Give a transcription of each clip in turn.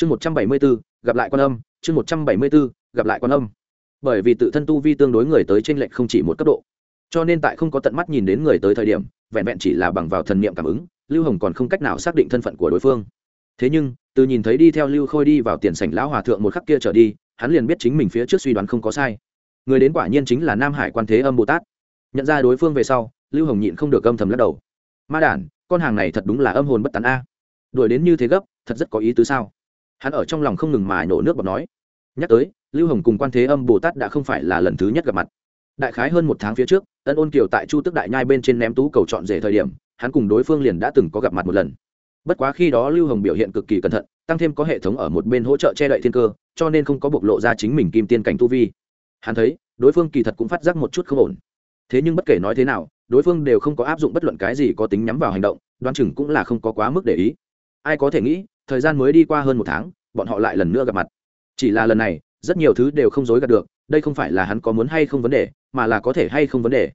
chương một trăm bảy mươi b gặp lại quan âm. Chương một trăm bảy mươi b gặp lại quan âm. Bởi vì tự thân tu vi tương đối người tới trên lệnh không chỉ một cấp độ. Cho nên tại không có tận mắt nhìn đến người tới thời điểm, vẹn vẹn chỉ là bằng vào thần niệm cảm ứng, lưu hồng còn không cách nào xác định thân phận của đối phương. Thế nhưng, từ nhìn thấy đi theo lưu khôi đi vào tiền sảnh lão hòa thượng một khắc kia trở đi, hắn liền biết chính mình phía trước suy đoán không có sai. Người đến quả nhiên chính là nam hải quan thế âm bồ tát. Nhận ra đối phương về sau, lưu hồng nhịn không được âm thầm lắc đầu. Ma đản, con hàng này thật đúng là âm hồn bất tán a. Đuổi đến như thế gấp, thật rất có ý tứ sao? Hắn ở trong lòng không ngừng mà nổ nước bọt nói. Nhắc tới, lưu hồng cùng quan thế âm bồ tát đã không phải là lần thứ nhất gặp mặt. Đại khái hơn một tháng phía trước, ân ôn kiều tại chu tức đại nhai bên trên ném tú cầu chọn rể thời điểm, hắn cùng đối phương liền đã từng có gặp mặt một lần. Bất quá khi đó lưu hồng biểu hiện cực kỳ cẩn thận, tăng thêm có hệ thống ở một bên hỗ trợ che đậy thiên cơ, cho nên không có bộc lộ ra chính mình kim tiên cảnh tu vi. Hắn thấy, đối phương kỳ thật cũng phát giác một chút không ổn. Thế nhưng bất kể nói thế nào, đối phương đều không có áp dụng bất luận cái gì có tính nhắm vào hành động đoan chừng cũng là không có quá mức để ý. Ai có thể nghĩ thời gian mới đi qua hơn một tháng, bọn họ lại lần nữa gặp mặt. Chỉ là lần này, rất nhiều thứ đều không dối gạt được, đây không phải là hắn có muốn hay không vấn đề, mà là có thể hay không vấn đề.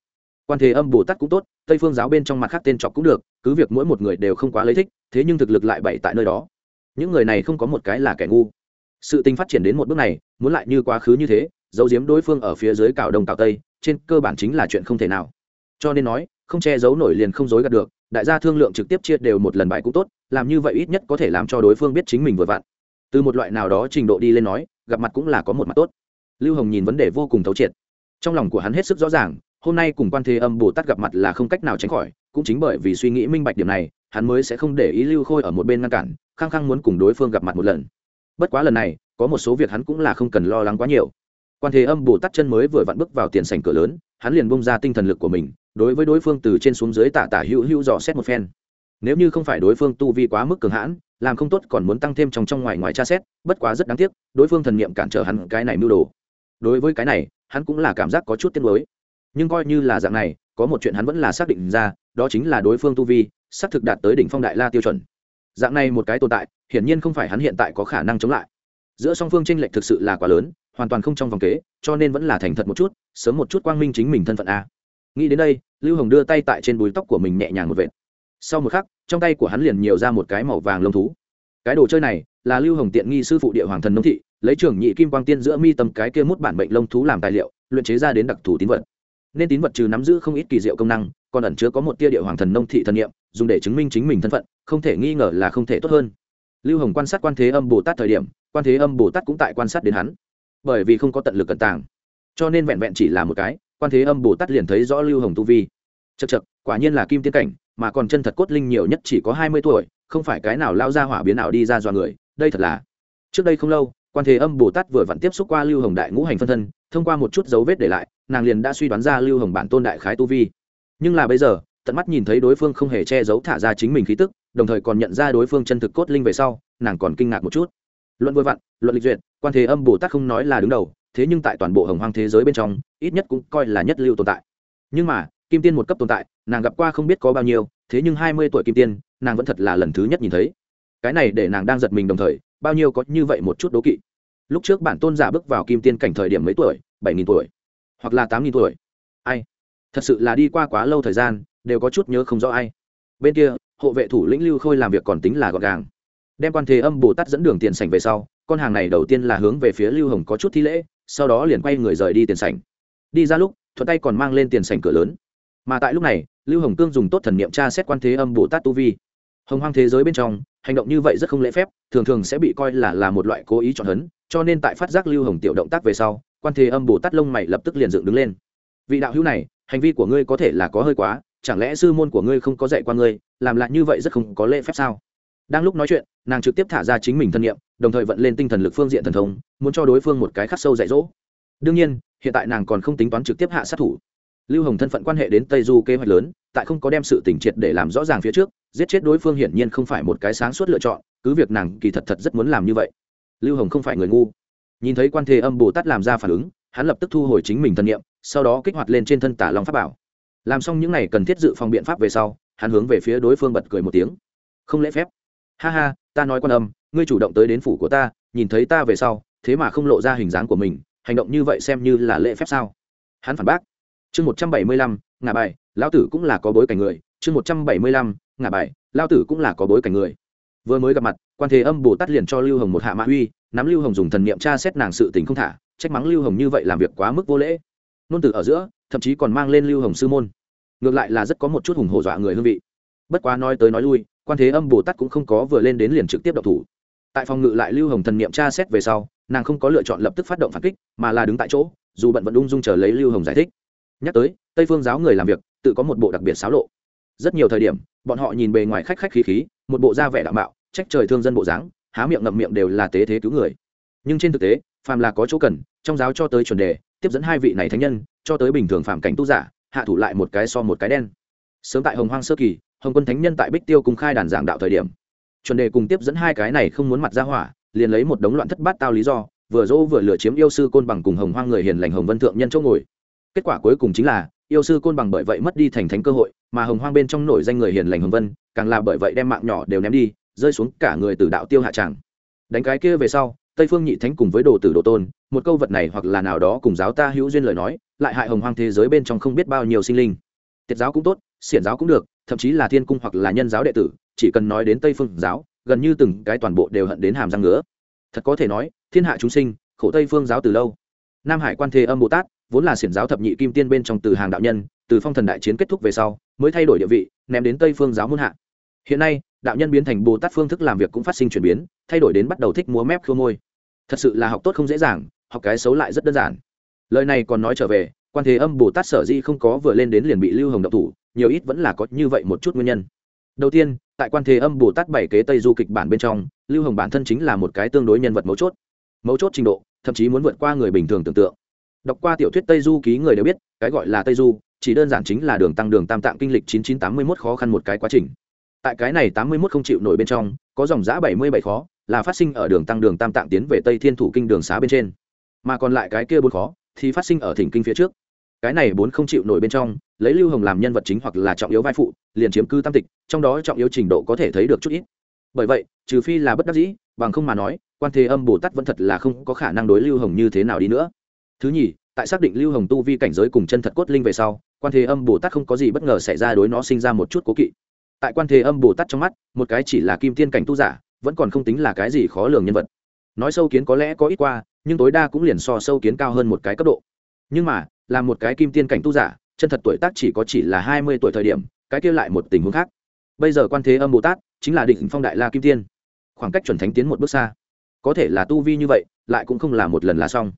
Quan thế âm, bồ tát cũng tốt, tây phương giáo bên trong mặt khác tên trọc cũng được, cứ việc mỗi một người đều không quá lấy thích, thế nhưng thực lực lại bậy tại nơi đó. Những người này không có một cái là kẻ ngu. Sự tình phát triển đến một bước này, muốn lại như quá khứ như thế, giấu giếm đối phương ở phía dưới cào đông cào tây, trên cơ bản chính là chuyện không thể nào. Cho nên nói, không che giấu nổi liền không dối gạt được đại gia thương lượng trực tiếp chia đều một lần bài cũng tốt, làm như vậy ít nhất có thể làm cho đối phương biết chính mình vừa vặn. Từ một loại nào đó trình độ đi lên nói, gặp mặt cũng là có một mặt tốt. Lưu hồng nhìn vấn đề vô cùng thấu triệt. Trong lòng của hắn hết sức rõ ràng, hôm nay cùng quan thế âm bồ tát gặp mặt là không cách nào tránh khỏi, cũng chính bởi vì suy nghĩ minh bạch điểm này, hắn mới sẽ không để ý lưu khôi ở một bên ngăn cản, khăng khăng muốn cùng đối phương gặp mặt một lần. Bất quá lần này, có một số việc hắn cũng là không cần lo lắng quá nhiều. Quan thế âm bồ tát chân mới vừa vặn bước vào tiền sảnh cửa lớn, hắn liền bung ra tinh thần lực của mình đối với đối phương từ trên xuống dưới tả tả hữu hữu dò xét một phen. Nếu như không phải đối phương tu vi quá mức cường hãn, làm không tốt còn muốn tăng thêm trong trong ngoài ngoài tra xét, bất quá rất đáng tiếc, đối phương thần niệm cản trở hắn cái này mưu đồ. Đối với cái này, hắn cũng là cảm giác có chút tiếc nuối. Nhưng coi như là dạng này, có một chuyện hắn vẫn là xác định ra, đó chính là đối phương tu vi, xác thực đạt tới đỉnh phong đại la tiêu chuẩn. Dạng này một cái tồn tại, hiển nhiên không phải hắn hiện tại có khả năng chống lại. Giữa song phương tranh lệch thực sự là quá lớn, hoàn toàn không trong vòng kế, cho nên vẫn là thành thật một chút, sớm một chút quang minh chính mình thân phận a nghĩ đến đây, lưu hồng đưa tay tại trên búi tóc của mình nhẹ nhàng một vệt. Sau một khắc, trong tay của hắn liền nhiều ra một cái màu vàng lông thú. Cái đồ chơi này là lưu hồng tiện nghi sư phụ địa hoàng thần nông thị, lấy trưởng nhị kim quang tiên giữa mi tầm cái kia mút bản bệnh lông thú làm tài liệu, luyện chế ra đến đặc thù tín vật. Nên tín vật trừ nắm giữ không ít kỳ diệu công năng, còn ẩn chứa có một tia địa hoàng thần nông thị thần nghiệm dùng để chứng minh chính mình thân phận, không thể nghi ngờ là không thể tốt hơn. Lưu hồng quan sát quan thế âm bồ tát thời điểm, quan thế âm bồ tát cũng tại quan sát đến hắn. Bởi vì không có tận lực cận tàng, cho nên vẹn vẹn chỉ là một cái quan thế âm bồ tát liền thấy rõ lưu hồng tu vi chật chật quả nhiên là kim tiên cảnh mà còn chân thật cốt linh nhiều nhất chỉ có hai mươi tuổi không phải cái nào lao ra hỏa biến nào đi ra dọa người đây thật là trước đây không lâu quan thế âm bồ tát vừa vặn tiếp xúc qua lưu hồng đại ngũ hành phân thân thông qua một chút dấu vết để lại nàng liền đã suy đoán ra lưu hồng bản tôn đại khái tu vi nhưng là bây giờ tận mắt nhìn thấy đối phương không hề che giấu thả ra chính mình khí tức đồng thời còn nhận ra đối phương chân thực cốt linh về sau nàng còn kinh ngạc một chút luận vừa vặn luận lịch duyệt quan thế âm bồ tát không nói là đứng đầu thế nhưng tại toàn bộ hồng hoang thế giới bên trong, ít nhất cũng coi là nhất lưu tồn tại. Nhưng mà, kim tiên một cấp tồn tại, nàng gặp qua không biết có bao nhiêu, thế nhưng hai mươi tuổi kim tiên, nàng vẫn thật là lần thứ nhất nhìn thấy. Cái này để nàng đang giật mình đồng thời, bao nhiêu có như vậy một chút đố kỵ. Lúc trước bản tôn giả bước vào kim tiên cảnh thời điểm mấy tuổi? Bảy nghìn tuổi. Hoặc là tám nghìn tuổi. Ai? Thật sự là đi qua quá lâu thời gian, đều có chút nhớ không rõ ai. Bên kia, hộ vệ thủ lĩnh lưu khôi làm việc còn tính là gọn gàng. Đem quan thế âm bồ tát dẫn đường tiền sảnh về sau, con hàng này đầu tiên là hướng về phía lưu hồng có chút thi lễ sau đó liền quay người rời đi tiền sảnh. Đi ra lúc, thuận tay còn mang lên tiền sảnh cửa lớn. Mà tại lúc này, lưu hồng cương dùng tốt thần niệm tra xét quan thế âm bồ tát tu vi. Hồng hoang thế giới bên trong, hành động như vậy rất không lễ phép, thường thường sẽ bị coi là là một loại cố ý chọn hấn, cho nên tại phát giác lưu hồng tiểu động tác về sau, quan thế âm bồ tát lông mày lập tức liền dựng đứng lên. Vị đạo hữu này, hành vi của ngươi có thể là có hơi quá, chẳng lẽ sư môn của ngươi không có dạy qua ngươi, làm lại như vậy rất không có lễ phép sao? Đang lúc nói chuyện, nàng trực tiếp thả ra chính mình thân nhiệm, đồng thời vận lên tinh thần lực phương diện thần thống muốn cho đối phương một cái khắc sâu dạy dỗ. Đương nhiên, hiện tại nàng còn không tính toán trực tiếp hạ sát thủ. Lưu hồng thân phận quan hệ đến tây du kế hoạch lớn, tại không có đem sự tỉnh triệt để làm rõ ràng phía trước, giết chết đối phương hiển nhiên không phải một cái sáng suốt lựa chọn, cứ việc nàng kỳ thật thật rất muốn làm như vậy. Lưu hồng không phải người ngu. Nhìn thấy quan thế âm bồ tát làm ra phản ứng, hắn lập tức thu hồi chính mình thân nhiệm, sau đó kích hoạt lên trên thân tả long pháp bảo. Làm xong những n à y cần thiết dự phòng biện pháp về sau, hắn hướng về phía đối phương bật cười một tiếng. Không lễ phép ha ha, ta nói quan âm, ngươi chủ động tới đến phủ của ta, nhìn thấy ta về sau, thế mà không lộ ra hình dáng của mình, hành động như vậy xem như là lễ phép sao? Hắn phản bác. Chương một trăm bảy mươi lăm ngà bài lao tử cũng là có bối cảnh người. Chương một trăm bảy mươi lăm ngà bài lao tử cũng là có bối cảnh người. Vừa mới gặp mặt, quan thế âm bồ tát liền cho lưu hồng một hạ mạ uy, nắm lưu hồng dùng thần niệm tra xét nàng sự tình không thả, trách mắng lưu hồng như vậy làm việc quá mức vô lễ. Nôn từ ở giữa, thậm chí còn mang lên lưu hồng sư môn. Ngược lại là rất có một chút hùng hổ dọa người hương vị. Bất quá nói tới nói lui quan thế âm bồ tát cũng không có vừa lên đến liền trực tiếp độc thủ tại phòng ngự lại lưu hồng thần niệm tra xét về sau nàng không có lựa chọn lập tức phát động phản kích mà là đứng tại chỗ dù bận vẫn ung dung chờ lấy lưu hồng giải thích nhắc tới tây phương giáo người làm việc tự có một bộ đặc biệt xáo lộ rất nhiều thời điểm bọn họ nhìn bề ngoài khách khách khí khí một bộ da vẻ đạo mạo trách trời thương dân bộ dáng há miệng ngậm miệng đều là tế thế cứu người nhưng trên thực tế phàm là có chỗ cần trong giáo cho tới chuẩn đề tiếp dẫn hai vị này thánh nhân cho tới bình thường phạm cảnh tu giả hạ thủ lại một cái so một cái đen sớm tại hồng hoang sơ kỳ, hồng quân thánh nhân tại bích tiêu cùng khai đàn giảng đạo thời điểm, chuẩn đề cùng tiếp dẫn hai cái này không muốn mặt ra hỏa, liền lấy một đống loạn thất bát tao lý do, vừa dỗ vừa lừa chiếm yêu sư côn bằng cùng hồng hoang người hiền lành hồng vân thượng nhân chỗ ngồi. Kết quả cuối cùng chính là, yêu sư côn bằng bởi vậy mất đi thành thánh cơ hội, mà hồng hoang bên trong nổi danh người hiền lành hồng vân, càng là bởi vậy đem mạng nhỏ đều ném đi, rơi xuống cả người từ đạo tiêu hạ tràng. Đánh cái kia về sau, tây phương nhị thánh cùng với đồ tử đồ tôn, một câu vật này hoặc là nào đó cùng giáo ta hữu duyên lời nói, lại hại hồng hoang thế giới bên trong không biết bao nhiêu sinh linh. Tiết giáo cũng tốt xiển giáo cũng được, thậm chí là thiên cung hoặc là nhân giáo đệ tử, chỉ cần nói đến tây phương giáo, gần như từng cái toàn bộ đều hận đến hàm răng ngứa. Thật có thể nói, thiên hạ chúng sinh, khổ tây phương giáo từ lâu. Nam hải quan thế âm bồ tát, vốn là xiển giáo thập nhị kim tiên bên trong từ hàng đạo nhân, từ phong thần đại chiến kết thúc về sau, mới thay đổi địa vị, ném đến tây phương giáo muôn hạ. Hiện nay, đạo nhân biến thành bồ tát phương thức làm việc cũng phát sinh chuyển biến, thay đổi đến bắt đầu thích múa mép khô môi. Thật sự là học tốt không dễ dàng, học cái xấu lại rất đơn giản. Lời này còn nói trở về, quan thế âm bồ tát sở di không có vừa lên đến liền bị lưu hồng độc thủ nhiều ít vẫn là có như vậy một chút nguyên nhân. Đầu tiên, tại quan thế âm bồ tát bảy kế tây du kịch bản bên trong, lưu hồng bản thân chính là một cái tương đối nhân vật mấu chốt. Mấu chốt trình độ, thậm chí muốn vượt qua người bình thường tưởng tượng. Đọc qua tiểu thuyết tây du ký người đều biết, cái gọi là tây du, chỉ đơn giản chính là đường tăng đường tam tạng kinh lịch 9981 khó khăn một cái quá trình. Tại cái này 81 không chịu nổi bên trong, có dòng giã 77 khó, là phát sinh ở đường tăng đường tam tạng tiến về tây thiên thủ kinh đường xá bên trên. Mà còn lại cái kia bốn khó, thì phát sinh ở thỉnh kinh phía trước. Cái này bốn không chịu nổi bên trong lấy lưu hồng làm nhân vật chính hoặc là trọng yếu vai phụ, liền chiếm cư tam tịch, trong đó trọng yếu trình độ có thể thấy được chút ít. Bởi vậy, trừ phi là bất đắc dĩ, bằng không mà nói, quan thế âm bồ tát vẫn thật là không có khả năng đối lưu hồng như thế nào đi nữa. Thứ nhì, tại xác định lưu hồng tu vi cảnh giới cùng chân thật cốt linh về sau, quan thế âm bồ tát không có gì bất ngờ xảy ra đối nó sinh ra một chút cố kỵ. Tại quan thế âm bồ tát trong mắt, một cái chỉ là kim tiên cảnh tu giả, vẫn còn không tính là cái gì khó lường nhân vật. Nói sâu kiến có lẽ có ít qua, nhưng tối đa cũng liền so sâu kiến cao hơn một cái cấp độ. Nhưng mà, là một cái kim tiên cảnh tu giả chân thật tuổi tác chỉ có chỉ là hai mươi tuổi thời điểm, cái kia lại một tình huống khác. Bây giờ quan thế âm bồ tát chính là định phong đại la kim tiên. Khoảng cách chuẩn thánh tiến một bước xa. Có thể là tu vi như vậy, lại cũng không là một lần là xong.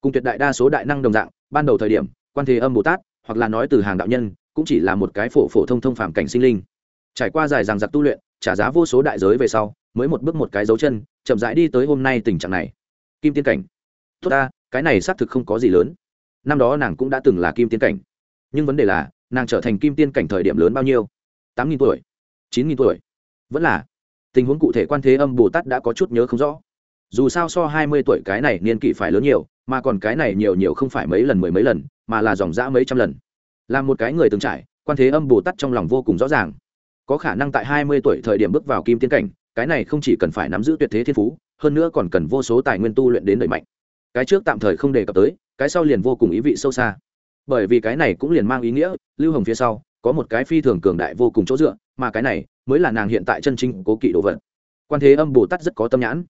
Cùng tuyệt đại đa số đại năng đồng dạng, ban đầu thời điểm, quan thế âm bồ tát, hoặc là nói từ hàng đạo nhân, cũng chỉ là một cái phổ phổ thông thông phàm cảnh sinh linh. Trải qua dài dằng dặc tu luyện, trả giá vô số đại giới về sau, mới một bước một cái dấu chân, chậm rãi đi tới hôm nay tình trạng này. Kim tiên cảnh. Tốt ta, cái này xác thực không có gì lớn. Năm đó nàng cũng đã từng là kim tiên cảnh nhưng vấn đề là, nàng trở thành kim tiên cảnh thời điểm lớn bao nhiêu? Tám nghìn tuổi, chín nghìn tuổi. Vẫn là, tình huống cụ thể quan thế âm bồ tát đã có chút nhớ không rõ. Dù sao so hai mươi tuổi cái này niên kỷ phải lớn nhiều, mà còn cái này nhiều nhiều không phải mấy lần mười mấy lần, mà là dòng dã mấy trăm lần. Là một cái người từng trải, quan thế âm bồ tát trong lòng vô cùng rõ ràng. Có khả năng tại hai mươi tuổi thời điểm bước vào kim tiên cảnh, cái này không chỉ cần phải nắm giữ tuyệt thế thiên phú, hơn nữa còn cần vô số tài nguyên tu luyện đến đẩy mạnh. Cái trước tạm thời không đề cập tới, cái sau liền vô cùng ý vị sâu xa bởi vì cái này cũng liền mang ý nghĩa, lưu hồng phía sau, có một cái phi thường cường đại vô cùng chỗ dựa, mà cái này mới là nàng hiện tại chân chính cố kỵ đồ vật. Quan thế âm bồ tát rất có tâm nhãn.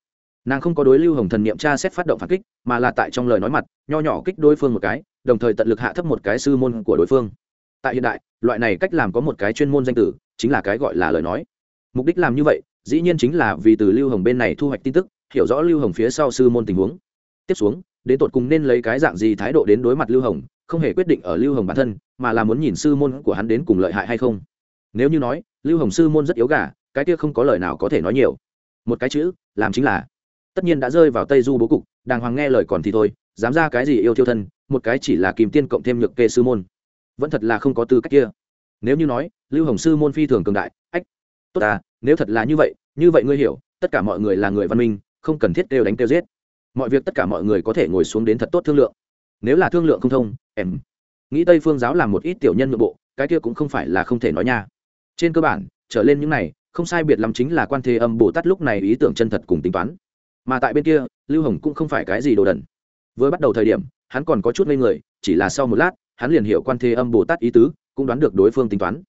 Nàng không có đối lưu hồng thần niệm tra xét phát động phản kích, mà là tại trong lời nói mặt, nho nhỏ kích đối phương một cái, đồng thời tận lực hạ thấp một cái sư môn của đối phương. Tại hiện đại, loại này cách làm có một cái chuyên môn danh tử, chính là cái gọi là lời nói. Mục đích làm như vậy, dĩ nhiên chính là vì từ lưu hồng bên này thu hoạch tin tức, hiểu rõ lưu hồng phía sau sư môn tình huống. Tiếp xuống, đến tột cùng nên lấy cái dạng gì thái độ đến đối mặt lưu hồng không hề quyết định ở lưu hồng bản thân, mà là muốn nhìn sư môn của hắn đến cùng lợi hại hay không. Nếu như nói, lưu hồng sư môn rất yếu gà, cái kia không có lời nào có thể nói nhiều. Một cái chữ, làm chính là. Tất nhiên đã rơi vào tây du bố cục, đàng hoàng nghe lời còn thì thôi, dám ra cái gì yêu thiêu thân, một cái chỉ là kìm tiên cộng thêm nhược kê sư môn. Vẫn thật là không có tư cách kia. Nếu như nói, lưu hồng sư môn phi thường cường đại, ách, tốt à nếu thật là như vậy như vậy ngươi hiểu, tất cả mọi người là người văn minh, không cần thiết đều đánh tiêu giết. Mọi việc tất cả mọi người có thể ngồi xuống đến thật tốt thương lượng nếu là thương lượng không thông, em nghĩ tây phương giáo làm một ít tiểu nhân nội bộ, cái kia cũng không phải là không thể nói nha. Trên cơ bản, trở lên những này, không sai biệt lắm chính là quan thế âm bồ tát lúc này ý tưởng chân thật cùng tính toán. Mà tại bên kia, lưu hồng cũng không phải cái gì đồ đần. Vừa bắt đầu thời điểm, hắn còn có chút ngây người, chỉ là sau một lát, hắn liền hiểu quan thế âm bồ tát ý tứ, cũng đoán được đối phương tính toán.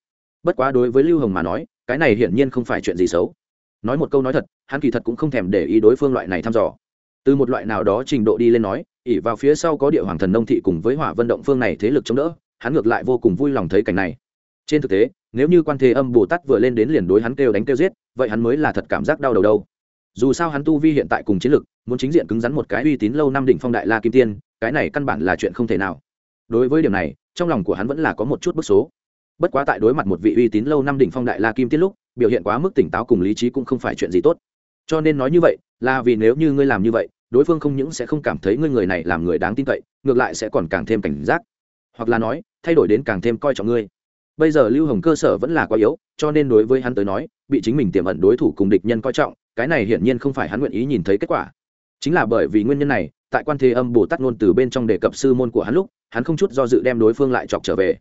Bất quá đối với lưu hồng mà nói, cái này hiển nhiên không phải chuyện gì xấu. Nói một câu nói thật, hắn kỳ thật cũng không thèm để ý đối phương loại này thăm dò từ một loại nào đó trình độ đi lên nói ỉ vào phía sau có địa hoàng thần nông thị cùng với hỏa vận động phương này thế lực chống đỡ, hắn ngược lại vô cùng vui lòng thấy cảnh này. Trên thực tế, nếu như quan thế âm bồ tát vừa lên đến liền đối hắn kêu đánh kêu giết, vậy hắn mới là thật cảm giác đau đầu đâu. Dù sao hắn tu vi hiện tại cùng chiến lực, muốn chính diện cứng rắn một cái uy tín lâu năm đỉnh phong đại la kim tiên, cái này căn bản là chuyện không thể nào. Đối với điểm này, trong lòng của hắn vẫn là có một chút bức số. Bất quá tại đối mặt một vị uy tín lâu năm đỉnh phong đại la kim tiên lúc, biểu hiện quá mức tỉnh táo cùng lý trí cũng không phải chuyện gì tốt cho nên nói như vậy, là vì nếu như ngươi làm như vậy, đối phương không những sẽ không cảm thấy ngươi người này làm người đáng tin cậy, ngược lại sẽ còn càng thêm cảnh giác. Hoặc là nói, thay đổi đến càng thêm coi trọng ngươi. Bây giờ lưu hồng cơ sở vẫn là quá yếu, cho nên đối với hắn tới nói, bị chính mình tiềm ẩn đối thủ cùng địch nhân coi trọng, cái này hiển nhiên không phải hắn nguyện ý nhìn thấy kết quả. Chính là bởi vì nguyên nhân này, tại quan thế âm bồ tát ngôn từ bên trong đề cập sư môn của hắn lúc, hắn không chút do dự đem đối phương lại chọc trở về.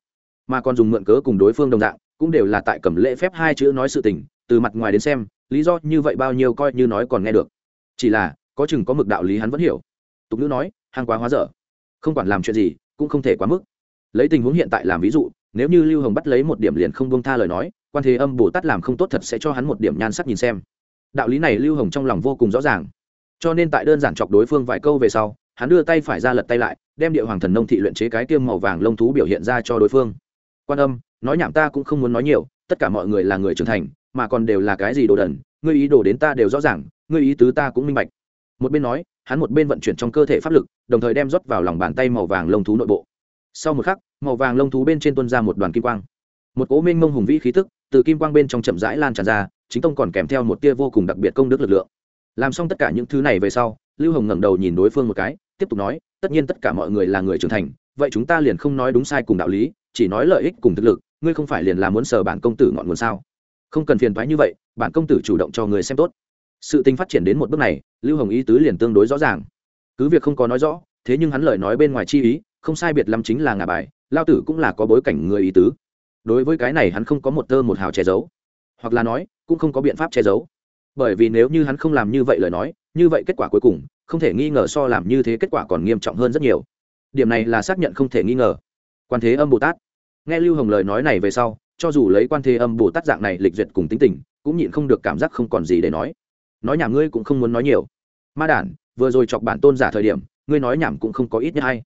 Mà còn dùng mượn cớ cùng đối phương đồng dạng, cũng đều là tại cầm lễ phép hai chữ nói sự tình, từ mặt ngoài đến xem lý do như vậy bao nhiêu coi như nói còn nghe được. Chỉ là, có chừng có mực đạo lý hắn vẫn hiểu. Tục ngữ nói hàng quá hóa dở. Không quản làm chuyện gì, cũng không thể quá mức. Lấy tình huống hiện tại làm ví dụ, nếu như lưu hồng bắt lấy một điểm liền không bông tha lời nói, quan thế âm bồ tát làm không tốt thật sẽ cho hắn một điểm nhan sắc nhìn xem. Đạo lý này lưu hồng trong lòng vô cùng rõ ràng. Cho nên tại đơn giản chọc đối phương vài câu về sau, hắn đưa tay phải ra lật tay lại, đem địa hoàng thần nông thị luyện chế cái tiêm màu vàng lông thú biểu hiện ra cho đối phương. Quan âm, nói nhảm ta cũng không muốn nói nhiều, tất cả mọi người là người trưởng thành mà còn đều là cái gì đồ đần, ngươi ý đồ đến ta đều rõ ràng, ngươi ý tứ ta cũng minh bạch. Một bên nói, hắn một bên vận chuyển trong cơ thể pháp lực, đồng thời đem rót vào lòng bàn tay màu vàng lông thú nội bộ. Sau một khắc, màu vàng lông thú bên trên tuân ra một đoàn kim quang. Một cố minh mông hùng vĩ khí tức, từ kim quang bên trong chậm rãi lan tràn ra, chính tông còn kèm theo một tia vô cùng đặc biệt công đức lực lượng. Làm xong tất cả những thứ này về sau, lưu hồng ngẩng đầu nhìn đối phương một cái, tiếp tục nói, tất nhiên tất cả mọi người là người trưởng thành, vậy chúng ta liền không nói đúng sai cùng đạo lý, chỉ nói lợi ích cùng thực lực, ngươi không phải liền là muốn sờ bản công tử ngọn nguồn sao? Không cần phiền thoái như vậy bản công tử chủ động cho người xem tốt. Sự tình phát triển đến một bước này, lưu hồng ý tứ liền tương đối rõ ràng. Cứ việc không có nói rõ, thế nhưng hắn lời nói bên ngoài chi ý, không sai biệt lắm chính là ngà bài, lao tử cũng là có bối cảnh người ý tứ. Đối với cái này hắn không có một tơ một hào che giấu. Hoặc là nói, cũng không có biện pháp che giấu. Bởi vì nếu như hắn không làm như vậy lời nói, như vậy kết quả cuối cùng, không thể nghi ngờ so làm như thế kết quả còn nghiêm trọng hơn rất nhiều. Điểm này là xác nhận không thể nghi ngờ. Quan thế âm bồ tát nghe lưu hồng lời nói này về sau, cho dù lấy quan thế âm bồ tát dạng này lịch duyệt cùng tính tình, cũng nhịn không được cảm giác không còn gì để nói. Nói nhảm ngươi cũng không muốn nói nhiều. Ma đản, vừa rồi chọc bản tôn giả thời điểm, ngươi nói nhảm cũng không có ít như hay.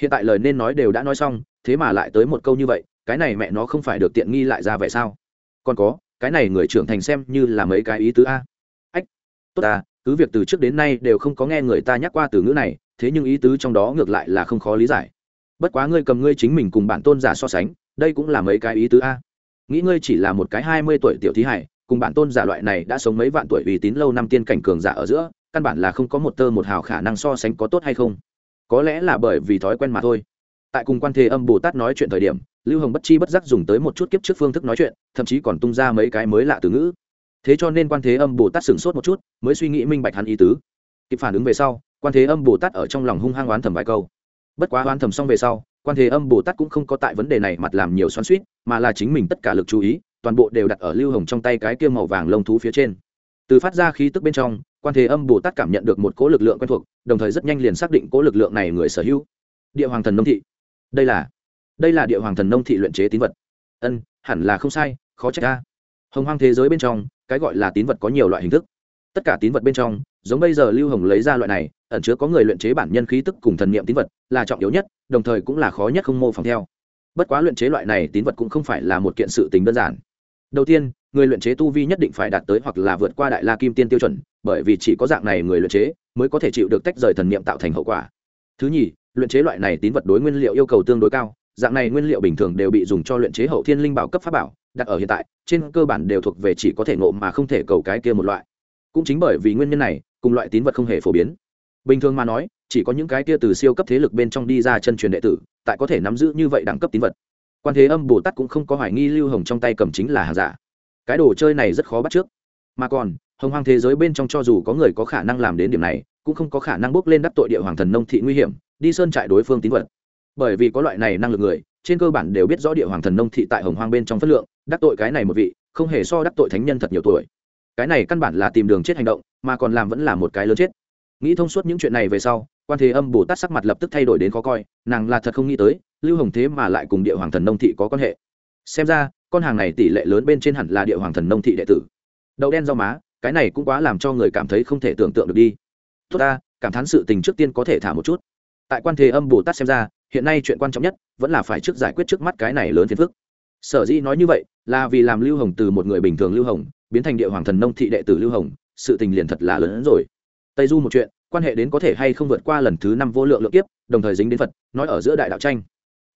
Hiện tại lời nên nói đều đã nói xong, thế mà lại tới một câu như vậy, cái này mẹ nó không phải được tiện nghi lại ra vậy sao? Còn có, cái này người trưởng thành xem như là mấy cái ý tứ a. Ách, tốt ta, cứ việc từ trước đến nay đều không có nghe người ta nhắc qua từ ngữ này, thế nhưng ý tứ trong đó ngược lại là không khó lý giải. Bất quá ngươi cầm ngươi chính mình cùng bản tôn giả so sánh đây cũng là mấy cái ý tứ a. Nghĩ ngươi chỉ là một cái hai mươi tuổi tiểu thí hải, cùng bản tôn giả loại này đã sống mấy vạn tuổi uy tín lâu năm tiên cảnh cường giả ở giữa, căn bản là không có một tơ một hào khả năng so sánh có tốt hay không. Có lẽ là bởi vì thói quen mà thôi. Tại cùng quan thế âm bồ tát nói chuyện thời điểm, lưu hồng bất chi bất giác dùng tới một chút kiếp trước phương thức nói chuyện, thậm chí còn tung ra mấy cái mới lạ từ ngữ. Thế cho nên quan thế âm bồ tát sửng sốt một chút, mới suy nghĩ minh bạch hắn ý tứ. Kịp phản ứng về sau, quan thế âm bồ tát ở trong lòng hung hăng oán thầm vài câu. Bất quá oán thầm xong về sau quan thế âm bồ tát cũng không có tại vấn đề này mặt làm nhiều xoắn suýt, mà là chính mình tất cả lực chú ý, toàn bộ đều đặt ở lưu hồng trong tay cái kia màu vàng lông thú phía trên. Từ phát ra khí tức bên trong, quan thế âm bồ tát cảm nhận được một cỗ lực lượng quen thuộc, đồng thời rất nhanh liền xác định cỗ lực lượng này người sở hữu. Địa hoàng thần nông thị. Đây là đây là địa hoàng thần nông thị luyện chế tín vật. Ân, hẳn là không sai, khó trách ta hồng hoang thế giới bên trong, cái gọi là tín vật có nhiều loại hình thức tất cả tín vật bên trong, giống bây giờ lưu hồng lấy ra loại này, ẩn chứa có người luyện chế bản nhân khí tức cùng thần niệm tín vật, là trọng yếu nhất, đồng thời cũng là khó nhất không mô phỏng theo. Bất quá luyện chế loại này tín vật cũng không phải là một kiện sự tình đơn giản. Đầu tiên, người luyện chế tu vi nhất định phải đạt tới hoặc là vượt qua đại la kim tiên tiêu chuẩn, bởi vì chỉ có dạng này người luyện chế mới có thể chịu được tách rời thần niệm tạo thành hậu quả. Thứ nhì, luyện chế loại này tín vật đối nguyên liệu yêu cầu tương đối cao, dạng này nguyên liệu bình thường đều bị dùng cho luyện chế hậu thiên linh bảo cấp pháp bảo, đặt ở hiện tại, trên cơ bản đều thuộc về chỉ có thể ngộ mà không thể cầu cái kia một loại cũng chính bởi vì nguyên nhân này, cùng loại tín vật không hề phổ biến. Bình thường mà nói, chỉ có những cái kia từ siêu cấp thế lực bên trong đi ra chân truyền đệ tử, tại có thể nắm giữ như vậy đẳng cấp tín vật. Quan thế âm, bồ tát cũng không có hoài nghi lưu hồng trong tay cầm chính là hàng giả. Cái đồ chơi này rất khó bắt trước. Mà còn, hồng hoang thế giới bên trong cho dù có người có khả năng làm đến điểm này, cũng không có khả năng bước lên đắc tội địa hoàng thần nông thị nguy hiểm, đi sơn trại đối phương tín vật. Bởi vì có loại này năng lực người, trên cơ bản đều biết rõ địa hoàng thần nông thị tại hồng hoang bên trong phất lượng, đắc tội cái này một vị, không hề so đắc tội thánh nhân thật nhiều tuổi cái này căn bản là tìm đường chết hành động, mà còn làm vẫn là một cái lớn chết. Nghĩ thông suốt những chuyện này về sau, quan thế âm bồ tát sắc mặt lập tức thay đổi đến khó coi, nàng là thật không nghĩ tới, lưu hồng thế mà lại cùng địa hoàng thần nông thị có quan hệ. Xem ra, con hàng này tỷ lệ lớn bên trên hẳn là địa hoàng thần nông thị đệ tử. Đậu đen rau má, cái này cũng quá làm cho người cảm thấy không thể tưởng tượng được đi. Tốt ta, cảm thán sự tình trước tiên có thể thả một chút. Tại quan thế âm bồ tát xem ra, hiện nay chuyện quan trọng nhất, vẫn là phải trước giải quyết trước mắt cái này lớn phiền phức. Sở dĩ nói như vậy, là vì làm lưu hồng từ một người bình thường lưu hồng biến thành địa hoàng thần nông thị đệ tử lưu hồng, sự tình liền thật là lớn hơn rồi. Tây du một chuyện, quan hệ đến có thể hay không vượt qua lần thứ năm vô lượng lượng kiếp, đồng thời dính đến phật, nói ở giữa đại đạo tranh.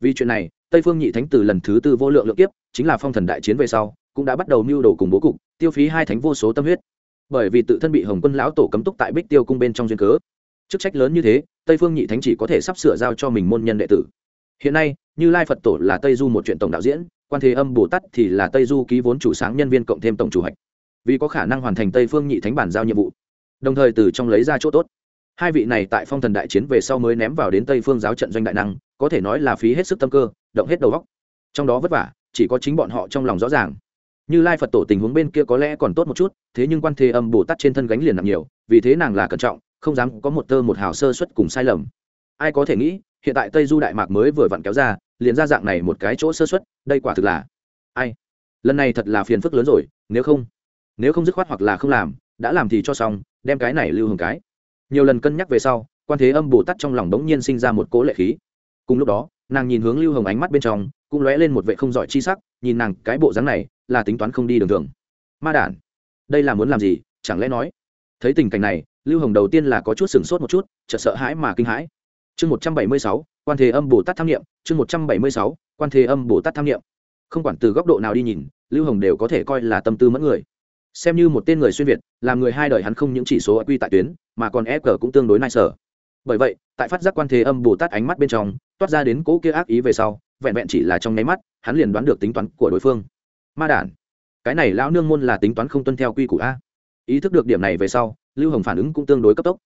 Vì chuyện này, tây phương nhị thánh từ lần thứ tư vô lượng lượng kiếp, chính là phong thần đại chiến về sau, cũng đã bắt đầu mưu đồ cùng bố cục, tiêu phí hai thánh vô số tâm huyết. Bởi vì tự thân bị hồng quân lão tổ cấm túc tại bích tiêu cung bên trong duyên cớ. Chức trách lớn như thế, tây phương nhị thánh chỉ có thể sắp sửa giao cho mình môn nhân đệ tử. Hiện nay, như lai phật tổ là tây du một chuyện tổng đạo diễn, quan thế âm bồ tát thì là tây du ký vốn chủ sáng nhân viên cộng thêm tổng chủ hạch vì có khả năng hoàn thành tây phương nhị thánh bản giao nhiệm vụ. Đồng thời từ trong lấy ra chỗ tốt. Hai vị này tại phong thần đại chiến về sau mới ném vào đến tây phương giáo trận doanh đại năng, có thể nói là phí hết sức tâm cơ, động hết đầu góc trong đó vất vả, chỉ có chính bọn họ trong lòng rõ ràng. Như lai phật tổ tình huống bên kia có lẽ còn tốt một chút, thế nhưng quan thế âm bồ tát trên thân gánh liền nặng nhiều, vì thế nàng là cẩn trọng, không dám có một tơ một hào sơ xuất cùng sai lầm. Ai có thể nghĩ, hiện tại tây du đại mạc mới vừa vặn kéo ra, liền ra dạng này một cái chỗ sơ xuất đây quả thực là ai? Lần này thật là phiền phức lớn rồi, nếu không nếu không dứt khoát hoặc là không làm, đã làm thì cho xong, đem cái này lưu hồng cái. Nhiều lần cân nhắc về sau, quan thế âm bồ tát trong lòng đống nhiên sinh ra một cỗ lệ khí. Cùng lúc đó, nàng nhìn hướng lưu hồng ánh mắt bên trong, cũng lóe lên một vệ không giỏi chi sắc, nhìn nàng cái bộ dáng này, là tính toán không đi đường thường. Ma đản, đây là muốn làm gì, chẳng lẽ nói? Thấy tình cảnh này, lưu hồng đầu tiên là có chút sừng sốt một chút, chợt sợ hãi mà kinh hãi. Chương một trăm bảy mươi sáu, quan thế âm bồ tát tham nghiệm chương một trăm bảy mươi sáu, quan thế âm bồ tát tham nghiệm không quản từ góc độ nào đi nhìn, lưu hồng đều có thể coi là tâm tư mất người xem như một tên người xuyên việt, làm người hai đời hắn không những chỉ số quy tại tuyến, mà còn e cờ cũng tương đối nai sở. Bởi vậy, tại phát giác quan thế âm bồ tát ánh mắt bên trong, toát ra đến cỗ kia ác ý về sau, vẹn vẹn chỉ là trong nháy mắt, hắn liền đoán được tính toán của đối phương. Ma đản, cái này lão nương môn là tính toán không tuân theo quy củ a. Ý thức được điểm này về sau, lưu hồng phản ứng cũng tương đối cấp tốc.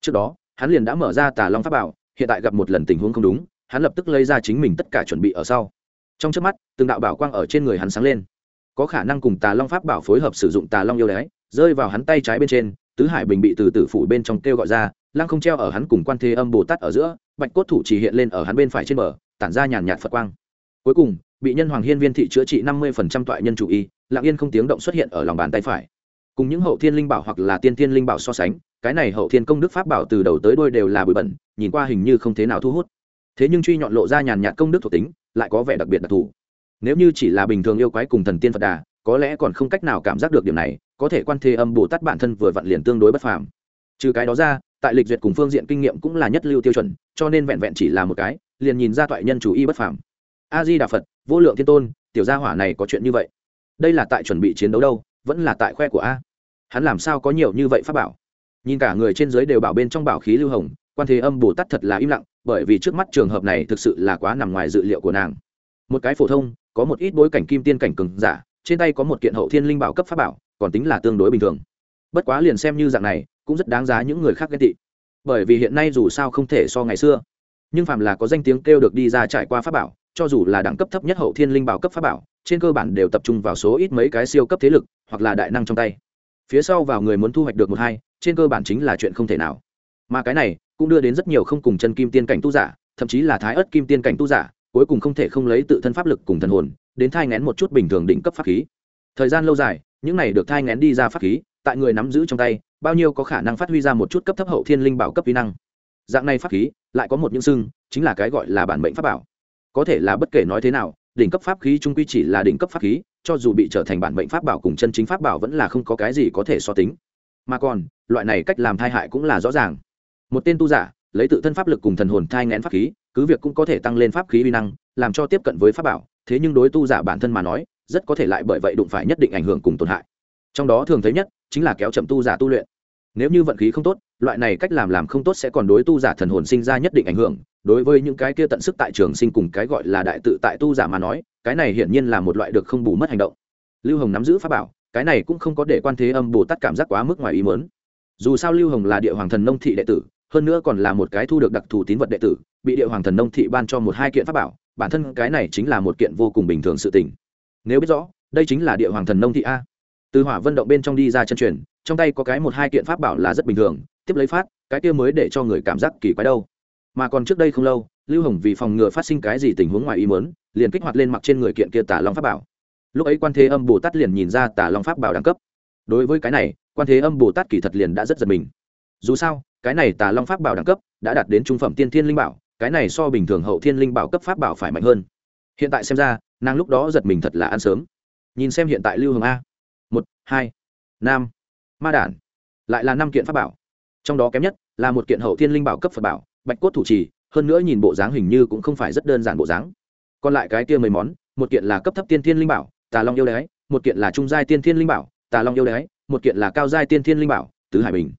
Trước đó, hắn liền đã mở ra tà long pháp bảo, hiện tại gặp một lần tình huống không đúng, hắn lập tức lấy ra chính mình tất cả chuẩn bị ở sau. Trong trước mắt, từng đạo bảo quang ở trên người hắn sáng lên có khả năng cùng tà long pháp bảo phối hợp sử dụng tà long yêu đái, rơi vào hắn tay trái bên trên, tứ hải bình bị từ tử phủ bên trong kêu gọi ra, lăng không treo ở hắn cùng quan thế âm bồ tát ở giữa, bạch cốt thủ chỉ hiện lên ở hắn bên phải trên bờ, tản ra nhàn nhạt phật quang. Cuối cùng, bị nhân hoàng hiên viên thị chữa trị năm mươi phần trăm toại nhân chủ y, lặng yên không tiếng động xuất hiện ở lòng bàn tay phải. Cùng những hậu thiên linh bảo hoặc là tiên thiên linh bảo so sánh, cái này hậu thiên công đức pháp bảo từ đầu tới đôi đều là bụi bẩn, nhìn qua hình như không thế nào thu hút. Thế nhưng truy nhọn lộ ra nhàn nhạt công đức thuộc tính, lại có vẻ đặc biệt đặc thù nếu như chỉ là bình thường yêu quái cùng thần tiên phật đà, có lẽ còn không cách nào cảm giác được điểm này, có thể quan thế âm bồ tát bản thân vừa vặn liền tương đối bất phàm. Trừ cái đó ra, tại lịch duyệt cùng phương diện kinh nghiệm cũng là nhất lưu tiêu chuẩn, cho nên vẹn vẹn chỉ là một cái, liền nhìn ra toại nhân chủ y bất phàm. A di đà phật, vô lượng thiên tôn, tiểu gia hỏa này có chuyện như vậy. Đây là tại chuẩn bị chiến đấu đâu, vẫn là tại khoe của a. Hắn làm sao có nhiều như vậy pháp bảo? Nhìn cả người trên dưới đều bảo bên trong bảo khí lưu hồng, quan thế âm bồ tát thật là im lặng, bởi vì trước mắt trường hợp này thực sự là quá nằm ngoài dự liệu của nàng. Một cái phổ thông có một ít bối cảnh kim tiên cảnh cường giả, trên tay có một kiện hậu thiên linh bảo cấp pháp bảo, còn tính là tương đối bình thường. Bất quá liền xem như dạng này, cũng rất đáng giá những người khác ghen tị. Bởi vì hiện nay dù sao không thể so ngày xưa. Nhưng phạm là có danh tiếng kêu được đi ra trải qua pháp bảo, cho dù là đẳng cấp thấp nhất hậu thiên linh bảo cấp pháp bảo, trên cơ bản đều tập trung vào số ít mấy cái siêu cấp thế lực, hoặc là đại năng trong tay. Phía sau vào người muốn thu hoạch được một hai, trên cơ bản chính là chuyện không thể nào. Mà cái này, cũng đưa đến rất nhiều không cùng chân kim tiên cảnh tu giả, thậm chí là thái ớt kim tiên cảnh tu giả cuối cùng không thể không lấy tự thân pháp lực cùng thần hồn, đến thai ngén một chút bình thường đỉnh cấp pháp khí. Thời gian lâu dài, những này được thai ngén đi ra pháp khí, tại người nắm giữ trong tay, bao nhiêu có khả năng phát huy ra một chút cấp thấp hậu thiên linh bảo cấp vi năng. Dạng này pháp khí, lại có một những xưng, chính là cái gọi là bản mệnh pháp bảo. Có thể là bất kể nói thế nào, đỉnh cấp pháp khí trung quy chỉ là đỉnh cấp pháp khí, cho dù bị trở thành bản mệnh pháp bảo cùng chân chính pháp bảo vẫn là không có cái gì có thể so tính. Mà còn, loại này cách làm thai hại cũng là rõ ràng. Một tên tu giả, lấy tự thân pháp lực cùng thần hồn thai ngén pháp khí cứ việc cũng có thể tăng lên pháp khí uy năng, làm cho tiếp cận với pháp bảo, thế nhưng đối tu giả bản thân mà nói, rất có thể lại bởi vậy đụng phải nhất định ảnh hưởng cùng tổn hại. Trong đó thường thấy nhất chính là kéo chậm tu giả tu luyện. Nếu như vận khí không tốt, loại này cách làm làm không tốt sẽ còn đối tu giả thần hồn sinh ra nhất định ảnh hưởng. Đối với những cái kia tận sức tại trường sinh cùng cái gọi là đại tự tại tu giả mà nói, cái này hiển nhiên là một loại được không bù mất hành động. Lưu hồng nắm giữ pháp bảo, cái này cũng không có để quan thế âm bồ tát cảm giác quá mức ngoài ý mớn dù sao lưu hồng là địa hoàng thần nông thị đệ tử hơn nữa còn là một cái thu được đặc thù tín vật đệ tử, bị địa hoàng thần nông thị ban cho một hai kiện pháp bảo, bản thân cái này chính là một kiện vô cùng bình thường sự tình. Nếu biết rõ, đây chính là địa hoàng thần nông thị a. Từ hỏa vận động bên trong đi ra chân truyền, trong tay có cái một hai kiện pháp bảo là rất bình thường, tiếp lấy phát, cái kia mới để cho người cảm giác kỳ quái đâu. Mà còn trước đây không lâu, lưu hồng vì phòng ngừa phát sinh cái gì tình huống ngoài ý muốn, liền kích hoạt lên mặc trên người kiện kia tả long pháp bảo. Lúc ấy quan thế âm bồ tát liền nhìn ra tả long pháp bảo đẳng cấp. Đối với cái này, quan thế âm bồ tát kỳ thật liền đã rất giật mình. Dù sao cái này tà long pháp bảo đẳng cấp đã đạt đến trung phẩm tiên thiên linh bảo, cái này so bình thường hậu thiên linh bảo cấp pháp bảo phải mạnh hơn. Hiện tại xem ra, nàng lúc đó giật mình thật là ăn sớm. Nhìn xem hiện tại lưu hồng a. Một, hai nam ma đản. Lại là năm kiện pháp bảo. Trong đó kém nhất là một kiện hậu thiên linh bảo cấp phật bảo, bạch cốt thủ trì, hơn nữa nhìn bộ dáng hình như cũng không phải rất đơn giản bộ dáng. Còn lại cái kia mấy món, một kiện là cấp thấp tiên thiên linh bảo, tà long yêu đái một kiện là trung giai tiên thiên linh bảo, tà long yêu đái một kiện là cao giai tiên thiên linh bảo, tứ hải bình.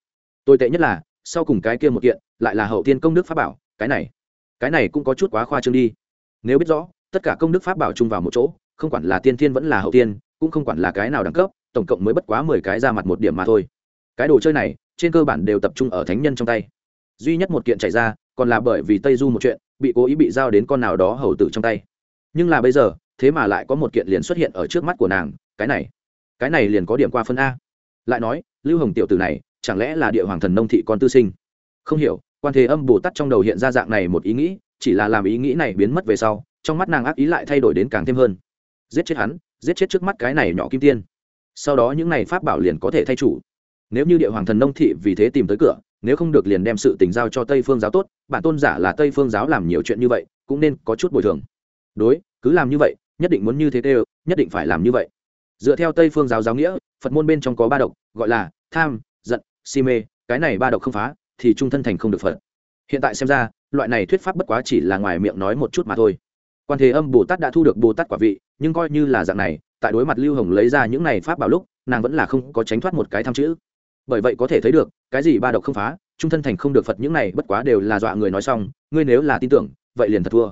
Tồi tệ nhất là sau cùng cái kia một kiện, lại là hậu tiên công đức pháp bảo, cái này cái này cũng có chút quá khoa trương đi. Nếu biết rõ, tất cả công đức pháp bảo chung vào một chỗ, không quản là tiên thiên vẫn là hậu tiên, cũng không quản là cái nào đẳng cấp, tổng cộng mới bất quá mười cái ra mặt một điểm mà thôi. Cái đồ chơi này, trên cơ bản đều tập trung ở thánh nhân trong tay. Duy nhất một kiện chạy ra, còn là bởi vì tây du một chuyện, bị cố ý bị giao đến con nào đó hầu tử trong tay. Nhưng là bây giờ, thế mà lại có một kiện liền xuất hiện ở trước mắt của nàng, cái này cái này liền có điểm qua phân a. Lại nói, lưu hồng tiểu tử này chẳng lẽ là địa hoàng thần nông thị con tư sinh? Không hiểu, quan thế âm bồ tát trong đầu hiện ra dạng này một ý nghĩ, chỉ là làm ý nghĩ này biến mất về sau, trong mắt nàng ác ý lại thay đổi đến càng thêm hơn. Giết chết hắn, giết chết trước mắt cái này nhỏ kim tiên. Sau đó những này pháp bảo liền có thể thay chủ. Nếu như địa hoàng thần nông thị vì thế tìm tới cửa, nếu không được liền đem sự tình giao cho tây phương giáo tốt, bản tôn giả là tây phương giáo làm nhiều chuyện như vậy, cũng nên có chút bồi thường. Đối, cứ làm như vậy, nhất định muốn như thế tê nhất định phải làm như vậy. Dựa theo tây phương giáo giáo nghĩa, phật môn bên trong có ba độc, gọi là tham si mê, cái này ba độc không phá, thì trung thân thành không được phật. Hiện tại xem ra, loại này thuyết pháp bất quá chỉ là ngoài miệng nói một chút mà thôi. Quan thế âm bồ tát đã thu được bồ tát quả vị, nhưng coi như là dạng này, tại đối mặt lưu hồng lấy ra những này pháp bảo lúc, nàng vẫn là không có tránh thoát một cái tham chữ. Bởi vậy có thể thấy được, cái gì ba độc không phá, trung thân thành không được phật những này bất quá đều là dọa người nói xong, ngươi nếu là tin tưởng, vậy liền thật thua.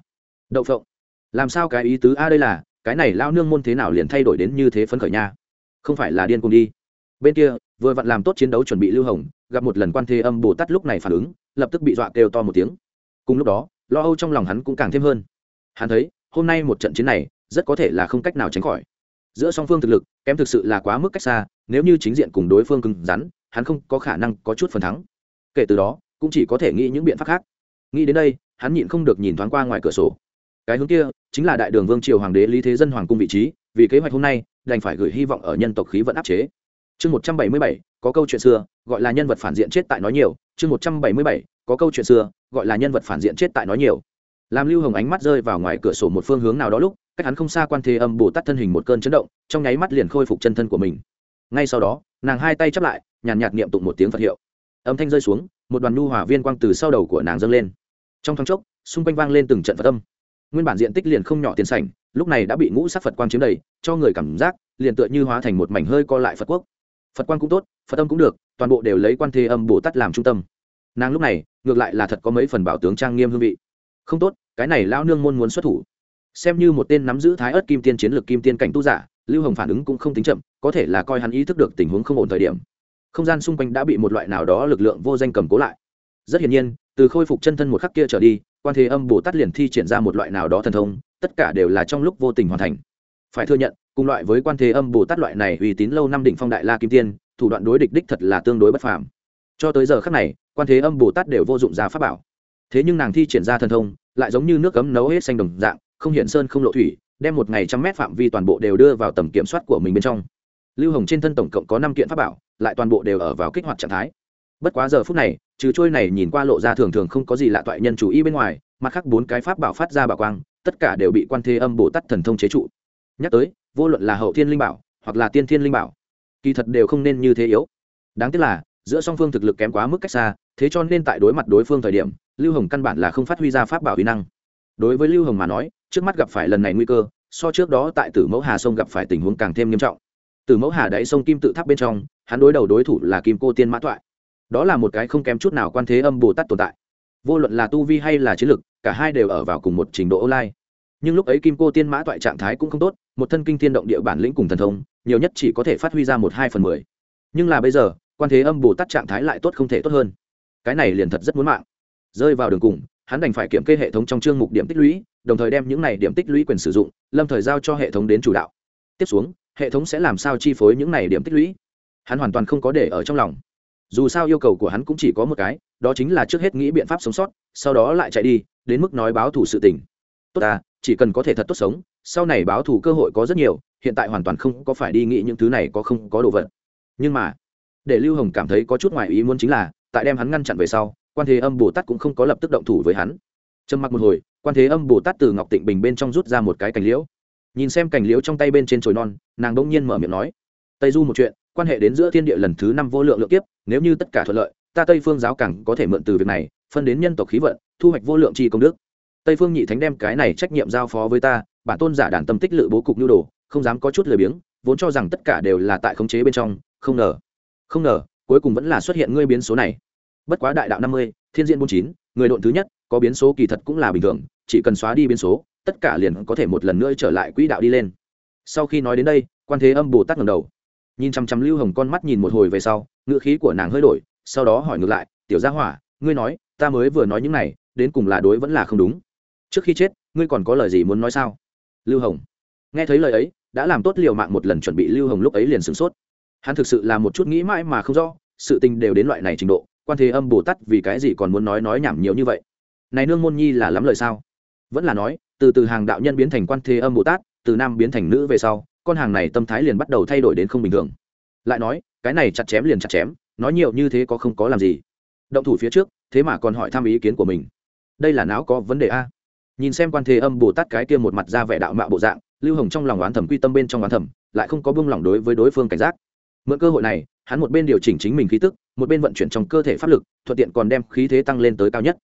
Đậu phộng, làm sao cái ý tứ a đây là, cái này lao nương môn thế nào liền thay đổi đến như thế phấn khởi nha? Không phải là điên cùng đi bên kia, vừa vặn làm tốt chiến đấu chuẩn bị lưu hồng, gặp một lần quan thế âm bồ tát lúc này phản ứng, lập tức bị dọa kêu to một tiếng. Cùng lúc đó, lo âu trong lòng hắn cũng càng thêm hơn. Hắn thấy, hôm nay một trận chiến này, rất có thể là không cách nào tránh khỏi. Giữa song phương thực lực, kém thực sự là quá mức cách xa, nếu như chính diện cùng đối phương cứng rắn, hắn không có khả năng có chút phần thắng. Kể từ đó, cũng chỉ có thể nghĩ những biện pháp khác. Nghĩ đến đây, hắn nhịn không được nhìn thoáng qua ngoài cửa sổ. Cái hướng kia, chính là đại đường vương triều hoàng đế lý thế dân hoàng cung vị trí, vì kế hoạch hôm nay, đành phải gửi hy vọng ở nhân tộc khí vận áp chế chương một trăm bảy mươi bảy, có câu chuyện xưa, gọi là nhân vật phản diện chết tại nói nhiều. Chương một trăm bảy mươi bảy, có câu chuyện xưa, gọi là nhân vật phản diện chết tại nói nhiều. Làm lưu hồng ánh mắt rơi vào ngoài cửa sổ một phương hướng nào đó lúc, cách hắn không xa quan thế âm bồ tát thân hình một cơn chấn động, trong nháy mắt liền khôi phục chân thân của mình. Ngay sau đó, nàng hai tay chắp lại, nhàn nhạt niệm tụng một tiếng phật hiệu. Âm thanh rơi xuống, một đoàn nhu hỏa viên quang từ sau đầu của nàng dâng lên. Trong thoáng chốc, xung quanh vang lên từng trận phật âm. Nguyên bản diện tích liền không nhỏ tiền sảnh, lúc này đã bị ngũ sắc phật quang chiếm đầy, cho người cảm giác, liền tựa như hóa thành một mảnh hơi co lại phật quốc phật quan cũng tốt, phật âm cũng được, toàn bộ đều lấy quan thế âm bồ tát làm trung tâm. Nàng lúc này, ngược lại là thật có mấy phần bảo tướng trang nghiêm hương vị. Không tốt, cái này lao nương môn muốn xuất thủ. Xem như một tên nắm giữ thái ớt kim tiên chiến lược kim tiên cảnh tu giả, lưu hồng phản ứng cũng không tính chậm, có thể là coi hắn ý thức được tình huống không ổn thời điểm. Không gian xung quanh đã bị một loại nào đó lực lượng vô danh cầm cố lại. Rất hiển nhiên, từ khôi phục chân thân một khắc kia trở đi, quan thế âm bồ tát liền thi triển ra một loại nào đó thần thông, tất cả đều là trong lúc vô tình hoàn thành. Phải thừa nhận cùng loại với quan thế âm bồ tát loại này uy tín lâu năm đỉnh phong đại la kim tiên, thủ đoạn đối địch đích thật là tương đối bất phàm. Cho tới giờ khắc này, quan thế âm bồ tát đều vô dụng ra pháp bảo. Thế nhưng nàng thi triển ra thần thông, lại giống như nước cấm nấu hết xanh đồng dạng, không hiện sơn không lộ thủy, đem một ngày trăm mét phạm vi toàn bộ đều đưa vào tầm kiểm soát của mình bên trong. Lưu hồng trên thân tổng cộng có năm kiện pháp bảo, lại toàn bộ đều ở vào kích hoạt trạng thái. Bất quá giờ phút này, trừ trôi này nhìn qua lộ ra thường thường không có gì lạ toại nhân chủ ý bên ngoài, mặt khác bốn cái pháp bảo phát ra bảo quang, tất cả đều bị quan thế âm bồ tát thần thông chế trụ. Nhắc tới vô luận là hậu thiên linh bảo hoặc là tiên thiên linh bảo, kỳ thật đều không nên như thế yếu. Đáng tiếc là, giữa song phương thực lực kém quá mức cách xa, thế cho nên tại đối mặt đối phương thời điểm, lưu hồng căn bản là không phát huy ra pháp bảo uy năng. Đối với lưu hồng mà nói, trước mắt gặp phải lần này nguy cơ, so trước đó tại tử mẫu hà sông gặp phải tình huống càng thêm nghiêm trọng. Tử mẫu hà đáy sông kim tự tháp bên trong, hắn đối đầu đối thủ là kim cô tiên mã thoại đó là một cái không kém chút nào quan thế âm bồ tát tồn tại. Vô luận là tu vi hay là chiến lực, cả hai đều ở vào cùng một trình độ online nhưng lúc ấy kim cô tiên mã toại trạng thái cũng không tốt, một thân kinh thiên động địa bản lĩnh cùng thần thông, nhiều nhất chỉ có thể phát huy ra một hai phần mười. Nhưng là bây giờ, quan thế âm bồ tát trạng thái lại tốt không thể tốt hơn. Cái này liền thật rất muốn mạng. Rơi vào đường cùng, hắn đành phải kiểm kê hệ thống trong chương mục điểm tích lũy, đồng thời đem những này điểm tích lũy quyền sử dụng, lâm thời giao cho hệ thống đến chủ đạo. Tiếp xuống, hệ thống sẽ làm sao chi phối những này điểm tích lũy? Hắn hoàn toàn không có để ở trong lòng. Dù sao yêu cầu của hắn cũng chỉ có một cái, đó chính là trước hết nghĩ biện pháp sống sót, sau đó lại chạy đi, đến mức nói báo thủ sự tình. Tốt à chỉ cần có thể thật tốt sống, sau này báo thù cơ hội có rất nhiều, hiện tại hoàn toàn không có phải đi nghĩ những thứ này có không có đồ vật. Nhưng mà, để lưu hồng cảm thấy có chút ngoài ý muốn chính là, tại đem hắn ngăn chặn về sau, quan thế âm bồ tát cũng không có lập tức động thủ với hắn. Trầm mặc một hồi, quan thế âm bồ tát từ ngọc tịnh bình bên trong rút ra một cái cành liễu. Nhìn xem cành liễu trong tay bên trên chồi non, nàng bỗng nhiên mở miệng nói, tây du một chuyện, quan hệ đến giữa thiên địa lần thứ năm vô lượng lượng kiếp, nếu như tất cả thuận lợi, ta tây phương giáo cẳng có thể mượn từ việc này, phân đến nhân tộc khí vận, thu hoạch vô lượng chi công đức tây phương nhị thánh đem cái này trách nhiệm giao phó với ta, bản tôn giả đàn tâm tích lự bố cục nhu đồ, không dám có chút lười biếng, vốn cho rằng tất cả đều là tại khống chế bên trong, không ngờ không ngờ, cuối cùng vẫn là xuất hiện ngươi biến số này. Bất quá đại đạo năm mươi, thiên diện bốn chín, người độn thứ nhất, có biến số kỳ thật cũng là bình thường, chỉ cần xóa đi biến số, tất cả liền có thể một lần nữa trở lại quỹ đạo đi lên. Sau khi nói đến đây, quan thế âm bồ tát ngầm đầu, nhìn chăm chăm lưu hồng con mắt nhìn một hồi về sau, ngữ khí của nàng hơi đổi, sau đó hỏi ngược lại, tiểu gia hỏa, ngươi nói, ta mới vừa nói những này, đến cùng là đối vẫn là không đúng? Trước khi chết, ngươi còn có lời gì muốn nói sao? Lưu hồng. Nghe thấy lời ấy, đã làm tốt liều mạng một lần chuẩn bị lưu hồng lúc ấy liền sửng sốt. Hắn thực sự là một chút nghĩ mãi mà không rõ, sự tình đều đến loại này trình độ, quan thế âm bồ tát vì cái gì còn muốn nói nói nhảm nhiều như vậy? Này nương môn nhi là lắm lời sao? Vẫn là nói, từ từ hàng đạo nhân biến thành quan thế âm bồ tát, từ nam biến thành nữ về sau, con hàng này tâm thái liền bắt đầu thay đổi đến không bình thường. Lại nói, cái này chặt chém liền chặt chém, nói nhiều như thế có không có làm gì. Động thủ phía trước, thế mà còn hỏi thăm ý kiến của mình. Đây là não có vấn đề a? Nhìn xem quan thế âm bồ tát cái kia một mặt ra vẻ đạo mạo bộ dạng, lưu hồng trong lòng oán thẩm quy tâm bên trong oán thẩm lại không có buông lỏng đối với đối phương cảnh giác. Mượn cơ hội này, hắn một bên điều chỉnh chính mình khí tức, một bên vận chuyển trong cơ thể pháp lực, thuận tiện còn đem khí thế tăng lên tới cao nhất.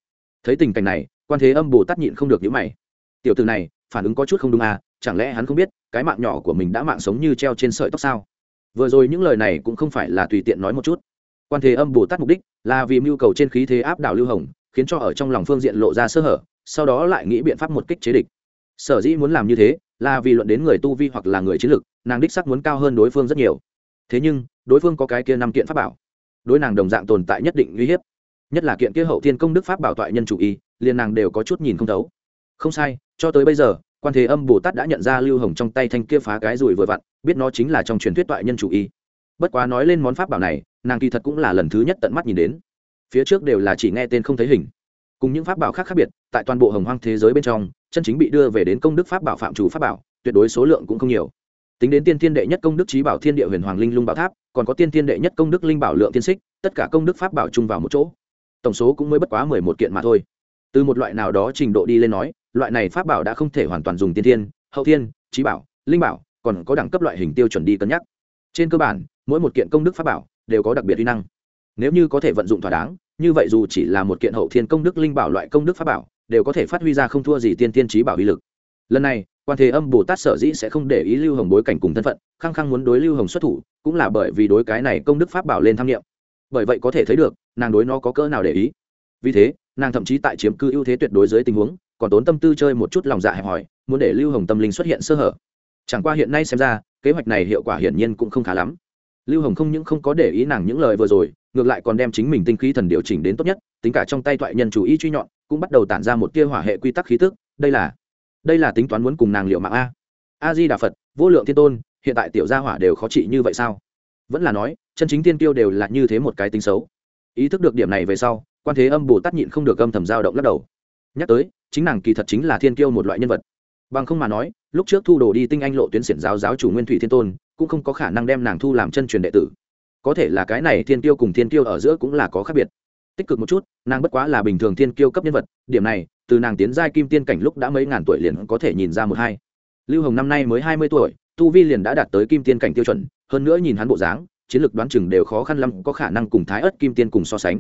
Thấy tình cảnh này, quan thế âm bồ tát nhịn không được nhữ mày. Tiểu từ này, phản ứng có chút không đúng à chẳng lẽ hắn không biết, cái mạng nhỏ của mình đã mạng sống như treo trên sợi tóc sao? Vừa rồi những lời này cũng không phải là tùy tiện nói một chút. Quan thế âm bồ tát mục đích là vì mưu cầu trên khí thế áp đảo lưu hồng, khiến cho ở trong lòng phương diện lộ ra sơ hở sau đó lại nghĩ biện pháp một kích chế địch. Sở dĩ muốn làm như thế là vì luận đến người tu vi hoặc là người chiến lực, nàng đích sắc muốn cao hơn đối phương rất nhiều. Thế nhưng, đối phương có cái kia năm kiện pháp bảo. Đối nàng đồng dạng tồn tại nhất định uy hiếp. Nhất là kiện kia hậu thiên công đức pháp bảo toại nhân chủ y, liền nàng đều có chút nhìn không thấu. Không sai, cho tới bây giờ, quan thế âm bồ tát đã nhận ra lưu hồng trong tay thanh kia phá cái rùi vừa vặn, biết nó chính là trong truyền thuyết toại nhân chủ y. Bất quá nói lên món pháp bảo này, nàng kỳ thật cũng là lần thứ nhất tận mắt nhìn đến. Phía trước đều là chỉ nghe tên không thấy hình cùng những pháp bảo khác khác biệt, tại toàn bộ hồng hoang thế giới bên trong, chân chính bị đưa về đến công đức pháp bảo phạm chủ pháp bảo, tuyệt đối số lượng cũng không nhiều. Tính đến tiên thiên đệ nhất công đức trí bảo thiên địa huyền hoàng linh lung bảo tháp, còn có tiên thiên đệ nhất công đức linh bảo lượng tiên xích, tất cả công đức pháp bảo chung vào một chỗ. Tổng số cũng mới bất quá mười một kiện mà thôi. Từ một loại nào đó trình độ đi lên nói, loại này pháp bảo đã không thể hoàn toàn dùng tiên thiên, hậu thiên trí bảo, linh bảo, còn có đẳng cấp loại hình tiêu chuẩn đi cân nhắc. Trên cơ bản, mỗi một kiện công đức pháp bảo đều có đặc biệt uy năng. Nếu như có thể vận dụng thỏa đáng như vậy dù chỉ là một kiện hậu thiên công đức linh bảo loại công đức pháp bảo, đều có thể phát huy ra không thua gì tiên tiên trí bảo uy lực. Lần này, quan thế âm bồ tát sở dĩ sẽ không để ý lưu hồng bối cảnh cùng thân phận, khăng khăng muốn đối lưu hồng xuất thủ, cũng là bởi vì đối cái này công đức pháp bảo lên tham nghiệm bởi vậy có thể thấy được, nàng đối nó có cỡ nào để ý. Vì thế, nàng thậm chí tại chiếm cư ưu thế tuyệt đối dưới tình huống, còn tốn tâm tư chơi một chút lòng dạ hẹp hòi, muốn để lưu hồng tâm linh xuất hiện sơ hở. Chẳng qua hiện nay xem ra, kế hoạch này hiệu quả hiển nhiên cũng không khá lắm. Lưu hồng không những không có để ý nàng những lời vừa rồi ngược lại còn đem chính mình tinh khí thần điều chỉnh đến tốt nhất, tính cả trong tay thoại nhân chủ ý truy nhọn, cũng bắt đầu tản ra một tia hỏa hệ quy tắc khí tức, đây là đây là tính toán muốn cùng nàng liệu mạng a. A di đà phật vô lượng thiên tôn, hiện tại tiểu gia hỏa đều khó trị như vậy sao? Vẫn là nói, chân chính tiên tiêu đều là như thế một cái tính xấu. Ý thức được điểm này về sau, quan thế âm bồ tát nhịn không được âm thầm dao động lắc đầu. Nhắc tới, chính nàng kỳ thật chính là thiên tiêu một loại nhân vật. Bằng không mà nói, lúc trước thu đồ đi tinh anh lộ tuyến xiển giáo giáo chủ nguyên thủy thiên tôn, cũng không có khả năng đem nàng thu làm chân truyền đệ tử có thể là cái này thiên tiêu cùng thiên tiêu ở giữa cũng là có khác biệt. Tích cực một chút, nàng bất quá là bình thường thiên kiêu cấp nhân vật, điểm này, từ nàng tiến giai kim tiên cảnh lúc đã mấy ngàn tuổi liền có thể nhìn ra một hai. Lưu hồng năm nay mới hai mươi tuổi, tu vi liền đã đạt tới kim tiên cảnh tiêu chuẩn, hơn nữa nhìn hắn bộ dáng, chiến lược đoán chừng đều khó khăn lắm, có khả năng cùng thái ớt kim tiên cùng so sánh.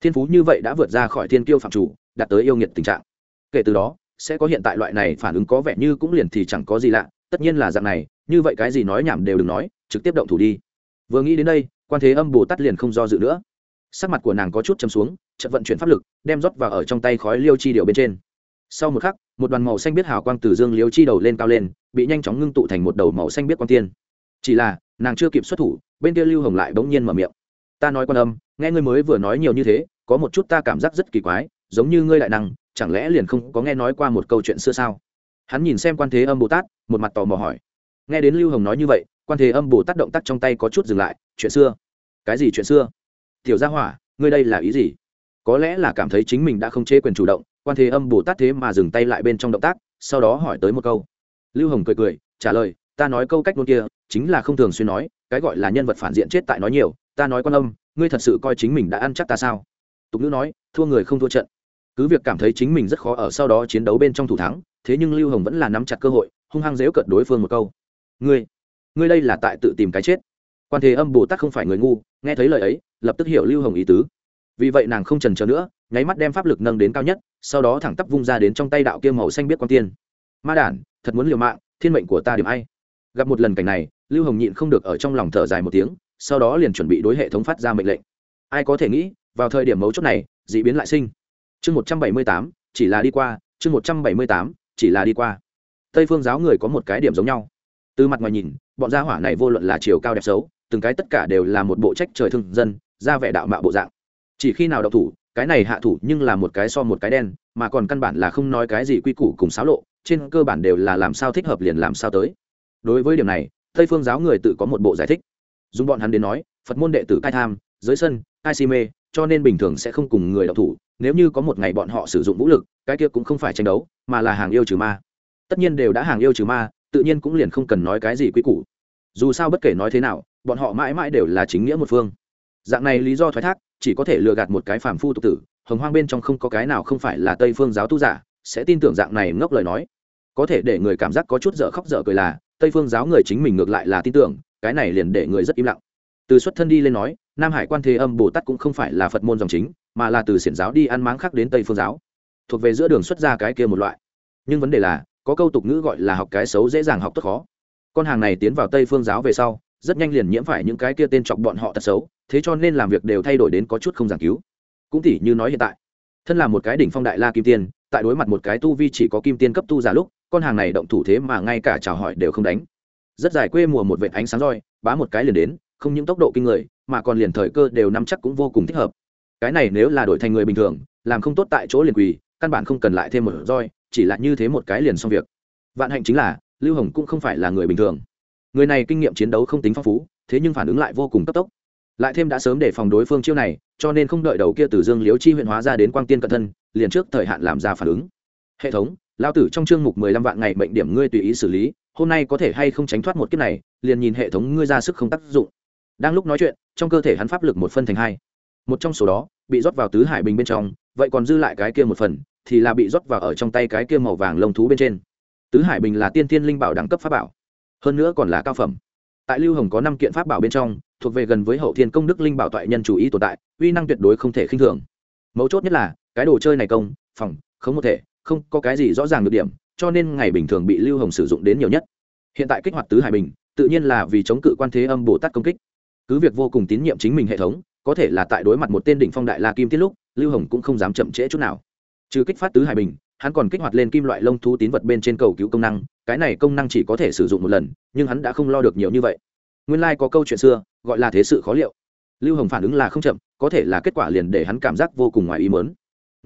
Thiên phú như vậy đã vượt ra khỏi thiên kiêu phạm chủ, đạt tới yêu nghiệt tình trạng. Kể từ đó, sẽ có hiện tại loại này phản ứng có vẻ như cũng liền thì chẳng có gì lạ, tất nhiên là dạng này, như vậy cái gì nói nhảm đều đừng nói, trực tiếp động thủ đi vừa nghĩ đến đây, quan thế âm bồ tát liền không do dự nữa. Sắc mặt của nàng có chút chấm xuống chậm vận chuyển pháp lực, đem rót vào ở trong tay khói liêu chi điệu bên trên. Sau một khắc, một đoàn màu xanh biết hào quang từ dương liêu chi đầu lên cao lên, bị nhanh chóng ngưng tụ thành một đầu màu xanh biết quang tiên. Chỉ là, nàng chưa kịp xuất thủ, bên kia lưu hồng lại bỗng nhiên mở miệng. Ta nói quan âm, nghe ngươi mới vừa nói nhiều như thế, có một chút ta cảm giác rất kỳ quái, giống như ngươi đại năng, chẳng lẽ liền không có nghe nói qua một câu chuyện xưa sao? Hắn nhìn xem quan thế âm bồ tát, một mặt tò mò hỏi. Nghe đến lưu hồng nói như vậy quan thế âm bồ tát động tác trong tay có chút dừng lại, chuyện xưa. Cái gì chuyện xưa? Tiểu gia hỏa, ngươi đây là ý gì? Có lẽ là cảm thấy chính mình đã không chế quyền chủ động. Quan thế âm bồ tát thế mà dừng tay lại bên trong động tác, sau đó hỏi tới một câu. Lưu hồng cười cười, trả lời, ta nói câu cách nôn kia, chính là không thường xuyên nói, cái gọi là nhân vật phản diện chết tại nói nhiều, ta nói quan âm, ngươi thật sự coi chính mình đã ăn chắc ta sao? Tục ngữ nói, thua người không thua trận. Cứ việc cảm thấy chính mình rất khó ở sau đó chiến đấu bên trong thủ thắng, thế nhưng lưu hồng vẫn là nắm chặt cơ hội, hung hăng dễu cận đối phương một câu. Ngươi ngươi đây là tại tự tìm cái chết. Quan thế âm bồ tát không phải người ngu, nghe thấy lời ấy, lập tức hiểu lưu hồng ý tứ. Vì vậy nàng không trần trờ nữa, nháy mắt đem pháp lực nâng đến cao nhất, sau đó thẳng tắp vung ra đến trong tay đạo kia màu xanh biết quan tiên. Ma đản, thật muốn liều mạng, thiên mệnh của ta điểm ai? Gặp một lần cảnh này, lưu hồng nhịn không được ở trong lòng thở dài một tiếng, sau đó liền chuẩn bị đối hệ thống phát ra mệnh lệnh. Ai có thể nghĩ, vào thời điểm mấu chốt này d ị biến lại sinh. Chương một trăm bảy mươi tám, chỉ là đi qua, chương một trăm bảy mươi tám, chỉ là đi qua. Tây phương giáo người có một cái điểm giống nhau từ mặt ngoài nhìn, bọn gia hỏa này vô luận là chiều cao đẹp xấu, từng cái tất cả đều là một bộ trách trời thương dân, ra vẻ đạo mạo bộ dạng. Chỉ khi nào đậu thủ, cái này hạ thủ nhưng là một cái so một cái đen, mà còn căn bản là không nói cái gì quy củ cùng xáo lộ, trên cơ bản đều là làm sao thích hợp liền làm sao tới. Đối với điểm này, tây phương giáo người tự có một bộ giải thích. Dùng bọn hắn đến nói, phật môn đệ tử cai tham dưới sân, cai si mê, cho nên bình thường sẽ không cùng người đọc thủ, nếu như có một ngày bọn họ sử dụng vũ lực, cái kia cũng không phải tranh đấu, mà là hàng yêu trừ ma. Tất nhiên đều đã hàng yêu trừ ma tự nhiên cũng liền không cần nói cái gì quy củ. Dù sao bất kể nói thế nào, bọn họ mãi mãi đều là chính nghĩa một phương. Dạng này lý do thoái thác, chỉ có thể lừa gạt một cái phàm phu tục tử, hồng hoang bên trong không có cái nào không phải là tây phương giáo tu giả, sẽ tin tưởng dạng này ngốc lời nói. Có thể để người cảm giác có chút dở khóc dở cười là, tây phương giáo người chính mình ngược lại là tin tưởng, cái này liền để người rất im lặng. Từ xuất thân đi lên nói, nam hải quan thế âm bồ tát cũng không phải là phật môn dòng chính, mà là từ xiển giáo đi ăn máng khác đến tây phương giáo. Thuộc về giữa đường xuất ra cái kia một loại. Nhưng vấn đề là có câu tục ngữ gọi là học cái xấu dễ dàng học tốt khó. Con hàng này tiến vào tây phương giáo về sau, rất nhanh liền nhiễm phải những cái kia tên chọc bọn họ tật xấu, thế cho nên làm việc đều thay đổi đến có chút không giảng cứu. Cũng tỉ như nói hiện tại, thân là một cái đỉnh phong đại la kim tiên, tại đối mặt một cái tu vi chỉ có kim tiên cấp tu giả lúc, con hàng này động thủ thế mà ngay cả chào hỏi đều không đánh. Rất dài quê mùa một vệt ánh sáng roi, bá một cái liền đến, không những tốc độ kinh người, mà còn liền thời cơ đều nắm chắc cũng vô cùng thích hợp. Cái này nếu là đổi thành người bình thường, làm không tốt tại chỗ liền quỳ, căn bản không cần lại thêm một roi chỉ là như thế một cái liền xong việc. Vạn hạnh chính là, lưu hồng cũng không phải là người bình thường. Người này kinh nghiệm chiến đấu không tính phong phú, thế nhưng phản ứng lại vô cùng cấp tốc. Lại thêm đã sớm để phòng đối phương chiêu này, cho nên không đợi đầu kia từ dương Liễu chi huyện hóa ra đến quang tiên cận thân, liền trước thời hạn làm ra phản ứng. Hệ thống lao tử trong chương mục mười lăm vạn ngày mệnh điểm ngươi tùy ý xử lý, hôm nay có thể hay không tránh thoát một kiếp này, liền nhìn hệ thống ngươi ra sức không tác dụng. Đang lúc nói chuyện, trong cơ thể hắn pháp lực một phân thành hai. Một trong số đó, bị rót vào tứ hải bình bên trong, vậy còn dư lại cái kia một phần thì là bị rót vào ở trong tay cái kia màu vàng lông thú bên trên. Tứ hải bình là tiên tiên linh bảo đẳng cấp pháp bảo, hơn nữa còn là cao phẩm. Tại lưu hồng có năm kiện pháp bảo bên trong, thuộc về gần với hậu thiên công đức linh bảo toại nhân chủ ý tồn tại, uy năng tuyệt đối không thể khinh thường. Mấu chốt nhất là, cái đồ chơi này công, phòng, không một thể, không có cái gì rõ ràng được điểm, cho nên ngày bình thường bị lưu hồng sử dụng đến nhiều nhất. Hiện tại kích hoạt tứ hải bình, tự nhiên là vì chống cự quan thế âm bồ tát công kích. Cứ việc vô cùng tín nhiệm chính mình hệ thống, có thể là tại đối mặt một tên đỉnh phong đại la kim tiết lúc, lưu hồng cũng không dám chậm trễ chút nào trừ kích phát tứ hải bình, hắn còn kích hoạt lên kim loại lông thú tín vật bên trên cầu cứu công năng, cái này công năng chỉ có thể sử dụng một lần, nhưng hắn đã không lo được nhiều như vậy. Nguyên lai、like、có câu chuyện xưa, gọi là thế sự khó liệu. Lưu hồng phản ứng là không chậm, có thể là kết quả liền để hắn cảm giác vô cùng ngoài ý mớn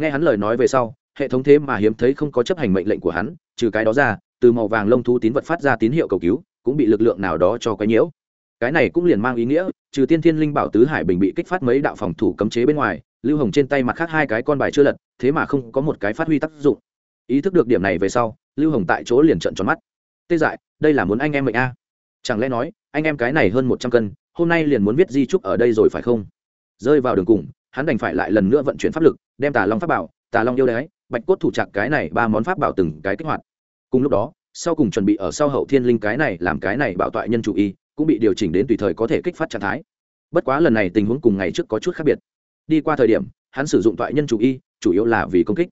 nghe hắn lời nói về sau, hệ thống thế mà hiếm thấy không có chấp hành mệnh lệnh của hắn, trừ cái đó ra, từ màu vàng lông thú tín vật phát ra tín hiệu cầu cứu, cũng bị lực lượng nào đó cho quấy nhiễu. Cái này cũng liền mang ý nghĩa, trừ tiên thiên linh bảo tứ hải bình bị kích phát mấy đạo phòng thủ cấm chế bên ngoài lưu hồng trên tay mặt khác hai cái con bài chưa lật, thế mà không có một cái phát huy tác dụng. Ý thức được điểm này về sau, lưu hồng tại chỗ liền trận tròn mắt. Tê dại, đây là muốn anh em mệnh a. Chẳng lẽ nói, anh em cái này hơn một trăm cân, hôm nay liền muốn viết di trúc ở đây rồi phải không? Rơi vào đường cùng, hắn đành phải lại lần nữa vận chuyển pháp lực, đem tà long pháp bảo, tà long yêu đái, bạch cốt thủ trạc cái này ba món pháp bảo từng cái kích hoạt. Cùng lúc đó, sau cùng chuẩn bị ở sau hậu thiên linh cái này làm cái này bảo tọa nhân chủ y, cũng bị điều chỉnh đến tùy thời có thể kích phát trạng thái. Bất quá lần này tình huống cùng ngày trước có chút khác biệt đi qua thời điểm, hắn sử dụng toại nhân chủ y, chủ yếu là vì công kích.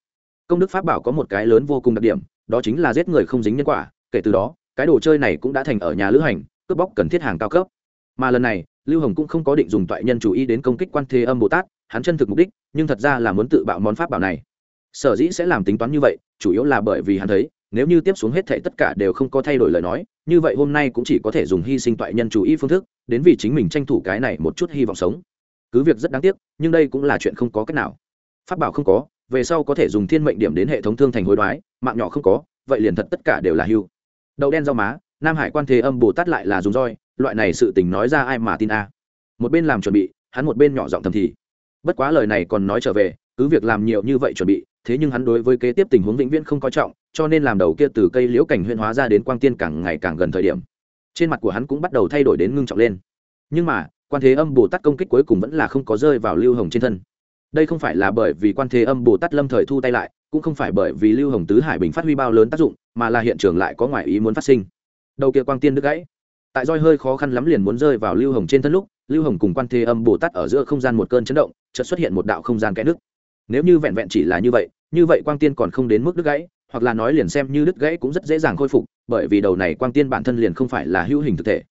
Công đức pháp bảo có một cái lớn vô cùng đặc điểm, đó chính là giết người không dính nhân quả, kể từ đó, cái đồ chơi này cũng đã thành ở nhà lữ hành, cướp bóc cần thiết hàng cao cấp. Mà lần này, lưu hồng cũng không có định dùng toại nhân chủ y đến công kích quan thế âm bồ tát, hắn chân thực mục đích, nhưng thật ra là muốn tự bạo món pháp bảo này. Sở dĩ sẽ làm tính toán như vậy, chủ yếu là bởi vì hắn thấy, nếu như tiếp xuống hết thảy tất cả đều không có thay đổi lời nói, như vậy hôm nay cũng chỉ có thể dùng hy sinh toại nhân chủ y phương thức, đến vì chính mình tranh thủ cái này một chút hy vọng sống cứ việc rất đáng tiếc, nhưng đây cũng là chuyện không có cách nào. Pháp bảo không có, về sau có thể dùng thiên mệnh điểm đến hệ thống thương thành hối đoái, mạng nhỏ không có, vậy liền thật tất cả đều là hưu. Đậu đen rau má, nam hải quan thế âm bồ tát lại là dùng roi, loại này sự tình nói ra ai mà tin a? Một bên làm chuẩn bị, hắn một bên nhỏ giọng thầm thì. Bất quá lời này còn nói trở về, cứ việc làm nhiều như vậy chuẩn bị, thế nhưng hắn đối với kế tiếp tình huống vĩnh viễn không coi trọng, cho nên làm đầu kia từ cây liễu cảnh huyên hóa ra đến quang tiên càng ngày càng gần thời điểm. Trên mặt của hắn cũng bắt đầu thay đổi đến ngưng trọng lên. Nhưng mà quan thế âm bồ tát công kích cuối cùng vẫn là không có rơi vào lưu hồng trên thân đây không phải là bởi vì quan thế âm bồ tát lâm thời thu tay lại cũng không phải bởi vì lưu hồng tứ hải bình phát huy bao lớn tác dụng mà là hiện trường lại có ngoại ý muốn phát sinh đầu kia quang tiên đứt gãy tại roi hơi khó khăn lắm liền muốn rơi vào lưu hồng trên thân lúc lưu hồng cùng quan thế âm bồ tát ở giữa không gian một cơn chấn động chợt xuất hiện một đạo không gian kẽ nước nếu như vẹn vẹn chỉ là như vậy như vậy quang tiên còn không đến mức đứt gãy hoặc là nói liền xem như đứt gãy cũng rất dễ dàng khôi phục bởi vì đầu này quang tiên bản thân liền không phải là hữu hình thực thể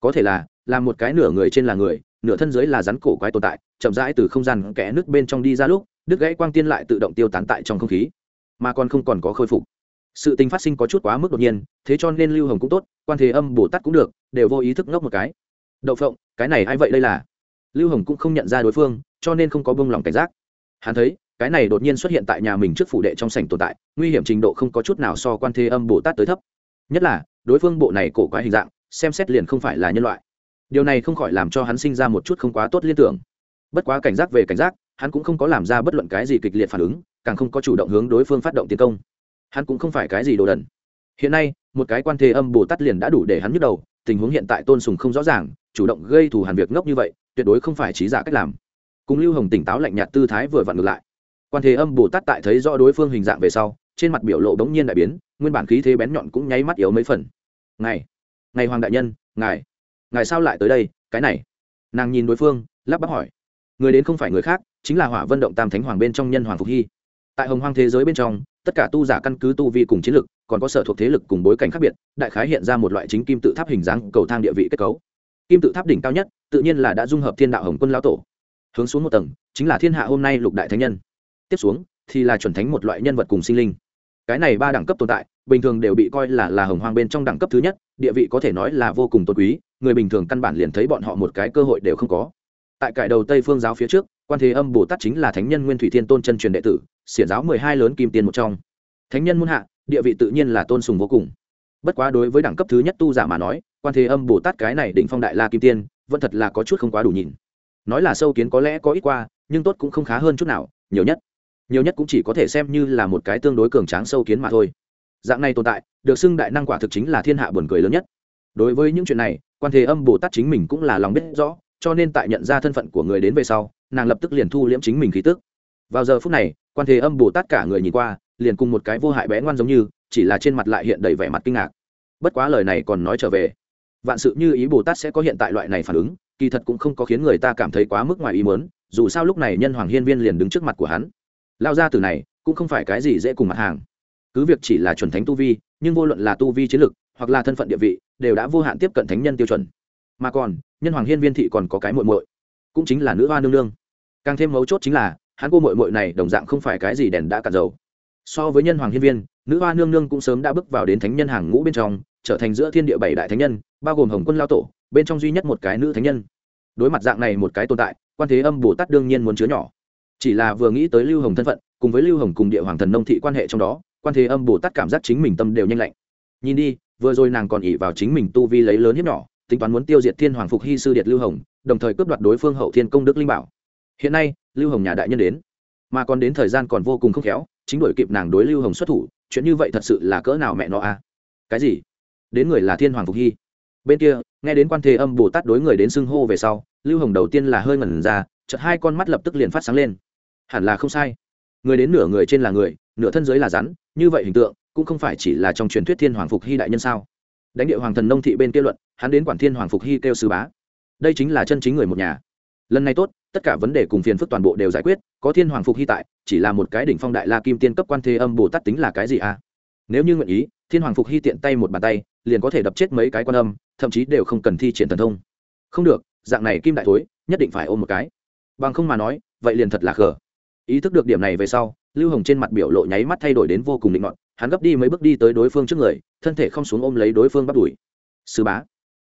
có thể là là một cái nửa người trên là người, nửa thân dưới là rắn cổ quái tồn tại, chậm rãi từ không gian kẽ nước bên trong đi ra lúc, đứt gãy quang tiên lại tự động tiêu tán tại trong không khí. Mà còn không còn có khôi phục. Sự tình phát sinh có chút quá mức đột nhiên, thế cho nên lưu hồng cũng tốt, quan thế âm bồ tát cũng được, đều vô ý thức ngốc một cái. Đậu phộng, cái này ai vậy đây là? Lưu hồng cũng không nhận ra đối phương, cho nên không có bông lòng cảnh giác. Hắn thấy, cái này đột nhiên xuất hiện tại nhà mình trước phủ đệ trong sảnh tồn tại, nguy hiểm trình độ không có chút nào so quan thế âm bồ tát tới thấp. Nhất là, đối phương bộ này cổ quái hình dạng, xem xét liền không phải là nhân loại điều này không khỏi làm cho hắn sinh ra một chút không quá tốt liên tưởng. Bất quá cảnh giác về cảnh giác, hắn cũng không có làm ra bất luận cái gì kịch liệt phản ứng, càng không có chủ động hướng đối phương phát động tiến công. Hắn cũng không phải cái gì đồ đần. Hiện nay, một cái quan thế âm bồ tát liền đã đủ để hắn nhức đầu, tình huống hiện tại tôn sùng không rõ ràng, chủ động gây thù hàn việc ngốc như vậy, tuyệt đối không phải trí giả cách làm. Cùng lưu hồng tỉnh táo lạnh nhạt tư thái vừa vặn ngược lại. Quan thế âm bồ tát tại thấy rõ đối phương hình dạng về sau, trên mặt biểu lộ bỗng nhiên đại biến, nguyên bản khí thế bén nhọn cũng nháy mắt yếu mấy phần. Ngài ngài hoàng đại nhân, ngài ngài sao lại tới đây, cái này? Nàng nhìn đối phương, lắp bắp hỏi. Người đến không phải người khác, chính là hỏa vân động tam thánh hoàng bên trong nhân hoàng phục hy. Tại hồng hoang thế giới bên trong, tất cả tu giả căn cứ tu vi cùng chiến lực, còn có sở thuộc thế lực cùng bối cảnh khác biệt, đại khái hiện ra một loại chính kim tự tháp hình dáng cầu thang địa vị kết cấu. Kim tự tháp đỉnh cao nhất, tự nhiên là đã dung hợp thiên đạo hồng quân lao tổ. Hướng xuống một tầng, chính là thiên hạ hôm nay lục đại thánh nhân. Tiếp xuống, thì là chuẩn thánh một loại nhân vật cùng sinh linh. Cái này ba đẳng cấp tồn tại bình thường đều bị coi là là hồng hoang bên trong đẳng cấp thứ nhất, địa vị có thể nói là vô cùng tôn quý, người bình thường căn bản liền thấy bọn họ một cái cơ hội đều không có. Tại cải đầu tây phương giáo phía trước, quan thế âm bồ tát chính là thánh nhân nguyên thủy thiên tôn chân truyền đệ tử, xiển giáo mười hai lớn kim tiên một trong. Thánh nhân muôn hạ, địa vị tự nhiên là tôn sùng vô cùng. Bất quá đối với đẳng cấp thứ nhất tu giả mà nói, quan thế âm bồ tát cái này định phong đại la kim tiên, vẫn thật là có chút không quá đủ nhìn. Nói là sâu kiến có lẽ có ít qua, nhưng tốt cũng không khá hơn chút nào, nhiều nhất. Nhiều nhất cũng chỉ có thể xem như là một cái tương đối cường tráng sâu kiến mà thôi dạng này tồn tại, được xưng đại năng quả thực chính là thiên hạ buồn cười lớn nhất. Đối với những chuyện này, quan thế âm bồ tát chính mình cũng là lòng biết rõ, cho nên tại nhận ra thân phận của người đến về sau, nàng lập tức liền thu liễm chính mình khí tức. Vào giờ phút này, quan thế âm bồ tát cả người nhìn qua, liền cùng một cái vô hại bé ngoan giống như, chỉ là trên mặt lại hiện đầy vẻ mặt kinh ngạc. Bất quá lời này còn nói trở về. Vạn sự như ý bồ tát sẽ có hiện tại loại này phản ứng, kỳ thật cũng không có khiến người ta cảm thấy quá mức ngoài ý muốn, dù sao lúc này nhân hoàng hiên viên liền đứng trước mặt của hắn. Lao ra từ này, cũng không phải cái gì dễ cùng mặt hàng cứ việc chỉ là chuẩn thánh tu vi, nhưng vô luận là tu vi chiến lực, hoặc là thân phận địa vị, đều đã vô hạn tiếp cận thánh nhân tiêu chuẩn. Mà còn, nhân hoàng hiên viên thị còn có cái muội muội, cũng chính là nữ hoa nương nương. Càng thêm mấu chốt chính là, hắn cô muội muội này đồng dạng không phải cái gì đèn đã cạn dầu. So với nhân hoàng hiên viên, nữ hoa nương nương cũng sớm đã bước vào đến thánh nhân hàng ngũ bên trong, trở thành giữa thiên địa bảy đại thánh nhân, bao gồm hồng quân lao tổ, bên trong duy nhất một cái nữ thánh nhân. Đối mặt dạng này một cái tồn tại, quan thế âm bồ tát đương nhiên muốn chứa nhỏ. Chỉ là vừa nghĩ tới lưu hồng thân phận, cùng với lưu hồng cùng địa hoàng thần nông thị quan hệ trong đó quan thế âm bồ tát cảm giác chính mình tâm đều nhanh lạnh. Nhìn đi, vừa rồi nàng còn ỉ vào chính mình tu vi lấy lớn hiếp nhỏ, tính toán muốn tiêu diệt thiên hoàng phục hy sư điệt lưu hồng, đồng thời cướp đoạt đối phương hậu thiên công đức linh bảo. Hiện nay, lưu hồng nhà đại nhân đến. Mà còn đến thời gian còn vô cùng không khéo, chính đổi kịp nàng đối lưu hồng xuất thủ, chuyện như vậy thật sự là cỡ nào mẹ nó a? À? cái gì? Đến người là thiên hoàng phục hy. Bên kia, nghe đến quan thế âm bồ tát đối người đến xưng hô về sau, lưu hồng đầu tiên là hơi ngẩn ra, chợt hai con mắt lập tức liền phát sáng lên. Hẳn là không sai. Người đến nửa người trên là người, nửa thân dưới là rắn như vậy hình tượng, cũng không phải chỉ là trong truyền thuyết thiên hoàng phục hy đại nhân sao? Đánh địa hoàng thần nông thị bên kia luận, hắn đến quản thiên hoàng phục hy kêu sư bá. Đây chính là chân chính người một nhà. Lần này tốt, tất cả vấn đề cùng phiền phức toàn bộ đều giải quyết, có thiên hoàng phục hy tại, chỉ là một cái đỉnh phong đại la kim tiên cấp quan thế âm bồ tát tính là cái gì à? Nếu như nguyện ý, thiên hoàng phục hy tiện tay một bàn tay, liền có thể đập chết mấy cái quan âm, thậm chí đều không cần thi triển thần thông. Không được, dạng này kim đại thối, nhất định phải ôm một cái. Bằng không mà nói, vậy liền thật là khờ ý thức được điểm này về sau, lưu hồng trên mặt biểu lộ nháy mắt thay đổi đến vô cùng định mọn hắn gấp đi mấy bước đi tới đối phương trước người, thân thể không xuống ôm lấy đối phương bắt đuổi. Sư bá.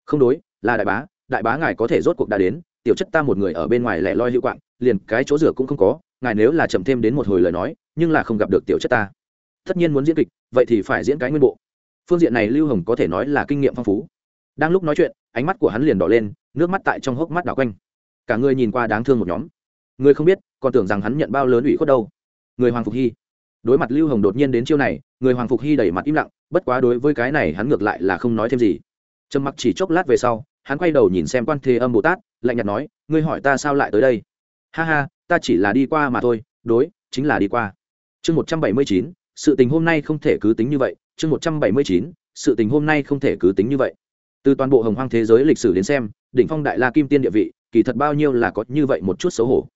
Không đối, là đại bá đại bá ngài có thể rốt cuộc đã đến, tiểu chất ta một người ở bên ngoài lẻ loi hữu quạng, liền cái chỗ rửa cũng không có, ngài nếu là chậm thêm đến một hồi lời nói, nhưng là không gặp được tiểu chất ta. Tất nhiên muốn diễn kịch, vậy thì phải diễn cái nguyên bộ. Phương diện này lưu hồng có thể nói là kinh nghiệm phong phú. Đang lúc nói chuyện, ánh mắt của hắn liền đỏ lên, nước mắt tại trong hốc mắt đảo quanh. Cả người nhìn qua đáng thương một nhóm. Người không biết còn tưởng rằng hắn nhận bao lớn ủy khuất đâu. Người hoàng phục hy. Đối mặt lưu hồng đột nhiên đến chiêu này, người hoàng phục hy đẩy mặt im lặng, bất quá đối với cái này hắn ngược lại là không nói thêm gì. Trầm mặc chỉ chốc lát về sau, hắn quay đầu nhìn xem quan thế âm bồ tát, lạnh nhạt nói, ngươi hỏi ta sao lại tới đây? Ha ha, ta chỉ là đi qua mà thôi, đối, chính là đi qua. Chương một trăm bảy mươi chín, sự tình hôm nay không thể cứ tính như vậy. Chương một trăm bảy mươi chín, sự tình hôm nay không thể cứ tính như vậy. Từ toàn bộ hồng hoang thế giới lịch sử đến xem, đỉnh phong đại la kim tiên địa vị, kỳ thật bao nhiêu là có như vậy một chút xấu hổ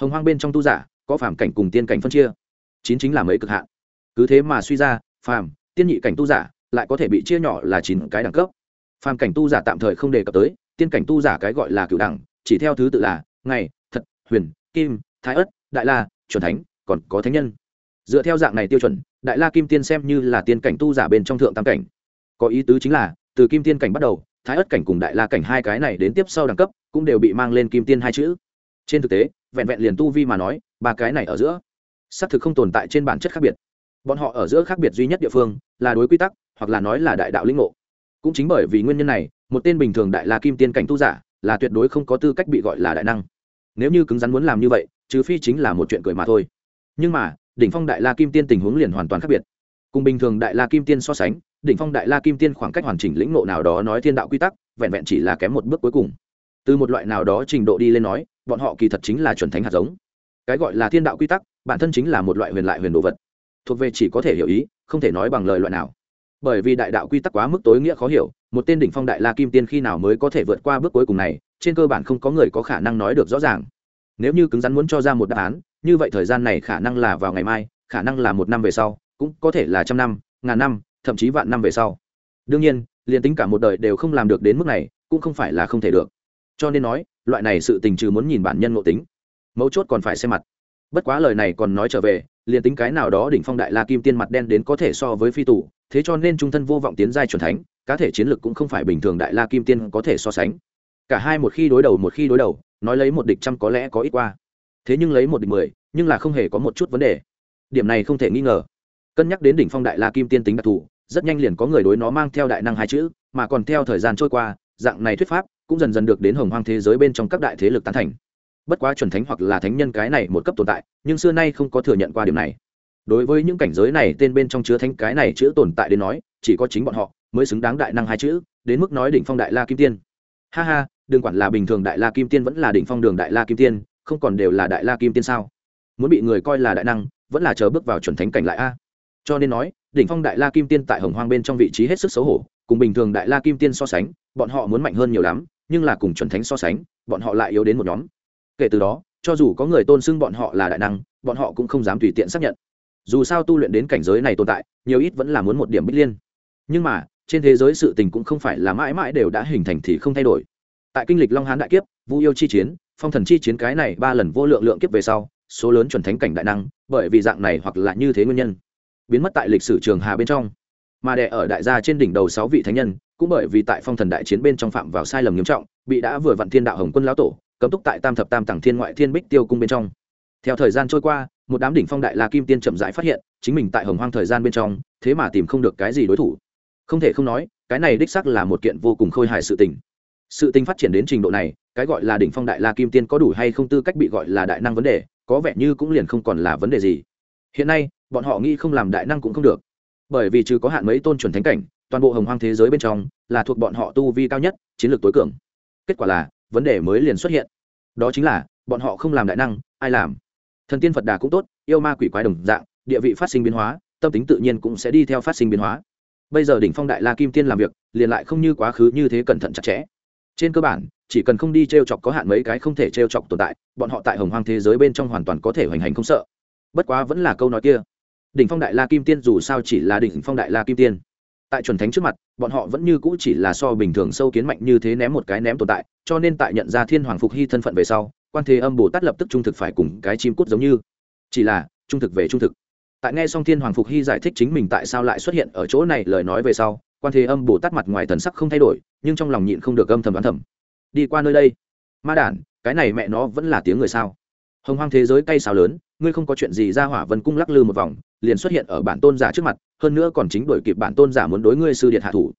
hồng hoang bên trong tu giả, có phàm cảnh cùng tiên cảnh phân chia. Chín chính là mấy cực hạn. Cứ thế mà suy ra, phàm, tiên nhị cảnh tu giả lại có thể bị chia nhỏ là chín cái đẳng cấp. Phàm cảnh tu giả tạm thời không đề cập tới, tiên cảnh tu giả cái gọi là cựu đẳng, chỉ theo thứ tự là ngày thật huyền, kim, thái ất, đại la, chuẩn thánh, còn có thánh nhân. Dựa theo dạng này tiêu chuẩn, đại la kim tiên xem như là tiên cảnh tu giả bên trong thượng tam cảnh. Có ý tứ chính là, từ kim tiên cảnh bắt đầu, thái ất cảnh cùng đại la cảnh hai cái này đến tiếp sau đẳng cấp cũng đều bị mang lên kim tiên hai chữ. Trên thực tế vẹn vẹn liền tu vi mà nói, ba cái này ở giữa, xác thực không tồn tại trên bản chất khác biệt. Bọn họ ở giữa khác biệt duy nhất địa phương là đối quy tắc, hoặc là nói là đại đạo linh ngộ. Cũng chính bởi vì nguyên nhân này, một tên bình thường đại la kim tiên cảnh tu giả là tuyệt đối không có tư cách bị gọi là đại năng. Nếu như cứng rắn muốn làm như vậy, trừ phi chính là một chuyện cười mà thôi. Nhưng mà, đỉnh phong đại la kim tiên tình huống liền hoàn toàn khác biệt. Cùng bình thường đại la kim tiên so sánh, đỉnh phong đại la kim tiên khoảng cách hoàn chỉnh lĩnh ngộ nào đó nói thiên đạo quy tắc, vẹn vẹn chỉ là kém một bước cuối cùng. Từ một loại nào đó trình độ đi lên nói bọn họ kỳ thật chính là chuẩn thánh hạt giống. Cái gọi là thiên đạo quy tắc, bản thân chính là một loại huyền lại huyền đồ vật. Thuộc về chỉ có thể hiểu ý, không thể nói bằng lời loại nào. Bởi vì đại đạo quy tắc quá mức tối nghĩa khó hiểu, một tên đỉnh phong đại la kim tiên khi nào mới có thể vượt qua bước cuối cùng này, trên cơ bản không có người có khả năng nói được rõ ràng. Nếu như cứng rắn muốn cho ra một đáp án, như vậy thời gian này khả năng là vào ngày mai, khả năng là một năm về sau, cũng có thể là trăm năm, ngàn năm, thậm chí vạn năm về sau. Đương nhiên, liền tính cả một đời đều không làm được đến mức này, cũng không phải là không thể được cho nên nói, loại này sự tình trừ muốn nhìn bản nhân ngộ tính, mấu chốt còn phải xem mặt. Bất quá lời này còn nói trở về, liền tính cái nào đó đỉnh phong đại la kim tiên mặt đen đến có thể so với phi tù, thế cho nên trung thân vô vọng tiến giai c thánh, cá thể chiến lược cũng không phải bình thường đại la kim tiên có thể so sánh. Cả hai một khi đối đầu một khi đối đầu, nói lấy một địch trăm có lẽ có ít qua. Thế nhưng lấy một địch mười, nhưng là không hề có một chút vấn đề. Điểm này không thể nghi ngờ. Cân nhắc đến đỉnh phong đại la kim tiên tính đặc thù, rất nhanh liền có người đối nó mang theo đại năng hai chữ, mà còn theo thời gian trôi qua dạng này thuyết pháp cũng dần dần được đến hồng hoang thế giới bên trong các đại thế lực tán thành. Bất quá chuẩn thánh hoặc là thánh nhân cái này một cấp tồn tại, nhưng xưa nay không có thừa nhận qua điểm này. Đối với những cảnh giới này tên bên trong chứa thánh cái này chữ tồn tại đến nói, chỉ có chính bọn họ mới xứng đáng đại năng hai chữ, đến mức nói đỉnh phong đại la kim tiên. Ha ha, đừng quản là bình thường đại la kim tiên vẫn là đỉnh phong đường đại la kim tiên, không còn đều là đại la kim tiên sao? Muốn bị người coi là đại năng, vẫn là chờ bước vào chuẩn thánh cảnh lại a. Cho nên nói, đỉnh phong đại la kim tiên tại hồng hoang bên trong vị trí hết sức xấu hổ cùng bình thường đại la kim tiên so sánh, bọn họ muốn mạnh hơn nhiều lắm, nhưng là cùng chuẩn thánh so sánh, bọn họ lại yếu đến một nhóm. Kể từ đó, cho dù có người tôn xưng bọn họ là đại năng, bọn họ cũng không dám tùy tiện xác nhận. Dù sao tu luyện đến cảnh giới này tồn tại, nhiều ít vẫn là muốn một điểm bích liên. Nhưng mà, trên thế giới sự tình cũng không phải là mãi mãi đều đã hình thành thì không thay đổi. Tại kinh lịch long hán đại kiếp, vu yêu chi chiến, phong thần chi chiến cái này ba lần vô lượng lượng kiếp về sau, số lớn chuẩn thánh cảnh đại năng, bởi vì dạng này hoặc là như thế nguyên nhân, biến mất tại lịch sử trường hà bên trong mà đẻ ở đại gia trên đỉnh đầu sáu vị thánh nhân, cũng bởi vì tại phong thần đại chiến bên trong phạm vào sai lầm nghiêm trọng, bị đã vừa vặn thiên đạo hồng quân lão tổ, cấm túc tại tam thập tam tàng thiên ngoại thiên bích tiêu cung bên trong. Theo thời gian trôi qua, một đám đỉnh phong đại la kim tiên chậm rãi phát hiện, chính mình tại hồng hoang thời gian bên trong, thế mà tìm không được cái gì đối thủ. Không thể không nói, cái này đích sắc là một kiện vô cùng khôi hài sự tình. Sự tình phát triển đến trình độ này, cái gọi là đỉnh phong đại la kim tiên có đủ hay không tư cách bị gọi là đại năng vấn đề, có vẻ như cũng liền không còn là vấn đề gì. Hiện nay, bọn họ nghĩ không làm đại năng cũng không được bởi vì trừ có hạn mấy tôn chuẩn thánh cảnh, toàn bộ hồng hoang thế giới bên trong là thuộc bọn họ tu vi cao nhất, chiến lược tối cường. Kết quả là, vấn đề mới liền xuất hiện. Đó chính là, bọn họ không làm đại năng, ai làm? Thần tiên phật đà cũng tốt, yêu ma quỷ quái đồng dạng, địa vị phát sinh biến hóa, tâm tính tự nhiên cũng sẽ đi theo phát sinh biến hóa. Bây giờ đỉnh phong đại la kim tiên làm việc, liền lại không như quá khứ như thế cẩn thận chặt chẽ. Trên cơ bản, chỉ cần không đi t r e o chọc có hạn mấy cái không thể t r e o chọc tồn tại, bọn họ tại hồng hoang thế giới bên trong hoàn toàn có thể hoành hành không sợ. Bất quá vẫn là câu nói kia đỉnh phong đại la kim tiên dù sao chỉ là đỉnh phong đại la kim tiên. Tại chuẩn thánh trước mặt, bọn họ vẫn như cũ chỉ là so bình thường sâu kiến mạnh như thế ném một cái ném tồn tại, cho nên tại nhận ra thiên hoàng phục hy thân phận về sau, quan thế âm bồ tát lập tức trung thực phải cùng cái chim cút giống như. Chỉ là, trung thực về trung thực. Tại nghe xong thiên hoàng phục hy giải thích chính mình tại sao lại xuất hiện ở chỗ này lời nói về sau, quan thế âm bồ tát mặt ngoài thần sắc không thay đổi, nhưng trong lòng nhịn không được âm thầm đoán thầm. Đi qua nơi đây. Ma đản, cái này mẹ nó vẫn là tiếng người sao? Hồng hoang thế giới cay sao lớn ngươi không có chuyện gì ra hỏa vân cung lắc lư một vòng, liền xuất hiện ở bản tôn giả trước mặt, hơn nữa còn chính đổi kịp bản tôn giả muốn đối ngươi sư điện hạ thủ.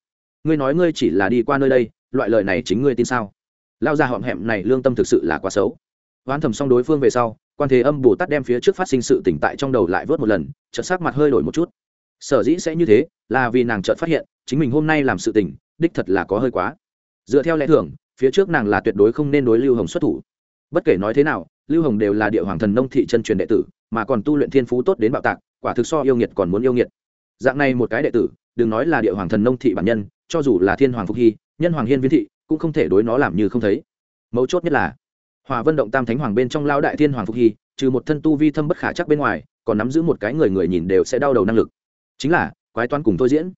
Ngươi nói ngươi chỉ là đi qua nơi đây, loại lời này chính ngươi tin sao? Lao ra họm hẹm này lương tâm thực sự là quá xấu. Oán thầm xong đối phương về sau, quan thế âm bồ tát đem phía trước phát sinh sự tỉnh tại trong đầu lại vớt một lần, chợt sắc mặt hơi đổi một chút. Sở dĩ sẽ như thế, là vì nàng chợt phát hiện, chính mình hôm nay làm sự tình đích thật là có hơi quá. Dựa theo lẽ thường, phía trước nàng là tuyệt đối không nên đối lưu hồng xuất thủ bất kể nói thế nào, lưu hồng đều là địa hoàng thần nông thị chân truyền đệ tử, mà còn tu luyện thiên phú tốt đến bạo tạc, quả thực so yêu nghiệt còn muốn yêu nghiệt. Dạng này một cái đệ tử, đừng nói là địa hoàng thần nông thị bản nhân, cho dù là thiên hoàng phục hy, nhân hoàng hiên viễn thị, cũng không thể đối nó làm như không thấy. Mấu chốt nhất là, hòa vân động tam thánh hoàng bên trong lao đại thiên hoàng phục hy, trừ một thân tu vi thâm bất khả chắc bên ngoài, còn nắm giữ một cái người người nhìn đều sẽ đau đầu năng lực. Chính là, quái toán cùng thôi diễn.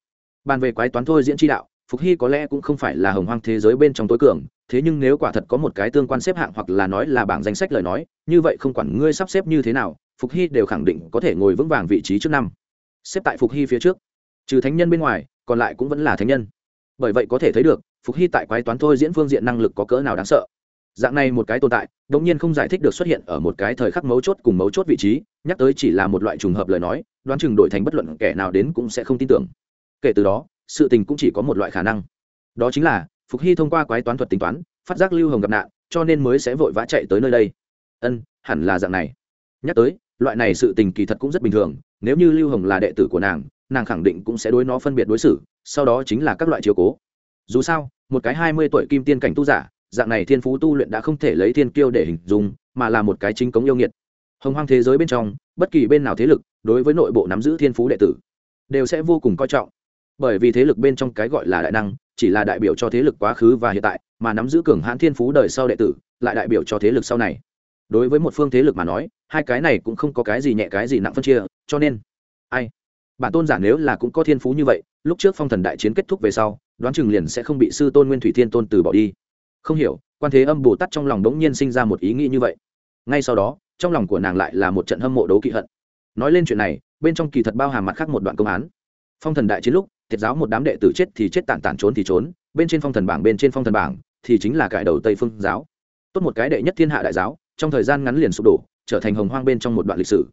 Bàn về quái toán thôi diễn tri đạo phục hy có lẽ cũng không phải là hồng hoang thế giới bên trong tối cường, thế nhưng nếu quả thật có một cái tương quan xếp hạng hoặc là nói là bảng danh sách lời nói, như vậy không quản ngươi sắp xếp như thế nào, phục hy đều khẳng định có thể ngồi vững vàng vị trí trước năm. Xếp tại phục hy phía trước. Trừ thánh nhân bên ngoài, còn lại cũng vẫn là thánh nhân. Bởi vậy có thể thấy được, phục hy tại quái toán thôi diễn phương diện năng lực có cỡ nào đáng sợ. Dạng này một cái tồn tại đ ỗ n g nhiên không giải thích được xuất hiện ở một cái thời khắc mấu chốt cùng mấu chốt vị trí, nhắc tới chỉ là một loại trùng hợp lời nói, đoán chừng đổi thành bất luận kẻ nào đến cũng sẽ không tin tưởng. Kể từ đó sự tình cũng chỉ có một loại khả năng. Đó chính là, phục hy thông qua quái toán thuật tính toán, phát giác lưu hồng gặp nạn, cho nên mới sẽ vội vã chạy tới nơi đây. Ân, hẳn là dạng này. Nhắc tới, loại này sự tình kỳ thật cũng rất bình thường, nếu như lưu hồng là đệ tử của nàng nàng khẳng định cũng sẽ đối nó phân biệt đối xử, sau đó chính là các loại chiếu cố. Dù sao, một cái hai mươi tuổi kim tiên cảnh tu giả, dạng này thiên phú tu luyện đã không thể lấy thiên kiêu để hình dung, mà là một cái chính cống yêu nghiệt. Hồng hoang thế giới bên trong, bất kỳ bên nào thế lực, đối với nội bộ nắm giữ thiên phú đệ tử, đều sẽ vô cùng coi trọng bởi vì thế lực bên trong cái gọi là đại năng, chỉ là đại biểu cho thế lực quá khứ và hiện tại, mà nắm giữ cường hãn thiên phú đời sau đệ tử, lại đại biểu cho thế lực sau này. Đối với một phương thế lực mà nói, hai cái này cũng không có cái gì nhẹ cái gì nặng phân chia, cho nên, ai? Bản tôn giả nếu là cũng có thiên phú như vậy, lúc trước phong thần đại chiến kết thúc về sau, đoán chừng liền sẽ không bị sư tôn nguyên thủy thiên tôn từ bỏ đi. Không hiểu, quan thế âm bồ tát trong lòng đống nhiên sinh ra một ý nghĩ như vậy. Ngay sau đó, trong lòng của nàng lại là một trận hâm mộ đấu kỵ hận. Nói lên chuyện này, bên trong kỳ thật bao hàm mặt khác một đoạn công án. Phong thần đại chiến lúc thiệt giáo một đám đệ tử chết thì chết tản tản trốn thì trốn, bên trên phong thần bảng bên trên phong thần bảng thì chính là cải đầu tây phương giáo. Tốt một cái đệ nhất thiên hạ đại giáo, trong thời gian ngắn liền sụp đổ, trở thành hồng hoang bên trong một đoạn lịch sử.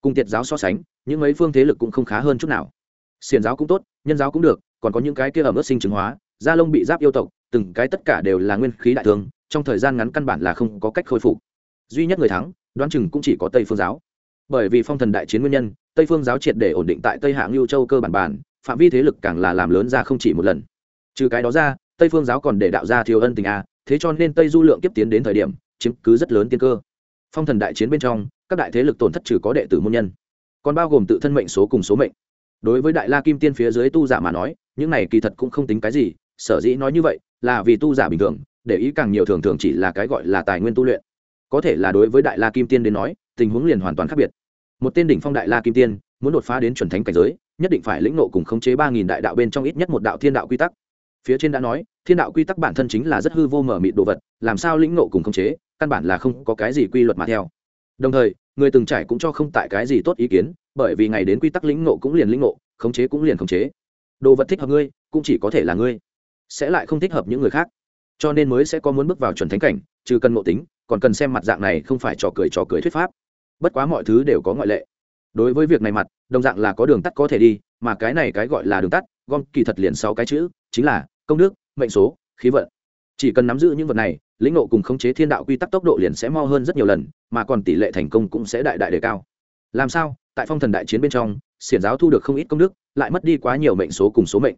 Cùng tiệt giáo so sánh, những ấy phương thế lực cũng không khá hơn chút nào. Xiền giáo cũng tốt, nhân giáo cũng được, còn có những cái kia ẩm ướt sinh chứng hóa da lông bị giáp yêu tộc, từng cái tất cả đều là nguyên khí đại thương, trong thời gian ngắn căn bản là không có cách khôi phục. Duy nhất người thắng, đoán chừng cũng chỉ có tây phương giáo. Bởi vì phong thần đại chiến nguyên nhân, tây phương giáo triệt để ổn định tại tây hạng lưu châu cơ bản bản phạm vi thế lực càng là làm lớn ra không chỉ một lần. Trừ cái đó ra, tây phương giáo còn để đạo ra thiếu ân tình a, thế cho nên tây du lượng tiếp tiến đến thời điểm, chiếm cứ rất lớn tiên cơ. Phong thần đại chiến bên trong, các đại thế lực tổn thất trừ có đệ tử môn nhân, còn bao gồm tự thân mệnh số cùng số mệnh. Đối với đại la kim tiên phía dưới tu giả mà nói, những này kỳ thật cũng không tính cái gì, sở dĩ nói như vậy là vì tu giả bình thường, để ý càng nhiều thường thường chỉ là cái gọi là tài nguyên tu luyện. Có thể là đối với đại la kim tiên đến nói, tình huống liền hoàn toàn khác biệt. Một tên đỉnh phong đại la kim tiên, muốn đột phá đến chuẩn thánh cảnh giới nhất định phải lĩnh nộ cùng khống chế ba nghìn đại đạo bên trong ít nhất một đạo thiên đạo quy tắc. Phía trên đã nói, thiên đạo quy tắc bản thân chính là rất hư vô mở mịt đồ vật, làm sao lĩnh nộ cùng khống chế, căn bản là không có cái gì quy luật mà theo. Đồng thời, người từng trải cũng cho không tại cái gì tốt ý kiến, bởi vì ngày đến quy tắc lĩnh nộ cũng liền lĩnh nộ khống chế cũng liền khống chế. Đồ vật thích hợp ngươi, cũng chỉ có thể là ngươi, sẽ lại không thích hợp những người khác. Cho nên mới sẽ có muốn bước vào chuẩn thánh cảnh, trừ cần ngộ tính, còn cần xem mặt dạng này không phải trò cười trò cười thuyết pháp. Bất quá mọi thứ đều có ngoại lệ. Đối với việc này mặt đồng dạng là có đường tắt có thể đi, mà cái này cái gọi là đường tắt, gom kỳ thật liền sáu cái chữ, chính là công đức, mệnh số, khí vận. Chỉ cần nắm giữ những vật này, lĩnh nộ cùng khống chế thiên đạo quy tắc tốc độ liền sẽ mo hơn rất nhiều lần, mà còn tỷ lệ thành công cũng sẽ đại đại đề cao. Làm sao? Tại phong thần đại chiến bên trong, xiển giáo thu được không ít công đức, lại mất đi quá nhiều mệnh số cùng số mệnh.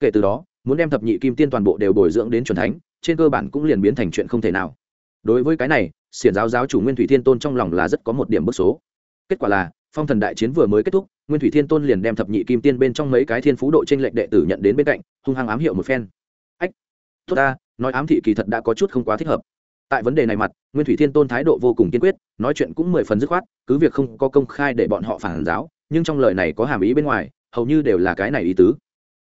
Kể từ đó, muốn đem thập nhị kim tiên toàn bộ đều bồi dưỡng đến c thánh, trên cơ bản cũng liền biến thành chuyện không thể nào. Đối với cái này, xiển giáo giáo chủ nguyên thủy thiên tôn trong lòng là rất có một điểm bức số. Kết quả là phong thần đại chiến vừa mới kết thúc, nguyên thủy thiên tôn liền đem thập nhị kim tiên bên trong mấy cái thiên phú độ t r ê n lệch đệ tử nhận đến bên cạnh, hung hăng ám hiệu một phen. Ách, tốt ta, nói ám thị kỳ thật đã có chút không quá thích hợp. Tại vấn đề này mặt, nguyên thủy thiên tôn thái độ vô cùng kiên quyết, nói chuyện cũng mười phần dứt khoát, cứ việc không có công khai để bọn họ phản giáo, nhưng trong lời này có hàm ý bên ngoài, hầu như đều là cái này ý tứ.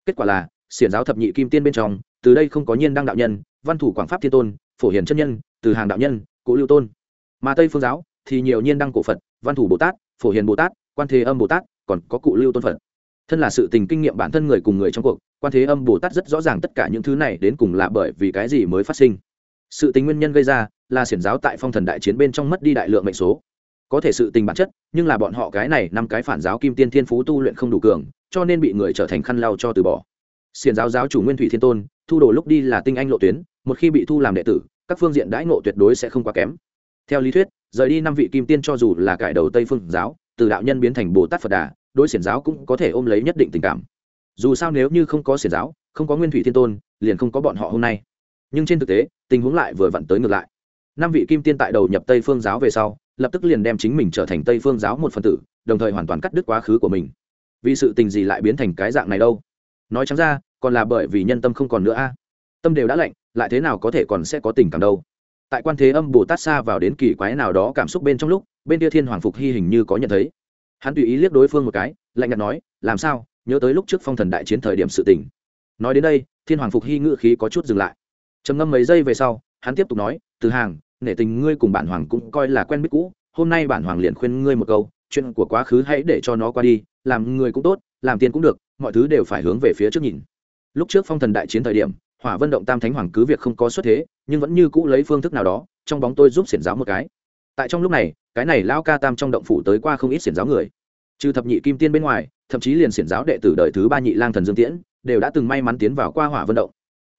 Kết quả là, xiển giáo thập nhị kim tiên bên trong, từ đây không có nhiên đăng đạo nhân, văn thủ quảng pháp thiên tôn, phổ hiền chân nhân, từ hàng đạo nhân cụ lưu tôn. Mà tây phương giáo thì nhiều nhiên đăng cổ phật, văn thủ bồ tát phổ hiền bồ tát, quan thế âm bồ tát, còn có cụ lưu tôn phật. Thân là sự tình kinh nghiệm bản thân người cùng người trong cuộc, quan thế âm bồ tát rất rõ ràng tất cả những thứ này đến cùng là bởi vì cái gì mới phát sinh. Sự tình nguyên nhân gây ra là xiển giáo tại phong thần đại chiến bên trong mất đi đại lượng mệnh số. Có thể sự tình bản chất, nhưng là bọn họ cái này năm cái phản giáo kim tiên thiên phú tu luyện không đủ cường, cho nên bị người trở thành khăn lau cho từ bỏ. Xiển giáo giáo chủ nguyên thủy thiên tôn, thu đồ lúc đi là tinh anh lộ tuyến, một khi bị thu làm đệ tử, các phương diện đãi ngộ tuyệt đối sẽ không quá kém. Theo lý thuyết rời đi năm vị kim tiên cho dù là cải đầu tây phương giáo, từ đạo nhân biến thành bồ tát phật đà, đối xiển giáo cũng có thể ôm lấy nhất định tình cảm. Dù sao nếu như không có xiển giáo, không có nguyên thủy thiên tôn, liền không có bọn họ hôm nay. Nhưng trên thực tế, tình huống lại vừa vặn tới ngược lại. Năm vị kim tiên tại đầu nhập tây phương giáo về sau, lập tức liền đem chính mình trở thành tây phương giáo một phần tử, đồng thời hoàn toàn cắt đứt quá khứ của mình. Vì sự tình gì lại biến thành cái dạng này đâu? Nói chẳng ra, còn là bởi vì nhân tâm không còn nữa a. Tâm đều đã lạnh, lại thế nào có thể còn sẽ có tình cảm đâu? Tại quan thế âm bồ tát xa vào đến kỳ quái nào đó cảm xúc bên trong lúc, bên kia thiên hoàng phục hy hình như có nhận thấy. Hắn tùy ý liếc đối phương một cái, lạnh nhạt nói, làm sao? Nhớ tới lúc trước phong thần đại chiến thời điểm sự tình. Nói đến đây, thiên hoàng phục hy ngự khí có chút dừng lại. Trầm ngâm mấy giây về sau, hắn tiếp tục nói, từ hàng, nể tình ngươi cùng bản hoàng cũng coi là quen biết cũ, hôm nay bản hoàng liền khuyên ngươi một câu, chuyện của quá khứ hãy để cho nó qua đi, làm người cũng tốt, làm tiền cũng được, mọi thứ đều phải hướng về phía trước nhìn. Lúc trước phong thần đại chiến thời điểm hỏa vân động tam thánh hoàng cứ việc không có xuất thế, nhưng vẫn như cũ lấy phương thức nào đó, trong bóng tôi giúp xiển giáo một cái. Tại trong lúc này, cái này lao ca tam trong động phủ tới qua không ít xiển giáo người. Trừ thập nhị kim tiên bên ngoài, thậm chí liền xiển giáo đệ tử đời thứ ba nhị lang thần dương tiễn, đều đã từng may mắn tiến vào qua hỏa vân động.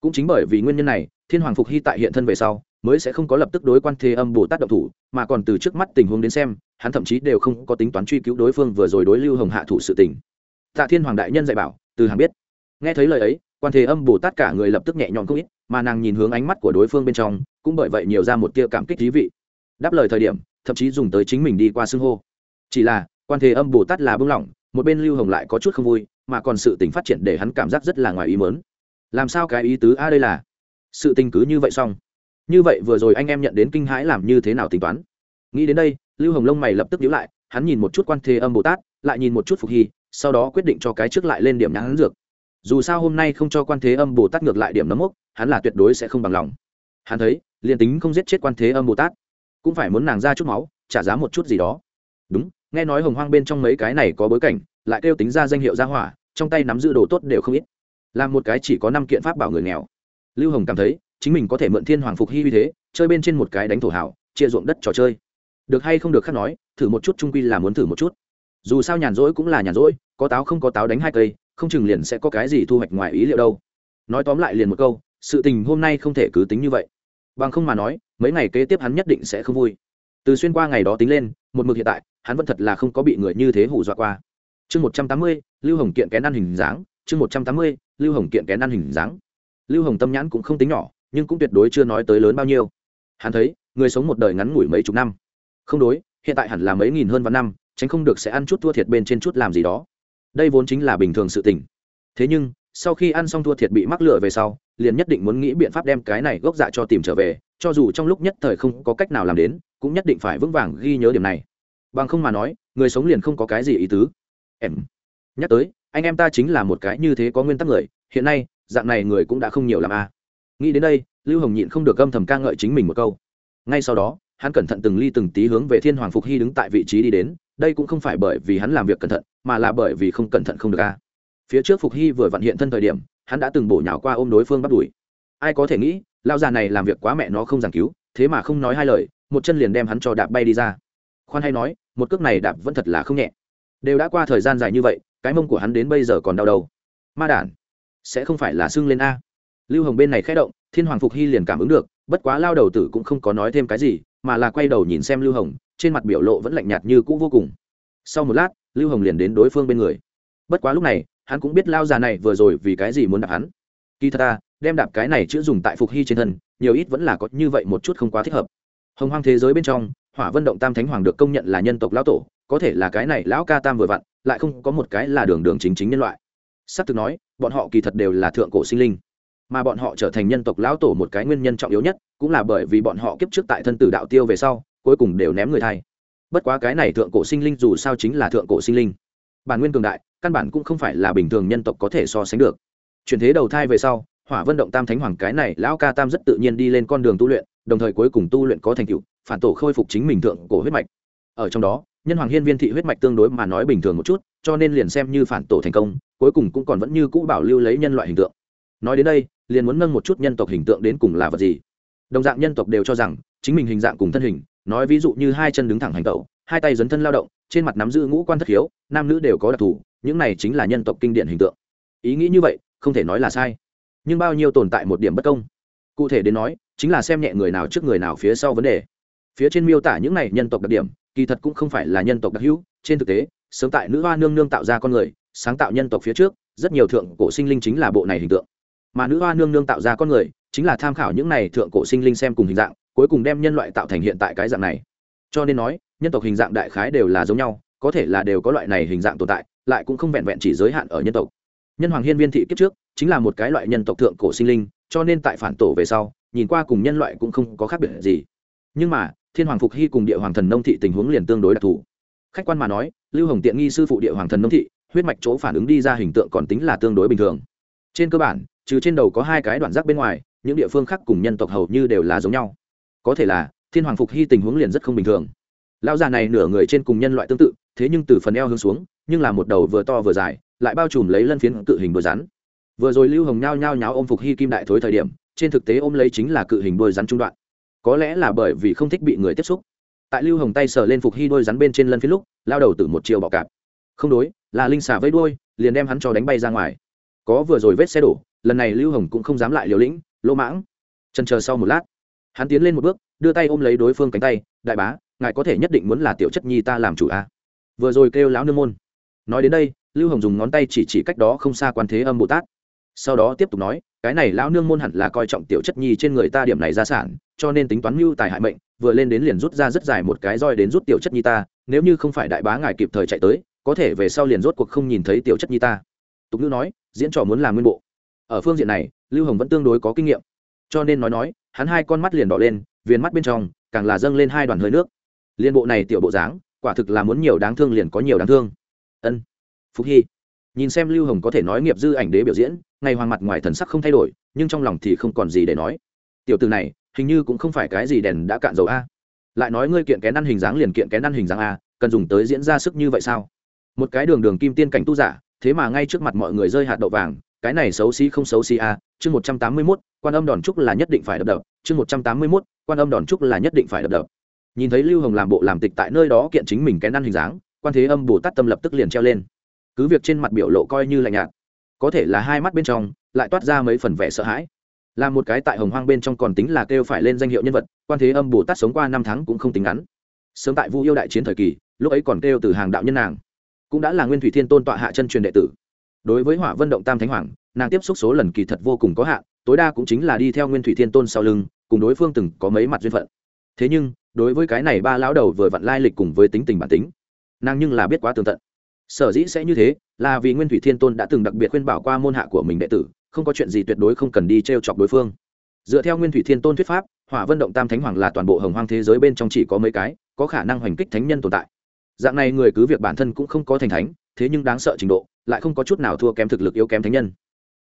Cũng chính bởi vì nguyên nhân này, thiên hoàng phục hy tại hiện thân về sau, mới sẽ không có lập tức đối quan thế âm bồ tát động thủ, mà còn từ trước mắt tình huống đến xem, hắn thậm chí đều không có tính toán truy cứu đối phương vừa rồi đối lưu hồng hạ thủ sự tình. Tạ thiên hoàng đại nhân dạy bảo, từ hàng biết. Nghe thấy lời ấy quan thế âm, bồ tát cả người lập tức nhẹ nhõm không ít, mà nàng nhìn hướng ánh mắt của đối phương bên trong, cũng bởi vậy nhiều ra một tia cảm kích thí vị. Đáp lời thời điểm, thậm chí dùng tới chính mình đi qua xưng hô. Chỉ là, quan thế âm, bồ tát là bưng lỏng, một bên lưu hồng lại có chút không vui, mà còn sự tình phát triển để hắn cảm giác rất là ngoài ý mớn làm sao cái ý tứ a đây là? Sự tình cứ như vậy xong. Như vậy vừa rồi anh em nhận đến kinh hãi làm như thế nào tính toán? Nghĩ đến đây, lưu hồng lông mày lập tức nhíu lại, hắn nhìn một chút quan thế âm, bồ tát, lại nhìn một chút phục hy, sau đó quyết định cho cái trước lại lên điểm nhãn dược dù sao hôm nay không cho quan thế âm bồ tát ngược lại điểm nấm mốc, hắn là tuyệt đối sẽ không bằng lòng. Hắn thấy, liền tính không giết chết quan thế âm bồ tát, cũng phải muốn nàng ra chút máu, trả giá một chút gì đó. Đúng, nghe nói hồng hoang bên trong mấy cái này có bối cảnh, lại kêu tính ra danh hiệu gia hỏa, trong tay nắm giữ đồ tốt đều không ít. Làm một cái chỉ có năm kiện pháp bảo người nghèo. Lưu hồng cảm thấy, chính mình có thể mượn thiên hoàng phục hy uy thế, chơi bên trên một cái đánh thổ hảo chia ruộng đất trò chơi. Được hay không được khác nói, thử một chút trung quy là muốn thử một chút. Dù sao nhàn rỗi cũng là nhàn rỗi, có táo không có táo đánh hai cây không chừng liền sẽ có cái gì thu hoạch ngoài ý liệu đâu. Nói tóm lại liền một câu, sự tình hôm nay không thể cứ tính như vậy. Bằng không mà nói, mấy ngày kế tiếp hắn nhất định sẽ không vui. Từ xuyên qua ngày đó tính lên, một mực hiện tại, hắn vẫn thật là không có bị người như thế hù dọa qua. Chương một trăm tám mươi, lưu hồng kiện kén ăn hình dáng, chương một trăm tám mươi, lưu hồng kiện kén ăn hình dáng. Lưu hồng tâm nhãn cũng không tính nhỏ, nhưng cũng tuyệt đối chưa nói tới lớn bao nhiêu. Hắn thấy, người sống một đời ngắn ngủi mấy chục năm. Không đối, hiện tại hẳn là mấy nghìn hơn vạn năm, tránh không được sẽ ăn chút thua thiệt bên trên chút làm gì đó đây vốn chính là bình thường sự tình. Thế nhưng, sau khi ăn xong thua thiệt bị mắc lửa về sau, liền nhất định muốn nghĩ biện pháp đem cái này gốc dạ cho tìm trở về, cho dù trong lúc nhất thời không có cách nào làm đến, cũng nhất định phải vững vàng ghi nhớ điểm này. Bằng không mà nói, người sống liền không có cái gì ý tứ. Em, nhắc tới, anh em ta chính là một cái như thế có nguyên tắc người, hiện nay, dạng này người cũng đã không nhiều làm a à. nghĩ đến đây, lưu hồng nhịn không được gâm thầm ca ngợi chính mình một câu. Ngay sau đó, hắn cẩn thận từng ly từng tí hướng về thiên hoàng phục hy đứng tại vị trí đi đến, đây cũng không phải bởi vì hắn làm việc cẩn thận mà là bởi vì không cẩn thận không được a. Phía trước phục hy vừa vặn hiện thân thời điểm, hắn đã từng bổ nhào qua ôm đối phương bắt đuổi. Ai có thể nghĩ lao già này làm việc quá mẹ nó không giảng cứu, thế mà không nói hai lời, một chân liền đem hắn cho đạp bay đi ra. Khoan hay nói, một cước này đạp vẫn thật là không nhẹ. Đều đã qua thời gian dài như vậy, cái mông của hắn đến bây giờ còn đau đầu ma đản, sẽ không phải là sưng lên a. Lưu hồng bên này khẽ động, thiên hoàng phục hy liền cảm ứng được, bất quá lao đầu tử cũng không có nói thêm cái gì, mà là quay đầu nhìn xem lưu hồng, trên mặt biểu lộ vẫn lạnh nhạt như cũ vô cùng sau một lát, lưu hồng liền đến đối phương bên người. Bất quá lúc này, hắn cũng biết lao già này vừa rồi vì cái gì muốn đạp hắn. Kỳ thật ta, đem đạp cái này chữ dùng tại phục hy trên thân, nhiều ít vẫn là có như vậy một chút không quá thích hợp. Hồng hoang thế giới bên trong, hỏa vân động tam thánh hoàng được công nhận là nhân tộc lão tổ, có thể là cái này lão ca tam vừa vặn, lại không có một cái là đường đường chính chính nhân loại. S ắ c thực nói, bọn họ kỳ thật đều là thượng cổ sinh linh. Mà bọn họ trở thành nhân tộc lão tổ một cái nguyên nhân trọng yếu nhất, cũng là bởi vì bọn họ kiếp trước tại thân tử đạo tiêu về sau, cuối cùng đều ném người thay bất quá cái này thượng cổ sinh linh dù sao chính là thượng cổ sinh linh. Bản nguyên cường đại, căn bản cũng không phải là bình thường nhân tộc có thể so sánh được. Chuyển thế đầu thai về sau, hỏa vân động tam thánh hoàng cái này lão ca tam rất tự nhiên đi lên con đường tu luyện, đồng thời cuối cùng tu luyện có thành tựu, phản tổ khôi phục chính mình thượng cổ huyết mạch. Ở trong đó, nhân hoàng hiên viên thị huyết mạch tương đối mà nói bình thường một chút, cho nên liền xem như phản tổ thành công, cuối cùng cũng còn vẫn như cũ bảo lưu lấy nhân loại hình tượng. Nói đến đây, liền muốn nâng một chút nhân tộc hình tượng đến cùng là vật gì. Đồng dạng nhân tộc đều cho rằng, chính mình hình dạng cùng thân hình nói ví dụ như hai chân đứng thẳng hành tẩu, hai tay dấn thân lao động, trên mặt nắm giữ ngũ quan thất khiếu, nam nữ đều có đặc thù, những này chính là nhân tộc kinh điển hình tượng. Ý nghĩ như vậy, không thể nói là sai. Nhưng bao nhiêu tồn tại một điểm bất công? Cụ thể đến nói, chính là xem nhẹ người nào trước người nào phía sau vấn đề. Phía trên miêu tả những này nhân tộc đặc điểm, kỳ thật cũng không phải là nhân tộc đặc hữu, trên thực tế, sớm tại nữ hoa nương nương tạo ra con người, sáng tạo nhân tộc phía trước, rất nhiều thượng cổ sinh linh chính là bộ này hình tượng. Mà nữ hoa nương nương tạo ra con người, chính là tham khảo những này thượng cổ sinh linh xem cùng hình dạng cuối cùng đem nhân loại tạo thành hiện tại cái dạng này. Cho nên nói, nhân tộc hình dạng đại khái đều là giống nhau, có thể là đều có loại này hình dạng tồn tại, lại cũng không vẹn vẹn chỉ giới hạn ở nhân tộc. Nhân hoàng hiên viên thị kiếp trước, chính là một cái loại nhân tộc thượng cổ sinh linh, cho nên tại phản tổ về sau, nhìn qua cùng nhân loại cũng không có khác biệt gì. Nhưng mà, thiên hoàng phục hy cùng địa hoàng thần nông thị tình huống liền tương đối đặc thù. Khách quan mà nói, lưu hồng tiện nghi sư phụ địa hoàng thần nông thị, huyết mạch chỗ phản ứng đi ra hình tượng còn tính là tương đối bình thường. Trên cơ bản, trừ trên đầu có hai cái đoạn rác bên ngoài, những địa phương khác cùng nhân tộc hầu như đều là giống nhau có thể là, thiên hoàng phục hy tình huống liền rất không bình thường. Lão già này nửa người trên cùng nhân loại tương tự, thế nhưng từ phần eo hướng xuống, nhưng là một đầu vừa to vừa dài, lại bao trùm lấy lân phiến cự hình đôi rắn. Vừa rồi lưu hồng nhao nhao nháo ôm phục hy kim đại thối thời điểm, trên thực tế ôm lấy chính là cự hình đôi rắn trung đoạn. Có lẽ là bởi vì không thích bị người tiếp xúc. Tại lưu hồng tay sờ lên phục hy đôi rắn bên trên lân phiến lúc, lao đầu từ một chiều bọ cạp. Không đối, là linh xả vây đuôi, liền đem hắn cho đánh bay ra ngoài. Có vừa rồi vết xe đổ, lần này lưu hồng cũng không dám lại liều lĩnh, lỗ mãng. Trần chờ sau một lát hắn tiến lên một bước, đưa tay ôm lấy đối phương cánh tay, đại bá, ngài có thể nhất định muốn là tiểu chất nhi ta làm chủ a à? vừa rồi kêu lão nương môn. Nói đến đây, lưu hồng dùng ngón tay chỉ chỉ cách đó không xa quan thế âm bồ tát. Sau đó tiếp tục nói, cái này lão nương môn hẳn là coi trọng tiểu chất nhi trên người ta điểm này ra sản, cho nên tính toán mưu tài hại mệnh, vừa lên đến liền rút ra rất dài một cái roi đến rút tiểu chất nhi ta, nếu như không phải đại bá ngài kịp thời chạy tới, có thể về sau liền rốt cuộc không nhìn thấy tiểu chất nhi ta. Tục ngữ nói, diễn trò muốn làm nguyên bộ. Ở phương diện này, lưu hồng vẫn tương đối có kinh nghiệm. Cho nên nói nói hắn hai con mắt liền đỏ lên, viền mắt bên trong, càng là dâng lên hai đoàn hơi nước. Liên bộ này tiểu bộ dáng, quả thực là muốn nhiều đáng thương liền có nhiều đáng thương. Ân phúc hy. Nhìn xem lưu hồng có thể nói nghiệp dư ảnh đế biểu diễn, ngày hoàng mặt ngoài thần sắc không thay đổi, nhưng trong lòng thì không còn gì để nói. Tiểu từ này, hình như cũng không phải cái gì đèn đã cạn dầu a. Lại nói ngươi kiện kén ăn hình dáng liền kiện kén ăn hình dáng a, cần dùng tới diễn ra sức như vậy sao? Một cái đường đường kim tiên cảnh tu giả, thế mà ngay trước mặt mọi người rơi hạt đậu vàng cái này xấu xí không xấu xí a chương một trăm tám mươi mốt, quan âm đòn trúc là nhất định phải đập đập, chương một trăm tám mươi mốt, quan âm đòn trúc là nhất định phải đập đập. Nhìn thấy lưu hồng làm bộ làm tịch tại nơi đó kiện chính mình cái năn hình dáng, quan thế âm bồ tát tâm lập tức liền treo lên. Cứ việc trên mặt biểu lộ coi như lạnh nhạt, có thể là hai mắt bên trong lại toát ra mấy phần vẻ sợ hãi. Là một cái tại hồng hoang bên trong còn tính là kêu phải lên danh hiệu nhân vật, quan thế âm bồ tát sống qua năm tháng cũng không tính ngắn. Sớm tại vu yêu đại chiến thời kỳ, lúc ấy còn kêu từ hàng đạo nhân nàng, cũng đã là nguyên thủy thiên tôn tọa hạ chân truyền đệ tử đối với hỏa vân động tam thánh hoàng, nàng tiếp xúc số lần kỳ thật vô cùng có hạn, tối đa cũng chính là đi theo nguyên thủy thiên tôn sau lưng, cùng đối phương từng có mấy mặt duyên phận. Thế nhưng, đối với cái này ba lão đầu vừa vặn lai lịch cùng với tính tình bản tính, nàng nhưng là biết quá tường tận. Sở dĩ sẽ như thế, là vì nguyên thủy thiên tôn đã từng đặc biệt khuyên bảo qua môn hạ của mình đệ tử, không có chuyện gì tuyệt đối không cần đi t r e o chọc đối phương. Dựa theo nguyên thủy thiên tôn thuyết pháp, hỏa vân động tam thánh hoàng là toàn bộ hồng hoang thế giới bên trong chỉ có mấy cái, có khả năng hoành kích thánh nhân tồn tại. Dạng này người cứ việc bản thân cũng không có thành thánh thế nhưng đáng sợ trình độ, lại không có chút nào thua kém thực lực yếu kém thánh nhân.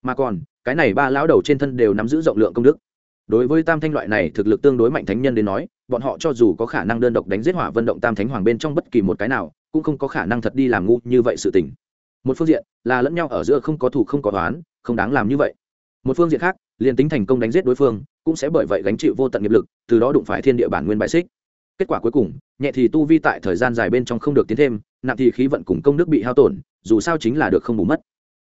Mà còn, cái này ba lão đầu trên thân đều nắm giữ rộng lượng công đức. Đối với tam thanh loại này thực lực tương đối mạnh thánh nhân đến nói, bọn họ cho dù có khả năng đơn độc đánh giết hỏa vận động tam thánh hoàng bên trong bất kỳ một cái nào, cũng không có khả năng thật đi làm ngu như vậy sự tình. Một phương diện là lẫn nhau ở giữa không có thủ không có toán không đáng làm như vậy. Một phương diện khác, liền tính thành công đánh giết đối phương, cũng sẽ bởi vậy gánh chịu vô tận nghiệp lực, từ đó đụng phải thiên địa bản nguyên bại xích. Kết quả cuối cùng, nhẹ thì tu vi tại thời gian dài bên trong không được tiến thêm nặng thì khí vận cùng công đức bị hao tổn, dù sao chính là được không bù mất.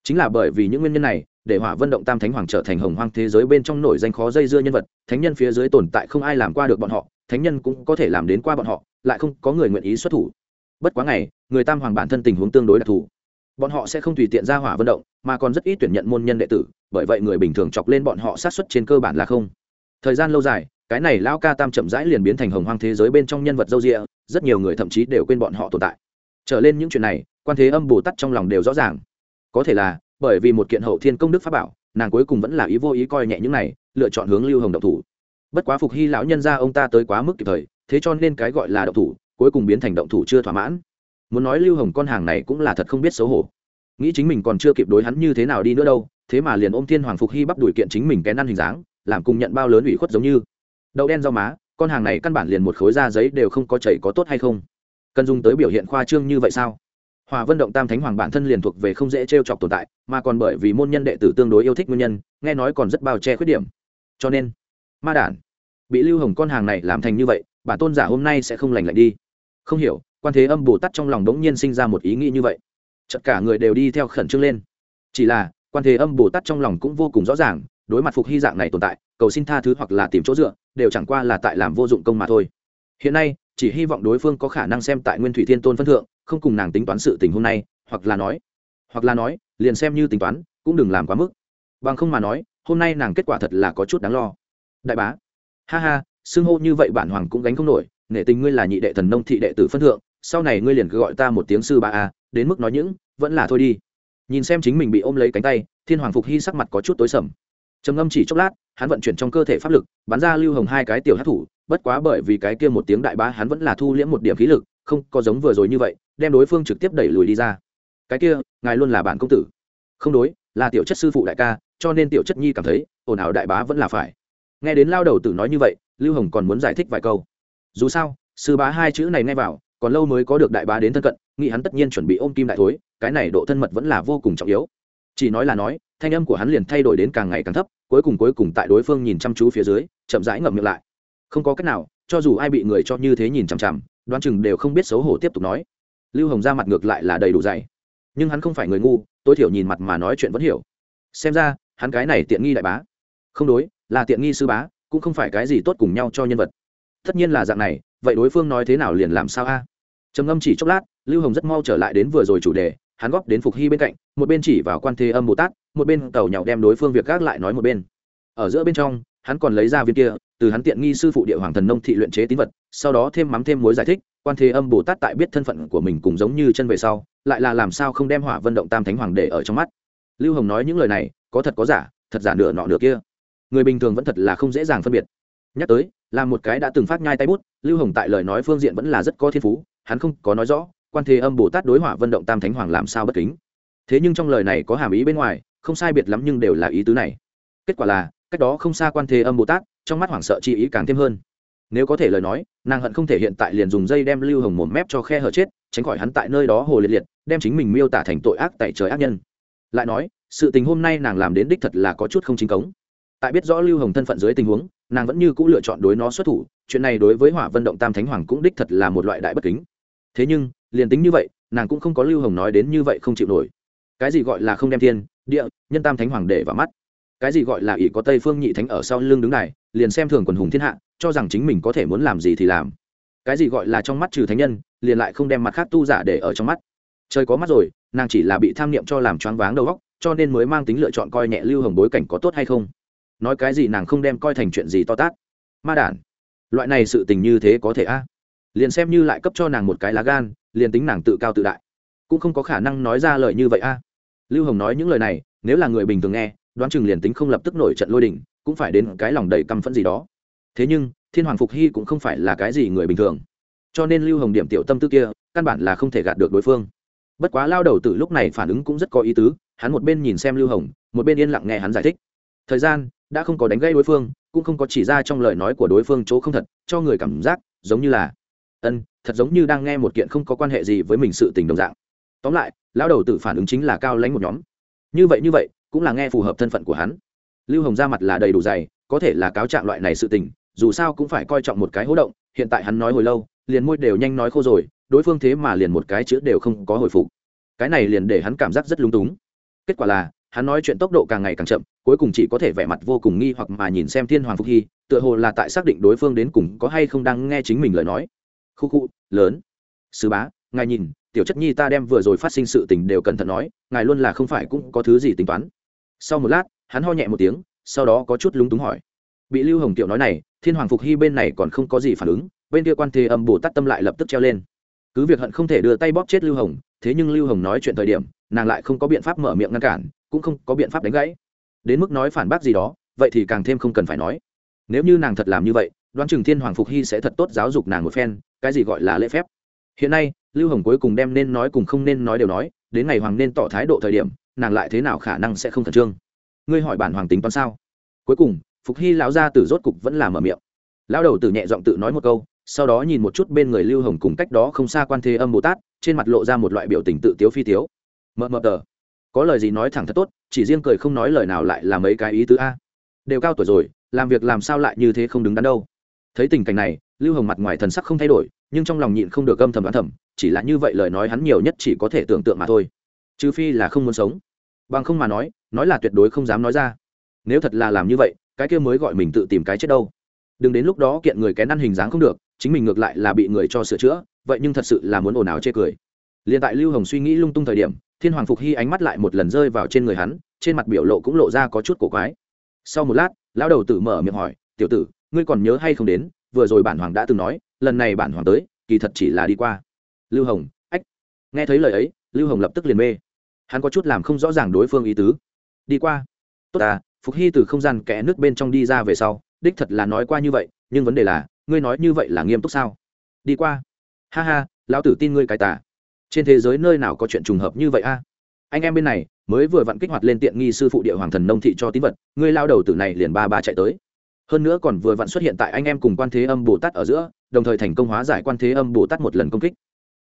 Chính là bởi vì những nguyên nhân này, để hỏa vân động tam thánh hoàng trở thành hồng hoang thế giới bên trong nổi danh khó dây dưa nhân vật, thánh nhân phía dưới tồn tại không ai làm qua được bọn họ, thánh nhân cũng có thể làm đến qua bọn họ, lại không có người nguyện ý xuất thủ. Bất quá ngày, người tam hoàng bản thân tình huống tương đối đặc thù. Bọn họ sẽ không tùy tiện ra hỏa vận động, mà còn rất ít tuyển nhận môn nhân đệ tử, bởi vậy người bình thường chọc lên bọn họ sát xuất trên cơ bản là không. Thời gian lâu dài, cái này lão ca tam chậm rãi liền biến thành hồng hoang thế giới bên trong nhân vật dâu rịa rất nhiều người thậm chí đều quên bọn họ tồn tại trở lên những chuyện này, quan thế âm bồ tát trong lòng đều rõ ràng. Có thể là, bởi vì một kiện hậu thiên công đức pháp bảo, nàng cuối cùng vẫn là ý vô ý coi nhẹ những này, lựa chọn hướng lưu hồng độc thủ. Bất quá phục hy lão nhân ra ông ta tới quá mức kịp thời, thế cho nên cái gọi là động thủ, cuối cùng biến thành động thủ chưa thỏa mãn. Muốn nói lưu hồng con hàng này cũng là thật không biết xấu hổ. Nghĩ chính mình còn chưa kịp đối hắn như thế nào đi nữa đâu, thế mà liền ôm thiên hoàng phục hy bắt đuổi kiện chính mình kén ăn hình dáng, làm cùng nhận bao lớn ủy khuất giống như. Đậu đen rau má, con hàng này căn bản liền một khối da giấy đều không có chảy có tốt hay không cần dùng tới biểu hiện khoa trương như vậy sao? Hòa vân động tam thánh hoàng bản thân liền thuộc về không dễ t r e o chọc tồn tại, mà còn bởi vì môn nhân đệ tử tương đối yêu thích nguyên nhân, nghe nói còn rất bao che khuyết điểm. Cho nên, ma đản, bị lưu hồng con hàng này làm thành như vậy, bản tôn giả hôm nay sẽ không lành lạnh đi. Không hiểu, quan thế âm bồ tát trong lòng đống nhiên sinh ra một ý nghĩ như vậy. Tất cả người đều đi theo khẩn trương lên. Chỉ là, quan thế âm bồ tát trong lòng cũng vô cùng rõ ràng, đối mặt phục hy dạng này tồn tại, cầu xin tha thứ hoặc là tìm chỗ dựa, đều chẳng qua là tại làm vô dụng công mà thôi. Hiện nay chỉ hy vọng đối phương có khả năng xem tại nguyên thủy thiên tôn phân thượng, không cùng nàng tính toán sự tình hôm nay, hoặc là nói, hoặc là nói, liền xem như tính toán, cũng đừng làm quá mức. Bằng không mà nói, hôm nay nàng kết quả thật là có chút đáng lo. Đại bá, ha ha, xưng hô như vậy bản hoàng cũng gánh không nổi, nể tình ngươi là nhị đệ thần nông thị đệ tử phân thượng, sau này ngươi liền cứ gọi ta một tiếng sư ba a, đến mức nói những, vẫn là thôi đi. Nhìn xem chính mình bị ôm lấy cánh tay, thiên hoàng phục hy sắc mặt có chút tối sầm. Trầm ngâm chỉ chốc lát, hắn vận chuyển trong cơ thể pháp lực, bắn ra lưu hồng hai cái tiểu hát thủ bất quá bởi vì cái kia một tiếng đại bá hắn vẫn là thu liễm một điểm khí lực, không có giống vừa rồi như vậy, đem đối phương trực tiếp đẩy lùi đi ra. Cái kia, ngài luôn là bản công tử. Không đối, là tiểu chất sư phụ đại ca, cho nên tiểu chất nhi cảm thấy, ồn ào đại bá vẫn là phải. Nghe đến lao đầu tử nói như vậy, lưu hồng còn muốn giải thích vài câu. Dù sao, sư bá hai chữ này nghe vào, còn lâu mới có được đại bá đến thân cận, nghĩ hắn tất nhiên chuẩn bị ôm kim đại thối, cái này độ thân mật vẫn là vô cùng trọng yếu. Chỉ nói là nói, thanh âm của hắn liền thay đổi đến càng ngày càng thấp, cuối cùng cuối cùng tại đối phương nhìn chăm chú phía dưới, chậm rãi ngậm miệng lại không có cách nào, cho dù ai bị người cho như thế nhìn chằm chằm, đoán chừng đều không biết xấu hổ tiếp tục nói. Lưu hồng ra mặt ngược lại là đầy đủ dày. Nhưng hắn không phải người ngu, tối thiểu nhìn mặt mà nói chuyện vẫn hiểu. Xem ra, hắn cái này tiện nghi đại bá. Không đối, là tiện nghi sư bá, cũng không phải cái gì tốt cùng nhau cho nhân vật. Tất nhiên là dạng này, vậy đối phương nói thế nào liền làm sao a? Trầm ngâm chỉ chốc lát, lưu hồng rất mau trở lại đến vừa rồi chủ đề, hắn góp đến phục hy bên cạnh, một bên chỉ vào quan thế âm bồ tát, một bên tàu nhậu đem đối phương việc gác lại nói một bên. Ở giữa bên trong, hắn còn lấy ra viên kia từ hắn tiện nghi sư phụ địa hoàng thần nông thị luyện chế tín vật, sau đó thêm mắm thêm mối giải thích, quan thế âm bồ tát tại biết thân phận của mình cùng giống như chân về sau, lại là làm sao không đem hỏa vân động tam thánh hoàng để ở trong mắt. Lưu hồng nói những lời này, có thật có giả, thật giả nửa nọ nửa kia. Người bình thường vẫn thật là không dễ dàng phân biệt. Nhắc tới, là một cái đã từng phát nhai tay bút, lưu hồng tại lời nói phương diện vẫn là rất có thiên phú, hắn không có nói rõ, quan thế âm bồ tát đối hỏa vân động tam thánh hoàng làm sao bất kính. Thế nhưng trong lời này có hàm ý bên ngoài, không sai biệt lắm nhưng đều là ý tứ này. Kết quả là, cách đó không xa quan thế âm bồ tát trong mắt hoảng sợ chi ý càng thêm hơn. Nếu có thể lời nói, nàng hận không thể hiện tại liền dùng dây đem lưu hồng một mép cho khe hở chết, tránh khỏi hắn tại nơi đó hồ liệt liệt, đem chính mình miêu tả thành tội ác tại trời ác nhân. Lại nói, sự tình hôm nay nàng làm đến đích thật là có chút không chính cống. Tại biết rõ lưu hồng thân phận dưới tình huống, nàng vẫn như c ũ lựa chọn đối nó xuất thủ, chuyện này đối với hỏa vân động tam thánh hoàng cũng đích thật là một loại đại bất kính. Thế nhưng, liền tính như vậy, nàng cũng không có lưu hồng nói đến như vậy không chịu nổi. Cái gì gọi là không đem thiên, địa, nhân tam thánh hoàng để vào mắt? Cái gì gọi là ỷ có tây phương nhị thánh ở sau lưng đứng này, liền xem thường quần hùng thiên hạ, cho rằng chính mình có thể muốn làm gì thì làm. Cái gì gọi là trong mắt trừ thánh nhân, liền lại không đem mặt khác tu giả để ở trong mắt. Trời có mắt rồi, nàng chỉ là bị tham niệm cho làm choáng váng đầu óc, cho nên mới mang tính lựa chọn coi nhẹ lưu hồng bối cảnh có tốt hay không. Nói cái gì nàng không đem coi thành chuyện gì to tát. Ma đản, loại này sự tình như thế có thể a? Liền xem như lại cấp cho nàng một cái lá gan, liền tính nàng tự cao tự đại, cũng không có khả năng nói ra lời như vậy a. Lưu hồng nói những lời này, nếu là người bình thường nghe đoán chừng liền tính không lập tức nổi trận lôi đình, cũng phải đến cái lòng đầy căm phẫn gì đó. Thế nhưng, thiên hoàng phục hy cũng không phải là cái gì người bình thường. Cho nên lưu hồng điểm tiểu tâm tư kia, căn bản là không thể gạt được đối phương. Bất quá lao đầu từ lúc này phản ứng cũng rất có ý tứ, hắn một bên nhìn xem lưu hồng, một bên yên lặng nghe hắn giải thích. Thời gian, đã không có đánh gây đối phương, cũng không có chỉ ra trong lời nói của đối phương chỗ không thật, cho người cảm giác, giống như là, ân, thật giống như đang nghe một kiện không có quan hệ gì với mình sự tình đồng dạng. Tóm lại lão đầu tự phản ứng chính là cao lãnh một nhóm. Như vậy như vậy cũng là nghe phù hợp thân phận của hắn. Lưu hồng ra mặt là đầy đủ dày, có thể là cáo trạng loại này sự tình, dù sao cũng phải coi trọng một cái hố động, hiện tại hắn nói hồi lâu, liền môi đều nhanh nói khô rồi, đối phương thế mà liền một cái chữ đều không có hồi phục. Cái này liền để hắn cảm giác rất lung túng. Kết quả là, hắn nói chuyện tốc độ càng ngày càng chậm, cuối cùng chỉ có thể vẻ mặt vô cùng nghi hoặc mà nhìn xem thiên hoàng phúc hy, tựa hồ là tại xác định đối phương đến cùng có hay không đang nghe chính mình lời nói. Khu khu, lớn. Sứ bá, ngài nhìn, tiểu chất nhi ta đem vừa rồi phát sinh sự tình đều cẩn thận nói, ngài luôn là không phải cũng có thứ gì tính toán sau một lát, hắn ho nhẹ một tiếng, sau đó có chút lúng túng hỏi. Bị lưu hồng tiểu nói này, thiên hoàng phục hy bên này còn không có gì phản ứng, bên kia quan thế âm bồ tát tâm lại lập tức treo lên. Cứ việc hận không thể đưa tay bóp chết lưu hồng, thế nhưng lưu hồng nói chuyện thời điểm, nàng lại không có biện pháp mở miệng ngăn cản, cũng không có biện pháp đánh gãy. Đến mức nói phản bác gì đó, vậy thì càng thêm không cần phải nói. Nếu như nàng thật làm như vậy, đoán chừng thiên hoàng phục hy sẽ thật tốt giáo dục nàng một phen, cái gì gọi là lễ phép. Hiện nay, lưu hồng cuối cùng đem nên nói cùng không nên nói đều nói, đến ngày hoàng nên tỏ thái độ thời điểm nàng lại thế nào khả năng sẽ không khẩn trương? Ngươi hỏi bản hoàng tính toán sao? Cuối cùng, phục hy lão gia tử rốt cục vẫn làm mở miệng. Lão đầu tử nhẹ giọng tự nói một câu, sau đó nhìn một chút bên người lưu hồng cùng cách đó không xa quan thế âm bồ tát, trên mặt lộ ra một loại biểu tình tự tiếu phi tiếu. Mờ mờ tờ. Có lời gì nói thẳng thật tốt, chỉ riêng cười không nói lời nào lại là mấy cái ý tứ a. Đều cao tuổi rồi, làm việc làm sao lại như thế không đứng đắn đâu. Thấy tình cảnh này, lưu hồng mặt ngoài thần sắc không thay đổi, nhưng trong lòng nhịn không được âm thầm đoán thầm, chỉ là như vậy lời nói hắn nhiều nhất chỉ có thể tưởng tượng mà thôi trừ phi là không muốn sống. Bằng không mà nói nói là tuyệt đối không dám nói ra. Nếu thật là làm như vậy, cái kia mới gọi mình tự tìm cái chết đâu. Đừng đến lúc đó kiện người kén ăn hình dáng không được, chính mình ngược lại là bị người cho sửa chữa, vậy nhưng thật sự là muốn ồn ào chê cười. Liền tại lưu hồng suy nghĩ lung tung thời điểm, thiên hoàng phục hy ánh mắt lại một lần rơi vào trên người hắn, trên mặt biểu lộ cũng lộ ra có chút cổ quái. Sau một lát, lão đầu tử mở miệng hỏi, tiểu tử, ngươi còn nhớ hay không đến, vừa rồi bản hoàng đã từng nói, lần này bản hoàng tới, kỳ thật chỉ là đi qua. Lưu hồng, ách. Nghe thấy lời ấy, lưu hồng lập tức liền mê hắn có chút làm không rõ ràng đối phương ý tứ. Đi qua. Tốt à phục hy từ không gian kẽ nước bên trong đi ra về sau, đích thật là nói qua như vậy, nhưng vấn đề là, ngươi nói như vậy là nghiêm túc sao? Đi qua. Ha ha, lão tử tin ngươi cái tà. Trên thế giới nơi nào có chuyện trùng hợp như vậy a? Anh em bên này, mới vừa vặn kích hoạt lên tiện nghi sư phụ địa hoàng thần nông thị cho tín vật, ngươi lao đầu tử này liền ba ba chạy tới. Hơn nữa còn vừa vặn xuất hiện tại anh em cùng quan thế âm bồ tát ở giữa, đồng thời thành công hóa giải quan thế âm bồ tát một lần công kích.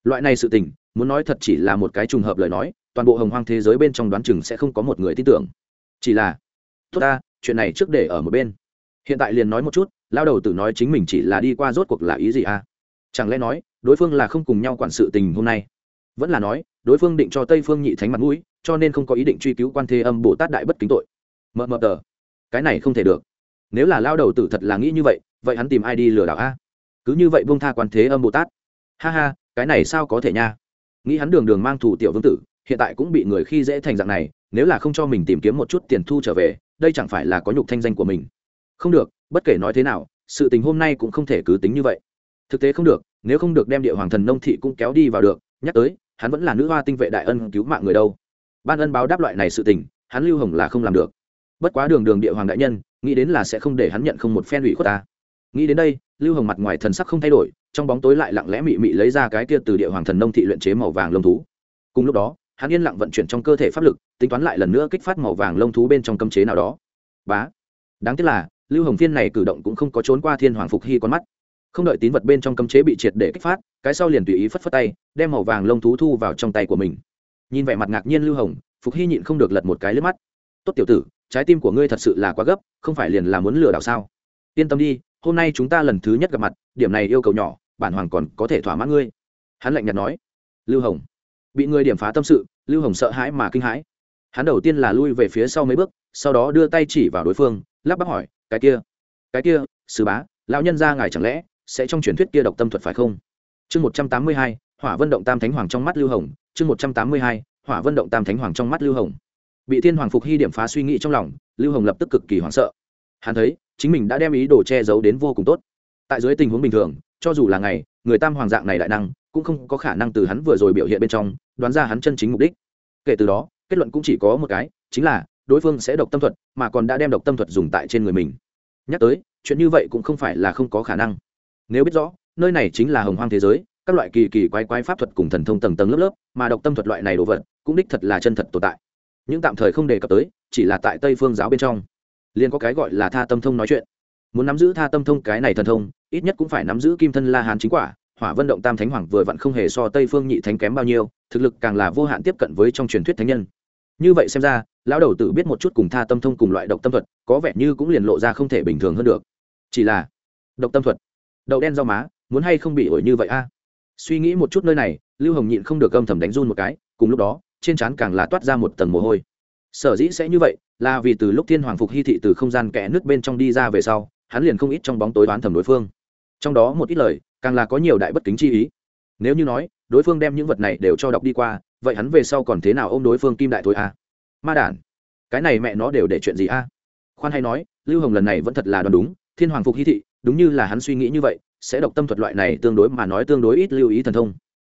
Loại này sự tình, muốn nói thật chỉ là một cái trùng hợp lời nói toàn bộ hồng hoang thế giới bên trong đoán chừng sẽ không có một người tin tưởng. Chỉ là, tốt ta, chuyện này trước để ở một bên. Hiện tại liền nói một chút, lao đầu tử nói chính mình chỉ là đi qua rốt cuộc là ý gì à? Chẳng lẽ nói, đối phương là không cùng nhau quản sự tình hôm nay? Vẫn là nói, đối phương định cho tây phương nhị thánh mặt mũi, cho nên không có ý định truy cứu quan thế âm bồ tát đại bất kính tội. Mờ mờ tờ, cái này không thể được. Nếu là lao đầu tử thật là nghĩ như vậy vậy hắn tìm ai đi lừa đảo a? Cứ như vậy buông tha quan thế âm bồ tát. Ha ha, cái này sao có thể nha? Nghĩ hắn đường đường mang thủ tiểu vương tử hiện tại cũng bị người khi dễ thành dạng này, nếu là không cho mình tìm kiếm một chút tiền thu trở về, đây chẳng phải là có nhục thanh danh của mình. Không được, bất kể nói thế nào, sự tình hôm nay cũng không thể cứ tính như vậy. Thực tế không được, nếu không được đem địa hoàng thần nông thị cũng kéo đi vào được, nhắc tới, hắn vẫn là nữ hoa tinh vệ đại ân cứu mạng người đâu. Ban ân báo đáp loại này sự tình, hắn lưu hồng là không làm được. Bất quá đường đường địa hoàng đại nhân, nghĩ đến là sẽ không để hắn nhận không một phen ủy khuất ta. Nghĩ đến đây, lưu hồng mặt ngoài thần sắc không thay đổi, trong bóng tối lại lặng lẽ mị mị lấy ra cái kia từ địa hoàng thần nông thị luyện chế màu vàng lông thú. Cùng lúc đó hắn yên lặng vận chuyển trong cơ thể pháp lực, tính toán lại lần nữa kích phát màu vàng lông thú bên trong cấm chế nào đó. Bá. Đáng tiếc là, lưu hồng phiên này cử động cũng không có trốn qua thiên hoàng phục hy con mắt. Không đợi tín vật bên trong cấm chế bị triệt để kích phát, cái sau liền tùy ý phất phất tay, đem màu vàng lông thú thu vào trong tay của mình. Nhìn vẻ mặt ngạc nhiên lưu hồng, phục hy nhịn không được lật một cái lướt mắt. Tốt tiểu tử, trái tim của ngươi thật sự là quá gấp, không phải liền là muốn lừa đảo sao? Yên tâm đi, hôm nay chúng ta lần thứ nhất gặp mặt, điểm này yêu cầu nhỏ, bản hoàng còn có thể thỏa mãn ngươi. Hắn lạnh nhạt nói. Lưu hồng bị người điểm phá tâm sự, lưu hồng sợ hãi mà kinh hãi. Hắn đầu tiên là lui về phía sau mấy bước, sau đó đưa tay chỉ vào đối phương, lắp bắp hỏi, cái kia cái kia sứ bá, lão nhân ra ngài chẳng lẽ sẽ trong truyền thuyết kia độc tâm thuật phải không? Chương một trăm tám mươi hai, hỏa vân động tam thánh hoàng trong mắt lưu hồng. Chương một trăm tám mươi hai, hỏa vân động tam thánh hoàng trong mắt lưu hồng. Bị thiên hoàng phục hy điểm phá suy nghĩ trong lòng, lưu hồng lập tức cực kỳ hoảng sợ. Hắn thấy, chính mình đã đem ý đồ che giấu đến vô cùng tốt. Tại dưới tình huống bình thường, cho dù là ngày, người tam hoàng dạng này đại năng cũng không có khả năng từ hắn vừa rồi biểu hiện bên trong đoán ra hắn chân chính mục đích. Kể từ đó, kết luận cũng chỉ có một cái, chính là đối phương sẽ độc tâm thuật, mà còn đã đem độc tâm thuật dùng tại trên người mình. Nhắc tới, chuyện như vậy cũng không phải là không có khả năng. Nếu biết rõ, nơi này chính là hồng hoang thế giới, các loại kỳ kỳ quái quái pháp thuật cùng thần thông tầng tầng lớp lớp, mà độc tâm thuật loại này đồ vật, cũng đích thật là chân thật tồn tại. Nhưng tạm thời không đề cập tới, chỉ là tại tây phương giáo bên trong, liền có cái gọi là tha tâm thông nói chuyện. Muốn nắm giữ tha tâm thông cái này thần thông, ít nhất cũng phải nắm giữ kim thân la hán chính quả hỏa vân động tam thánh hoàng vừa vặn không hề so tây phương nhị thánh kém bao nhiêu, thực lực càng là vô hạn tiếp cận với trong truyền thuyết thánh nhân. Như vậy xem ra, lão đầu tự biết một chút cùng tha tâm thông cùng loại độc tâm thuật, có vẻ như cũng liền lộ ra không thể bình thường hơn được. Chỉ là, độc tâm thuật, đậu đen rau má, muốn hay không bị ổi như vậy a? Suy nghĩ một chút nơi này, lưu hồng nhịn không được âm thầm đánh run một cái, cùng lúc đó, trên trán càng là toát ra một tầng mồ hôi. Sở dĩ sẽ như vậy, là vì từ lúc thiên hoàng phục hy thị từ không gian kẽ nước bên trong đi ra về sau, hắn liền không ít trong bóng tối đoán thầm đối phương. Trong đó một ít lời càng là có nhiều đại bất kính chi ý. Nếu như nói, đối phương đem những vật này đều cho đọc đi qua, vậy hắn về sau còn thế nào ôm đối phương kim đại thôi a à? ma đản, cái này mẹ nó đều để chuyện gì a khoan hay nói, lưu hồng lần này vẫn thật là đoán đúng, thiên hoàng phục hy thị, đúng như là hắn suy nghĩ như vậy, sẽ độc tâm thuật loại này tương đối mà nói tương đối ít lưu ý thần thông.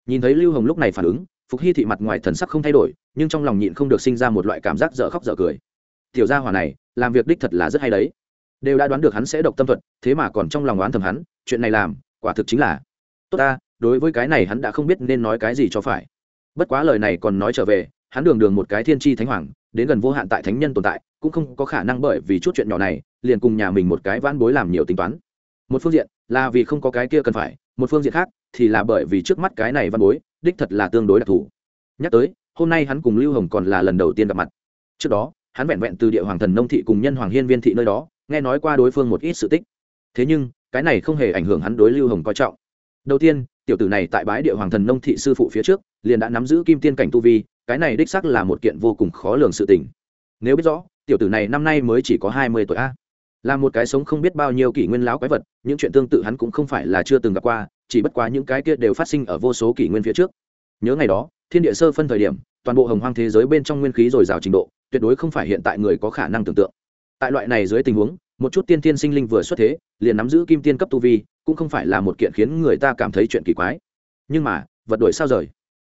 Nhìn thấy lưu hồng lúc này phản ứng, phục hy thị mặt ngoài thần sắc không thay đổi, nhưng trong lòng nhịn không được sinh ra một loại cảm giác dở khóc dở cười. Tiểu gia hỏa này, làm việc đích thật là rất hay đấy. Đều đã đoán được hắn sẽ độc tâm thuật, thế mà còn trong lòng oán thầm hắn, chuyện này làm quả thực chính là, tốt ta, đối với cái này hắn đã không biết nên nói cái gì cho phải. Bất quá lời này còn nói trở về, hắn đường đường một cái thiên tri thánh hoàng, đến gần vô hạn tại thánh nhân tồn tại, cũng không có khả năng bởi vì chút chuyện nhỏ này, liền cùng nhà mình một cái vãn bối làm nhiều tính toán. Một phương diện là vì không có cái kia cần phải, một phương diện khác thì là bởi vì trước mắt cái này văn bối, đích thật là tương đối đặc thù. Nhắc tới, hôm nay hắn cùng lưu hồng còn là lần đầu tiên gặp mặt. Trước đó, hắn vẹn vẹn từ địa hoàng thần nông thị cùng nhân hoàng hiên viên thị nơi đó, nghe nói qua đối phương một ít sự tích. Thế nhưng cái này không hề ảnh hưởng hắn đối lưu hồng coi trọng. Đầu tiên, tiểu tử này tại bái địa hoàng thần nông thị sư phụ phía trước, liền đã nắm giữ kim tiên cảnh tu vi, cái này đích sắc là một kiện vô cùng khó lường sự tình. Nếu biết rõ, tiểu tử này năm nay mới chỉ có hai mươi tuổi a. Là một cái sống không biết bao nhiêu kỷ nguyên láo quái vật, những chuyện tương tự hắn cũng không phải là chưa từng gặp qua, chỉ bất quá những cái kia đều phát sinh ở vô số kỷ nguyên phía trước. Nhớ ngày đó, thiên địa sơ phân thời điểm, toàn bộ hồng hoang thế giới bên trong nguyên khí dồi dào trình độ, tuyệt đối không phải hiện tại người có khả năng tưởng tượng. Tại loại này dưới tình huống một chút tiên tiên sinh linh vừa xuất thế, liền nắm giữ kim tiên cấp tu vi, cũng không phải là một kiện khiến người ta cảm thấy chuyện kỳ quái. Nhưng mà, vật đổi sao rời?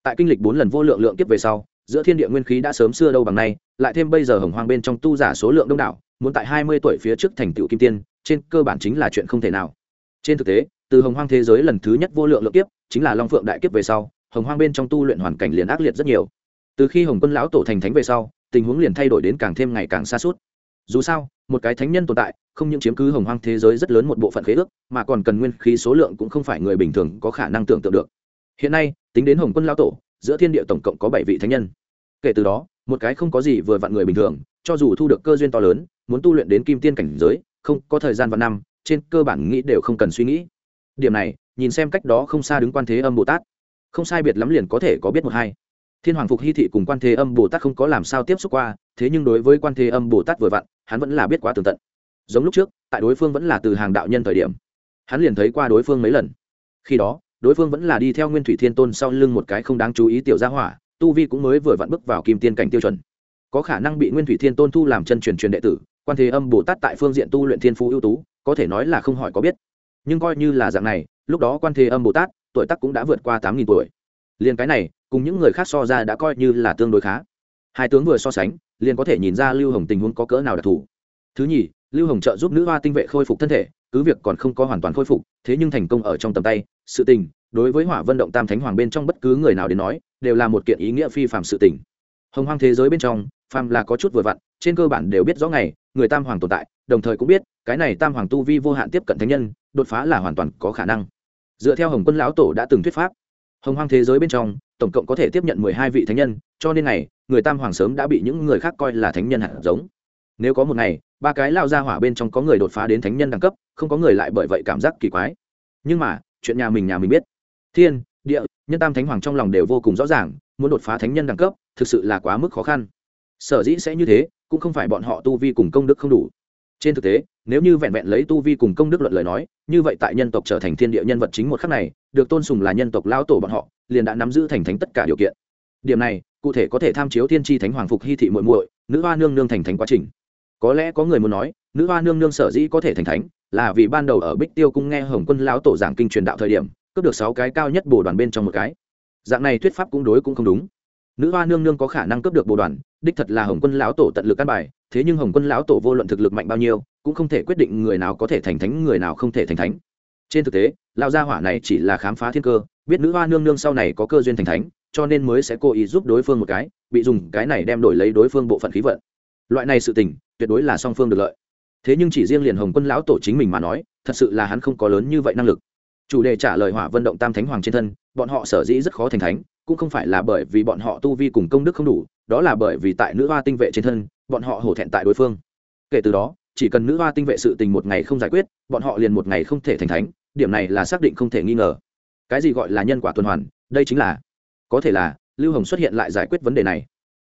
Tại kinh lịch bốn lần vô lượng lượng tiếp về sau, giữa thiên địa nguyên khí đã sớm xưa đâu bằng nay, lại thêm bây giờ hồng hoang bên trong tu giả số lượng đông đảo, muốn tại hai mươi tuổi phía trước thành tựu kim tiên, trên cơ bản chính là chuyện không thể nào. Trên thực tế, từ hồng hoang thế giới lần thứ nhất vô lượng lượng kiếp, chính là long phượng đại kiếp về sau, hồng hoang bên trong tu luyện hoàn cảnh liền ác liệt rất nhiều. Từ khi hồng quân lão tổ thành thánh về sau, tình huống liền thay đổi đến càng thêm ngày càng xa suốt dù sao, một cái thánh nhân tồn tại, không những chiếm cứ hồng hoang thế giới rất lớn một bộ phận khế ước, mà còn cần nguyên khí số lượng cũng không phải người bình thường có khả năng tưởng tượng được. Hiện nay, tính đến hồng quân lão tổ, giữa thiên địa tổng cộng có bảy vị thánh nhân. Kể từ đó, một cái không có gì vừa vặn người bình thường, cho dù thu được cơ duyên to lớn, muốn tu luyện đến kim tiên cảnh giới, không có thời gian và năm, trên cơ bản nghĩ đều không cần suy nghĩ. Điểm này, nhìn xem cách đó không xa đứng quan thế âm bồ tát. Không sai biệt lắm liền có thể có biết một hai. Thiên hoàng phục hy thị cùng quan thế âm bồ tát không có làm sao tiếp xúc qua, thế nhưng đối với quan thế âm bồ tát vừa vặn hắn vẫn là biết quá tường tận. Giống lúc trước, tại đối phương vẫn là từ hàng đạo nhân thời điểm, hắn liền thấy qua đối phương mấy lần. Khi đó, đối phương vẫn là đi theo nguyên thủy thiên tôn sau lưng một cái không đáng chú ý tiểu gia hỏa, tu vi cũng mới vừa vặn bước vào kim tiên cảnh tiêu chuẩn. Có khả năng bị nguyên thủy thiên tôn thu làm chân truyền truyền đệ tử, quan thế âm bồ tát tại phương diện tu luyện thiên phú ưu tú, có thể nói là không hỏi có biết. Nhưng coi như là dạng này, lúc đó quan thế âm bồ tát, tuổi tác cũng đã vượt qua tám nghìn tuổi. Liền cái này, cùng những người khác so ra đã coi như là tương đối khá hai tướng vừa so sánh, liền có thể nhìn ra lưu hồng tình huống có cỡ nào đặc thù. Thứ nhì, lưu hồng trợ giúp nữ hoa tinh vệ khôi phục thân thể, cứ việc còn không có hoàn toàn khôi phục, thế nhưng thành công ở trong tầm tay. Sự tình, đối với hỏa vân động tam thánh hoàng bên trong bất cứ người nào đến nói, đều là một kiện ý nghĩa phi phạm sự tình. Hồng hoang thế giới bên trong, phàm là có chút vừa vặn, trên cơ bản đều biết rõ ngày, người tam hoàng tồn tại, đồng thời cũng biết, cái này tam hoàng tu vi vô hạn tiếp cận thánh nhân, đột phá là hoàn toàn có khả năng. Dựa theo hồng quân lão tổ đã từng thuyết pháp, hồng hoang thế giới bên trong, tổng cộng có thể tiếp nhận mười hai vị thánh nhân, cho nên này người tam hoàng sớm đã bị những người khác coi là thánh nhân hạt giống. Nếu có một ngày, ba cái lao ra hỏa bên trong có người đột phá đến thánh nhân đẳng cấp, không có người lại bởi vậy cảm giác kỳ quái. Nhưng mà, chuyện nhà mình nhà mình biết. Thiên, địa, nhân tam thánh hoàng trong lòng đều vô cùng rõ ràng, muốn đột phá thánh nhân đẳng cấp, thực sự là quá mức khó khăn. Sở dĩ sẽ như thế, cũng không phải bọn họ tu vi cùng công đức không đủ. Trên thực tế, nếu như vẹn vẹn lấy tu vi cùng công đức luận lời nói, như vậy tại nhân tộc trở thành thiên địa nhân vật chính một khắc này, được tôn sùng là nhân tộc lao tổ bọn họ, liền đã nắm giữ thành thánh tất cả điều kiện điểm này, cụ thể có thể tham chiếu thiên tri thánh hoàng phục hy thị muội muội, nữ hoa nương nương thành thánh quá trình. Có lẽ có người muốn nói, nữ hoa nương nương sở dĩ có thể thành thánh, là vì ban đầu ở bích tiêu cung nghe hồng quân lão tổ giảng kinh truyền đạo thời điểm, cướp được sáu cái cao nhất bồ đoàn bên trong một cái. Dạng này thuyết pháp cũng đối cũng không đúng. Nữ hoa nương nương có khả năng cướp được bồ đoàn, đích thật là hồng quân lão tổ tận lực căn bài, thế nhưng hồng quân lão tổ vô luận thực lực mạnh bao nhiêu, cũng không thể quyết định người nào có thể thành thánh, người nào không thể thành thánh. Trên thực tế, lão gia hỏa này chỉ là khám phá thiên cơ, biết nữ hoa nương nương sau này có cơ duyên thành thánh cho nên mới sẽ cố ý giúp đối phương một cái, bị dùng cái này đem đổi lấy đối phương bộ phận khí vận. Loại này sự tình, tuyệt đối là song phương được lợi. Thế nhưng chỉ riêng liền hồng quân lão tổ chính mình mà nói, thật sự là hắn không có lớn như vậy năng lực. Chủ đề trả lời hỏa vận động tam thánh hoàng trên thân, bọn họ sở dĩ rất khó thành thánh, cũng không phải là bởi vì bọn họ tu vi cùng công đức không đủ, đó là bởi vì tại nữ hoa tinh vệ trên thân, bọn họ hổ thẹn tại đối phương. Kể từ đó, chỉ cần nữ hoa tinh vệ sự tình một ngày không giải quyết, bọn họ liền một ngày không thể thành thánh, điểm này là xác định không thể nghi ngờ. Cái gì gọi là nhân quả tuần hoàn, đây chính là có thể là, lưu hồng xuất hiện lại giải quyết vấn đề này.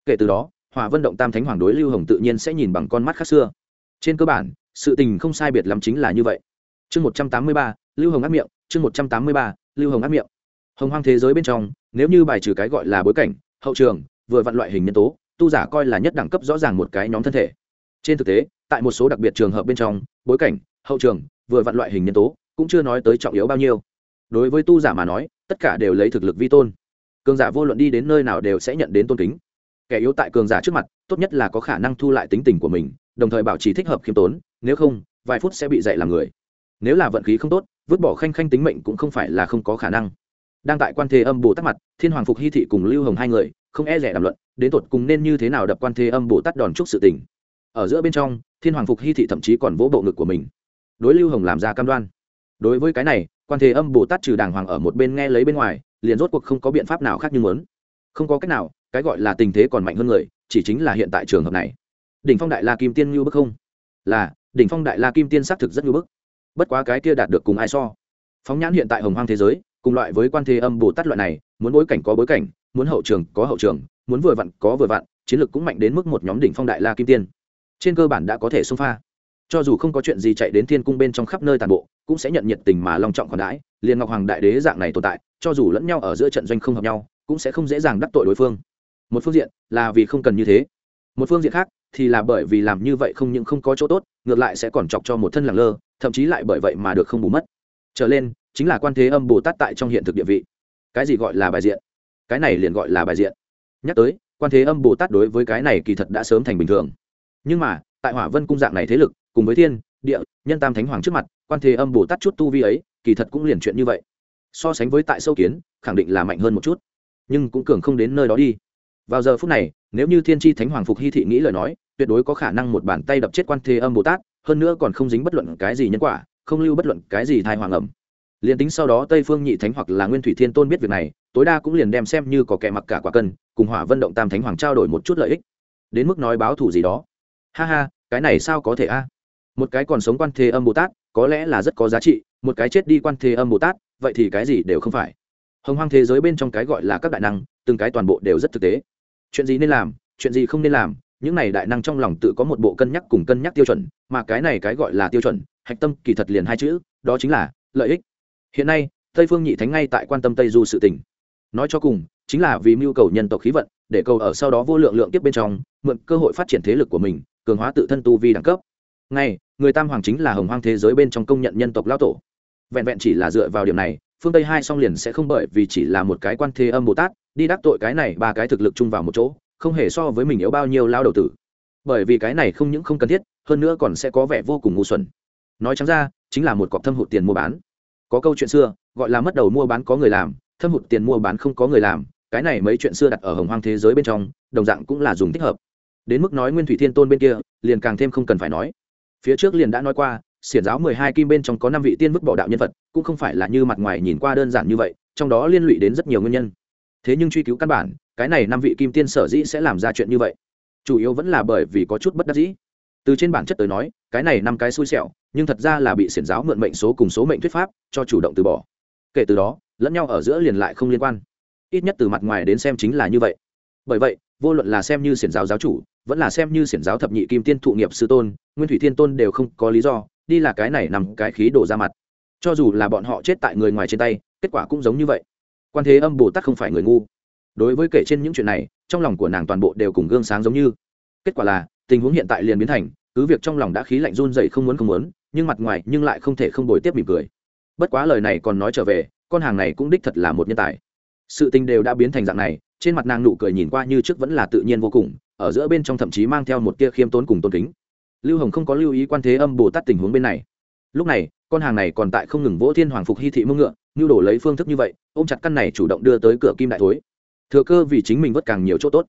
Kể từ đó hòa vân động tam thánh hoàng đối lưu hồng tự nhiên sẽ nhìn bằng con mắt khác xưa. Trên cơ bản, sự tình không sai biệt lắm chính là như vậy. Chương một trăm tám mươi ba, lưu hồng ác miệng, chương một trăm tám mươi ba, lưu hồng ác miệng. Hồng hoang thế giới bên trong, nếu như bài trừ cái gọi là bối cảnh, hậu trường, vừa vặn loại hình nhân tố, tu giả coi là nhất đẳng cấp rõ ràng một cái nhóm thân thể. Trên thực tế, tại một số đặc biệt trường hợp bên trong, bối cảnh, hậu trường, vừa vặn loại hình nhân tố, cũng chưa nói tới trọng yếu bao nhiêu. Đối với tu giả mà nói, tất cả đều lấy thực lực vi tôn cường giả vô luận đi đến nơi nào đều sẽ nhận đến tôn kính. Kẻ yếu tại cường giả trước mặt, tốt nhất là có khả năng thu lại tính tình của mình, đồng thời bảo trì thích hợp khiêm tốn, nếu không, vài phút sẽ bị dạy làm người. Nếu là vận khí không tốt, vứt bỏ khanh khanh tính mệnh cũng không phải là không có khả năng. Đang tại quan thế âm bồ tát mặt, thiên hoàng phục hy thị cùng lưu hồng hai người, không e rẻ đàm luận, đến tột cùng nên như thế nào đập quan thế âm bồ tát đòn chúc sự tình. Ở giữa bên trong, thiên hoàng phục hy thị thậm chí còn vỗ bộ ngực của mình. Đối lưu hồng làm ra cam đoan. Đối với cái này, quan thế âm bồ tát trừ đàng hoàng ở một bên nghe lấy bên ngoài liền rốt cuộc không có biện pháp nào khác như muốn. Không có cách nào, cái gọi là tình thế còn mạnh hơn người, chỉ chính là hiện tại trường hợp này. Đỉnh phong đại la kim tiên như bức không? Là, đỉnh phong đại la kim tiên xác thực rất như bức. Bất quá cái kia đạt được cùng ai so? Phóng nhãn hiện tại hồng hoang thế giới, cùng loại với quan thế âm bồ tát loại này, muốn bối cảnh có bối cảnh, muốn hậu trường có hậu trường, muốn vừa vặn có vừa vặn, chiến lược cũng mạnh đến mức một nhóm đỉnh phong đại la kim tiên. Trên cơ bản đã có thể xông pha. Cho dù không có chuyện gì chạy đến thiên cung bên trong khắp nơi tàn bộ, cũng sẽ nhận nhiệt tình mà long trọng còn đãi, liền ngọc hoàng đại đế dạng này tồn tại cho dù lẫn nhau ở giữa trận doanh không hợp nhau, cũng sẽ không dễ dàng đắc tội đối phương. Một phương diện là vì không cần như thế, một phương diện khác thì là bởi vì làm như vậy không những không có chỗ tốt, ngược lại sẽ còn chọc cho một thân làng lơ, thậm chí lại bởi vậy mà được không bù mất. Trở lên, chính là quan thế âm bồ tát tại trong hiện thực địa vị. Cái gì gọi là bài diện? Cái này liền gọi là bài diện. Nhắc tới, quan thế âm bồ tát đối với cái này kỳ thật đã sớm thành bình thường. Nhưng mà, tại hỏa vân cung dạng này thế lực, cùng với thiên, địa, nhân tam thánh hoàng trước mặt, quan thế âm bồ tát chút tu vi ấy, kỳ thật cũng liền chuyện như vậy so sánh với tại sâu kiến, khẳng định là mạnh hơn một chút. Nhưng cũng cường không đến nơi đó đi. Vào giờ phút này, nếu như thiên tri thánh hoàng phục hy thị nghĩ lời nói, tuyệt đối có khả năng một bàn tay đập chết quan thế âm bồ tát, hơn nữa còn không dính bất luận cái gì nhân quả, không lưu bất luận cái gì thai hoàng ẩm. Liền tính sau đó tây phương nhị thánh hoặc là nguyên thủy thiên tôn biết việc này, tối đa cũng liền đem xem như có kẻ mặc cả quả cân, cùng hỏa vân động tam thánh hoàng trao đổi một chút lợi ích. Đến mức nói báo thù gì đó. Ha ha, cái này sao có thể a? Một cái còn sống quan thế âm bồ tát, có lẽ là rất có giá trị, một cái chết đi quan thế âm bồ tát vậy thì cái gì đều không phải. Hồng hoang thế giới bên trong cái gọi là các đại năng, từng cái toàn bộ đều rất thực tế. Chuyện gì nên làm, chuyện gì không nên làm, những này đại năng trong lòng tự có một bộ cân nhắc cùng cân nhắc tiêu chuẩn, mà cái này cái gọi là tiêu chuẩn, hạch tâm kỳ thật liền hai chữ, đó chính là lợi ích. Hiện nay, tây phương nhị thánh ngay tại quan tâm tây du sự tỉnh nói cho cùng, chính là vì mưu cầu nhân tộc khí vận, để cầu ở sau đó vô lượng lượng tiếp bên trong, mượn cơ hội phát triển thế lực của mình, cường hóa tự thân tu vi đẳng cấp. Ngay người tam hoàng chính là hồng hoang thế giới bên trong công nhận nhân tộc lao tổ vẹn vẹn chỉ là dựa vào điểm này, phương tây hai song liền sẽ không bởi vì chỉ là một cái quan thế âm bồ tát, đi đắc tội cái này ba cái thực lực chung vào một chỗ, không hề so với mình yếu bao nhiêu lao đầu tử. Bởi vì cái này không những không cần thiết, hơn nữa còn sẽ có vẻ vô cùng ngu xuẩn. Nói chẳng ra, chính là một cọc thâm hụt tiền mua bán. Có câu chuyện xưa, gọi là mất đầu mua bán có người làm, thâm hụt tiền mua bán không có người làm, cái này mấy chuyện xưa đặt ở hồng hoang thế giới bên trong, đồng dạng cũng là dùng thích hợp. Đến mức nói nguyên thủy thiên tôn bên kia, liền càng thêm không cần phải nói. Phía trước liền đã nói qua xiển giáo mười hai kim bên trong có năm vị tiên vứt bỏ đạo nhân vật cũng không phải là như mặt ngoài nhìn qua đơn giản như vậy, trong đó liên lụy đến rất nhiều nguyên nhân. Thế nhưng truy cứu căn bản, cái này năm vị kim tiên sở dĩ sẽ làm ra chuyện như vậy? Chủ yếu vẫn là bởi vì có chút bất đắc dĩ. Từ trên bản chất tới nói, cái này năm cái xui xẻo, nhưng thật ra là bị xiển giáo mượn mệnh số cùng số mệnh thuyết pháp, cho chủ động từ bỏ. Kể từ đó, lẫn nhau ở giữa liền lại không liên quan. Ít nhất từ mặt ngoài đến xem chính là như vậy. Bởi vậy, vô luận là xem như xiển giáo giáo chủ, vẫn là xem như xiển giáo thập nhị kim tiên thụ nghiệp sư tôn, nguyên thủy thiên tôn đều không có lý do đi là cái này nằm cái khí đổ ra mặt. Cho dù là bọn họ chết tại người ngoài trên tay, kết quả cũng giống như vậy. Quan thế âm bồ tát không phải người ngu. Đối với kể trên những chuyện này, trong lòng của nàng toàn bộ đều cùng gương sáng giống như. Kết quả là, tình huống hiện tại liền biến thành, cứ việc trong lòng đã khí lạnh run dậy không muốn không muốn, nhưng mặt ngoài nhưng lại không thể không đổi tiếp mỉm cười. Bất quá lời này còn nói trở về, con hàng này cũng đích thật là một nhân tài. Sự tình đều đã biến thành dạng này, trên mặt nàng nụ cười nhìn qua như trước vẫn là tự nhiên vô cùng, ở giữa bên trong thậm chí mang theo một tia khiêm tốn cùng tôn kính lưu hồng không có lưu ý quan thế âm bồ tát tình huống bên này. Lúc này, con hàng này còn tại không ngừng vỗ thiên hoàng phục hy thị mông ngựa, nhu đổ lấy phương thức như vậy, ôm chặt căn này chủ động đưa tới cửa kim đại thối. Thừa cơ vì chính mình vất càng nhiều chỗ tốt.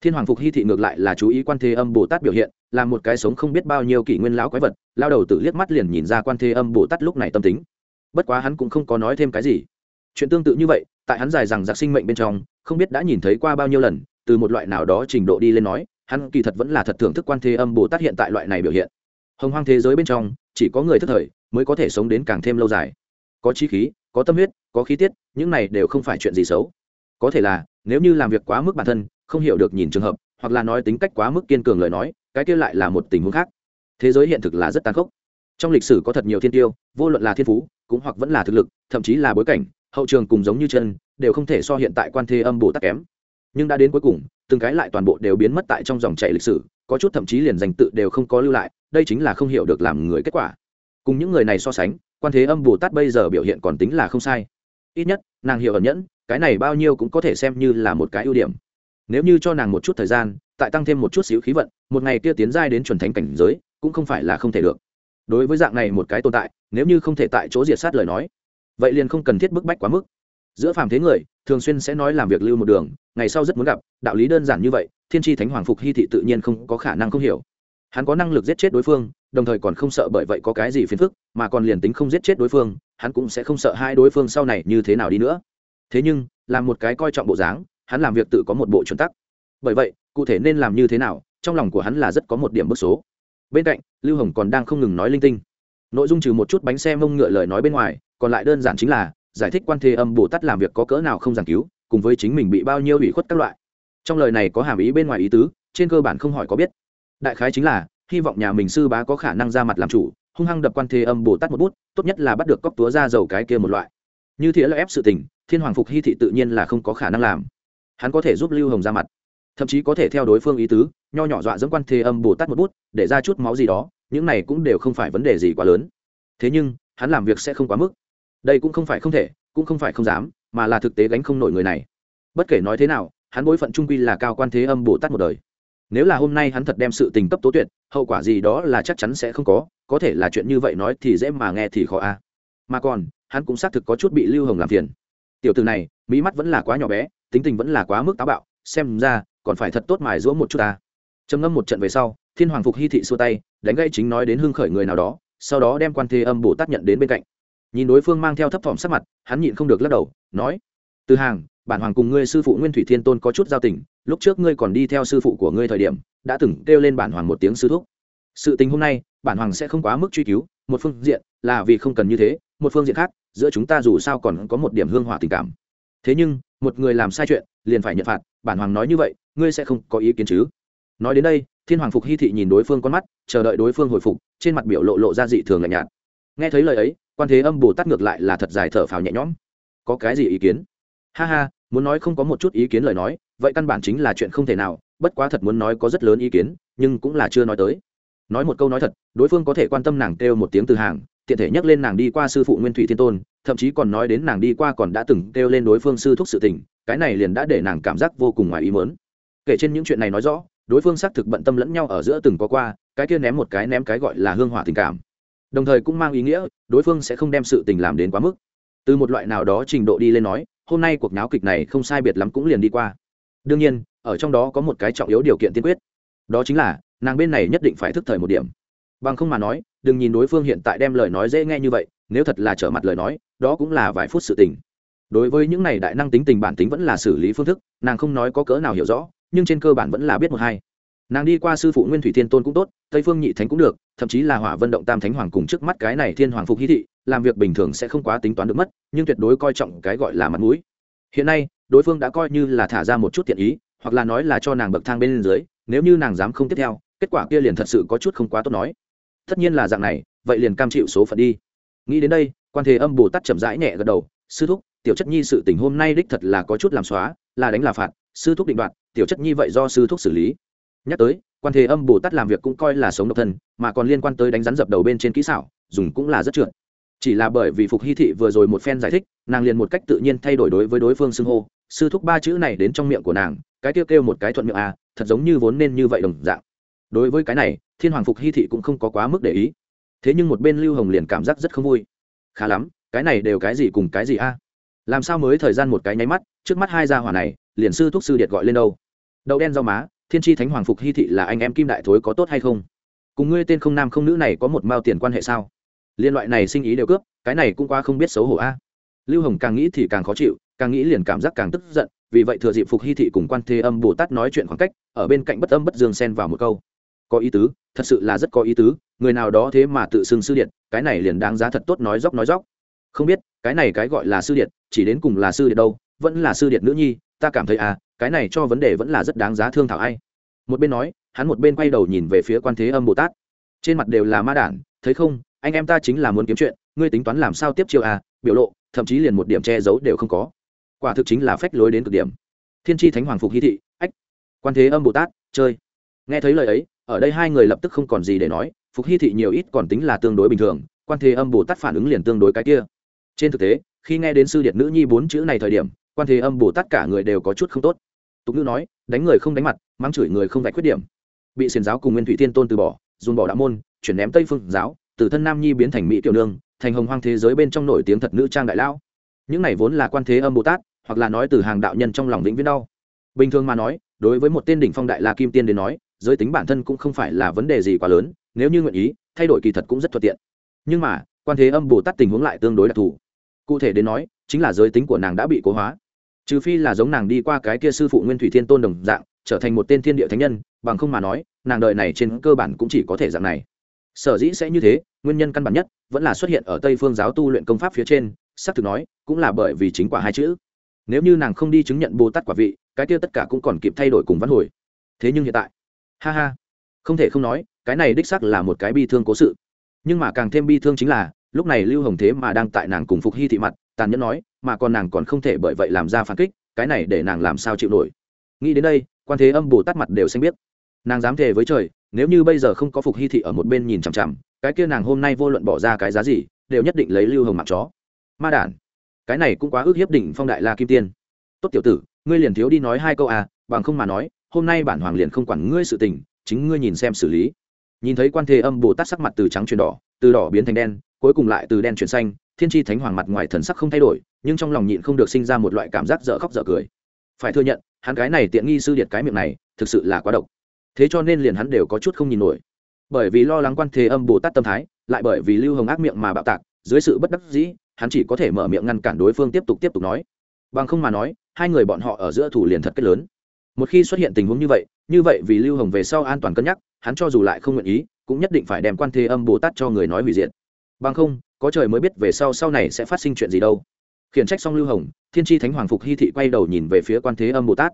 Thiên hoàng phục hy thị ngược lại là chú ý quan thế âm bồ tát biểu hiện, là một cái sống không biết bao nhiêu kỷ nguyên lão quái vật, lao đầu tự liếc mắt liền nhìn ra quan thế âm bồ tát lúc này tâm tính. Bất quá hắn cũng không có nói thêm cái gì. Chuyện tương tự như vậy, tại hắn dài rằng giặc sinh mệnh bên trong, không biết đã nhìn thấy qua bao nhiêu lần, từ một loại nào đó trình độ đi lên nói hắn kỳ thật vẫn là thật thưởng thức quan thế âm bồ tát hiện tại loại này biểu hiện. Hồng hoang thế giới bên trong, chỉ có người thức thời mới có thể sống đến càng thêm lâu dài. Có chi khí, có tâm huyết, có khí tiết, những này đều không phải chuyện gì xấu. Có thể là, nếu như làm việc quá mức bản thân, không hiểu được nhìn trường hợp, hoặc là nói tính cách quá mức kiên cường lời nói, cái kia lại là một tình huống khác. Thế giới hiện thực là rất tàn khốc. Trong lịch sử có thật nhiều thiên tiêu, vô luận là thiên phú, cũng hoặc vẫn là thực lực, thậm chí là bối cảnh, hậu trường cùng giống như chân, đều không thể so hiện tại quan thế âm bồ tát kém nhưng đã đến cuối cùng, từng cái lại toàn bộ đều biến mất tại trong dòng chảy lịch sử, có chút thậm chí liền danh tự đều không có lưu lại, đây chính là không hiểu được làm người kết quả. Cùng những người này so sánh, quan thế âm bồ tát bây giờ biểu hiện còn tính là không sai. Ít nhất, nàng hiểu ẩn nhẫn, cái này bao nhiêu cũng có thể xem như là một cái ưu điểm. Nếu như cho nàng một chút thời gian, tại tăng thêm một chút xíu khí vận, một ngày kia tiến giai đến chuẩn thánh cảnh giới, cũng không phải là không thể được. Đối với dạng này một cái tồn tại, nếu như không thể tại chỗ diệt sát lời nói, vậy liền không cần thiết bức bách quá mức giữa phàm thế người, thường xuyên sẽ nói làm việc lưu một đường, ngày sau rất muốn gặp, đạo lý đơn giản như vậy, thiên tri thánh hoàng phục hy thị tự nhiên không có khả năng không hiểu. Hắn có năng lực giết chết đối phương, đồng thời còn không sợ bởi vậy có cái gì phiền phức, mà còn liền tính không giết chết đối phương, hắn cũng sẽ không sợ hai đối phương sau này như thế nào đi nữa. Thế nhưng, làm một cái coi trọng bộ dáng, hắn làm việc tự có một bộ chuẩn tắc. Bởi vậy, cụ thể nên làm như thế nào, trong lòng của hắn là rất có một điểm bức số. Bên cạnh, lưu hồng còn đang không ngừng nói linh tinh. Nội dung trừ một chút bánh xe mông ngựa lời nói bên ngoài, còn lại đơn giản chính là giải thích quan thế âm bồ tát làm việc có cỡ nào không giảng cứu, cùng với chính mình bị bao nhiêu ủy khuất các loại. Trong lời này có hàm ý bên ngoài ý tứ, trên cơ bản không hỏi có biết. Đại khái chính là, hy vọng nhà mình sư bá có khả năng ra mặt làm chủ, hung hăng đập quan thế âm bồ tát một bút, tốt nhất là bắt được cóc túa ra dầu cái kia một loại. Như thế là ép sự tình, thiên hoàng phục hy thị tự nhiên là không có khả năng làm. Hắn có thể giúp lưu hồng ra mặt. Thậm chí có thể theo đối phương ý tứ, nho nhỏ dọa dẫm quan thế âm bồ tát một bút, để ra chút máu gì đó, những này cũng đều không phải vấn đề gì quá lớn. Thế nhưng, hắn làm việc sẽ không quá mức đây cũng không phải không thể, cũng không phải không dám, mà là thực tế gánh không nổi người này. Bất kể nói thế nào, hắn bối phận trung quy là cao quan thế âm bồ tát một đời. Nếu là hôm nay hắn thật đem sự tình cấp tố tuyệt, hậu quả gì đó là chắc chắn sẽ không có có thể là chuyện như vậy nói thì dễ mà nghe thì khó a. Mà còn, hắn cũng xác thực có chút bị lưu hồng làm phiền. Tiểu từ này mỹ mắt vẫn là quá nhỏ bé, tính tình vẫn là quá mức táo bạo, xem ra, còn phải thật tốt mài giũa một chút ta. Trầm ngâm một trận về sau, thiên hoàng phục hy thị xua tay, đánh gây chính nói đến hưng khởi người nào đó, sau đó đem quan thế âm bồ tát nhận đến bên cạnh nhìn đối phương mang theo thấp thỏm sắc mặt, hắn nhịn không được lắc đầu, nói, từ hàng, bản hoàng cùng ngươi sư phụ nguyên thủy thiên tôn có chút giao tình, lúc trước ngươi còn đi theo sư phụ của ngươi thời điểm, đã từng kêu lên bản hoàng một tiếng sư thúc. Sự tình hôm nay, bản hoàng sẽ không quá mức truy cứu, một phương diện là vì không cần như thế, một phương diện khác, giữa chúng ta dù sao còn có một điểm hương hỏa tình cảm. Thế nhưng, một người làm sai chuyện, liền phải nhận phạt, bản hoàng nói như vậy, ngươi sẽ không có ý kiến chứ? Nói đến đây, thiên hoàng phục hy thị nhìn đối phương con mắt, chờ đợi đối phương hồi phục, trên mặt biểu lộ lộ ra dị thường lạnh nhạt nghe thấy lời ấy, quan thế âm bồ tát ngược lại là thật dài thở phào nhẹ nhõm. Có cái gì ý kiến? Ha ha, muốn nói không có một chút ý kiến lời nói, vậy căn bản chính là chuyện không thể nào, bất quá thật muốn nói có rất lớn ý kiến, nhưng cũng là chưa nói tới. Nói một câu nói thật, đối phương có thể quan tâm nàng kêu một tiếng từ hàng, tiện thể nhắc lên nàng đi qua sư phụ nguyên thủy thiên tôn, thậm chí còn nói đến nàng đi qua còn đã từng kêu lên đối phương sư thúc sự tình, cái này liền đã để nàng cảm giác vô cùng ngoài ý mớn kể trên những chuyện này nói rõ, đối phương xác thực bận tâm lẫn nhau ở giữa từng có qua, cái kia ném một cái ném cái gọi là hương hỏa tình cảm đồng thời cũng mang ý nghĩa, đối phương sẽ không đem sự tình làm đến quá mức. Từ một loại nào đó trình độ đi lên nói, hôm nay cuộc náo kịch này không sai biệt lắm cũng liền đi qua. Đương nhiên, ở trong đó có một cái trọng yếu điều kiện tiên quyết. Đó chính là, nàng bên này nhất định phải thức thời một điểm. Bằng không mà nói, đừng nhìn đối phương hiện tại đem lời nói dễ nghe như vậy, nếu thật là trở mặt lời nói, đó cũng là vài phút sự tình. Đối với những này đại năng tính tình bản tính vẫn là xử lý phương thức, nàng không nói có cỡ nào hiểu rõ, nhưng trên cơ bản vẫn là biết một hai nàng đi qua sư phụ nguyên thủy thiên tôn cũng tốt, tây phương nhị thánh cũng được, thậm chí là hỏa vân động tam thánh hoàng cùng trước mắt cái này thiên hoàng phục hy thị, làm việc bình thường sẽ không quá tính toán được mất, nhưng tuyệt đối coi trọng cái gọi là mặt mũi. Hiện nay, đối phương đã coi như là thả ra một chút thiện ý, hoặc là nói là cho nàng bậc thang bên dưới, nếu như nàng dám không tiếp theo, kết quả kia liền thật sự có chút không quá tốt nói. Tất nhiên là dạng này, vậy liền cam chịu số phận đi. Nghĩ đến đây, quan thế âm bồ tát chậm rãi nhẹ gật đầu, sư thúc, tiểu chất nhi sự tình hôm nay đích thật là có chút làm xóa, là đánh là phạt, sư thúc định đoạt, tiểu chất nhi vậy do sư thúc xử lý nhắc tới, quan thế âm bồ tát làm việc cũng coi là sống độc thân, mà còn liên quan tới đánh rắn dập đầu bên trên kỹ xảo, dùng cũng là rất trượt. Chỉ là bởi vì phục hy thị vừa rồi một phen giải thích, nàng liền một cách tự nhiên thay đổi đối với đối phương xưng hô, sư thúc ba chữ này đến trong miệng của nàng, cái tiêu kêu một cái thuận miệng à thật giống như vốn nên như vậy đồng dạng. Đối với cái này, thiên hoàng phục hy thị cũng không có quá mức để ý. Thế nhưng một bên lưu hồng liền cảm giác rất không vui. Khá lắm, cái này đều cái gì cùng cái gì a? Làm sao mới thời gian một cái nháy mắt, trước mắt hai gia hỏa này, liền sư thúc sư điệt gọi lên đâu? Đậu đen rau má thiên tri thánh hoàng phục hy thị là anh em kim đại thối có tốt hay không? Cùng ngươi tên không nam không nữ này có một mao tiền quan hệ sao? Liên loại này sinh ý đều cướp, cái này cũng qua không biết xấu hổ a. Lưu hồng càng nghĩ thì càng khó chịu, càng nghĩ liền cảm giác càng tức giận, vì vậy thừa dịp phục hy thị cùng quan thế âm bồ tát nói chuyện khoảng cách, ở bên cạnh bất âm bất dương xen vào một câu. Có ý tứ, thật sự là rất có ý tứ, người nào đó thế mà tự xưng sư điện cái này liền đáng giá thật tốt nói dốc nói dốc. Không biết, cái này cái gọi là sư điện chỉ đến cùng là sư điện đâu, vẫn là sư điện nữ nhi, ta cảm thấy à cái này cho vấn đề vẫn là rất đáng giá thương thảo ai. Một bên nói, hắn một bên quay đầu nhìn về phía quan thế âm bồ tát. Trên mặt đều là ma đản, thấy không, anh em ta chính là muốn kiếm chuyện, ngươi tính toán làm sao tiếp chiêu à biểu lộ, thậm chí liền một điểm che giấu đều không có. Quả thực chính là phách lối đến cực điểm. Thiên tri thánh hoàng phục hy thị, ách. Quan thế âm bồ tát, chơi. Nghe thấy lời ấy, ở đây hai người lập tức không còn gì để nói, phục hy thị nhiều ít còn tính là tương đối bình thường, quan thế âm bồ tát phản ứng liền tương đối cái kia. Trên thực tế, khi nghe đến sư điện nữ nhi bốn chữ này thời điểm, quan thế âm bồ tát cả người đều có chút không tốt tục ngữ nói, đánh người không đánh mặt mang chửi người không vạch khuyết điểm. Bị xiền giáo cùng nguyên thủy tiên tôn từ bỏ, dùng bỏ đạo môn, chuyển ném tây phương giáo, từ thân nam nhi biến thành mỹ tiểu nương, thành hồng hoang thế giới bên trong nổi tiếng thật nữ trang đại lão. Những này vốn là quan thế âm bồ tát, hoặc là nói từ hàng đạo nhân trong lòng vĩnh viễn đau. Bình thường mà nói, đối với một tên đỉnh phong đại la kim tiên đến nói, giới tính bản thân cũng không phải là vấn đề gì quá lớn, nếu như nguyện ý, thay đổi kỳ thật cũng rất thuận tiện. Nhưng mà, quan thế âm bồ tát tình huống lại tương đối đặc thù. Cụ thể đến nói, chính là giới tính của nàng đã bị cố hóa trừ phi là giống nàng đi qua cái kia sư phụ nguyên thủy thiên tôn đồng dạng, trở thành một tên thiên địa thánh nhân, bằng không mà nói, nàng đợi này trên cơ bản cũng chỉ có thể dạng này. Sở dĩ sẽ như thế, nguyên nhân căn bản nhất vẫn là xuất hiện ở tây phương giáo tu luyện công pháp phía trên, xác thực nói, cũng là bởi vì chính quả hai chữ. Nếu như nàng không đi chứng nhận bồ tát quả vị, cái kia tất cả cũng còn kịp thay đổi cùng văn hồi. Thế nhưng hiện tại, ha ha, không thể không nói, cái này đích sắc là một cái bi thương cố sự. Nhưng mà càng thêm bi thương chính là lúc này lưu hồng thế mà đang tại nàng cùng phục hy thị mặt, tàn nhẫn nói, mà còn nàng còn không thể bởi vậy làm ra phản kích, cái này để nàng làm sao chịu nổi. Nghĩ đến đây, quan thế âm bồ tát mặt đều xanh biết nàng dám thề với trời, nếu như bây giờ không có phục hy thị ở một bên nhìn chằm chằm, cái kia nàng hôm nay vô luận bỏ ra cái giá gì, đều nhất định lấy lưu hồng mặc chó. Ma đản, cái này cũng quá ước hiếp đỉnh phong đại la kim tiên. Tốt tiểu tử, ngươi liền thiếu đi nói hai câu à bằng không mà nói, hôm nay bản hoàng liền không quản ngươi sự tình, chính ngươi nhìn xem xử lý. Nhìn thấy quan thế âm bồ tát sắc mặt từ trắng chuyển đỏ, từ đỏ biến thành đen cuối cùng lại từ đen chuyển xanh, thiên tri thánh hoàng mặt ngoài thần sắc không thay đổi, nhưng trong lòng nhịn không được sinh ra một loại cảm giác dở khóc dở cười. Phải thừa nhận, hắn cái này tiện nghi sư điệt cái miệng này, thực sự là quá độc. Thế cho nên liền hắn đều có chút không nhìn nổi. Bởi vì lo lắng quan thế âm bồ tát tâm thái, lại bởi vì lưu hồng ác miệng mà bạo tạc, dưới sự bất đắc dĩ, hắn chỉ có thể mở miệng ngăn cản đối phương tiếp tục tiếp tục nói. Bằng không mà nói, hai người bọn họ ở giữa thủ liền thật kết lớn. Một khi xuất hiện tình huống như vậy như vậy vì lưu hồng về sau an toàn cân nhắc, hắn cho dù lại không nguyện ý, cũng nhất định phải đem quan thế âm bồ tát cho người nói hủy diệt bằng không, có trời mới biết về sau sau này sẽ phát sinh chuyện gì đâu. Khiển trách xong lưu hồng, thiên tri thánh hoàng phục hy thị quay đầu nhìn về phía quan thế âm bồ tát.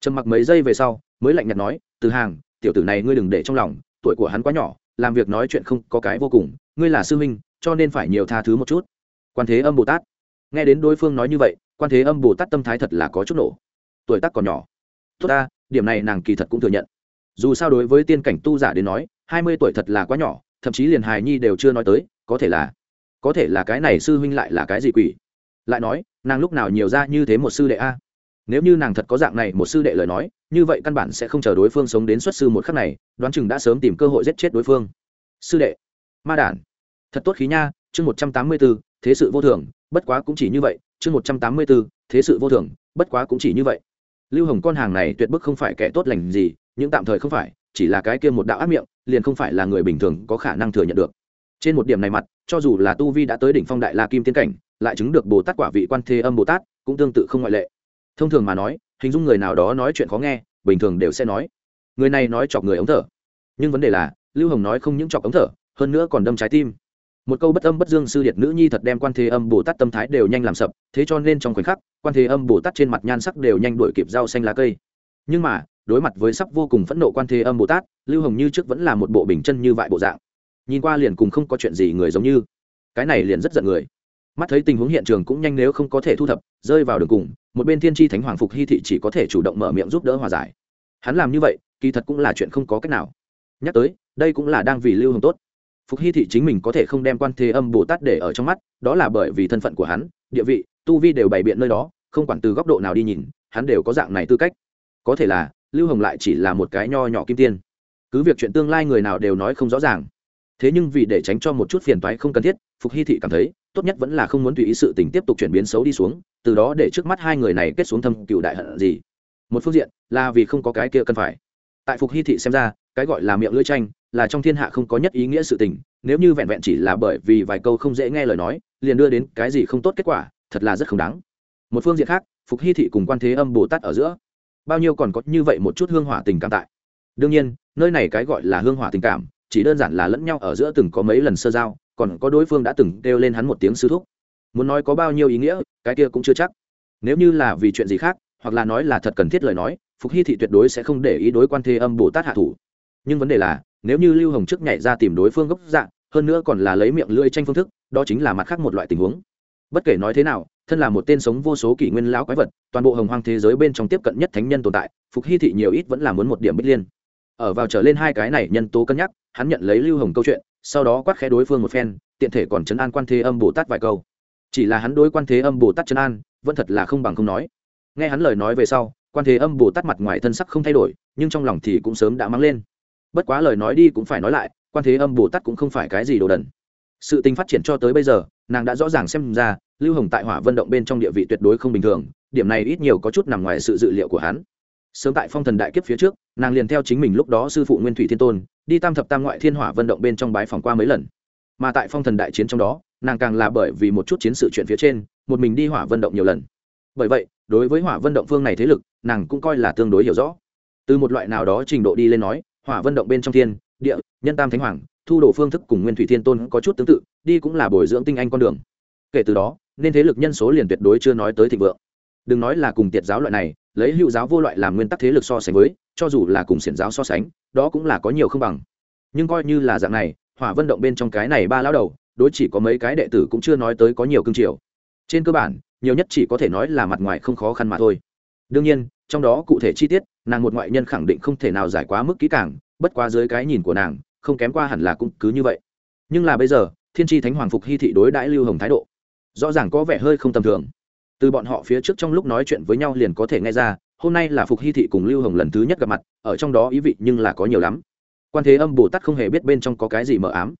Trầm mặc mấy giây về sau, mới lạnh nhạt nói, từ hàng, tiểu tử này ngươi đừng để trong lòng, tuổi của hắn quá nhỏ, làm việc nói chuyện không có cái vô cùng, ngươi là sư huynh, cho nên phải nhiều tha thứ một chút. Quan thế âm bồ tát. Nghe đến đối phương nói như vậy, quan thế âm bồ tát tâm thái thật là có chút nổ. Tuổi tác còn nhỏ. Tốt ta, điểm này nàng kỳ thật cũng thừa nhận. Dù sao đối với tiên cảnh tu giả đến nói, hai mươi tuổi thật là quá nhỏ, thậm chí liền hài nhi đều chưa nói tới có thể là, có thể là cái này sư huynh lại là cái gì quỷ? Lại nói, nàng lúc nào nhiều ra như thế một sư đệ a? Nếu như nàng thật có dạng này một sư đệ lời nói, như vậy căn bản sẽ không chờ đối phương sống đến xuất sư một khắc này, đoán chừng đã sớm tìm cơ hội giết chết đối phương. Sư đệ, ma đản. Thật tốt khí nha, chương một trăm tám mươi b ố thế sự vô thường, bất quá cũng chỉ như vậy, chương một trăm tám mươi b ố thế sự vô thường, bất quá cũng chỉ như vậy. Lưu hồng con hàng này tuyệt bức không phải kẻ tốt lành gì, nhưng tạm thời không phải, chỉ là cái kia một đạo ác miệng, liền không phải là người bình thường có khả năng thừa nhận được trên một điểm này mặt, cho dù là tu vi đã tới đỉnh phong đại la kim tiến cảnh, lại chứng được bồ tát quả vị quan thế âm bồ tát, cũng tương tự không ngoại lệ. Thông thường mà nói, hình dung người nào đó nói chuyện khó nghe, bình thường đều sẽ nói. Người này nói chọc người ống thở. Nhưng vấn đề là, lưu hồng nói không những chọc ống thở, hơn nữa còn đâm trái tim. Một câu bất âm bất dương sư điệt nữ nhi thật đem quan thế âm bồ tát tâm thái đều nhanh làm sập, thế cho nên trong khoảnh khắc, quan thế âm bồ tát trên mặt nhan sắc đều nhanh đuổi kịp rau xanh lá cây. Nhưng mà, đối mặt với sắp vô cùng phẫn nộ quan thế âm bồ tát, lưu hồng như trước vẫn là một bộ bình chân như vại bộ dạng nhìn qua liền cùng không có chuyện gì người giống như. Cái này liền rất giận người. Mắt thấy tình huống hiện trường cũng nhanh nếu không có thể thu thập, rơi vào đường cùng, một bên thiên tri thánh hoàng phục hy thị chỉ có thể chủ động mở miệng giúp đỡ hòa giải. Hắn làm như vậy, kỳ thật cũng là chuyện không có cách nào. Nhắc tới, đây cũng là đang vì lưu hồng tốt. Phục hy thị chính mình có thể không đem quan thế âm bồ tát để ở trong mắt, đó là bởi vì thân phận của hắn, địa vị, tu vi đều bày biện nơi đó, không quản từ góc độ nào đi nhìn, hắn đều có dạng này tư cách. Có thể là, lưu hồng lại chỉ là một cái nho nhỏ kim tiên. Cứ việc chuyện tương lai người nào đều nói không rõ ràng thế nhưng vì để tránh cho một chút phiền toái không cần thiết, phục hy thị cảm thấy, tốt nhất vẫn là không muốn tùy ý sự tình tiếp tục chuyển biến xấu đi xuống, từ đó để trước mắt hai người này kết xuống thâm cựu đại hận gì. Một phương diện, là vì không có cái kia cần phải. Tại phục hy thị xem ra, cái gọi là miệng lưỡi tranh, là trong thiên hạ không có nhất ý nghĩa sự tình, nếu như vẹn vẹn chỉ là bởi vì vài câu không dễ nghe lời nói, liền đưa đến cái gì không tốt kết quả, thật là rất không đáng. Một phương diện khác, phục hy thị cùng quan thế âm bồ tát ở giữa, bao nhiêu còn có như vậy một chút hương hỏa tình cảm tại. Đương nhiên, nơi này cái gọi là hương hỏa tình cảm chỉ đơn giản là lẫn nhau ở giữa từng có mấy lần sơ giao, còn có đối phương đã từng kêu lên hắn một tiếng sư thúc. Muốn nói có bao nhiêu ý nghĩa, cái kia cũng chưa chắc. Nếu như là vì chuyện gì khác, hoặc là nói là thật cần thiết lời nói, phục hy thị tuyệt đối sẽ không để ý đối quan thế âm bồ tát hạ thủ. Nhưng vấn đề là, nếu như lưu hồng trước nhảy ra tìm đối phương gốc dạng, hơn nữa còn là lấy miệng lưỡi tranh phương thức, đó chính là mặt khác một loại tình huống. Bất kể nói thế nào, thân là một tên sống vô số kỷ nguyên lão quái vật, toàn bộ hồng hoang thế giới bên trong tiếp cận nhất thánh nhân tồn tại, phục hy thị nhiều ít vẫn là muốn một điểm bích liên ở vào trở lên hai cái này nhân tố cân nhắc, hắn nhận lấy lưu hồng câu chuyện, sau đó quát khẽ đối phương một phen, tiện thể còn chấn an quan thế âm bồ tát vài câu. Chỉ là hắn đối quan thế âm bồ tát chấn an, vẫn thật là không bằng không nói. Nghe hắn lời nói về sau, quan thế âm bồ tát mặt ngoài thân sắc không thay đổi, nhưng trong lòng thì cũng sớm đã mắng lên. Bất quá lời nói đi cũng phải nói lại, quan thế âm bồ tát cũng không phải cái gì đồ đần. Sự tình phát triển cho tới bây giờ, nàng đã rõ ràng xem ra, lưu hồng tại hỏa vận động bên trong địa vị tuyệt đối không bình thường, điểm này ít nhiều có chút nằm ngoài sự dự liệu của hắn sớm tại phong thần đại kiếp phía trước, nàng liền theo chính mình lúc đó sư phụ nguyên thủy thiên tôn, đi tam thập tam ngoại thiên hỏa vận động bên trong bái phòng qua mấy lần. Mà tại phong thần đại chiến trong đó, nàng càng là bởi vì một chút chiến sự chuyện phía trên, một mình đi hỏa vận động nhiều lần. Bởi vậy, đối với hỏa vận động phương này thế lực, nàng cũng coi là tương đối hiểu rõ. Từ một loại nào đó trình độ đi lên nói, hỏa vận động bên trong thiên, địa, nhân tam thánh hoàng, thu đồ phương thức cùng nguyên thủy thiên tôn có chút tương tự, đi cũng là bồi dưỡng tinh anh con đường. Kể từ đó, nên thế lực nhân số liền tuyệt đối chưa nói tới thịnh vượng. Đừng nói là cùng tiệt giáo loại này lấy hữu giáo vô loại làm nguyên tắc thế lực so sánh với, cho dù là cùng xiển giáo so sánh, đó cũng là có nhiều không bằng. Nhưng coi như là dạng này, hỏa vân động bên trong cái này ba lao đầu, đối chỉ có mấy cái đệ tử cũng chưa nói tới có nhiều cương triều. Trên cơ bản, nhiều nhất chỉ có thể nói là mặt ngoài không khó khăn mà thôi. Đương nhiên, trong đó cụ thể chi tiết, nàng một ngoại nhân khẳng định không thể nào giải quá mức kỹ càng, bất quá dưới cái nhìn của nàng, không kém qua hẳn là cũng cứ như vậy. Nhưng là bây giờ, thiên tri thánh hoàng phục hy thị đối đãi lưu hồng thái độ, rõ ràng có vẻ hơi không tầm thường từ bọn họ phía trước trong lúc nói chuyện với nhau liền có thể nghe ra, hôm nay là phục hy thị cùng lưu hồng lần thứ nhất gặp mặt, ở trong đó ý vị nhưng là có nhiều lắm. Quan thế âm bồ tát không hề biết bên trong có cái gì mờ ám.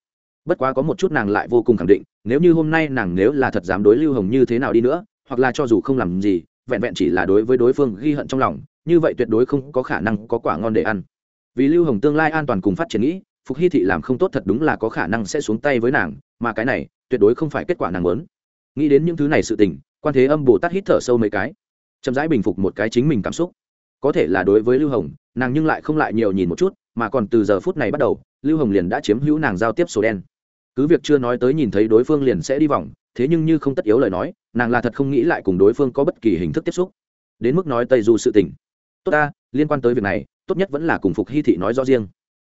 Bất quá có một chút nàng lại vô cùng khẳng định, nếu như hôm nay nàng nếu là thật dám đối lưu hồng như thế nào đi nữa, hoặc là cho dù không làm gì, vẹn vẹn chỉ là đối với đối phương ghi hận trong lòng, như vậy tuyệt đối không có khả năng có quả ngon để ăn. Vì lưu hồng tương lai an toàn cùng phát triển nghĩ, phục hy thị làm không tốt thật đúng là có khả năng sẽ xuống tay với nàng, mà cái này, tuyệt đối không phải kết quả nàng muốn. Nghĩ đến những thứ này sự tình quan thế âm bồ tát hít thở sâu mấy cái chậm rãi bình phục một cái chính mình cảm xúc có thể là đối với lưu hồng nàng nhưng lại không lại nhiều nhìn một chút mà còn từ giờ phút này bắt đầu lưu hồng liền đã chiếm hữu nàng giao tiếp số đen cứ việc chưa nói tới nhìn thấy đối phương liền sẽ đi vòng thế nhưng như không tất yếu lời nói nàng là thật không nghĩ lại cùng đối phương có bất kỳ hình thức tiếp xúc đến mức nói tây du sự tình tốt ta liên quan tới việc này tốt nhất vẫn là cùng phục hy thị nói rõ riêng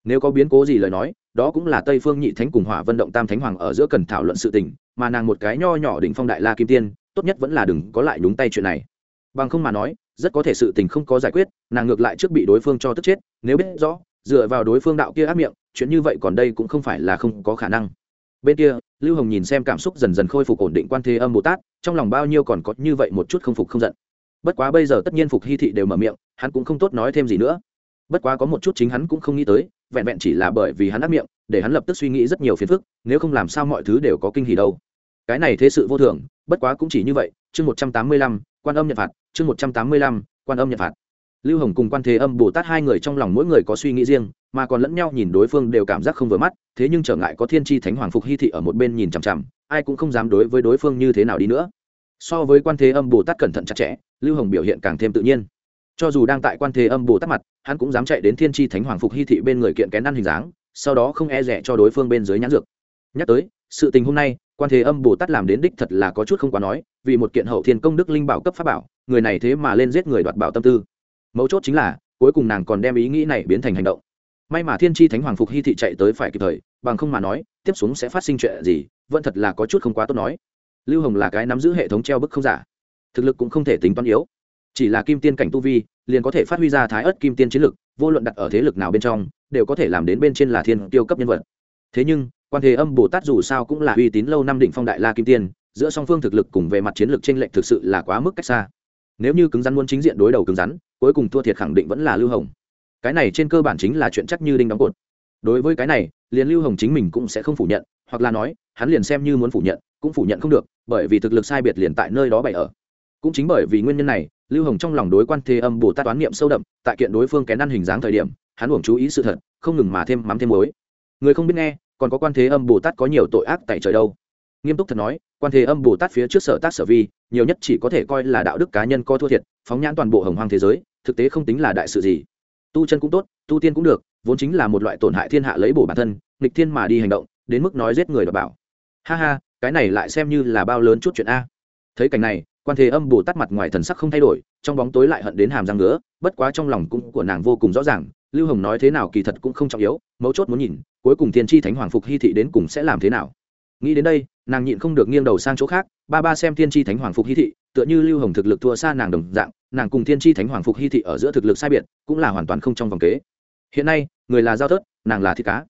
nếu có biến cố gì lời nói đó cũng là tây phương nhị thánh cùng hỏa vận động tam thánh hoàng ở giữa cần thảo luận sự tình mà nàng một cái nho nhỏ đỉnh phong đại la kim tiên tốt nhất vẫn là đừng có lại nhúng tay chuyện này. Bằng không mà nói, rất có thể sự tình không có giải quyết, nàng ngược lại trước bị đối phương cho tức chết, nếu biết rõ, dựa vào đối phương đạo kia ác miệng, chuyện như vậy còn đây cũng không phải là không có khả năng. Bên kia, lưu hồng nhìn xem cảm xúc dần dần khôi phục ổn định quan thế âm bồ tát, trong lòng bao nhiêu còn có như vậy một chút không phục không giận. Bất quá bây giờ tất nhiên phục hy thị đều mở miệng, hắn cũng không tốt nói thêm gì nữa. Bất quá có một chút chính hắn cũng không nghĩ tới, vẹn vẹn chỉ là bởi vì hắn ác miệng, để hắn lập tức suy nghĩ rất nhiều phiền phức, nếu không làm sao mọi thứ đều có kinh hỉ đâu cái này thế sự vô thường, bất quá cũng chỉ như vậy, chương một trăm tám mươi lăm, quan âm nhật phạt, chương một trăm tám mươi lăm, quan âm nhật phạt. Lưu hồng cùng quan thế âm bồ tát hai người trong lòng mỗi người có suy nghĩ riêng, mà còn lẫn nhau nhìn đối phương đều cảm giác không vừa mắt, thế nhưng trở ngại có thiên tri thánh hoàng phục hy thị ở một bên nhìn chằm chằm, ai cũng không dám đối với đối phương như thế nào đi nữa. So với quan thế âm bồ tát cẩn thận chặt chẽ, lưu hồng biểu hiện càng thêm tự nhiên. Cho dù đang tại quan thế âm bồ tát mặt, hắn cũng dám chạy đến thiên tri thánh hoàng phục hy thị bên người kiện kén ăn hình dáng, sau đó không e rẻ cho đối phương bên dưới nhãn dược. Nhắc tới, sự tình hôm nay quan thế âm bồ tát làm đến đích thật là có chút không quá nói, vì một kiện hậu thiên công đức linh bảo cấp pháp bảo, người này thế mà lên giết người đoạt bảo tâm tư. Mấu chốt chính là, cuối cùng nàng còn đem ý nghĩ này biến thành hành động. May mà thiên tri thánh hoàng phục hy thị chạy tới phải kịp thời, bằng không mà nói, tiếp xuống sẽ phát sinh chuyện gì, vẫn thật là có chút không quá tốt nói. Lưu hồng là cái nắm giữ hệ thống treo bức không giả. Thực lực cũng không thể tính toán yếu. Chỉ là kim tiên cảnh tu vi, liền có thể phát huy ra thái ớt kim tiên chiến lực, vô luận đặt ở thế lực nào bên trong, đều có thể làm đến bên trên là thiên tiêu cấp nhân vật. Thế nhưng quan thế âm, bồ tát dù sao cũng là uy tín lâu năm định phong đại la kim tiên, giữa song phương thực lực cùng về mặt chiến lược t r ê n lệch thực sự là quá mức cách xa. Nếu như cứng rắn muốn chính diện đối đầu cứng rắn, cuối cùng thua thiệt khẳng định vẫn là lưu hồng. Cái này trên cơ bản chính là chuyện chắc như đinh đóng cột. Đối với cái này, liền lưu hồng chính mình cũng sẽ không phủ nhận, hoặc là nói, hắn liền xem như muốn phủ nhận, cũng phủ nhận không được, bởi vì thực lực sai biệt liền tại nơi đó bày ở. Cũng chính bởi vì nguyên nhân này, lưu hồng trong lòng đối quan thế âm, bồ tát toán niệm sâu đậm, tại kiện đối phương kén ăn hình dáng thời điểm, hắn uổng chú ý sự thật, không ngừng mà thêm mắm thêm muối. Người không biết nghe còn có quan thế âm bồ tát có nhiều tội ác tại trời đâu. Nghiêm túc thật nói, quan thế âm bồ tát phía trước sở tác sở vi, nhiều nhất chỉ có thể coi là đạo đức cá nhân co thua thiệt, phóng nhãn toàn bộ hồng hoang thế giới, thực tế không tính là đại sự gì. Tu chân cũng tốt, tu tiên cũng được, vốn chính là một loại tổn hại thiên hạ lấy bổ bản thân, nghịch thiên mà đi hành động, đến mức nói giết người đọc bảo. Ha ha, cái này lại xem như là bao lớn chút chuyện a. Thấy cảnh này quan thế âm bồ tát mặt ngoài thần sắc không thay đổi, trong bóng tối lại hận đến hàm răng nữa bất quá trong lòng cũng của nàng vô cùng rõ ràng, lưu hồng nói thế nào kỳ thật cũng không trọng yếu, mấu chốt muốn nhìn, cuối cùng thiên tri thánh hoàng phục hy thị đến cùng sẽ làm thế nào. Nghĩ đến đây, nàng nhịn không được nghiêng đầu sang chỗ khác, ba ba xem thiên tri thánh hoàng phục hy thị, tựa như lưu hồng thực lực thua xa nàng đồng dạng, nàng cùng thiên tri thánh hoàng phục hy thị ở giữa thực lực sai biệt, cũng là hoàn toàn không trong vòng kế. Hiện nay, người là giao thớt, nàng là thịt cá.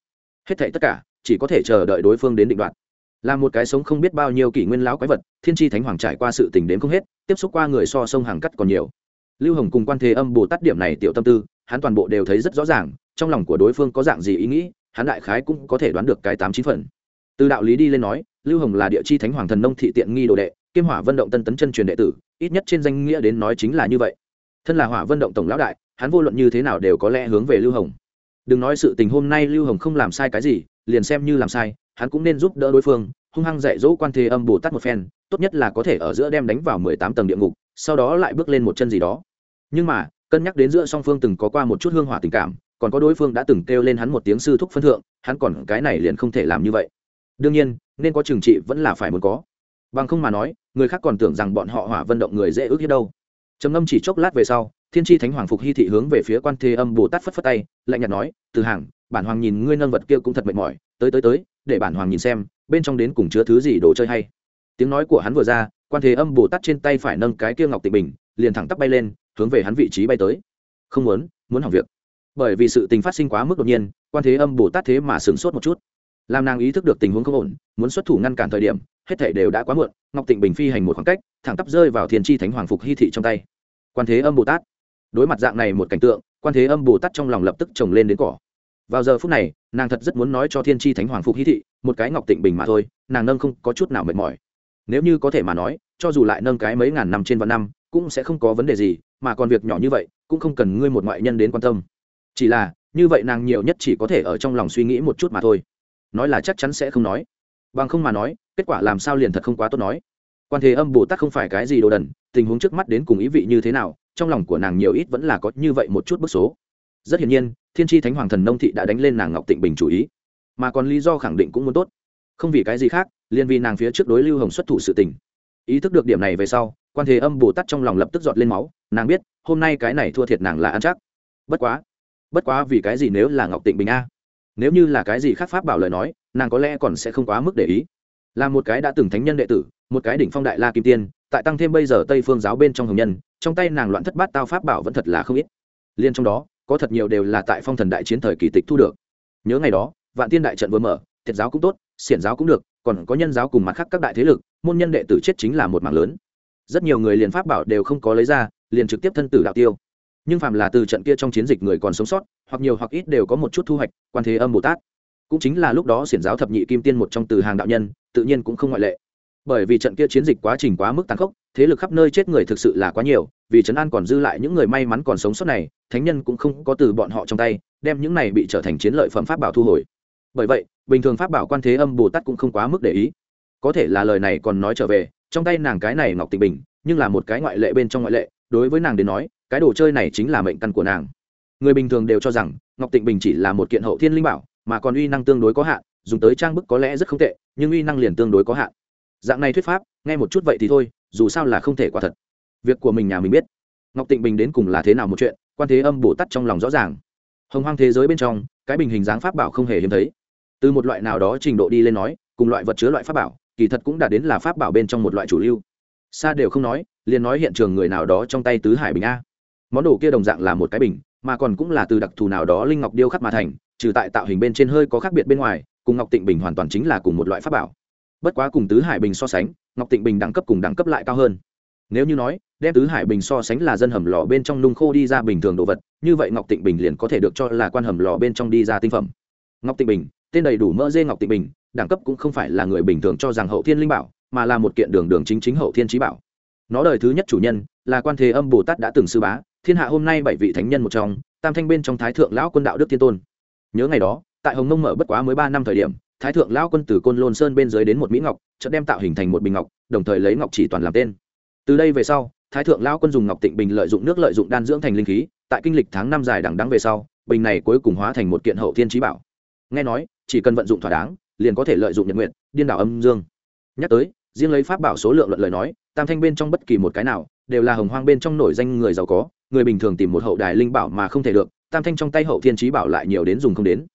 Hết thảy tất cả, chỉ có thể chờ đợi đối phương đến định đoạt là một cái sống không biết bao nhiêu kỷ nguyên lão quái vật, thiên tri thánh hoàng trải qua sự tình đến không hết, tiếp xúc qua người so sông hàng cắt còn nhiều. Lưu hồng cùng quan thế âm bồ tát điểm này tiểu tâm tư, hắn toàn bộ đều thấy rất rõ ràng, trong lòng của đối phương có dạng gì ý nghĩ, hắn đại khái cũng có thể đoán được cái tám chín phần. Từ đạo lý đi lên nói, lưu hồng là địa chi thánh hoàng thần nông thị tiện nghi đồ đệ, kiêm hỏa vận động tân tấn chân truyền đệ tử, ít nhất trên danh nghĩa đến nói chính là như vậy. Thân là hỏa vận động tổng lão đại, hắn vô luận như thế nào đều có lẽ hướng về lưu hồng. Đừng nói sự tình hôm nay lưu hồng không làm sai cái gì, liền xem như làm sai hắn cũng nên giúp đỡ đối phương, hung hăng dạy dỗ quan thế âm bồ tát một phen, tốt nhất là có thể ở giữa đem đánh vào mười tám tầng địa ngục, sau đó lại bước lên một chân gì đó. Nhưng mà, cân nhắc đến giữa song phương từng có qua một chút hương hỏa tình cảm, còn có đối phương đã từng kêu lên hắn một tiếng sư thúc phân thượng, hắn còn cái này liền không thể làm như vậy. Đương nhiên, nên có trừng trị vẫn là phải muốn có. Bằng không mà nói, người khác còn tưởng rằng bọn họ hỏa vận động người dễ ước hiếp đâu. Trầm ngâm chỉ chốc lát về sau, thiên tri thánh hoàng phục hy thị hướng về phía quan thế âm bồ tát phất phất tay, lạnh nhạt nói, từ hàng, bản hoàng nhìn ngươi nâng vật kia cũng thật mệt mỏi, tới tới tới để bản hoàng nhìn xem, bên trong đến cùng chứa thứ gì đồ chơi hay. Tiếng nói của hắn vừa ra, quan thế âm bồ tát trên tay phải nâng cái kia ngọc tịnh bình, liền thẳng tắp bay lên, hướng về hắn vị trí bay tới. Không muốn muốn hỏng việc. Bởi vì sự tình phát sinh quá mức đột nhiên, quan thế âm bồ tát thế mà sửng sốt một chút. Làm nàng ý thức được tình huống không ổn, muốn xuất thủ ngăn cản thời điểm, hết thể đều đã quá muộn, ngọc tịnh bình phi hành một khoảng cách, thẳng tắp rơi vào thiền tri thánh hoàng phục hy thị trong tay. Quan thế âm bồ tát. Đối mặt dạng này một cảnh tượng, quan thế âm bồ tát trong lòng lập tức trồng lên đến cỏ vào giờ phút này, nàng thật rất muốn nói cho thiên tri thánh hoàng phục hy thị, một cái ngọc tịnh bình mà thôi, nàng nâng không có chút nào mệt mỏi. Nếu như có thể mà nói, cho dù lại nâng cái mấy ngàn năm trên vạn năm, cũng sẽ không có vấn đề gì, mà còn việc nhỏ như vậy, cũng không cần ngươi một ngoại nhân đến quan tâm. Chỉ là, như vậy nàng nhiều nhất chỉ có thể ở trong lòng suy nghĩ một chút mà thôi. Nói là chắc chắn sẽ không nói. Bằng không mà nói, kết quả làm sao liền thật không quá tốt nói. Quan thế âm bồ tát không phải cái gì đồ đần, tình huống trước mắt đến cùng ý vị như thế nào, trong lòng của nàng nhiều ít vẫn là có như vậy một chút bức số rất hiển nhiên, thiên tri thánh hoàng thần nông thị đã đánh lên nàng ngọc tịnh bình chủ ý. Mà còn lý do khẳng định cũng muốn tốt. Không vì cái gì khác, liền vì nàng phía trước đối lưu hồng xuất thủ sự tình. Ý thức được điểm này về sau, quan thế âm bồ tát trong lòng lập tức giọt lên máu, nàng biết, hôm nay cái này thua thiệt nàng là ăn chắc. Bất quá bất quá vì cái gì nếu là ngọc tịnh bình a? Nếu như là cái gì khác pháp bảo lời nói, nàng có lẽ còn sẽ không quá mức để ý. Là một cái đã từng thánh nhân đệ tử, một cái đỉnh phong đại la kim tiên, tại tăng thêm bây giờ tây phương giáo bên trong hồng nhân, trong tay nàng loạn thất bát tao pháp bảo vẫn thật là không ít. Liên trong đó có thật nhiều đều là tại phong thần đại chiến thời kỳ tịch thu được. Nhớ ngày đó, vạn tiên đại trận vừa mở, thiệt giáo cũng tốt, xiển giáo cũng được, còn có nhân giáo cùng mặt khác các đại thế lực, môn nhân đệ tử chết chính là một mảng lớn. Rất nhiều người liền pháp bảo đều không có lấy ra, liền trực tiếp thân tử đạo tiêu. Nhưng phàm là từ trận kia trong chiến dịch người còn sống sót, hoặc nhiều hoặc ít đều có một chút thu hoạch, quan thế âm bồ tát. Cũng chính là lúc đó xiển giáo thập nhị kim tiên một trong từ hàng đạo nhân, tự nhiên cũng không ngoại lệ bởi vì trận kia chiến dịch quá trình quá mức tàn khốc, thế lực khắp nơi chết người thực sự là quá nhiều, vì trấn an còn dư lại những người may mắn còn sống sót này, thánh nhân cũng không có từ bọn họ trong tay, đem những này bị trở thành chiến lợi phẩm pháp bảo thu hồi. Bởi vậy, bình thường pháp bảo quan thế âm bồ tát cũng không quá mức để ý. Có thể là lời này còn nói trở về, trong tay nàng cái này ngọc tịnh bình, nhưng là một cái ngoại lệ bên trong ngoại lệ, đối với nàng đến nói, cái đồ chơi này chính là mệnh căn của nàng. Người bình thường đều cho rằng, ngọc tịnh bình chỉ là một kiện hậu thiên linh bảo, mà còn uy năng tương đối có hạn, dùng tới trang bức có lẽ rất không tệ, nhưng uy năng liền tương đối có hạn dạng này thuyết pháp, nghe một chút vậy thì thôi, dù sao là không thể quả thật. Việc của mình nhà mình biết. Ngọc tịnh bình đến cùng là thế nào một chuyện, quan thế âm bổ tắt trong lòng rõ ràng. Hồng hoang thế giới bên trong, cái bình hình dáng pháp bảo không hề hiếm thấy. Từ một loại nào đó trình độ đi lên nói, cùng loại vật chứa loại pháp bảo, kỳ thật cũng đã đến là pháp bảo bên trong một loại chủ lưu. Xa đều không nói, liền nói hiện trường người nào đó trong tay tứ hải bình a. Món đồ kia đồng dạng là một cái bình, mà còn cũng là từ đặc thù nào đó linh ngọc điêu khắc mà thành, trừ tại tạo hình bên trên hơi có khác biệt bên ngoài, cùng ngọc tịnh bình hoàn toàn chính là cùng một loại pháp bảo bất quá cùng tứ hải bình so sánh, ngọc tịnh bình đẳng cấp cùng đẳng cấp lại cao hơn. Nếu như nói, đem tứ hải bình so sánh là dân hầm lò bên trong nung khô đi ra bình thường đồ vật, như vậy ngọc tịnh bình liền có thể được cho là quan hầm lò bên trong đi ra tinh phẩm. Ngọc tịnh bình, tên đầy đủ mỡ dê ngọc tịnh bình, đẳng cấp cũng không phải là người bình thường cho rằng hậu thiên linh bảo, mà là một kiện đường đường chính chính hậu thiên trí bảo. Nó đời thứ nhất chủ nhân là quan thế âm bồ tát đã từng sư bá, thiên hạ hôm nay bảy vị thánh nhân một trong, tam thanh bên trong thái thượng lão quân đạo đức thiên tôn. Nhớ ngày đó, tại hồng nông mở bất quá mới ba năm thời điểm thái thượng lão quân từ côn lôn sơn bên dưới đến một mỹ ngọc, chợt đem tạo hình thành một bình ngọc, đồng thời lấy ngọc chỉ toàn làm tên. Từ đây về sau, thái thượng lão quân dùng ngọc tịnh bình lợi dụng nước lợi dụng đan dưỡng thành linh khí, tại kinh lịch tháng năm dài đằng đắng về sau, bình này cuối cùng hóa thành một kiện hậu thiên trí bảo. Nghe nói, chỉ cần vận dụng thỏa đáng, liền có thể lợi dụng nhật nguyện điên đảo âm dương. Nhắc tới, riêng lấy pháp bảo số lượng luận lời nói, tam thanh bên trong bất kỳ một cái nào, đều là hồng hoang bên trong nổi danh người giàu có, người bình thường tìm một hậu đài linh bảo mà không thể được, tam thanh trong tay hậu thiên trí bảo lại nhiều đến dùng không đến.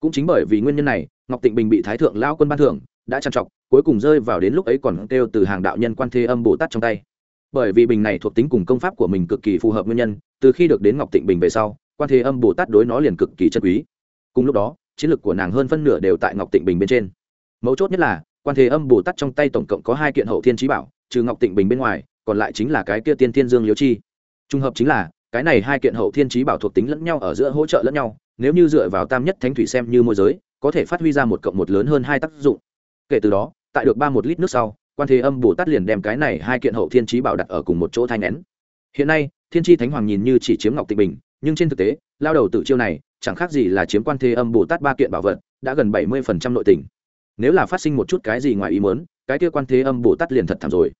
Cũng chính bởi vì nguyên nhân này ngọc tịnh bình bị thái thượng lao quân ban thưởng, đã trang trọng cuối cùng rơi vào đến lúc ấy còn kêu từ hàng đạo nhân quan thế âm bồ tát trong tay. Bởi vì bình này thuộc tính cùng công pháp của mình cực kỳ phù hợp nguyên nhân, từ khi được đến ngọc tịnh bình về sau, quan thế âm bồ tát đối nó liền cực kỳ chân quý. Cùng lúc đó, chiến lược của nàng hơn phân nửa đều tại ngọc tịnh bình bên trên. Mấu chốt nhất là, quan thế âm bồ tát trong tay tổng cộng có hai kiện hậu thiên trí bảo, trừ ngọc tịnh bình bên ngoài, còn lại chính là cái kia tiên thiên dương liễu chi. Trùng hợp chính là, cái này hai kiện hậu thiên trí bảo thuộc tính lẫn nhau ở giữa hỗ trợ lẫn nhau, nếu như dựa vào tam nhất thánh thủy xem như môi giới có thể phát huy ra một cộng một lớn hơn hai tác dụng. Kể từ đó, tại được ba một lít nước sau, quan thế âm bồ tát liền đem cái này hai kiện hậu thiên trí bảo đặt ở cùng một chỗ thai nén. Hiện nay, thiên tri thánh hoàng nhìn như chỉ chiếm ngọc tịnh bình, nhưng trên thực tế, lao đầu tự chiêu này, chẳng khác gì là chiếm quan thế âm bồ tát ba kiện bảo vật, đã gần bảy mươi phần trăm nội tình. Nếu là phát sinh một chút cái gì ngoài ý muốn, cái kia quan thế âm bồ tát liền thật thảm rồi.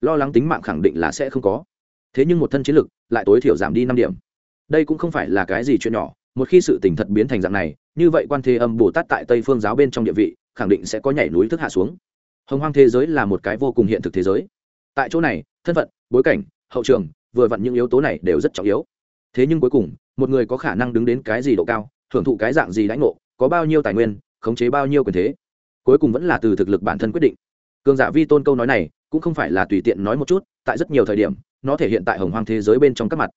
Lo lắng tính mạng khẳng định là sẽ không có. Thế nhưng một thân chiến lực, lại tối thiểu giảm đi năm điểm. Đây cũng không phải là cái gì chuyện nhỏ một khi sự tình thật biến thành dạng này, như vậy quan thế âm bồ tát tại tây phương giáo bên trong địa vị, khẳng định sẽ có nhảy núi thức hạ xuống. Hồng hoang thế giới là một cái vô cùng hiện thực thế giới. Tại chỗ này, thân phận, bối cảnh, hậu trường, vừa vặn những yếu tố này đều rất trọng yếu. Thế nhưng cuối cùng, một người có khả năng đứng đến cái gì độ cao, thưởng thụ cái dạng gì lãnh ngộ, có bao nhiêu tài nguyên, khống chế bao nhiêu quyền thế, cuối cùng vẫn là từ thực lực bản thân quyết định. Cường giả vi tôn câu nói này cũng không phải là tùy tiện nói một chút, tại rất nhiều thời điểm, nó thể hiện tại hồng hoang thế giới bên trong các mặt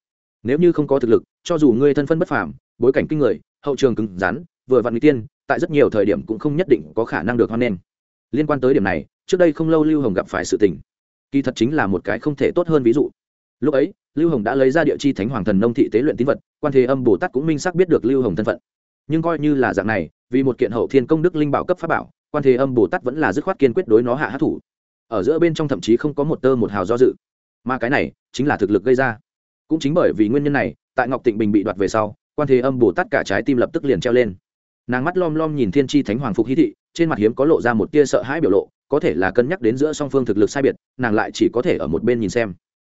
nếu như không có thực lực, cho dù ngươi thân phân bất phàm, bối cảnh kinh người, hậu trường cứng rắn, vừa vặn n tiên, tại rất nhiều thời điểm cũng không nhất định có khả năng được hoan nghênh. Liên quan tới điểm này, trước đây không lâu lưu hồng gặp phải sự tình. Kỳ thật chính là một cái không thể tốt hơn ví dụ. Lúc ấy, lưu hồng đã lấy ra địa chi thánh hoàng thần nông thị tế luyện tín vật, quan thế âm bồ tát cũng minh xác biết được lưu hồng thân phận. Nhưng coi như là dạng này, vì một kiện hậu thiên công đức linh bảo cấp pháp bảo, quan thế âm bồ tát vẫn là dứt khoát kiên quyết đối nó hạ hát thủ ở giữa bên trong thậm chí không có một tơ một hào do dự. Mà cái này chính là thực lực gây ra cũng chính bởi vì nguyên nhân này, tại ngọc tịnh bình bị đoạt về sau, quan thế âm bồ tát cả trái tim lập tức liền treo lên. Nàng mắt lom lom nhìn thiên tri thánh hoàng phục hí thị, trên mặt hiếm có lộ ra một tia sợ hãi biểu lộ, có thể là cân nhắc đến giữa song phương thực lực sai biệt, nàng lại chỉ có thể ở một bên nhìn xem.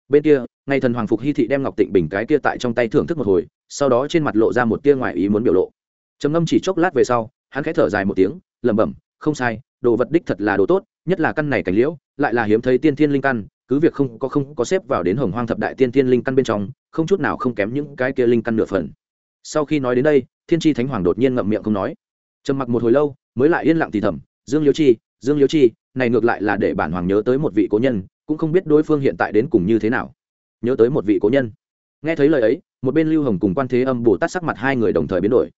Bên kia, ngay thần hoàng phục hy thị đem ngọc tịnh bình cái kia tại trong tay thưởng thức một hồi, sau đó trên mặt lộ ra một tia ngoài ý muốn biểu lộ. Trầm ngâm chỉ chốc lát về sau, hắn khẽ thở dài một tiếng, lẩm bẩm, không sai, đồ vật đích thật là đồ tốt, nhất là căn này cảnh liễu, lại là hiếm thấy tiên thiên linh căn cứ việc không có không có xếp vào đến hồng hoang thập đại tiên tiên linh căn bên trong, không chút nào không kém những cái kia linh căn nửa phần. Sau khi nói đến đây, thiên tri thánh hoàng đột nhiên ngậm miệng không nói. Trầm mặc một hồi lâu, mới lại yên lặng thì thầm, dương liễu chi, dương liễu chi, này ngược lại là để bản hoàng nhớ tới một vị cố nhân, cũng không biết đối phương hiện tại đến cùng như thế nào. Nhớ tới một vị cố nhân. Nghe thấy lời ấy, một bên lưu hồng cùng quan thế âm bồ tát sắc mặt hai người đồng thời biến đổi.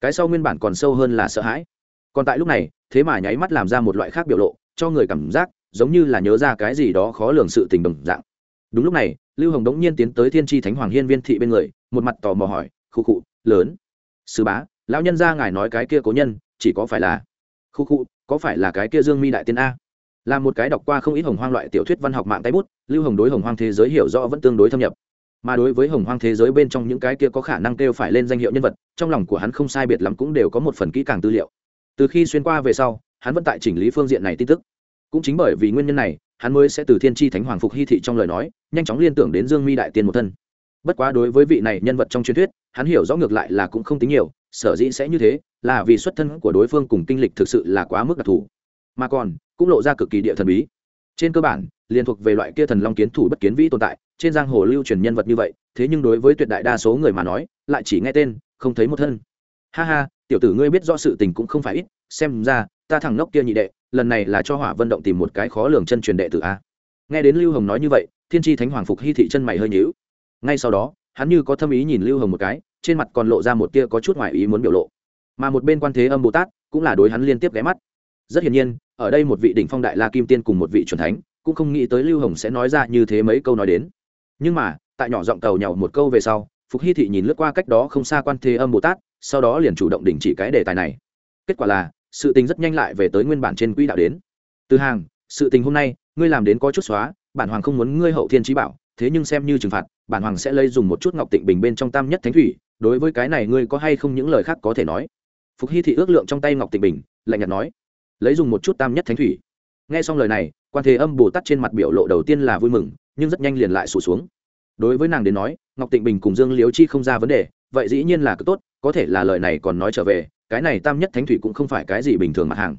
Cái sau nguyên bản còn sâu hơn là sợ hãi. Còn tại lúc này, thế mà nháy mắt làm ra một loại khác biểu lộ, cho người cảm giác giống như là nhớ ra cái gì đó khó lường sự tình đồng dạng. Đúng lúc này, lưu hồng đống nhiên tiến tới thiên tri thánh hoàng hiên viên thị bên người, một mặt tò mò hỏi khu cụ lớn. Sư bá, lão nhân ra ngài nói cái kia cố nhân, chỉ có phải là khu cụ có phải là cái kia dương mi đại tiên a? Là một cái đọc qua không ít hồng hoang loại tiểu thuyết văn học mạng tay bút, lưu hồng đối hồng hoang thế giới hiểu rõ vẫn tương đối thâm nhập. Mà đối với hồng hoang thế giới bên trong những cái kia có khả năng kêu phải lên danh hiệu nhân vật, trong lòng của hắn không sai biệt lắm cũng đều có một phần kỹ càng tư liệu. Từ khi xuyên qua về sau, hắn vẫn tại chỉnh lý phương diện này tin tức cũng chính bởi vì nguyên nhân này, hắn mới sẽ từ thiên tri thánh hoàng phục hy thị trong lời nói, nhanh chóng liên tưởng đến dương mi đại tiên một thân. Bất quá đối với vị này nhân vật trong truyền thuyết, hắn hiểu rõ ngược lại là cũng không tính nhiều, sở dĩ sẽ như thế, là vì xuất thân của đối phương cùng kinh lịch thực sự là quá mức đặc thù. Mà còn, cũng lộ ra cực kỳ địa thần bí. Trên cơ bản liên thuộc về loại kia thần long kiến thủ bất kiến vĩ tồn tại, trên giang hồ lưu truyền nhân vật như vậy, thế nhưng đối với tuyệt đại đa số người mà nói, lại chỉ nghe tên, không thấy một thân. Ha ha, tiểu tử ngươi biết rõ sự tình cũng không phải ít, xem ra, ta thằng ngốc kia nhị đệ lần này là cho hỏa vân động tìm một cái khó lường chân truyền đệ tử a. Nghe đến lưu hồng nói như vậy, thiên tri thánh hoàng phục hy thị chân mày hơi nhíu. Ngay sau đó, hắn như có thâm ý nhìn lưu hồng một cái, trên mặt còn lộ ra một tia có chút ngoài ý muốn biểu lộ. Mà một bên quan thế âm bồ tát cũng là đối hắn liên tiếp ghé mắt. Rất hiển nhiên, ở đây một vị đỉnh phong đại la kim tiên cùng một vị truyền thánh, cũng không nghĩ tới lưu hồng sẽ nói ra như thế mấy câu nói đến. Nhưng mà, tại nhỏ giọng cầu nhau một câu về sau, phục hy thị nhìn lướt qua cách đó không xa quan thế âm bồ tát, sau đó liền chủ động đình chỉ cái đề tài này. Kết quả là sự tình rất nhanh lại về tới nguyên bản trên quỹ đạo đến. Từ hàng, sự tình hôm nay, ngươi làm đến có chút xóa, bản hoàng không muốn ngươi hậu thiên trí bảo, thế nhưng xem như trừng phạt, bản hoàng sẽ lấy dùng một chút ngọc tịnh bình bên trong tam nhất thánh thủy, đối với cái này ngươi có hay không những lời khác có thể nói? Phục hy thị ước lượng trong tay ngọc tịnh bình, lạnh nhạt nói, lấy dùng một chút tam nhất thánh thủy. Nghe xong lời này, quan thế âm bồ tát trên mặt biểu lộ đầu tiên là vui mừng, nhưng rất nhanh liền lại sụt xuống. Đối với nàng đến nói, ngọc tịnh bình cùng dương liếu chi không ra vấn đề, vậy dĩ nhiên là cứ tốt, có thể là lời này còn nói trở về cái này tam nhất thánh thủy cũng không phải cái gì bình thường mặt hàng.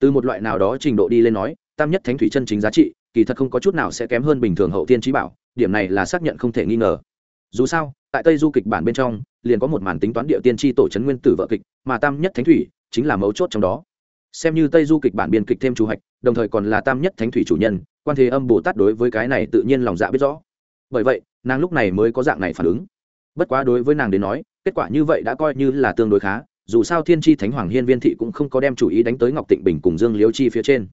Từ một loại nào đó trình độ đi lên nói, tam nhất thánh thủy chân chính giá trị, kỳ thật không có chút nào sẽ kém hơn bình thường hậu tiên trí bảo, điểm này là xác nhận không thể nghi ngờ. Dù sao, tại tây du kịch bản bên trong, liền có một màn tính toán địa tiên tri tổ c nguyên tử vợ kịch, mà tam nhất thánh thủy chính là mấu chốt trong đó. Xem như tây du kịch bản biên kịch thêm chủ hạch, đồng thời còn là tam nhất thánh thủy chủ nhân, quan thế âm bồ tát đối với cái này tự nhiên lòng dạ biết rõ. Bởi vậy, nàng lúc này mới có dạng này phản ứng. Bất quá đối với nàng đến nói, kết quả như vậy đã coi như là tương đối khá dù sao thiên tri thánh hoàng hiên viên thị cũng không có đem chủ ý đánh tới ngọc tịnh bình cùng dương liêu chi phía trên.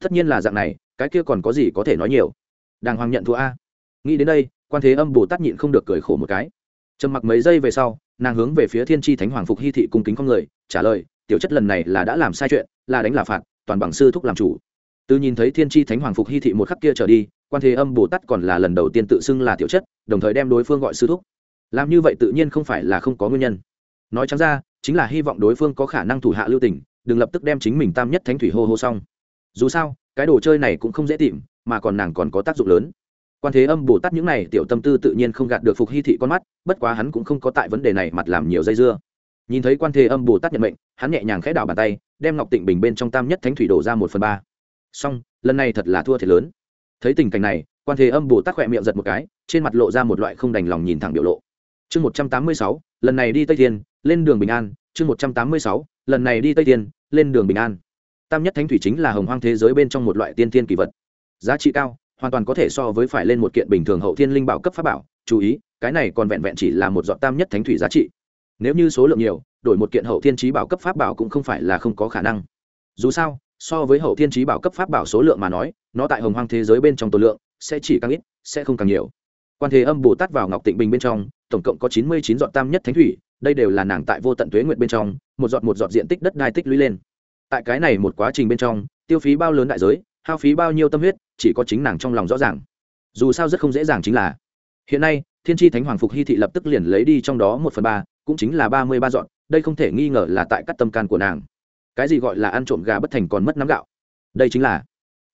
Tất nhiên là dạng này, cái kia còn có gì có thể nói nhiều? Đàng hoàng nhận thua a. Nghĩ đến đây, quan thế âm bồ tát nhịn không được cười khổ một cái. Trầm mặc mấy giây về sau, nàng hướng về phía thiên tri thánh hoàng phục hy thị cung kính con người, trả lời, tiểu chất lần này là đã làm sai chuyện, là đánh là phạt, toàn bằng sư thúc làm chủ. Từ nhìn thấy thiên tri thánh hoàng phục hy thị một khắc kia trở đi, quan thế âm bồ tát còn là lần đầu tiên tự xưng là tiểu chất, đồng thời đem đối phương gọi sư thúc. Làm như vậy tự nhiên không phải là không có nguyên nhân. Nói chẳng ra chính là hy vọng đối phương có khả năng thủ hạ lưu tình, đừng lập tức đem chính mình tam nhất thánh thủy hô hô xong. Dù sao, cái đồ chơi này cũng không dễ tìm, mà còn nàng còn có tác dụng lớn. Quan thế âm bồ tát những này tiểu tâm tư tự nhiên không gạt được phục hy thị con mắt, bất quá hắn cũng không có tại vấn đề này mặt làm nhiều dây dưa. Nhìn thấy quan thế âm bồ tát nhận mệnh, hắn nhẹ nhàng khẽ đảo bàn tay, đem ngọc tịnh bình bên trong tam nhất thánh thủy đổ ra một phần ba. Xong, lần này thật là thua thiệt lớn. Thấy tình cảnh này, quan thế âm bồ tát khỏe miệng giật một cái, trên mặt lộ ra một loại không đành lòng nhìn thẳng biểu lộ chương một trăm tám mươi sáu, lần này đi tây thiên, lên đường bình an, chương một trăm tám mươi sáu, lần này đi tây thiên, lên đường bình an. Tam nhất thánh thủy chính là hồng hoang thế giới bên trong một loại tiên thiên kỳ vật. Giá trị cao, hoàn toàn có thể so với phải lên một kiện bình thường hậu thiên linh bảo cấp pháp bảo. Chú ý, cái này còn vẹn vẹn chỉ là một giọt tam nhất thánh thủy giá trị. Nếu như số lượng nhiều, đổi một kiện hậu thiên trí bảo cấp pháp bảo cũng không phải là không có khả năng. Dù sao, so với hậu thiên trí bảo cấp pháp bảo số lượng mà nói, nó tại hồng hoang thế giới bên trong tổ lượng sẽ chỉ càng ít, sẽ không càng nhiều. Quan thế âm bồ tát vào ngọc tịnh bình bên trong tổng cộng có chín mươi chín giọt tam nhất thánh thủy, đây đều là nàng tại vô tận tuế nguyện bên trong, một giọt một giọt diện tích đất đai tích lũy lên. Tại cái này một quá trình bên trong, tiêu phí bao lớn đại giới, hao phí bao nhiêu tâm huyết, chỉ có chính nàng trong lòng rõ ràng. Dù sao rất không dễ dàng chính là, hiện nay, thiên tri thánh hoàng phục hy thị lập tức liền lấy đi trong đó một phần ba, cũng chính là ba mươi ba dọn đây không thể nghi ngờ là tại các tâm can của nàng. Cái gì gọi là ăn trộm gà bất thành còn mất nắm gạo? Đây chính là,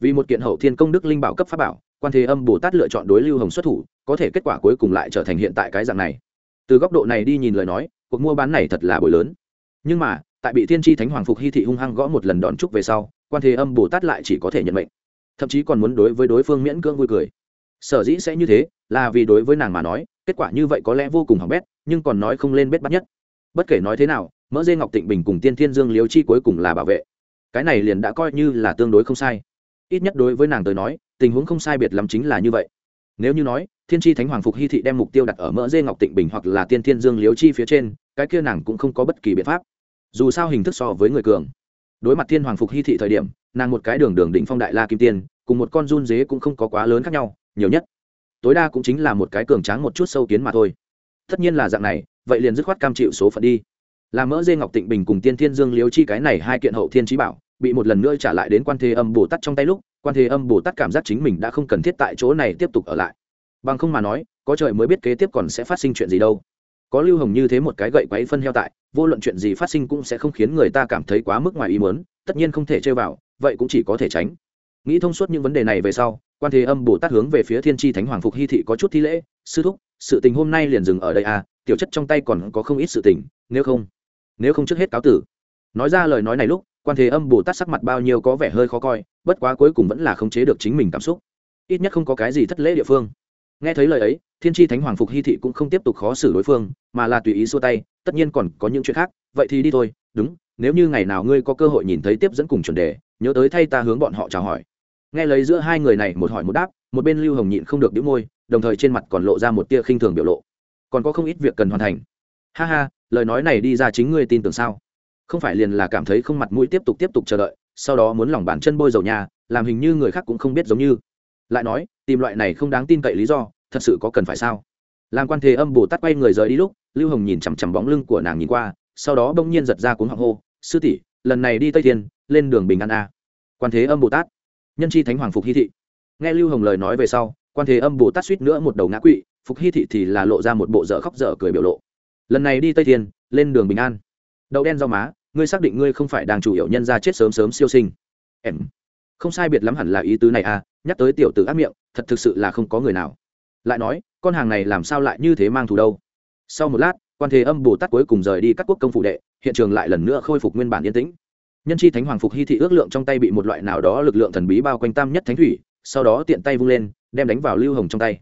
vì một kiện hậu thiên công đức linh bảo cấp pháp bảo, quan thế âm bồ tát lựa chọn đối lưu hồng xuất thủ có thể kết quả cuối cùng lại trở thành hiện tại cái dạng này. Từ góc độ này đi nhìn lời nói, cuộc mua bán này thật là bồi lớn. Nhưng mà, tại bị thiên tri thánh hoàng phục hy thị hung hăng gõ một lần đón trúc về sau, quan thế âm bồ tát lại chỉ có thể nhận mệnh. Thậm chí còn muốn đối với đối phương miễn cưỡng vui cười. Sở dĩ sẽ như thế, là vì đối với nàng mà nói, kết quả như vậy có lẽ vô cùng hỏng bét, nhưng còn nói không lên bết bắt nhất. Bất kể nói thế nào, mỡ dê ngọc tịnh bình cùng tiên thiên dương liếu chi cuối cùng là bảo vệ. Cái này liền đã coi như là tương đối không sai. Ít nhất đối với nàng tới nói, tình huống không sai biệt lắm chính là như vậy nếu như nói, thiên tri thánh hoàng phục hy thị đem mục tiêu đặt ở mỡ dê ngọc tịnh bình hoặc là tiên thiên dương liếu chi phía trên, cái kia nàng cũng không có bất kỳ biện pháp. Dù sao hình thức so với người cường. Đối mặt thiên hoàng phục hy thị thời điểm, nàng một cái đường đường định phong đại la kim tiên, cùng một con run dế cũng không có quá lớn khác nhau, nhiều nhất. Tối đa cũng chính là một cái cường tráng một chút sâu kiến mà thôi. Tất nhiên là dạng này, vậy liền dứt khoát cam chịu số phận đi. Là mỡ dê ngọc tịnh bình cùng tiên thiên dương liếu chi cái này hai kiện hậu thiên trí bảo, bị một lần nữa trả lại đến quan thế âm bồ tát trong tay lúc quan thế âm bồ tát cảm giác chính mình đã không cần thiết tại chỗ này tiếp tục ở lại. Bằng không mà nói, có trời mới biết kế tiếp còn sẽ phát sinh chuyện gì đâu. Có lưu hồng như thế một cái gậy quáy phân heo tại, vô luận chuyện gì phát sinh cũng sẽ không khiến người ta cảm thấy quá mức ngoài ý mớn tất nhiên không thể chơi vào, vậy cũng chỉ có thể tránh. Nghĩ thông suốt những vấn đề này về sau, quan thế âm bồ tát hướng về phía thiên tri thánh hoàng phục hy thị có chút thi lễ, sư thúc, sự tình hôm nay liền dừng ở đây à tiểu chất trong tay còn có không ít sự tình, nếu không nếu không trước hết cáo tử. Nói ra lời nói này lúc, quan thế âm bồ tát sắc mặt bao nhiêu có vẻ hơi khó coi bất quá cuối cùng vẫn là khống chế được chính mình cảm xúc. Ít nhất không có cái gì thất lễ địa phương. Nghe thấy lời ấy, thiên tri thánh hoàng phục hy thị cũng không tiếp tục khó xử đối phương, mà là tùy ý xua tay, tất nhiên còn có những chuyện khác, vậy thì đi thôi, đúng, nếu như ngày nào ngươi có cơ hội nhìn thấy tiếp dẫn cùng chuẩn đề, nhớ tới thay ta hướng bọn họ chào hỏi. Nghe lấy giữa hai người này một hỏi một đáp, một bên lưu hồng nhịn không được đĩu môi, đồng thời trên mặt còn lộ ra một tia khinh thường biểu lộ. Còn có không ít việc cần hoàn thành. Ha ha, lời nói này đi ra chính ngươi tin tưởng sao? Không phải liền là cảm thấy không mặt mũi tiếp tục tiếp tục chờ đợi sau đó muốn lòng bàn chân bôi dầu nhà, làm hình như người khác cũng không biết giống như. Lại nói, tìm loại này không đáng tin cậy lý do, thật sự có cần phải sao? Làm quan thế âm bồ tát quay người rời đi lúc, lưu hồng nhìn chằm chằm bóng lưng của nàng nhìn qua, sau đó bỗng nhiên giật ra cuốn họng hô, sư tỷ, lần này đi tây thiên, lên đường bình an a. Quan thế âm bồ tát. Nhân chi thánh hoàng phục hy thị. Nghe lưu hồng lời nói về sau, quan thế âm bồ tát suýt nữa một đầu ngã quỵ, phục hy thị thì là lộ ra một bộ dở khóc dở cười biểu lộ. Lần này đi tây thiên, lên đường bình an. Đậu đen rau má ngươi xác định ngươi không phải đang chủ yếu nhân ra chết sớm sớm siêu sinh. Em. Không sai biệt lắm hẳn là ý tứ này à nhắc tới tiểu tử ác miệng, thật thực sự là không có người nào. Lại nói, con hàng này làm sao lại như thế mang thù đâu? Sau một lát, quan thế âm bồ tát cuối cùng rời đi các quốc công phụ đệ, hiện trường lại lần nữa khôi phục nguyên bản yên tĩnh. Nhân chi thánh hoàng phục hy thị ước lượng trong tay bị một loại nào đó lực lượng thần bí bao quanh tam nhất thánh thủy, sau đó tiện tay vung lên, đem đánh vào lưu hồng trong tay.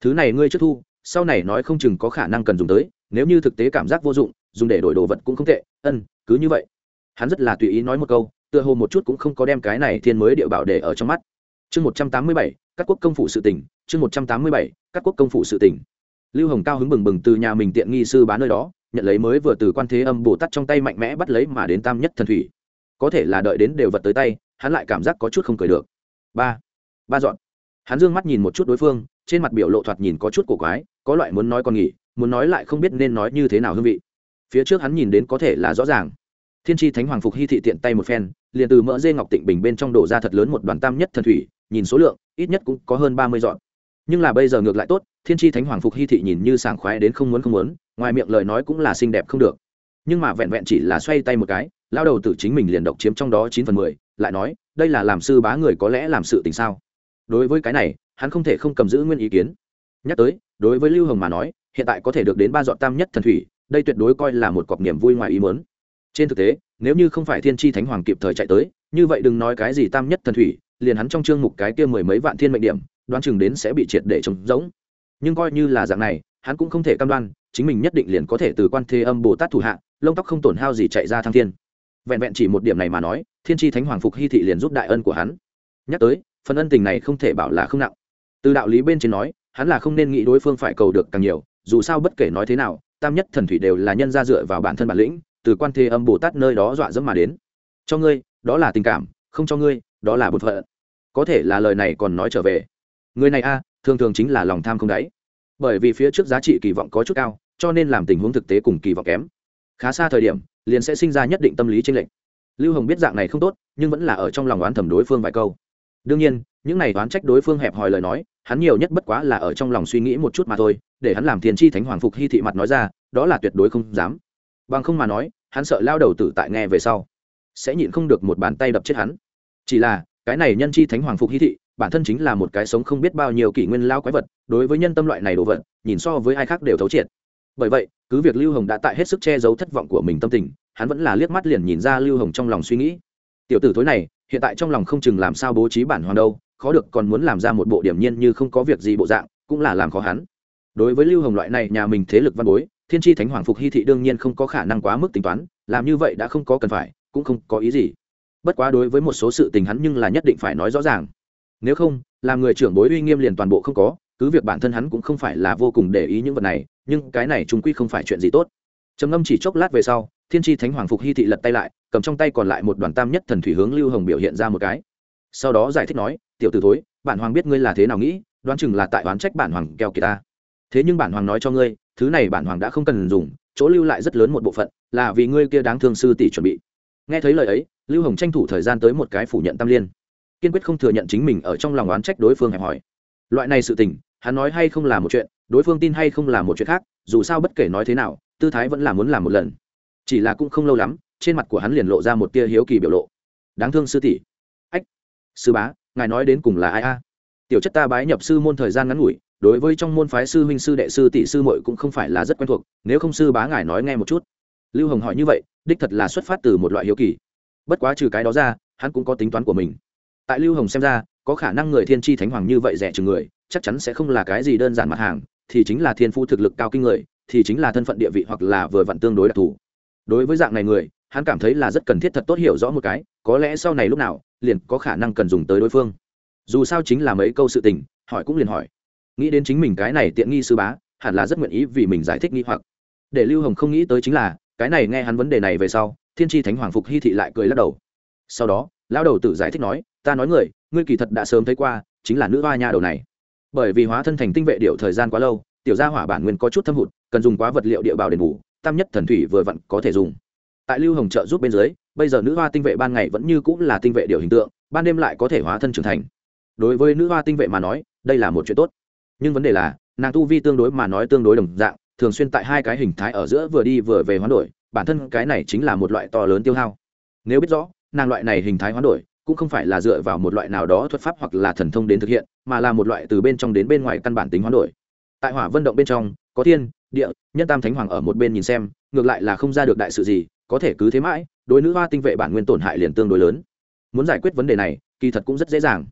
Thứ này ngươi trước thu, sau này nói không chừng có khả năng cần dùng tới, nếu như thực tế cảm giác vô dụng, dùng để đổi đồ vật cũng không tệ. Ân cứ như vậy. Hắn rất là tùy ý nói một câu, tựa hồ một chút cũng không có đem cái này thiên mới địa bảo để ở trong mắt. Chương một trăm tám mươi bảy, các quốc công phủ sự tỉnh chương một trăm tám mươi bảy, các quốc công phủ sự tỉnh lưu hồng cao hứng bừng bừng từ nhà mình tiện nghi sư bán nơi đó, nhận lấy mới vừa từ quan thế âm bồ tát trong tay mạnh mẽ bắt lấy mà đến tam nhất thần thủy. Có thể là đợi đến đều vật tới tay, hắn lại cảm giác có chút không cười được. Ba ba dọn. Hắn d ư ơ n g mắt nhìn một chút đối phương, trên mặt biểu lộ thoạt nhìn có chút cổ quái, có loại muốn nói còn nghỉ, muốn nói lại không biết nên nói như thế nào hương vị phía trước hắn nhìn đến có thể là rõ ràng. Thiên tri thánh hoàng phục hy thị tiện tay một phen, liền từ mỡ dê ngọc tịnh bình bên trong đổ ra thật lớn một đoàn tam nhất thần thủy, nhìn số lượng, ít nhất cũng có hơn ba mươi dọn. Nhưng là bây giờ ngược lại tốt, thiên tri thánh hoàng phục hy thị nhìn như sảng khoái đến không muốn không muốn, ngoài miệng lời nói cũng là xinh đẹp không được. Nhưng mà vẹn vẹn chỉ là xoay tay một cái, lao đầu tự chính mình liền độc chiếm trong đó chín phần mười, lại nói, đây là làm sư bá người có lẽ làm sự tình sao? Đối với cái này, hắn không thể không cầm giữ nguyên ý kiến. Nhắc tới, đối với lưu hồng mà nói, hiện tại có thể được đến ba dọn tam nhất thần thủy đây tuyệt đối coi là một cọc niềm vui ngoài ý muốn. trên thực tế, nếu như không phải thiên tri thánh hoàng kịp thời chạy tới, như vậy đừng nói cái gì tam nhất thần thủy, liền hắn trong chương mục cái kia mười mấy vạn thiên mệnh điểm, đoán chừng đến sẽ bị triệt để trống rỗng. Nhưng coi như là dạng này, hắn cũng không thể cam đoan, chính mình nhất định liền có thể từ quan thế âm bồ tát thủ hạ, lông tóc không tổn hao gì chạy ra thăng thiên. Vẹn vẹn chỉ một điểm này mà nói, thiên tri thánh hoàng phục hy thị liền giúp đại ân của hắn. Nhắc tới, phần ân tình này không thể bảo là không nặng. Từ đạo lý bên trên nói, hắn là không nên nghĩ đối phương phải cầu được càng nhiều, dù sao bất kể nói thế nào tam nhất thần thủy đều là nhân ra dựa vào bản thân bản lĩnh, từ quan thế âm bồ tát nơi đó dọa dẫm mà đến. Cho ngươi, đó là tình cảm, không cho ngươi, đó là bột phận. Có thể là lời này còn nói trở về. Người này a, thường thường chính là lòng tham không đáy. Bởi vì phía trước giá trị kỳ vọng có chút cao, cho nên làm tình huống thực tế cùng kỳ vọng kém. Khá xa thời điểm, liền sẽ sinh ra nhất định tâm lý tranh lệch. Lưu hồng biết dạng này không tốt, nhưng vẫn là ở trong lòng oán thẩm đối phương vài câu. Đương nhiên, những này oán trách đối phương hẹp hòi lời nói, hắn nhiều nhất bất quá là ở trong lòng suy nghĩ một chút mà thôi để hắn làm thiên tri thánh hoàng phục hy thị mặt nói ra, đó là tuyệt đối không dám. Bằng không mà nói, hắn sợ lao đầu tử tại nghe về sau, sẽ nhịn không được một bàn tay đập chết hắn. Chỉ là, cái này nhân chi thánh hoàng phục hy thị, bản thân chính là một cái sống không biết bao nhiêu kỷ nguyên lao quái vật, đối với nhân tâm loại này đồ vật, nhìn so với ai khác đều thấu triệt. Bởi vậy, cứ việc lưu hồng đã tại hết sức che giấu thất vọng của mình tâm tình, hắn vẫn là liếc mắt liền nhìn ra lưu hồng trong lòng suy nghĩ. Tiểu tử thối này, hiện tại trong lòng không chừng làm sao bố trí bản hoàng đâu, khó được còn muốn làm ra một bộ điểm nhiên như không có việc gì bộ dạng, cũng là làm khó hắn đối với lưu hồng loại này nhà mình thế lực văn bối, thiên tri thánh hoàng phục hy thị đương nhiên không có khả năng quá mức tính toán, làm như vậy đã không có cần phải, cũng không có ý gì. Bất quá đối với một số sự tình hắn nhưng là nhất định phải nói rõ ràng. Nếu không, làm người trưởng bối uy nghiêm liền toàn bộ không có, cứ việc bản thân hắn cũng không phải là vô cùng để ý những vật này, nhưng cái này chúng quy không phải chuyện gì tốt. Trầm ngâm chỉ chốc lát về sau, thiên tri thánh hoàng phục hy thị lật tay lại, cầm trong tay còn lại một đoàn tam nhất thần thủy hướng lưu hồng biểu hiện ra một cái. Sau đó giải thích nói, tiểu t ử thối, bản hoàng biết ngươi là thế nào nghĩ, đoán chừng là tại oán trách bản hoàng keo kỳ ta thế nhưng bản hoàng nói cho ngươi, thứ này bản hoàng đã không cần dùng, chỗ lưu lại rất lớn một bộ phận, là vì ngươi kia đáng thương sư tỷ chuẩn bị. Nghe thấy lời ấy, lưu hồng tranh thủ thời gian tới một cái phủ nhận tam liên. Kiên quyết không thừa nhận chính mình ở trong lòng oán trách đối phương hẹp hỏi loại này sự tình, hắn nói hay không là một chuyện, đối phương tin hay không là một chuyện khác, dù sao bất kể nói thế nào, tư thái vẫn là muốn làm một lần. Chỉ là cũng không lâu lắm, trên mặt của hắn liền lộ ra một tia hiếu kỳ biểu lộ. Đáng thương sư tỷ. Ách, sư bá, ngài nói đến cùng là ai a? Tiểu chất ta bái nhập sư môn thời gian ngắn ngủi đối với trong môn phái sư huynh sư đệ sư tỷ sư muội cũng không phải là rất quen thuộc, nếu không sư bá ngài nói nghe một chút. Lưu hồng hỏi như vậy, đích thật là xuất phát từ một loại hiếu kỳ. Bất quá trừ cái đó ra, hắn cũng có tính toán của mình. Tại lưu hồng xem ra, có khả năng người thiên chi thánh hoàng như vậy rẻ chừng người, chắc chắn sẽ không là cái gì đơn giản mặt hàng, thì chính là thiên phú thực lực cao kinh người, thì chính là thân phận địa vị hoặc là vừa vặn tương đối đặc thù. Đối với dạng này người, hắn cảm thấy là rất cần thiết thật tốt hiểu rõ một cái, có lẽ sau này lúc nào, liền có khả năng cần dùng tới đối phương. Dù sao chính là mấy câu sự tình, hỏi cũng liền hỏi nghĩ đến chính mình cái này tiện nghi sư bá, hẳn là rất nguyện ý vì mình giải thích nghi hoặc. Để lưu hồng không nghĩ tới chính là, cái này nghe hắn vấn đề này về sau, thiên tri thánh hoàng phục hy thị lại cười lắc đầu. Sau đó, lão đầu tự giải thích nói, ta nói người, ngươi kỳ thật đã sớm thấy qua, chính là nữ hoa nha đầu này. Bởi vì hóa thân thành tinh vệ điệu thời gian quá lâu, tiểu gia hỏa bản nguyên có chút thâm hụt, cần dùng quá vật liệu địa bào đền bù, tam nhất thần thủy vừa vặn có thể dùng. Tại lưu hồng trợ giúp bên dưới, bây giờ nữ hoa tinh vệ ban ngày vẫn như cũng là tinh vệ điều hình tượng, ban đêm lại có thể hóa thân trưởng thành. Đối với nữ hoa tinh vệ mà nói, đây là một chuyện tốt nhưng vấn đề là, nàng tu vi tương đối mà nói tương đối đồng dạng, thường xuyên tại hai cái hình thái ở giữa vừa đi vừa về hoán đổi, bản thân cái này chính là một loại to lớn tiêu hao. Nếu biết rõ, nàng loại này hình thái hoán đổi, cũng không phải là dựa vào một loại nào đó thuật pháp hoặc là thần thông đến thực hiện, mà là một loại từ bên trong đến bên ngoài căn bản tính hoán đổi. Tại hỏa vận động bên trong, có thiên, địa, nhân tam thánh hoàng ở một bên nhìn xem, ngược lại là không ra được đại sự gì, có thể cứ thế mãi, đối nữ hoa tinh vệ bản nguyên tổn hại liền tương đối lớn. Muốn giải quyết vấn đề này, kỳ thật cũng rất dễ dàng.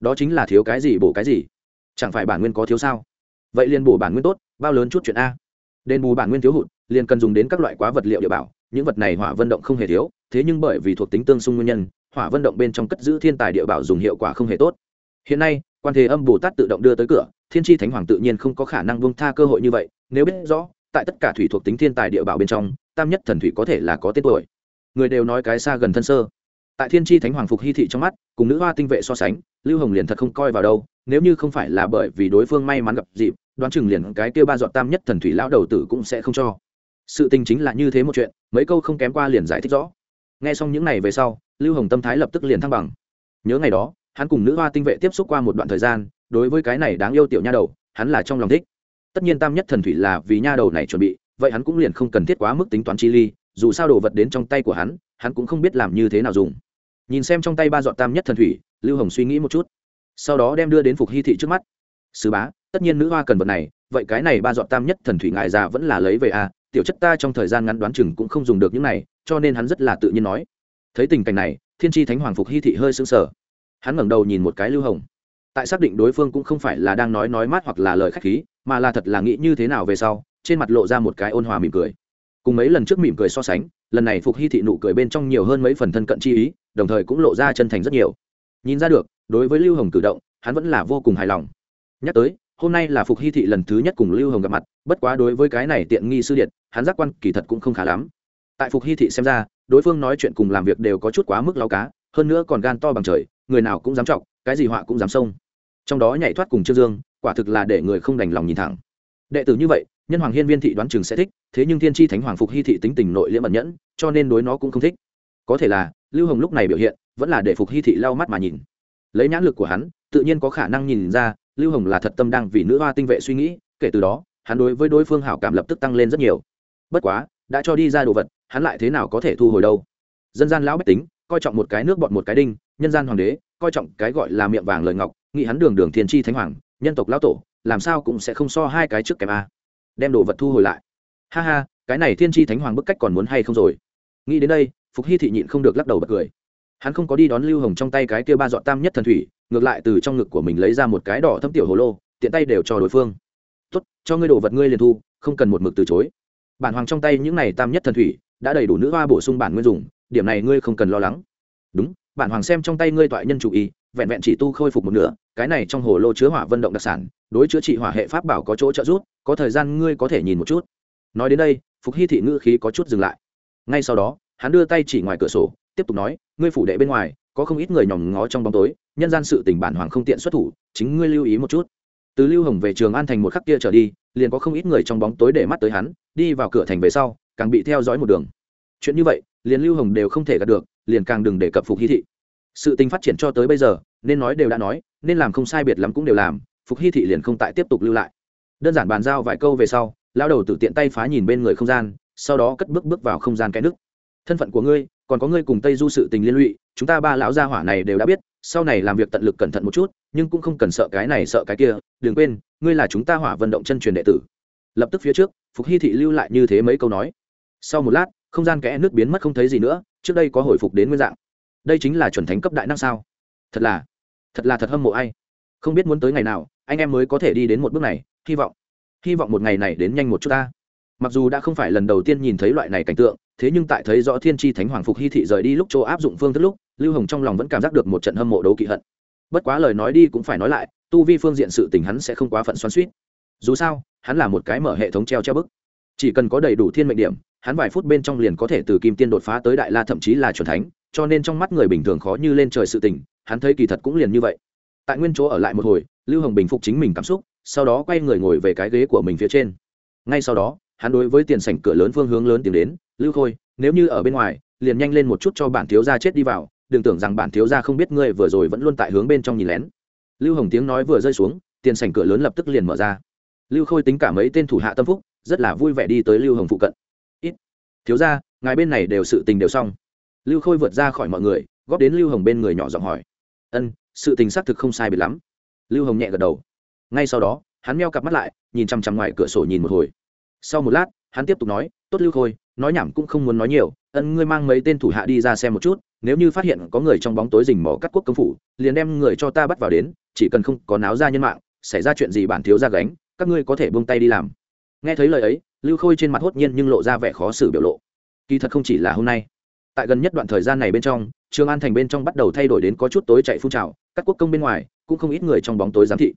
Đó chính là thiếu cái gì bổ cái gì chẳng phải bản nguyên có thiếu sao? Vậy liền bổ bản nguyên tốt, bao lớn chút chuyện a? Đền bù bản nguyên thiếu hụt, liền cần dùng đến các loại quá vật liệu địa bảo, những vật này hỏa vận động không hề thiếu, thế nhưng bởi vì thuộc tính tương xung nguyên nhân, hỏa vận động bên trong cất giữ thiên tài địa bảo dùng hiệu quả không hề tốt. Hiện nay, quan thế âm bồ tát tự động đưa tới cửa, thiên tri thánh hoàng tự nhiên không có khả năng buông tha cơ hội như vậy, nếu biết rõ, tại tất cả thủy thuộc tính thiên tài địa bảo bên trong, tam nhất thần thủy có thể là có tên tuổi. Người đều nói cái xa gần thân sơ tại thiên tri thánh hoàng phục hy thị trong mắt, cùng nữ hoa tinh vệ so sánh, lưu hồng liền thật không coi vào đâu, nếu như không phải là bởi vì đối phương may mắn gặp dịp, đoán chừng liền cái kia ba dọn tam nhất thần thủy lão đầu tử cũng sẽ không cho. Sự tình chính là như thế một chuyện, mấy câu không kém qua liền giải thích rõ. Nghe xong những này về sau, lưu hồng tâm thái lập tức liền thăng bằng. Nhớ ngày đó, hắn cùng nữ hoa tinh vệ tiếp xúc qua một đoạn thời gian, đối với cái này đáng yêu tiểu nha đầu, hắn là trong lòng thích. Tất nhiên tam nhất thần thủy là vì nha đầu này chuẩn bị, vậy hắn cũng liền không cần thiết quá mức tính toán chi ly dù sao đồ vật đến trong tay của hắn hắn cũng không biết làm như thế nào dùng. Nhìn xem trong tay ba dọn tam nhất thần thủy lưu hồng suy nghĩ một chút. Sau đó đem đưa đến phục hy thị trước mắt. Sứ bá tất nhiên nữ hoa cần vật này vậy cái này ba dọn tam nhất thần thủy ngại già vẫn là lấy về a à, tiểu chất ta trong thời gian ngắn đoán chừng cũng không dùng được những này cho nên hắn rất là tự nhiên nói. Thấy tình cảnh này thiên tri thánh hoàng phục hy thị hơi sững sờ. Hắn ngẩng đầu nhìn một cái lưu hồng. Tại xác định đối phương cũng không phải là đang nói nói mát hoặc là lời khách khí mà là thật là nghĩ như thế nào về sau trên mặt lộ ra một cái ôn hòa mỉm cười cùng mấy lần trước mỉm cười so sánh, lần này phục hy thị nụ cười bên trong nhiều hơn mấy phần thân cận chi ý, đồng thời cũng lộ ra chân thành rất nhiều. Nhìn ra được, đối với lưu hồng cử động, hắn vẫn là vô cùng hài lòng. Nhắc tới, hôm nay là phục hy thị lần thứ nhất cùng lưu hồng gặp mặt, bất quá đối với cái này tiện nghi sư điện, hắn giác quan kỳ thật cũng không khá lắm. Tại phục hy thị xem ra, đối phương nói chuyện cùng làm việc đều có chút quá mức lao cá, hơn nữa còn gan to bằng trời, người nào cũng dám trọng cái gì họa cũng dám xông. Trong đó nhảy thoát cùng trương dương, quả thực là để người không đành lòng nhìn thẳng. Đệ tử như vậy nhân hoàng hiên viên thị đoán chừng sẽ thích, thế nhưng thiên tri thánh hoàng phục hy thị tính tình nội liễm ẩn nhẫn, cho nên đối nó cũng không thích. Có thể là, lưu hồng lúc này biểu hiện, vẫn là để phục hy thị lau mắt mà nhìn. Lấy nhãn lực của hắn, tự nhiên có khả năng nhìn ra, lưu hồng là thật tâm đang vì nữ hoa tinh vệ suy nghĩ, kể từ đó, hắn đối với đối phương hảo cảm lập tức tăng lên rất nhiều. Bất quá, đã cho đi ra đồ vật, hắn lại thế nào có thể thu hồi đâu. Dân gian lão bách tính, coi trọng một cái nước bọn một cái đinh, nhân gian hoàng đế, coi trọng cái gọi là miệng vàng lời ngọc, nghĩ hắn đường đường thiên tri thánh hoàng, nhân tộc lão tổ, làm sao cũng sẽ không so hai cái trước kém a đem đồ vật thu hồi lại. Ha ha, cái này thiên tri thánh hoàng bức cách còn muốn hay không rồi? Nghĩ đến đây, phục hy thị nhịn không được lắc đầu bật cười. Hắn không có đi đón lưu hồng trong tay cái kia ba dọn tam nhất thần thủy, ngược lại từ trong ngực của mình lấy ra một cái đỏ thâm tiểu hồ lô, tiện tay đều cho đối phương. Tốt, cho ngươi đồ vật ngươi liền thu, không cần một mực từ chối. Bản hoàng trong tay những này tam nhất thần thủy đã đầy đủ nữ hoa bổ sung bản nguyên dùng, điểm này ngươi không cần lo lắng. Đúng, bản hoàng xem trong tay ngươi toại nhân chủ ý, vẹn vẹn chỉ tu khôi phục một nửa, cái này trong hồ lô chứa hỏa vận động đặc sản đối chữa trị hỏa hệ pháp bảo có chỗ trợ giúp, có thời gian ngươi có thể nhìn một chút. Nói đến đây, phục hy thị ngữ khí có chút dừng lại. Ngay sau đó, hắn đưa tay chỉ ngoài cửa sổ, tiếp tục nói, ngươi phủ đệ bên ngoài, có không ít người nhòm ngó trong bóng tối, nhân gian sự tình bản hoàng không tiện xuất thủ, chính ngươi lưu ý một chút. Từ lưu hồng về trường an thành một khắc kia trở đi, liền có không ít người trong bóng tối để mắt tới hắn, đi vào cửa thành về sau, càng bị theo dõi một đường. Chuyện như vậy, liền lưu hồng đều không thể gạt được, liền càng đừng để cập phục hy thị. Sự tình phát triển cho tới bây giờ, nên nói đều đã nói, nên làm không sai biệt lắm cũng đều làm phục hy thị liền không tại tiếp tục lưu lại. Đơn giản bàn giao vài câu về sau lao đầu tự tiện tay phá nhìn bên người không gian, sau đó cất bước bước vào không gian cái nước thân phận của ngươi, còn có ngươi cùng tây du sự tình liên lụy, chúng ta ba lão gia hỏa này đều đã biết, sau này làm việc tận lực cẩn thận một chút, nhưng cũng không cần sợ cái này sợ cái kia, đừng quên, ngươi là chúng ta hỏa vận động chân truyền đệ tử. Lập tức phía trước, phục hy thị lưu lại như thế mấy câu nói. Sau một lát, không gian kẽ nước biến mất không thấy gì nữa, trước đây có hồi phục đến nguyên dạng. Đây chính là chuẩn thánh cấp đại năng sao? Thật là thật là thật hâm mộ ai? Không biết muốn tới ngày nào anh em mới có thể đi đến một bước này, hy vọng hy vọng một ngày này đến nhanh một chút ta. Mặc dù đã không phải lần đầu tiên nhìn thấy loại này cảnh tượng, thế nhưng tại thấy rõ thiên tri thánh hoàng phục hy thị rời đi lúc chỗ áp dụng phương thức lúc, lưu hồng trong lòng vẫn cảm giác được một trận hâm mộ đấu kỵ hận. Bất quá lời nói đi cũng phải nói lại, tu vi phương diện sự tình hắn sẽ không quá phận xoắn suýt dù sao, hắn là một cái mở hệ thống treo treo bức. Chỉ cần có đầy đủ thiên mệnh điểm, hắn vài phút bên trong liền có thể từ kim tiên đột phá tới đại la thậm chí là c thánh, cho nên trong mắt người bình thường khó như lên trời sự tình, hắn thấy kỳ thật cũng liền như vậy tại nguyên chỗ ở lại một hồi, lưu hồng bình phục chính mình cảm xúc, sau đó quay người ngồi về cái ghế của mình phía trên. Ngay sau đó, hắn đối với tiền sảnh cửa lớn phương hướng lớn tiến đến, lưu khôi, nếu như ở bên ngoài, liền nhanh lên một chút cho bản thiếu gia chết đi vào, đừng tưởng rằng bản thiếu gia không biết ngươi vừa rồi vẫn luôn tại hướng bên trong nhìn lén. Lưu hồng tiếng nói vừa rơi xuống, tiền sảnh cửa lớn lập tức liền mở ra. Lưu khôi tính cả mấy tên thủ hạ tâm phúc, rất là vui vẻ đi tới lưu hồng phụ cận. Ít, thiếu gia, ngài bên này đều sự tình đều xong. Lưu khôi vượt ra khỏi mọi người, góp đến lưu hồng bên người nhỏ giọng hỏi. Ân sự tình xác thực không sai biệt lắm. Lưu hồng nhẹ gật đầu. Ngay sau đó, hắn meo cặp mắt lại, nhìn chằm chằm ngoài cửa sổ nhìn một hồi. Sau một lát, hắn tiếp tục nói, tốt lưu khôi, nói nhảm cũng không muốn nói nhiều, ân ngươi mang mấy tên thủ hạ đi ra xem một chút, nếu như phát hiện có người trong bóng tối rình mò cắt quốc công phủ, liền đem người cho ta bắt vào đến, chỉ cần không có náo ra nhân mạng, xảy ra chuyện gì bản thiếu ra gánh, các ngươi có thể buông tay đi làm. Nghe thấy lời ấy, lưu khôi trên mặt hốt nhiên nhưng lộ ra vẻ khó xử biểu lộ. Kỳ thật không chỉ là hôm nay tại gần nhất đoạn thời gian này bên trong, trường an thành bên trong bắt đầu thay đổi đến có chút tối chạy phun trào, các quốc công bên ngoài cũng không ít người trong bóng tối giám thị.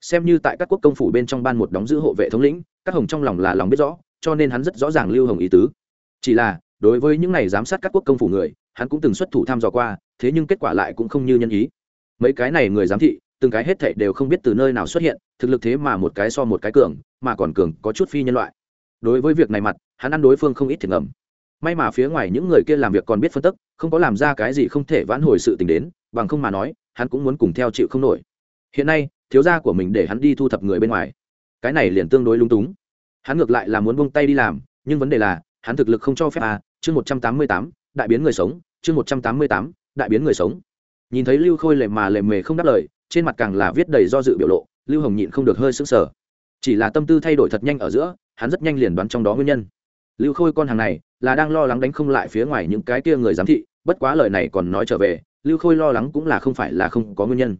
Xem như tại các quốc công phủ bên trong ban một đóng giữ hộ vệ thống lĩnh, các hồng trong lòng là lòng biết rõ, cho nên hắn rất rõ ràng lưu hồng ý tứ. Chỉ là, đối với những này giám sát các quốc công phủ người, hắn cũng từng xuất thủ tham dò qua, thế nhưng kết quả lại cũng không như nhân ý. Mấy cái này người giám thị, từng cái hết thảy đều không biết từ nơi nào xuất hiện, thực lực thế mà một cái so một cái cường, mà còn cường có chút phi nhân loại. Đối với việc này mặt, hắn ăn đối phương không ít thiệt ngầm may mà phía ngoài những người kia làm việc còn biết phân tức, không có làm ra cái gì không thể vãn hồi sự tình đến, bằng không mà nói, hắn cũng muốn cùng theo chịu không nổi. Hiện nay, thiếu gia của mình để hắn đi thu thập người bên ngoài. Cái này liền tương đối lung túng. Hắn ngược lại là muốn buông tay đi làm, nhưng vấn đề là, hắn thực lực không cho phép à chương một trăm tám mươi tám, đại biến người sống, chương một trăm tám mươi tám, đại biến người sống. Nhìn thấy lưu khôi lệ mà lệ mề không đáp lời, trên mặt càng là viết đầy do dự biểu lộ, lưu hồng nhịn không được hơi sững sờ. Chỉ là tâm tư thay đổi thật nhanh ở giữa, hắn rất nhanh liền đoán trong đó nguyên nhân. Lưu khôi con hàng này là đang lo lắng đánh không lại phía ngoài những cái kia người giám thị, bất quá lời này còn nói trở về, lưu khôi lo lắng cũng là không phải là không có nguyên nhân.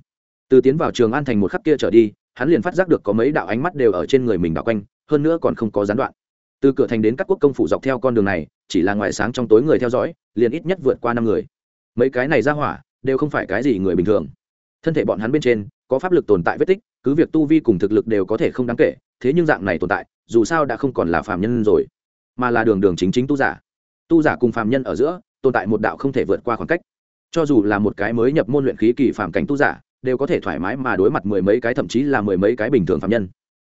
Từ tiến vào trường an thành một khắc kia trở đi, hắn liền phát giác được có mấy đạo ánh mắt đều ở trên người mình đảo quanh, hơn nữa còn không có gián đoạn. Từ cửa thành đến các quốc công phủ dọc theo con đường này, chỉ là ngoài sáng trong tối người theo dõi, liền ít nhất vượt qua năm người. Mấy cái này ra hỏa, đều không phải cái gì người bình thường. Thân thể bọn hắn bên trên, có pháp lực tồn tại vết tích, cứ việc tu vi cùng thực lực đều có thể không đáng kể, thế nhưng dạng này tồn tại, dù sao đã không còn là phàm nhân rồi mà là đường đường chính chính tu giả. Tu giả cùng phàm nhân ở giữa, tồn tại một đạo không thể vượt qua khoảng cách. Cho dù là một cái mới nhập môn luyện khí kỳ phàm cảnh tu giả, đều có thể thoải mái mà đối mặt mười mấy cái thậm chí là mười mấy cái bình thường phàm nhân.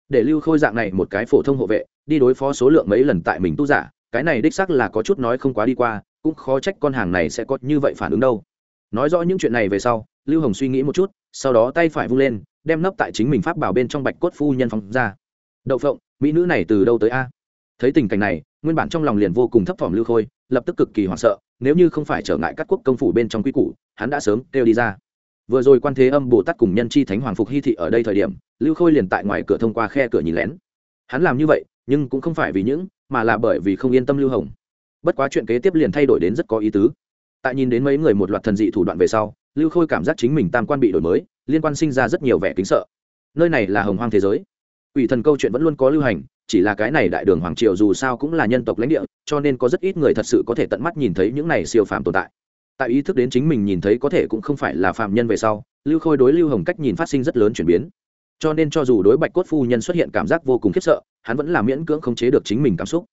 Để lưu khôi dạng này một cái phổ thông hộ vệ, đi đối phó số lượng mấy lần tại mình tu giả, cái này đích xác là có chút nói không quá đi qua, cũng khó trách con hàng này sẽ có như vậy phản ứng đâu. Nói rõ những chuyện này về sau, lưu hồng suy nghĩ một chút, sau đó tay phải vung lên, đem nấp tại chính mình pháp bảo bên trong bạch cốt phu nhân phóng ra. Đậu phộng, mỹ nữ này từ đâu tới a? Thấy tình cảnh này, nguyên bản trong lòng liền vô cùng thấp thỏm lưu khôi, lập tức cực kỳ hoảng sợ, nếu như không phải trở ngại các quốc công phủ bên trong quy củ, hắn đã sớm kêu đi ra. Vừa rồi quan thế âm bồ tát cùng nhân chi thánh hoàng phục hy thị ở đây thời điểm, lưu khôi liền tại ngoài cửa thông qua khe cửa nhìn lén. Hắn làm như vậy, nhưng cũng không phải vì những, mà là bởi vì không yên tâm lưu hồng. Bất quá chuyện kế tiếp liền thay đổi đến rất có ý tứ. Tại nhìn đến mấy người một loạt thần dị thủ đoạn về sau, lưu khôi cảm giác chính mình tam quan bị đổi mới, liên quan sinh ra rất nhiều vẻ kính sợ. Nơi này là hồng hoang thế giới. Ủy thần câu chuyện vẫn luôn có lưu hành chỉ là cái này đại đường hoàng triều dù sao cũng là nhân tộc lãnh địa, cho nên có rất ít người thật sự có thể tận mắt nhìn thấy những này siêu phàm tồn tại. Tại ý thức đến chính mình nhìn thấy có thể cũng không phải là phàm nhân về sau, lưu khôi đối lưu hồng cách nhìn phát sinh rất lớn chuyển biến. Cho nên cho dù đối bạch cốt phu nhân xuất hiện cảm giác vô cùng khiếp sợ, hắn vẫn là miễn cưỡng khống chế được chính mình cảm xúc.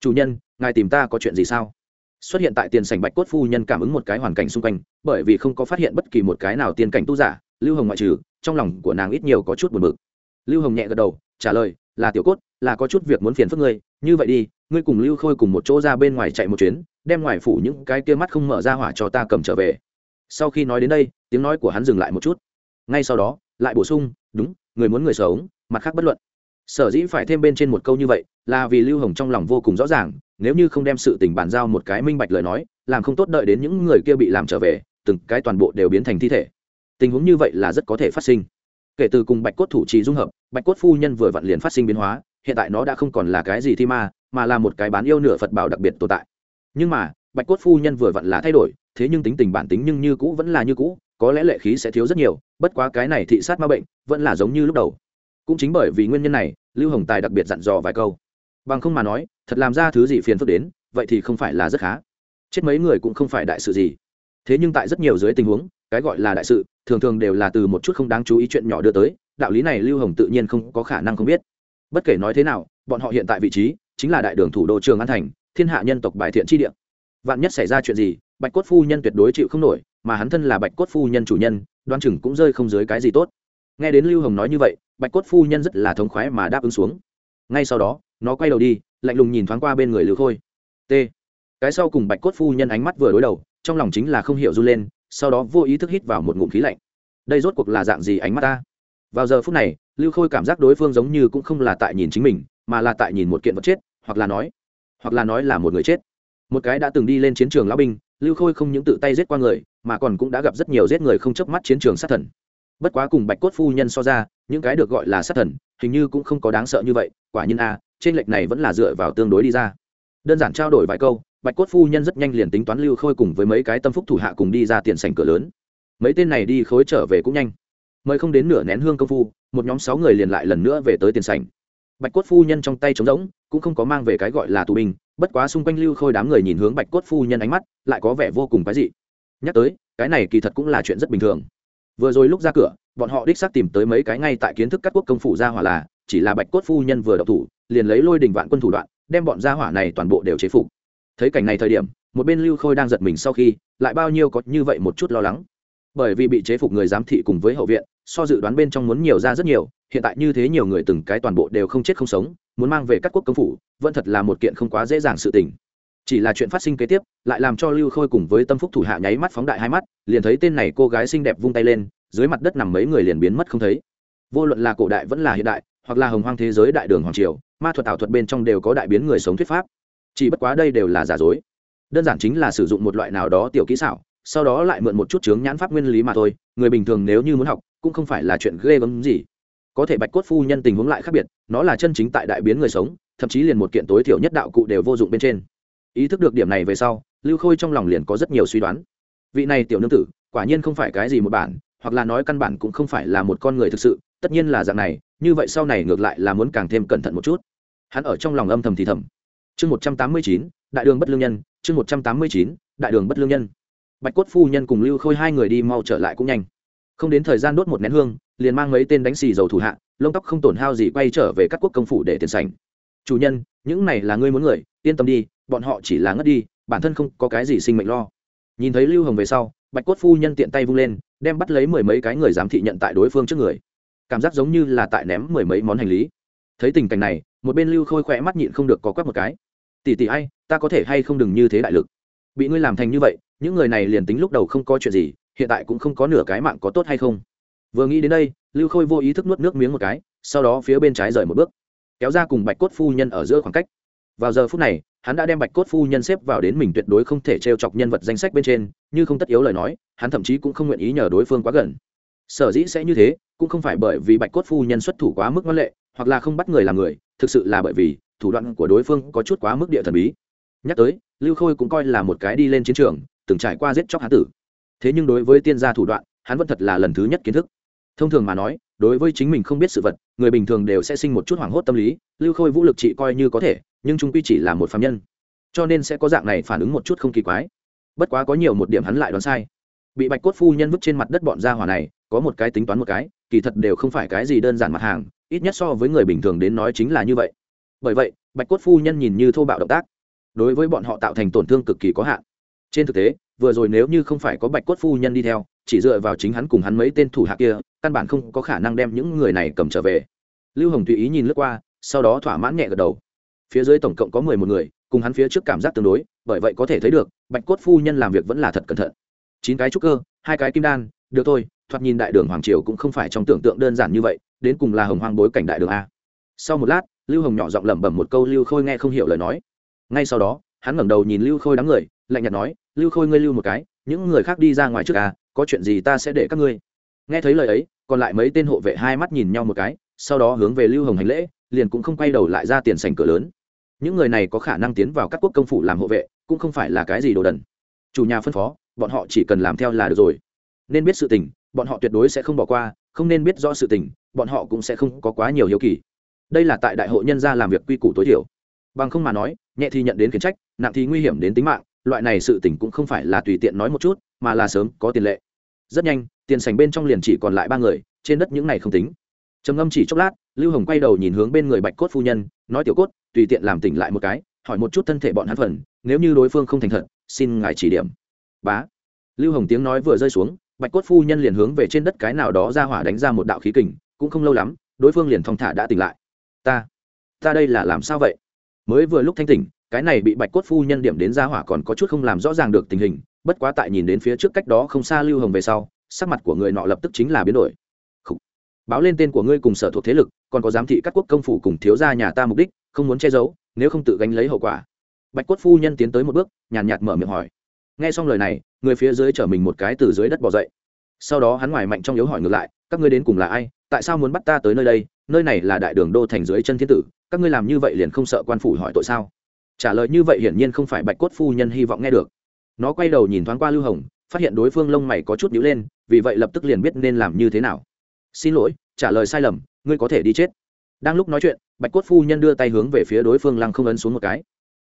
Chủ nhân, ngài tìm ta có chuyện gì sao? Xuất hiện tại tiền sảnh bạch cốt phu nhân cảm ứng một cái hoàn cảnh xung quanh, bởi vì không có phát hiện bất kỳ một cái nào tiên cảnh tu giả, lưu hồng ngoại trừ, trong lòng của nàng ít nhiều có chút buồn bực. Lưu hồng nhẹ gật đầu, trả lời, là tiểu cốt là có chút việc muốn phiền phức ngươi, như vậy đi, ngươi cùng lưu khôi cùng một chỗ ra bên ngoài chạy một chuyến, đem ngoài phủ những cái kia mắt không mở ra hỏa cho ta cầm trở về. Sau khi nói đến đây, tiếng nói của hắn dừng lại một chút. Ngay sau đó, lại bổ sung, đúng, người muốn người sống, mặt khác bất luận. Sở dĩ phải thêm bên trên một câu như vậy, là vì lưu hồng trong lòng vô cùng rõ ràng, nếu như không đem sự tình bàn giao một cái minh bạch lời nói, làm không tốt đợi đến những người kia bị làm trở về, từng cái toàn bộ đều biến thành thi thể. Tình huống như vậy là rất có thể phát sinh. Kể từ cùng bạch cốt thủ trì dung hợp, bạch cốt phu nhân vừa vặn liền phát sinh biến hóa hiện tại nó đã không còn là cái gì thi ma, mà là một cái bán yêu nửa phật bảo đặc biệt tồn tại. Nhưng mà, bạch cốt phu nhân vừa vặn là thay đổi, thế nhưng tính tình bản tính nhưng như cũ vẫn là như cũ, có lẽ lệ khí sẽ thiếu rất nhiều, bất quá cái này thị sát ma bệnh vẫn là giống như lúc đầu. Cũng chính bởi vì nguyên nhân này, lưu hồng tài đặc biệt dặn dò vài câu. Bằng không mà nói, thật làm ra thứ gì phiền phức đến, vậy thì không phải là rất khá. Chết mấy người cũng không phải đại sự gì. Thế nhưng tại rất nhiều dưới tình huống, cái gọi là đại sự, thường thường đều là từ một chút không đáng chú ý chuyện nhỏ đưa tới, đạo lý này lưu hồng tự nhiên không có khả năng không biết bất kể nói thế nào, bọn họ hiện tại vị trí chính là đại đường thủ đô trường an thành, thiên hạ nhân tộc bài thiện tri địa. Vạn nhất xảy ra chuyện gì, bạch cốt phu nhân tuyệt đối chịu không nổi, mà hắn thân là bạch cốt phu nhân chủ nhân, đoan chừng cũng rơi không dưới cái gì tốt. Nghe đến lưu hồng nói như vậy, bạch cốt phu nhân rất là thống khoái mà đáp ứng xuống. Ngay sau đó, nó quay đầu đi, lạnh lùng nhìn thoáng qua bên người lưu khôi. T. Cái sau cùng bạch cốt phu nhân ánh mắt vừa đối đầu, trong lòng chính là không hiểu run lên, sau đó vô ý thức hít vào một ngụm khí lạnh. Đây rốt cuộc là dạng gì ánh mắt ta? Vào giờ phút này lưu khôi cảm giác đối phương giống như cũng không là tại nhìn chính mình, mà là tại nhìn một kiện vật chết, hoặc là nói, hoặc là nói là một người chết. Một cái đã từng đi lên chiến trường lão binh, lưu khôi không những tự tay giết qua người, mà còn cũng đã gặp rất nhiều giết người không chớp mắt chiến trường sát thần. Bất quá cùng bạch cốt phu nhân so ra, những cái được gọi là sát thần, hình như cũng không có đáng sợ như vậy, quả nhiên a, trên lệch này vẫn là dựa vào tương đối đi ra. Đơn giản trao đổi vài câu, bạch cốt phu nhân rất nhanh liền tính toán lưu khôi cùng với mấy cái tâm phúc thủ hạ cùng đi ra tiền sảnh cửa lớn. Mấy tên này đi khối trở về cũng nhanh mời không đến nửa nén hương công phu, một nhóm sáu người liền lại lần nữa về tới tiền sảnh. Bạch cốt phu nhân trong tay trống rỗng, cũng không có mang về cái gọi là tù binh, bất quá xung quanh lưu khôi đám người nhìn hướng bạch cốt phu nhân ánh mắt, lại có vẻ vô cùng cái dị. Nhắc tới, cái này kỳ thật cũng là chuyện rất bình thường. Vừa rồi lúc ra cửa, bọn họ đích xác tìm tới mấy cái ngay tại kiến thức các quốc công phủ ra hỏa là, chỉ là bạch cốt phu nhân vừa độc thủ, liền lấy lôi đình vạn quân thủ đoạn, đem bọn gia hỏa này toàn bộ đều chế phục. Thấy cảnh này thời điểm, một bên lưu khôi đang giật mình sau khi, lại bao nhiêu có như vậy một chút lo lắng bởi vì bị chế phục người giám thị cùng với hậu viện, so dự đoán bên trong muốn nhiều ra rất nhiều, hiện tại như thế nhiều người từng cái toàn bộ đều không chết không sống, muốn mang về các quốc công phủ, vẫn thật là một kiện không quá dễ dàng sự tình. Chỉ là chuyện phát sinh kế tiếp, lại làm cho lưu khôi cùng với tâm phúc thủ hạ nháy mắt phóng đại hai mắt, liền thấy tên này cô gái xinh đẹp vung tay lên, dưới mặt đất nằm mấy người liền biến mất không thấy. Vô luận là cổ đại vẫn là hiện đại, hoặc là hồng hoang thế giới đại đường hoàng triều, ma thuật ảo thuật bên trong đều có đại biến người sống thuyết pháp. Chỉ bất quá đây đều là giả dối. Đơn giản chính là sử dụng một loại nào đó tiểu kỹ xảo sau đó lại mượn một chút chướng nhãn pháp nguyên lý mà thôi, người bình thường nếu như muốn học, cũng không phải là chuyện ghê gớm gì. Có thể bạch cốt phu nhân tình huống lại khác biệt, nó là chân chính tại đại biến người sống, thậm chí liền một kiện tối thiểu nhất đạo cụ đều vô dụng bên trên. Ý thức được điểm này về sau, lưu khôi trong lòng liền có rất nhiều suy đoán. Vị này tiểu nương tử, quả nhiên không phải cái gì một bản, hoặc là nói căn bản cũng không phải là một con người thực sự, tất nhiên là dạng này, như vậy sau này ngược lại là muốn càng thêm cẩn thận một chút. Hắn ở trong lòng âm thầm thì thầm. Chương một trăm tám mươi chín, đại đường bất lương nhân, chương một trăm tám mươi chín, đại đường bất lương nhân bạch cốt phu nhân cùng lưu khôi hai người đi mau trở lại cũng nhanh. Không đến thời gian đốt một nén hương, liền mang mấy tên đánh xì dầu thủ hạ, lông tóc không tổn hao gì quay trở về các quốc công phủ để tiền sành chủ nhân, những này là ngươi muốn người, yên tâm đi, bọn họ chỉ là ngất đi, bản thân không có cái gì sinh mệnh lo. Nhìn thấy lưu hồng về sau, bạch cốt phu nhân tiện tay vung lên, đem bắt lấy mười mấy cái người giám thị nhận tại đối phương trước người. Cảm giác giống như là tại ném mười mấy món hành lý. Thấy tình cảnh này, một bên lưu khôi khỏe mắt nhịn không được có quắc một cái. Tỷ tỷ ai, ta có thể hay không đừng như thế đại lực? Bị ngươi làm thành như vậy những người này liền tính lúc đầu không có chuyện gì, hiện tại cũng không có nửa cái mạng có tốt hay không. Vừa nghĩ đến đây, lưu khôi vô ý thức nuốt nước miếng một cái, sau đó phía bên trái rời một bước, kéo ra cùng bạch cốt phu nhân ở giữa khoảng cách. Vào giờ phút này, hắn đã đem bạch cốt phu nhân xếp vào đến mình tuyệt đối không thể t r e o chọc nhân vật danh sách bên trên, như không tất yếu lời nói, hắn thậm chí cũng không nguyện ý nhờ đối phương quá gần. Sở dĩ sẽ như thế, cũng không phải bởi vì bạch cốt phu nhân xuất thủ quá mức văn lệ, hoặc là không bắt người làm người, thực sự là bởi vì thủ đoạn của đối phương có chút quá mức địa thần bí. Nhắc tới, lưu khôi cũng coi là một cái đi lên chiến trường từng trải qua giết chóc hán tử. Thế nhưng đối với tiên gia thủ đoạn, hắn vẫn thật là lần thứ nhất kiến thức. Thông thường mà nói, đối với chính mình không biết sự vật, người bình thường đều sẽ sinh một chút hoảng hốt tâm lý, lưu khôi vũ lực trị coi như có thể, nhưng chúng quy chỉ là một phạm nhân. Cho nên sẽ có dạng này phản ứng một chút không kỳ quái. Bất quá có nhiều một điểm hắn lại đoán sai. Bị bạch cốt phu nhân vứt trên mặt đất bọn gia hỏa này, có một cái tính toán một cái, kỳ thật đều không phải cái gì đơn giản mặt hàng, ít nhất so với người bình thường đến nói chính là như vậy. Bởi vậy, bạch cốt phu nhân nhìn như thô bạo động tác. Đối với bọn họ tạo thành tổn thương cực kỳ có hạn trên thực tế, vừa rồi nếu như không phải có bạch cốt phu nhân đi theo, chỉ dựa vào chính hắn cùng hắn mấy tên thủ hạ kia, căn bản không có khả năng đem những người này cầm trở về. Lưu hồng tùy ý nhìn lướt qua, sau đó thỏa mãn nhẹ gật đầu. Phía dưới tổng cộng có mười một người, cùng hắn phía trước cảm giác tương đối, bởi vậy có thể thấy được, bạch cốt phu nhân làm việc vẫn là thật cẩn thận. Chín cái trúc cơ, hai cái kim đan, được thôi, thoạt nhìn đại đường hoàng triều cũng không phải trong tưởng tượng đơn giản như vậy, đến cùng là hồng hoang bối cảnh đại đường a. Sau một lát, lưu hồng nhỏ giọng lẩm bẩm một câu lưu khôi nghe không hiểu lời nói. Ngay sau đó, hắn ngẩng đầu nhìn lưu khôi đám người lạnh nhạt nói, lưu khôi ngươi lưu một cái, những người khác đi ra ngoài trước à có chuyện gì ta sẽ để các ngươi. Nghe thấy lời ấy, còn lại mấy tên hộ vệ hai mắt nhìn nhau một cái, sau đó hướng về lưu hồng hành lễ, liền cũng không quay đầu lại ra tiền sành cửa lớn. Những người này có khả năng tiến vào các quốc công phủ làm hộ vệ, cũng không phải là cái gì đồ đần. Chủ nhà phân phó, bọn họ chỉ cần làm theo là được rồi. Nên biết sự tình, bọn họ tuyệt đối sẽ không bỏ qua, không nên biết rõ sự tình, bọn họ cũng sẽ không có quá nhiều hiếu kỳ. Đây là tại đại hội nhân gia làm việc quy củ tối thiểu. Bằng không mà nói, nhẹ thì nhận đến khiển trách, nặng thì nguy hiểm đến tính mạng loại này sự tình cũng không phải là tùy tiện nói một chút, mà là sớm có tiền lệ. Rất nhanh, tiền sành bên trong liền chỉ còn lại ba người, trên đất những này không tính. Trầm ngâm chỉ chốc lát, lưu hồng quay đầu nhìn hướng bên người bạch cốt phu nhân, nói tiểu cốt, tùy tiện làm tỉnh lại một cái, hỏi một chút thân thể bọn hắn phần, nếu như đối phương không thành thật, xin ngài chỉ điểm. Bá. Lưu hồng tiếng nói vừa rơi xuống, bạch cốt phu nhân liền hướng về trên đất cái nào đó ra hỏa đánh ra một đạo khí kình, cũng không lâu lắm, đối phương liền thong thả đã tỉnh lại. Ta. Ta đây là làm sao vậy? Mới vừa lúc thanh tỉnh cái này bị bạch cốt phu nhân điểm đến ra hỏa còn có chút không làm rõ ràng được tình hình bất quá tại nhìn đến phía trước cách đó không xa lưu hồng về sau sắc mặt của người nọ lập tức chính là biến đổi. Khủ. báo lên tên của ngươi cùng sở thuộc thế lực còn có giám thị các quốc công phủ cùng thiếu gia nhà ta mục đích không muốn che giấu nếu không tự gánh lấy hậu quả. Bạch cốt phu nhân tiến tới một bước nhàn nhạt, nhạt mở miệng hỏi. Nghe xong lời này người phía dưới chở mình một cái từ dưới đất bỏ dậy. Sau đó hắn ngoài mạnh trong yếu hỏi ngược lại các ngươi đến cùng là ai tại sao muốn bắt ta tới nơi đây nơi này là đại đường đô thành dưới chân thiên tử các ngươi làm như vậy liền không sợ quan phủ hỏi tội sao? Trả lời như vậy hiển nhiên không phải bạch cốt phu nhân hy vọng nghe được. Nó quay đầu nhìn thoáng qua lưu hồng, phát hiện đối phương lông mày có chút nhíu lên, vì vậy lập tức liền biết nên làm như thế nào. Xin lỗi, trả lời sai lầm, ngươi có thể đi chết. Đang lúc nói chuyện, bạch cốt phu nhân đưa tay hướng về phía đối phương lăng không ấn xuống một cái.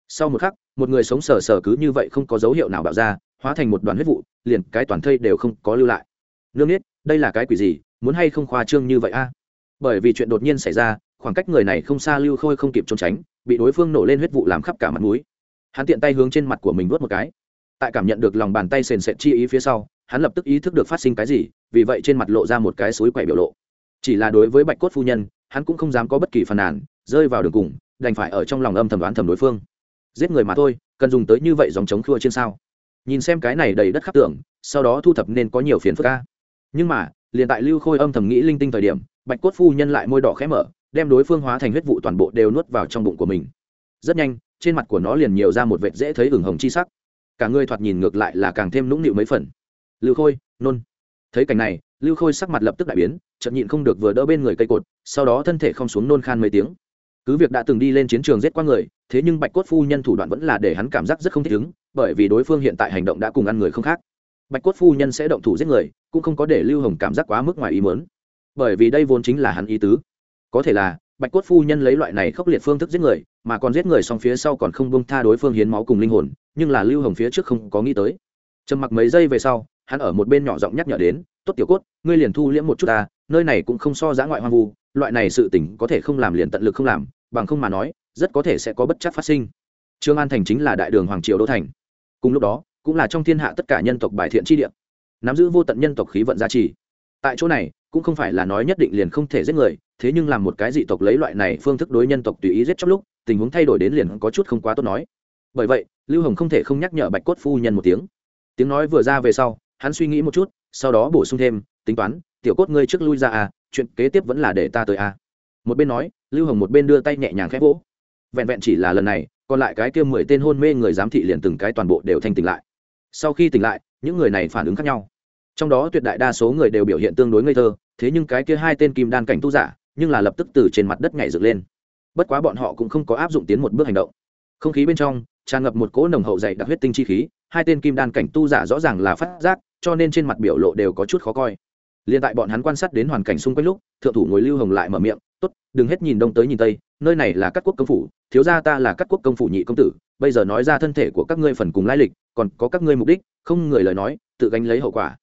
Sau một khắc, một người sống sờ sờ cứ như vậy không có dấu hiệu nào bạo ra, hóa thành một đoàn huyết vụ, liền cái toàn thây đều không có lưu lại. Nương biết đây là cái quỷ gì, muốn hay không khoa trương như vậy a? Bởi vì chuyện đột nhiên xảy ra, khoảng cách người này không xa lưu khôi không kịp trốn tránh bị đối phương nổ lên huyết vụ làm khắp cả mặt mũi. Hắn tiện tay hướng trên mặt của mình vớt một cái. Tại cảm nhận được lòng bàn tay sền sệt chi ý phía sau, hắn lập tức ý thức được phát sinh cái gì, vì vậy trên mặt lộ ra một cái suối quậy biểu lộ. Chỉ là đối với bạch cốt phu nhân, hắn cũng không dám có bất kỳ phàn nàn, rơi vào đường cùng, đành phải ở trong lòng âm thầm đoán thầm đối phương. Giết người mà thôi, cần dùng tới như vậy dòng chống khua trên sao? Nhìn xem cái này đầy đất khắp tưởng, sau đó thu thập nên có nhiều phiền phức ca nhưng mà, liền tại lưu khôi âm thầm nghĩ linh tinh thời điểm, bạch cốt phu nhân lại môi đỏ khẽ mở đem đối phương hóa thành huyết vụ toàn bộ đều nuốt vào trong bụng của mình. Rất nhanh, trên mặt của nó liền nhiều ra một vệt dễ thấy ửng hồng chi sắc. Cả người thoạt nhìn ngược lại là càng thêm nũng nịu mấy phần. Lưu khôi, nôn. Thấy cảnh này, lưu khôi sắc mặt lập tức đại biến chậm nhịn không được vừa đỡ bên người cây cột, sau đó thân thể không xuống nôn khan mấy tiếng. Cứ việc đã từng đi lên chiến trường giết qua người, thế nhưng bạch cốt phu nhân thủ đoạn vẫn là để hắn cảm giác rất không thích ứng, bởi vì đối phương hiện tại hành động đã cùng ăn người không khác. Bạch cốt phu nhân sẽ động thủ giết người, cũng không có để lưu hồng cảm giác quá mức ngoài ý mớn bởi vì đây vốn chính là hắn ý tứ có thể là, bạch cốt phu nhân lấy loại này khốc liệt phương thức giết người, mà còn giết người xong phía sau còn không bông tha đối phương hiến máu cùng linh hồn, nhưng là lưu hồng phía trước không có nghĩ tới. Trầm mặc mấy giây về sau, hắn ở một bên nhỏ giọng nhắc nhở đến, tốt tiểu cốt, ngươi liền thu liễm một chút ta, nơi này cũng không so giã ngoại hoang vu, loại này sự tỉnh có thể không làm liền tận lực không làm, bằng không mà nói, rất có thể sẽ có bất chắc phát sinh. Trương an thành chính là đại đường hoàng triều đô thành. Cùng lúc đó, cũng là trong thiên hạ tất cả nhân tộc bài thiện tri địa. Nắm giữ vô tận nhân tộc khí vận gia trì tại chỗ này, cũng không phải là nói nhất định liền không thể giết người, thế nhưng làm một cái dị tộc lấy loại này phương thức đối nhân tộc tùy ý giết trong lúc, tình huống thay đổi đến liền có chút không quá tốt nói. Bởi vậy, lưu hồng không thể không nhắc nhở bạch cốt phu nhân một tiếng. Tiếng nói vừa ra về sau, hắn suy nghĩ một chút, sau đó bổ sung thêm, tính toán, tiểu cốt ngươi trước lui ra à chuyện kế tiếp vẫn là để ta tới à. Một bên nói, lưu hồng một bên đưa tay nhẹ nhàng khép vỗ. Vẹn vẹn chỉ là lần này, còn lại cái kia mười tên hôn mê người giám thị liền từng cái toàn bộ đều thanh tỉnh lại. Sau khi tỉnh lại, những người này phản ứng khác nhau trong đó tuyệt đại đa số người đều biểu hiện tương đối ngây thơ, thế nhưng cái kia hai tên kim đan cảnh tu giả, nhưng là lập tức từ trên mặt đất nhảy dựng lên. Bất quá bọn họ cũng không có áp dụng tiến một bước hành động. Không khí bên trong, tràn ngập một cỗ nồng hậu dày đặc huyết tinh chi khí, hai tên kim đan cảnh tu giả rõ ràng là phát giác, cho nên trên mặt biểu lộ đều có chút khó coi. Liền tại bọn hắn quan sát đến hoàn cảnh xung quanh lúc, thượng thủ ngồi lưu hồng lại mở miệng, tốt, đừng hết nhìn đông tới nhìn tây, nơi này là các quốc công phủ, thiếu gia ta là các quốc công phủ nhị công tử, bây giờ nói ra thân thể của các ngươi phần cùng lai lịch, còn có các ngươi mục đích, không người lời nói, tự gánh lấy hậu quả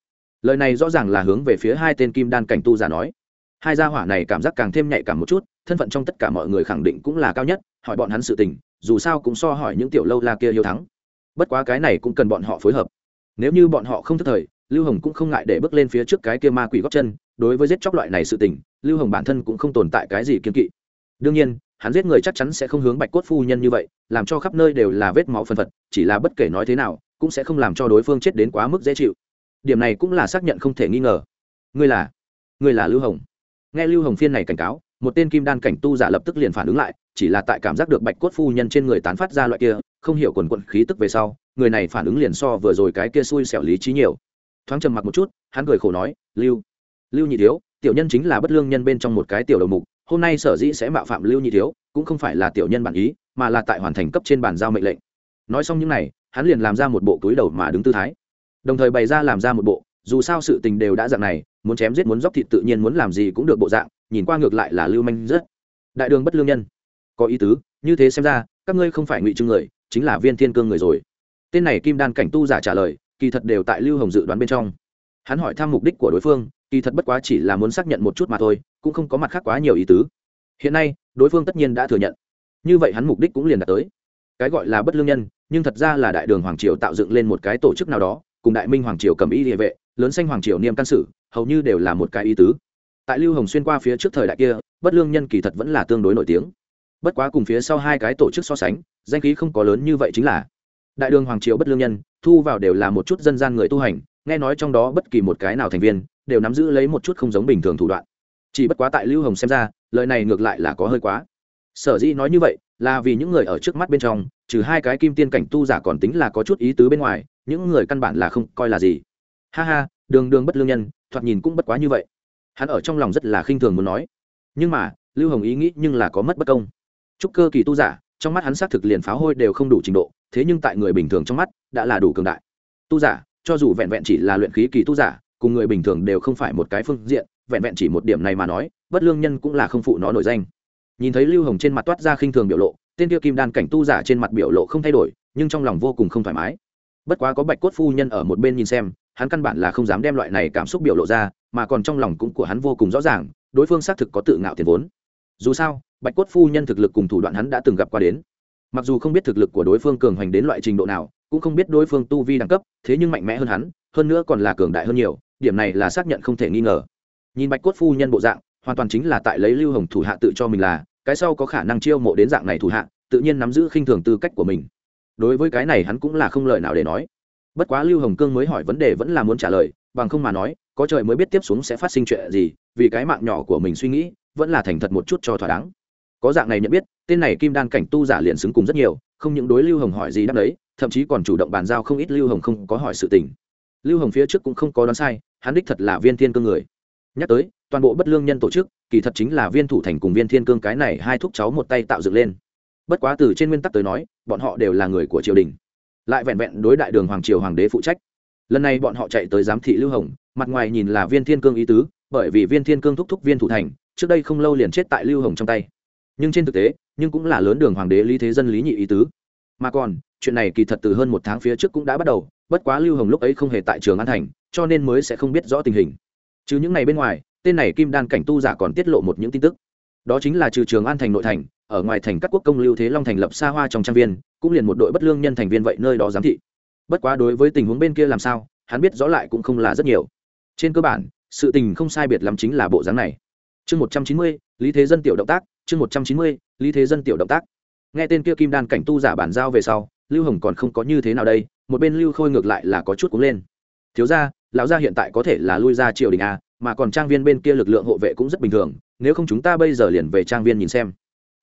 lời này rõ ràng là hướng về phía hai tên kim đan cảnh tu giả nói. Hai gia hỏa này cảm giác càng thêm nhạy cảm một chút, thân phận trong tất cả mọi người khẳng định cũng là cao nhất, hỏi bọn hắn sự tình, dù sao cũng so hỏi những tiểu lâu la kia hiếu thắng. Bất quá cái này cũng cần bọn họ phối hợp. Nếu như bọn họ không thức thời, lưu hồng cũng không ngại để bước lên phía trước cái kia ma quỷ góc chân, đối với giết chóc loại này sự tình, lưu hồng bản thân cũng không tồn tại cái gì kiên kỵ. Đương nhiên, hắn giết người chắc chắn sẽ không hướng bạch cốt phu nhân như vậy, làm cho khắp nơi đều là vết máu phân phật, chỉ là bất kể nói thế nào, cũng sẽ không làm cho đối phương chết đến quá mức dễ chịu điểm này cũng là xác nhận không thể nghi ngờ. Ngươi là ngươi là lưu hồng. Nghe lưu hồng phiên này cảnh cáo, một tên kim đan cảnh tu giả lập tức liền phản ứng lại, chỉ là tại cảm giác được bạch cốt phu nhân trên người tán phát ra loại kia, không hiểu quần quận khí tức về sau, người này phản ứng liền so vừa rồi cái kia xui xẻo lý trí nhiều. Thoáng trầm mặc một chút, hắn cười khổ nói, lưu lưu nhị thiếu, tiểu nhân chính là bất lương nhân bên trong một cái tiểu đầu mục, hôm nay sở dĩ sẽ mạo phạm lưu nhị thiếu, cũng không phải là tiểu nhân bản ý, mà là tại hoàn thành cấp trên bàn giao mệnh lệnh. Nói xong những này, hắn liền làm ra một bộ túi đầu mà đứng tư thái đồng thời bày ra làm ra một bộ, dù sao sự tình đều đã dạng này, muốn chém giết muốn dóc thịt tự nhiên muốn làm gì cũng được bộ dạng, nhìn qua ngược lại là lưu manh rất. Đại đường bất lương nhân. Có ý tứ, như thế xem ra, các ngươi không phải ngụy trưng người, chính là viên thiên cương người rồi. Tên này kim đan cảnh tu giả trả lời, kỳ thật đều tại lưu hồng dự đoán bên trong. Hắn hỏi thăm mục đích của đối phương, kỳ thật bất quá chỉ là muốn xác nhận một chút mà thôi, cũng không có mặt khác quá nhiều ý tứ. Hiện nay, đối phương tất nhiên đã thừa nhận. Như vậy hắn mục đích cũng liền đạt tới. Cái gọi là bất lương nhân, nhưng thật ra là đại đường hoàng triều tạo dựng lên một cái tổ chức nào đó cùng đại minh hoàng triều cầm y địa vệ, lớn xanh hoàng triều niêm can sử, hầu như đều là một cái ý tứ. Tại lưu hồng xuyên qua phía trước thời đại kia, bất lương nhân kỳ thật vẫn là tương đối nổi tiếng. Bất quá cùng phía sau hai cái tổ chức so sánh, danh khí không có lớn như vậy chính là, đại đường hoàng triều bất lương nhân, thu vào đều là một chút dân gian người tu hành, nghe nói trong đó bất kỳ một cái nào thành viên, đều nắm giữ lấy một chút không giống bình thường thủ đoạn. Chỉ bất quá tại lưu hồng xem ra, lời này ngược lại là có hơi quá. Sở dĩ nói như vậy, là vì những người ở trước mắt bên trong, trừ hai cái kim tiên cảnh tu giả còn tính là có chút ý tứ bên ngoài những người căn bản là không coi là gì. Ha ha, đường đường bất lương nhân, thoạt nhìn cũng bất quá như vậy. Hắn ở trong lòng rất là khinh thường muốn nói. Nhưng mà, lưu hồng ý nghĩ nhưng là có mất bất công. Chúc cơ kỳ tu giả, trong mắt hắn xác thực liền pháo hôi đều không đủ trình độ, thế nhưng tại người bình thường trong mắt, đã là đủ cường đại. Tu giả, cho dù vẹn vẹn chỉ là luyện khí kỳ tu giả, cùng người bình thường đều không phải một cái phương diện, vẹn vẹn chỉ một điểm này mà nói, bất lương nhân cũng là không phụ nó nổi danh. Nhìn thấy lưu hồng trên mặt toát ra khinh thường biểu lộ, tên kia kim đan cảnh tu giả trên mặt biểu lộ không thay đổi, nhưng trong lòng vô cùng không thoải mái bất quá có bạch cốt phu nhân ở một bên nhìn xem, hắn căn bản là không dám đem loại này cảm xúc biểu lộ ra, mà còn trong lòng cũng của hắn vô cùng rõ ràng, đối phương xác thực có tự ngạo tiền vốn. Dù sao, bạch cốt phu nhân thực lực cùng thủ đoạn hắn đã từng gặp qua đến. Mặc dù không biết thực lực của đối phương cường hoành đến loại trình độ nào, cũng không biết đối phương tu vi đẳng cấp, thế nhưng mạnh mẽ hơn hắn, hơn nữa còn là cường đại hơn nhiều, điểm này là xác nhận không thể nghi ngờ. Nhìn bạch cốt phu nhân bộ dạng, hoàn toàn chính là tại lấy lưu hồng thủ hạ tự cho mình là, cái sau có khả năng chiêu mộ đến dạng này thủ hạ, tự nhiên nắm giữ khinh thường tư cách của mình đối với cái này hắn cũng là không lời nào để nói. Bất quá lưu hồng cương mới hỏi vấn đề vẫn là muốn trả lời, bằng không mà nói, có trời mới biết tiếp xuống sẽ phát sinh chuyện gì, vì cái mạng nhỏ của mình suy nghĩ, vẫn là thành thật một chút cho thỏa đáng. Có dạng này nhận biết, tên này kim đan cảnh tu giả liền xứng cùng rất nhiều, không những đối lưu hồng hỏi gì đáp đấy, thậm chí còn chủ động bàn giao không ít lưu hồng không có hỏi sự tình. Lưu hồng phía trước cũng không có đoán sai, hắn đích thật là viên thiên cương người. Nhắc tới, toàn bộ bất lương nhân tổ chức, kỳ thật chính là viên thủ thành cùng viên thiên cương cái này hai thúc cháu một tay tạo dựng lên bất quá từ trên nguyên tắc tới nói, bọn họ đều là người của triều đình. Lại vẹn vẹn đối đại đường hoàng triều hoàng đế phụ trách. Lần này bọn họ chạy tới giám thị lưu hồng, mặt ngoài nhìn là viên thiên cương ý tứ, bởi vì viên thiên cương thúc thúc viên thủ thành, trước đây không lâu liền chết tại lưu hồng trong tay. Nhưng trên thực tế, nhưng cũng là lớn đường hoàng đế lý thế dân lý nhị ý tứ. Mà còn, chuyện này kỳ thật từ hơn một tháng phía trước cũng đã bắt đầu, bất quá lưu hồng lúc ấy không hề tại trường an thành, cho nên mới sẽ không biết rõ tình hình. Chứ những ngày bên ngoài, tên này kim đan cảnh tu giả còn tiết lộ một những tin tức. Đó chính là trừ trường an thành nội thành ở ngoài thành các quốc công lưu thế long thành lập xa hoa trong trang viên, cũng liền một đội bất lương nhân thành viên vậy nơi đó giám thị. Bất quá đối với tình huống bên kia làm sao, hắn biết rõ lại cũng không là rất nhiều. Trên cơ bản, sự tình không sai biệt lắm chính là bộ dáng này. Chương một trăm chín mươi, lý thế dân tiểu động tác, chương một trăm chín mươi, lý thế dân tiểu động tác. Nghe tên kia kim đan cảnh tu giả bản giao về sau, lưu hồng còn không có như thế nào đây, một bên lưu khôi ngược lại là có chút cúng lên. Thiếu ra lão gia hiện tại có thể là lui ra triều đình a mà còn trang viên bên kia lực lượng hộ vệ cũng rất bình thường, nếu không chúng ta bây giờ liền về trang viên nhìn xem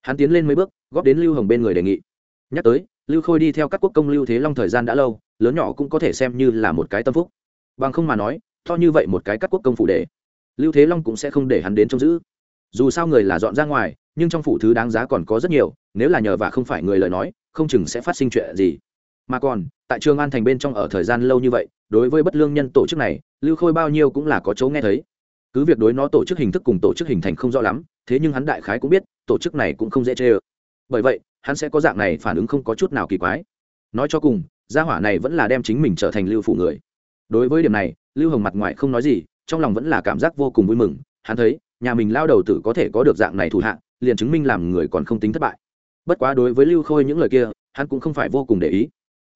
hắn tiến lên mấy bước góp đến lưu hồng bên người đề nghị. Nhắc tới lưu khôi đi theo các quốc công lưu thế long thời gian đã lâu lớn nhỏ cũng có thể xem như là một cái tâm phúc. Bằng không mà nói to như vậy một cái các quốc công phủ đệ, lưu thế long cũng sẽ không để hắn đến trông giữ. Dù sao người là dọn ra ngoài nhưng trong phủ thứ đáng giá còn có rất nhiều nếu là nhờ và không phải người lời nói không chừng sẽ phát sinh chuyện gì. Mà còn tại trường an thành bên trong ở thời gian lâu như vậy đối với bất lương nhân tổ chức này lưu khôi bao nhiêu cũng là có chỗ nghe thấy cứ việc đối nó tổ chức hình thức cùng tổ chức hình thành không rõ lắm, thế nhưng hắn đại khái cũng biết, tổ chức này cũng không dễ chê ơ. Bởi vậy, hắn sẽ có dạng này phản ứng không có chút nào kỳ quái. Nói cho cùng, gia hỏa này vẫn là đem chính mình trở thành lưu phủ người. Đối với điểm này, lưu hồng mặt ngoài không nói gì, trong lòng vẫn là cảm giác vô cùng vui mừng. Hắn thấy, nhà mình lao đầu tử có thể có được dạng này thủ hạng liền chứng minh làm người còn không tính thất bại. Bất quá đối với lưu khôi những lời kia, hắn cũng không phải vô cùng để ý.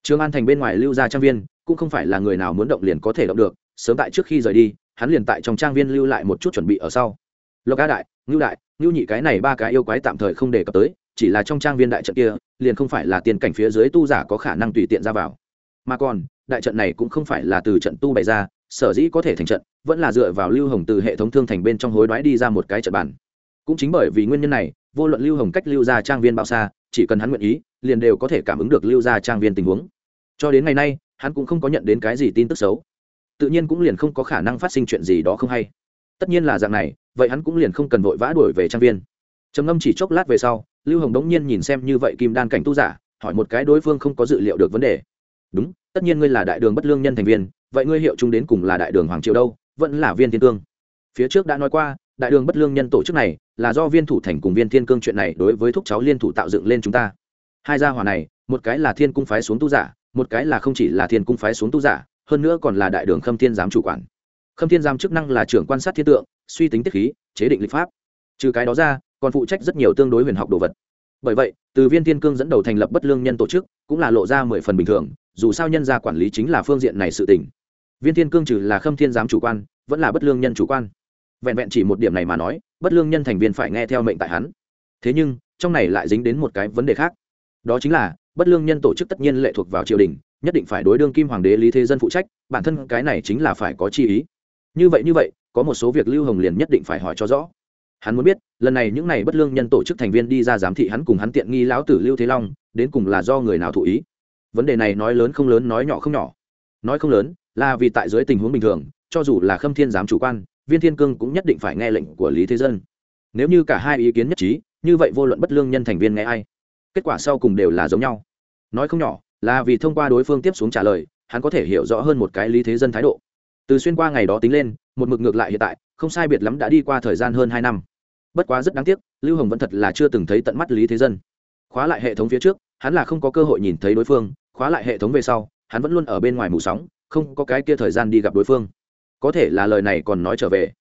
Trương an thành bên ngoài lưu gia trang viên, cũng không phải là người nào muốn động liền có thể động được, sớm tại trước khi rời đi hắn liền tại trong trang viên lưu lại một chút chuẩn bị ở sau. Lộc a đại, ngưu đại, ngưu nhị cái này ba cái yêu quái tạm thời không đề cập tới, chỉ là trong trang viên đại trận kia, liền không phải là tiền cảnh phía dưới tu giả có khả năng tùy tiện ra vào. Mà còn, đại trận này cũng không phải là từ trận tu bày ra, sở dĩ có thể thành trận, vẫn là dựa vào lưu hồng từ hệ thống thương thành bên trong hối đoái đi ra một cái trận bàn. Cũng chính bởi vì nguyên nhân này, vô luận lưu hồng cách lưu ra trang viên bao xa, chỉ cần hắn nguyện ý, liền đều có thể cảm ứng được lưu ra trang viên tình huống. Cho đến ngày nay, hắn cũng không có nhận đến cái gì tin tức xấu tự nhiên cũng liền không có khả năng phát sinh chuyện gì đó không hay. Tất nhiên là dạng này, vậy hắn cũng liền không cần vội vã đuổi về trang viên. Trầm ngâm chỉ chốc lát về sau, lưu hồng đống nhiên nhìn xem như vậy kim đan cảnh tu giả, hỏi một cái đối phương không có dự liệu được vấn đề. Đúng, tất nhiên ngươi là đại đường bất lương nhân thành viên, vậy ngươi hiệu chúng đến cùng là đại đường hoàng Triệu đâu, vẫn là viên thiên cương? Phía trước đã nói qua, đại đường bất lương nhân tổ chức này là do viên thủ thành cùng viên thiên cương chuyện này đối với thúc cháu liên thủ tạo dựng lên chúng ta. Hai gia hòa này, một cái là thiên cung phái xuống tu giả, một cái là không chỉ là thiên cung phái xuống tu giả hơn nữa còn là đại đường khâm thiên giám chủ quản. Khâm thiên giám chức năng là trưởng quan sát thiên tượng, suy tính tiết khí, chế định lịch pháp. Trừ cái đó ra, còn phụ trách rất nhiều tương đối huyền học đồ vật. Bởi vậy, từ viên thiên cương dẫn đầu thành lập bất lương nhân tổ chức cũng là lộ ra mười phần bình thường, dù sao nhân gia quản lý chính là phương diện này sự tỉnh viên thiên cương trừ là khâm thiên giám chủ quan, vẫn là bất lương nhân chủ quan. Vẹn vẹn chỉ một điểm này mà nói, bất lương nhân thành viên phải nghe theo mệnh tại hắn. Thế nhưng, trong này lại dính đến một cái vấn đề khác. Đó chính là, bất lương nhân tổ chức tất nhiên lệ thuộc vào triều đình nhất định phải đối đương kim hoàng đế lý thế dân phụ trách, bản thân cái này chính là phải có chi ý. Như vậy như vậy, có một số việc lưu hồng liền nhất định phải hỏi cho rõ. Hắn muốn biết, lần này những này bất lương nhân tổ chức thành viên đi ra giám thị hắn cùng hắn tiện nghi lão tử lưu thế long, đến cùng là do người nào thụ ý? Vấn đề này nói lớn không lớn, nói nhỏ không nhỏ. Nói không lớn, là vì tại dưới tình huống bình thường, cho dù là khâm thiên giám chủ quan, viên thiên cương cũng nhất định phải nghe lệnh của lý thế dân. Nếu như cả hai ý kiến nhất trí, như vậy vô luận bất lương nhân thành viên nghe ai, kết quả sau cùng đều là giống nhau. Nói không nhỏ là vì thông qua đối phương tiếp xuống trả lời, hắn có thể hiểu rõ hơn một cái lý thế dân thái độ. Từ xuyên qua ngày đó tính lên, một mực ngược lại hiện tại, không sai biệt lắm đã đi qua thời gian hơn hai năm. Bất quá rất đáng tiếc, lưu hồng vẫn thật là chưa từng thấy tận mắt lý thế dân. Khóa lại hệ thống phía trước, hắn là không có cơ hội nhìn thấy đối phương, khóa lại hệ thống về sau, hắn vẫn luôn ở bên ngoài mù sóng, không có cái kia thời gian đi gặp đối phương. Có thể là lời này còn nói trở về.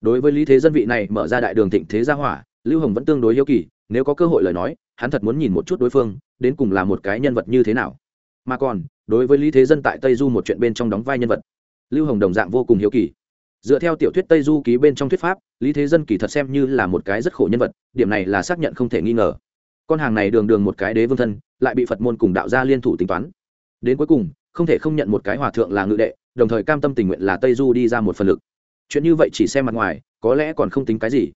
Đối với lý thế dân vị này mở ra đại đường thịnh thế gia hỏa, lưu hồng vẫn tương đối hiếu kỳ, nếu có cơ hội lời nói, hắn thật muốn nhìn một chút đối phương, đến cùng là một cái nhân vật như thế nào mà còn, đối với lý thế dân tại tây du một chuyện bên trong đóng vai nhân vật, lưu hồng đồng dạng vô cùng hiếu kỳ. Dựa theo tiểu thuyết tây du ký bên trong thuyết pháp, lý thế dân kỳ thật xem như là một cái rất khổ nhân vật, điểm này là xác nhận không thể nghi ngờ. Con hàng này đường đường một cái đế vương thân, lại bị phật môn cùng đạo gia liên thủ tính toán. Đến cuối cùng, không thể không nhận một cái hòa thượng là ngự đệ, đồng thời cam tâm tình nguyện là tây du đi ra một phần lực. Chuyện như vậy chỉ xem mặt ngoài, có lẽ còn không tính cái gì.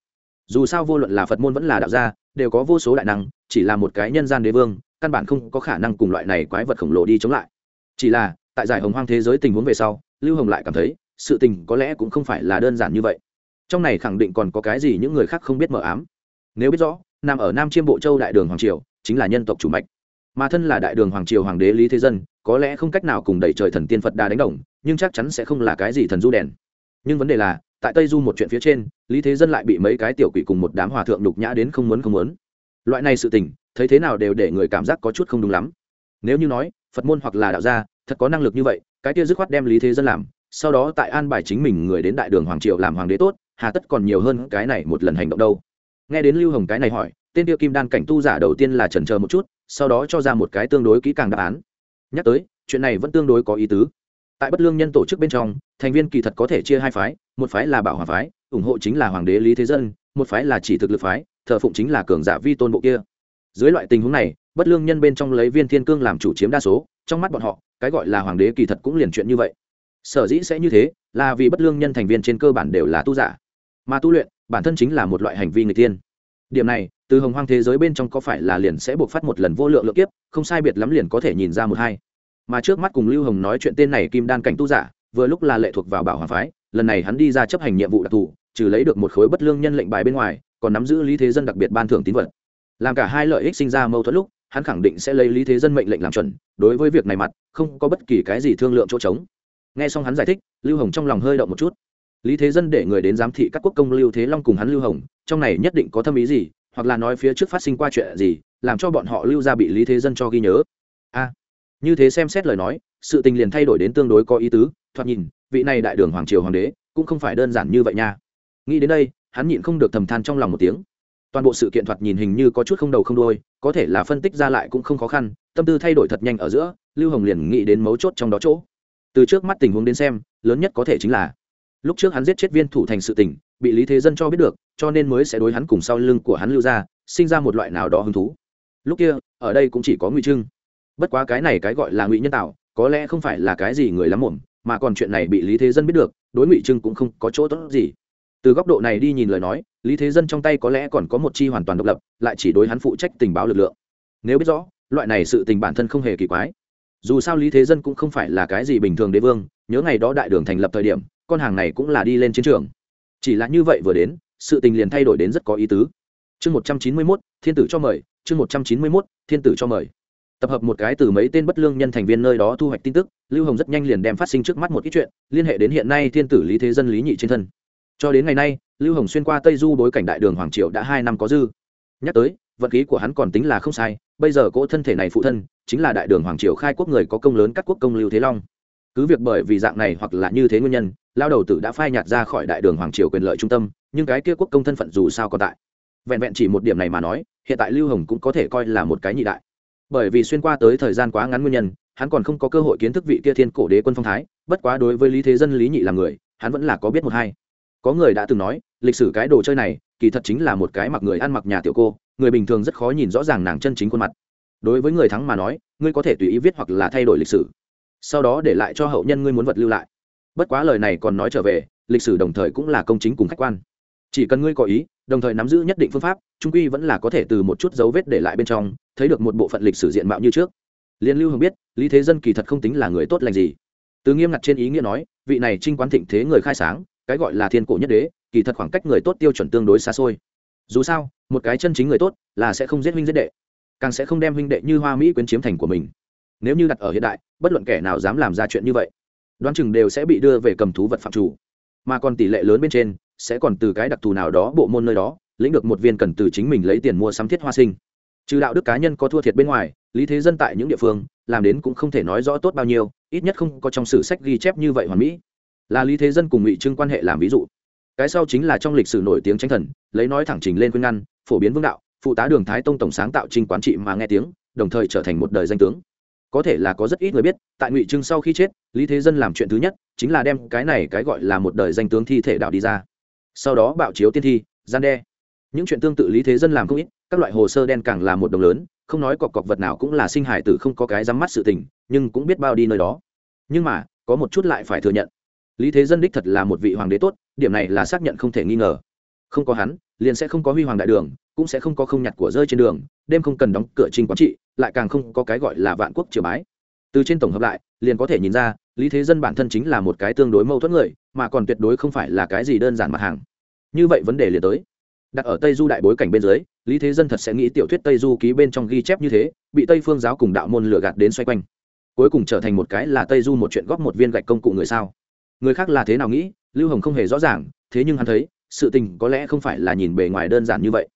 Dù sao vô luận là phật môn vẫn là đạo gia, đều có vô số đại năng, chỉ là một cái nhân gian đế vương căn bản không có khả năng cùng loại này quái vật khổng lồ đi chống lại. Chỉ là, tại giải hồng hoang thế giới tình huống về sau, lưu hồng lại cảm thấy, sự tình có lẽ cũng không phải là đơn giản như vậy. Trong này khẳng định còn có cái gì những người khác không biết mờ ám. Nếu biết rõ, nằm ở nam chiêm bộ châu đại đường hoàng triều, chính là nhân tộc chủ mạch. Mà thân là đại đường hoàng triều hoàng đế lý thế dân, có lẽ không cách nào cùng đẩy trời thần tiên phật đa đánh đồng, nhưng chắc chắn sẽ không là cái gì thần du đèn. Nhưng vấn đề là, tại tây du một chuyện phía trên, lý thế dân lại bị mấy cái tiểu quỷ cùng một đám hòa thượng đục nhã đến không muốn không muốn. Loại này sự tình thấy thế nào đều để người cảm giác có chút không đúng lắm. Nếu như nói, phật môn hoặc là đạo gia, thật có năng lực như vậy, cái kia dứt khoát đem lý thế dân làm, sau đó tại an bài chính mình người đến đại đường hoàng triều làm hoàng đế tốt, hà tất còn nhiều hơn cái này một lần hành động đâu. Nghe đến lưu hồng cái này hỏi, tên tiêu kim đan cảnh tu giả đầu tiên là trần chờ một chút, sau đó cho ra một cái tương đối kỹ càng đáp án. Nhắc tới, chuyện này vẫn tương đối có ý tứ. Tại bất lương nhân tổ chức bên trong, thành viên kỳ thật có thể chia hai phái, một phái là bảo Hòa phái, ủng hộ chính là hoàng đế lý thế dân, một phái là chỉ thực lực phái, thờ phụng chính là cường giả vi tôn bộ kia dưới loại tình huống này, bất lương nhân bên trong lấy viên thiên cương làm chủ chiếm đa số, trong mắt bọn họ, cái gọi là hoàng đế kỳ thật cũng liền chuyện như vậy. Sở dĩ sẽ như thế, là vì bất lương nhân thành viên trên cơ bản đều là tu giả. Mà tu luyện, bản thân chính là một loại hành vi người tiên điểm này, từ hồng hoang thế giới bên trong có phải là liền sẽ buộc phát một lần vô lượng lượng kiếp, không sai biệt lắm liền có thể nhìn ra một hai. Mà trước mắt cùng lưu hồng nói chuyện tên này kim đan cảnh tu giả, vừa lúc là lệ thuộc vào bảo hoàng phái, lần này hắn đi ra chấp hành nhiệm vụ đặc thù, trừ lấy được một khối bất lương nhân lệnh bài bên ngoài, còn nắm giữ lý thế dân đặc biệt ban thưởng tín vật làm cả hai lợi ích sinh ra mâu thuẫn lúc, hắn khẳng định sẽ lấy lý thế dân mệnh lệnh làm chuẩn, đối với việc này mặt, không có bất kỳ cái gì thương lượng chỗ trống. Nghe xong hắn giải thích, lưu hồng trong lòng hơi động một chút. Lý thế dân để người đến giám thị các quốc công lưu thế long cùng hắn lưu hồng, trong này nhất định có thâm ý gì, hoặc là nói phía trước phát sinh qua chuyện gì, làm cho bọn họ lưu ra bị lý thế dân cho ghi nhớ. A. Như thế xem xét lời nói, sự tình liền thay đổi đến tương đối có ý tứ, thoạt nhìn, vị này đại đường hoàng triều hoàng đế cũng không phải đơn giản như vậy nha. Nghĩ đến đây, hắn nhịn không được thầm than trong lòng một tiếng toàn bộ sự kiện thoạt nhìn hình như có chút không đầu không đôi có thể là phân tích ra lại cũng không khó khăn, tâm tư thay đổi thật nhanh ở giữa, lưu hồng liền nghĩ đến mấu chốt trong đó chỗ. Từ trước mắt tình huống đến xem, lớn nhất có thể chính là, lúc trước hắn giết chết viên thủ thành sự tình, bị lý thế dân cho biết được, cho nên mới sẽ đối hắn cùng sau lưng của hắn lưu ra, sinh ra một loại nào đó hứng thú. Lúc kia, ở đây cũng chỉ có ngụy trưng. Bất quá cái này cái gọi là ngụy nhân tạo, có lẽ không phải là cái gì người lắm muộn, mà còn chuyện này bị lý thế dân biết được, đối ngụy trưng cũng không có chỗ tốt gì từ góc độ này đi nhìn lời nói, lý thế dân trong tay có lẽ còn có một chi hoàn toàn độc lập, lại chỉ đối hắn phụ trách tình báo lực lượng. Nếu biết rõ, loại này sự tình bản thân không hề kỳ quái. Dù sao lý thế dân cũng không phải là cái gì bình thường đế vương, nhớ ngày đó đại đường thành lập thời điểm, con hàng này cũng là đi lên chiến trường. Chỉ là như vậy vừa đến, sự tình liền thay đổi đến rất có ý tứ. Chương một trăm chín mươi mốt, thiên tử cho mời, chương một trăm chín mươi mốt, thiên tử cho mời. Tập hợp một cái từ mấy tên bất lương nhân thành viên nơi đó thu hoạch tin tức, lưu hồng rất nhanh liền đem phát sinh trước mắt một ít chuyện, liên hệ đến hiện nay thiên tử lý thế dân lý nhị trên thân cho đến ngày nay, lưu hồng xuyên qua tây du bối cảnh đại đường hoàng triệu đã hai năm có dư. Nhắc tới, vận khí của hắn còn tính là không sai, bây giờ cỗ thân thể này phụ thân, chính là đại đường hoàng triều khai quốc người có công lớn các quốc công lưu thế long. Cứ việc bởi vì dạng này hoặc là như thế nguyên nhân, lao đầu tử đã phai nhạt ra khỏi đại đường hoàng triều quyền lợi trung tâm, nhưng cái kia quốc công thân phận dù sao còn tại. Vẹn vẹn chỉ một điểm này mà nói, hiện tại lưu hồng cũng có thể coi là một cái nhị đại. Bởi vì xuyên qua tới thời gian quá ngắn nguyên nhân, hắn còn không có cơ hội kiến thức vị kia thiên cổ đế quân phong thái, bất quá đối với lý thế dân, lý nhị là người, hắn vẫn là có biết một hai có người đã từng nói, lịch sử cái đồ chơi này, kỳ thật chính là một cái mặc người ăn mặc nhà tiểu cô, người bình thường rất khó nhìn rõ ràng nàng chân chính khuôn mặt. Đối với người thắng mà nói, ngươi có thể tùy ý viết hoặc là thay đổi lịch sử. Sau đó để lại cho hậu nhân ngươi muốn vật lưu lại. Bất quá lời này còn nói trở về, lịch sử đồng thời cũng là công chính cùng khách quan. Chỉ cần ngươi có ý, đồng thời nắm giữ nhất định phương pháp, trung quy vẫn là có thể từ một chút dấu vết để lại bên trong, thấy được một bộ phận lịch sử diện mạo như trước. Liên lưu hưng biết, lý thế dân kỳ thật không tính là người tốt lành gì. Từ nghiêm ngặt trên ý nghĩa nói, vị này trinh quán thịnh thế người khai sáng cái gọi là thiên cổ nhất đế, kỳ thật khoảng cách người tốt tiêu chuẩn tương đối xa xôi. Dù sao, một cái chân chính người tốt là sẽ không giết huynh giết đệ, càng sẽ không đem huynh đệ như hoa mỹ quyến chiếm thành của mình. Nếu như đặt ở hiện đại, bất luận kẻ nào dám làm ra chuyện như vậy, đoán chừng đều sẽ bị đưa về cầm thú vật phạm chủ. Mà còn tỷ lệ lớn bên trên, sẽ còn từ cái đặc thù nào đó bộ môn nơi đó, lĩnh được một viên cần từ chính mình lấy tiền mua sắm thiết hoa sinh. Trừ đạo đức cá nhân có thua thiệt bên ngoài, lý thế dân tại những địa phương, làm đến cũng không thể nói rõ tốt bao nhiêu, ít nhất không có trong sử sách ghi chép như vậy hoàn mỹ là lý thế dân cùng ngụy trưng quan hệ làm ví dụ cái sau chính là trong lịch sử nổi tiếng tranh thần lấy nói thẳng trình lên khuyên ngăn phổ biến vương đạo phụ tá đường thái tông tổng sáng tạo trình quán trị mà nghe tiếng đồng thời trở thành một đời danh tướng có thể là có rất ít người biết tại ngụy trưng sau khi chết lý thế dân làm chuyện thứ nhất chính là đem cái này cái gọi là một đời danh tướng thi thể đạo đi ra sau đó bạo chiếu tiên thi gian đe những chuyện tương tự lý thế dân làm không ít các loại hồ sơ đen càng là một đồng lớn không nói cọc cọc vật nào cũng là sinh hải tử không có cái dám mắt sự tình nhưng cũng biết bao đi nơi đó nhưng mà có một chút lại phải thừa nhận lý thế dân đích thật là một vị hoàng đế tốt, điểm này là xác nhận không thể nghi ngờ. Không có hắn, liền sẽ không có huy hoàng đại đường, cũng sẽ không có không nhặt của rơi trên đường, đêm không cần đóng cửa trình quán trị, lại càng không có cái gọi là vạn quốc triều bái. Từ trên tổng hợp lại, liền có thể nhìn ra, lý thế dân bản thân chính là một cái tương đối mâu thuẫn người, mà còn tuyệt đối không phải là cái gì đơn giản mặt hàng. Như vậy vấn đề liền tới. Đặt ở tây du đại bối cảnh bên dưới, lý thế dân thật sẽ nghĩ tiểu thuyết tây du ký bên trong ghi chép như thế, bị tây phương giáo cùng đạo môn lừa gạt đến xoay quanh. Cuối cùng trở thành một cái là tây du một chuyện góp một viên gạch công cụ người sao? Người khác là thế nào nghĩ, lưu hồng không hề rõ ràng, thế nhưng hắn thấy, sự tình có lẽ không phải là nhìn bề ngoài đơn giản như vậy.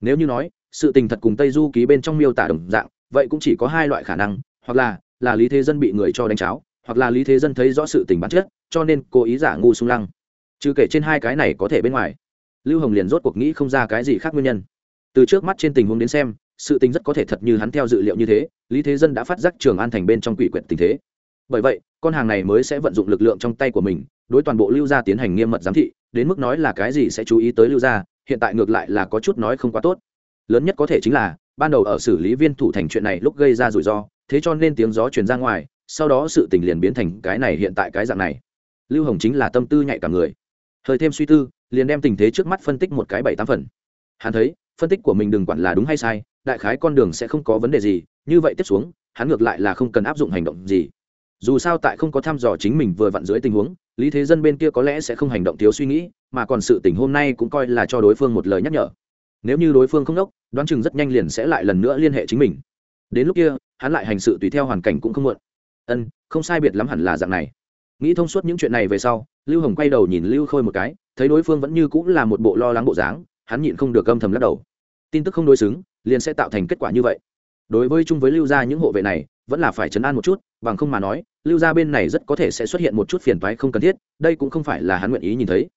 Nếu như nói, sự tình thật cùng tây du ký bên trong miêu tả đồng dạng, vậy cũng chỉ có hai loại khả năng, hoặc là là lý thế dân bị người cho đánh cháo, hoặc là lý thế dân thấy rõ sự tình bản chất, cho nên cố ý giả ngu sung lăng. Trừ kể trên hai cái này có thể bên ngoài. Lưu hồng liền rốt cuộc nghĩ không ra cái gì khác nguyên nhân. Từ trước mắt trên tình huống đến xem, sự tình rất có thể thật như hắn theo dự liệu như thế, lý thế dân đã phát giác trường an thành bên trong quỷ quyệt tình thế. Bởi vậy con hàng này mới sẽ vận dụng lực lượng trong tay của mình, đối toàn bộ lưu gia tiến hành nghiêm mật giám thị, đến mức nói là cái gì sẽ chú ý tới lưu gia, hiện tại ngược lại là có chút nói không quá tốt. Lớn nhất có thể chính là, ban đầu ở xử lý viên thủ thành chuyện này lúc gây ra rủi ro, thế cho nên tiếng gió truyền ra ngoài, sau đó sự tình liền biến thành cái này hiện tại cái dạng này. Lưu hồng chính là tâm tư nhạy cảm người. Hơi thêm suy tư, liền đem tình thế trước mắt phân tích một cái bảy tám phần. Hắn thấy, phân tích của mình đừng quản là đúng hay sai, đại khái con đường sẽ không có vấn đề gì, như vậy tiếp xuống, hắn ngược lại là không cần áp dụng hành động gì dù sao tại không có thăm dò chính mình vừa vặn dưới tình huống, lý thế dân bên kia có lẽ sẽ không hành động thiếu suy nghĩ, mà còn sự tình hôm nay cũng coi là cho đối phương một lời nhắc nhở. Nếu như đối phương không đốc, đoán chừng rất nhanh liền sẽ lại lần nữa liên hệ chính mình. Đến lúc kia, hắn lại hành sự tùy theo hoàn cảnh cũng không muộn. Ân, không sai biệt lắm hẳn là dạng này. Nghĩ thông suốt những chuyện này về sau, lưu hồng quay đầu nhìn lưu khôi một cái, thấy đối phương vẫn như cũng là một bộ lo lắng bộ dáng, hắn nhịn không được âm thầm lắc đầu. Tin tức không đối xứng, liền sẽ tạo thành kết quả như vậy đối với chung với lưu gia những hộ vệ này, vẫn là phải chấn an một chút, bằng không mà nói, lưu gia bên này rất có thể sẽ xuất hiện một chút phiền toái không cần thiết, đây cũng không phải là hắn nguyện ý nhìn thấy.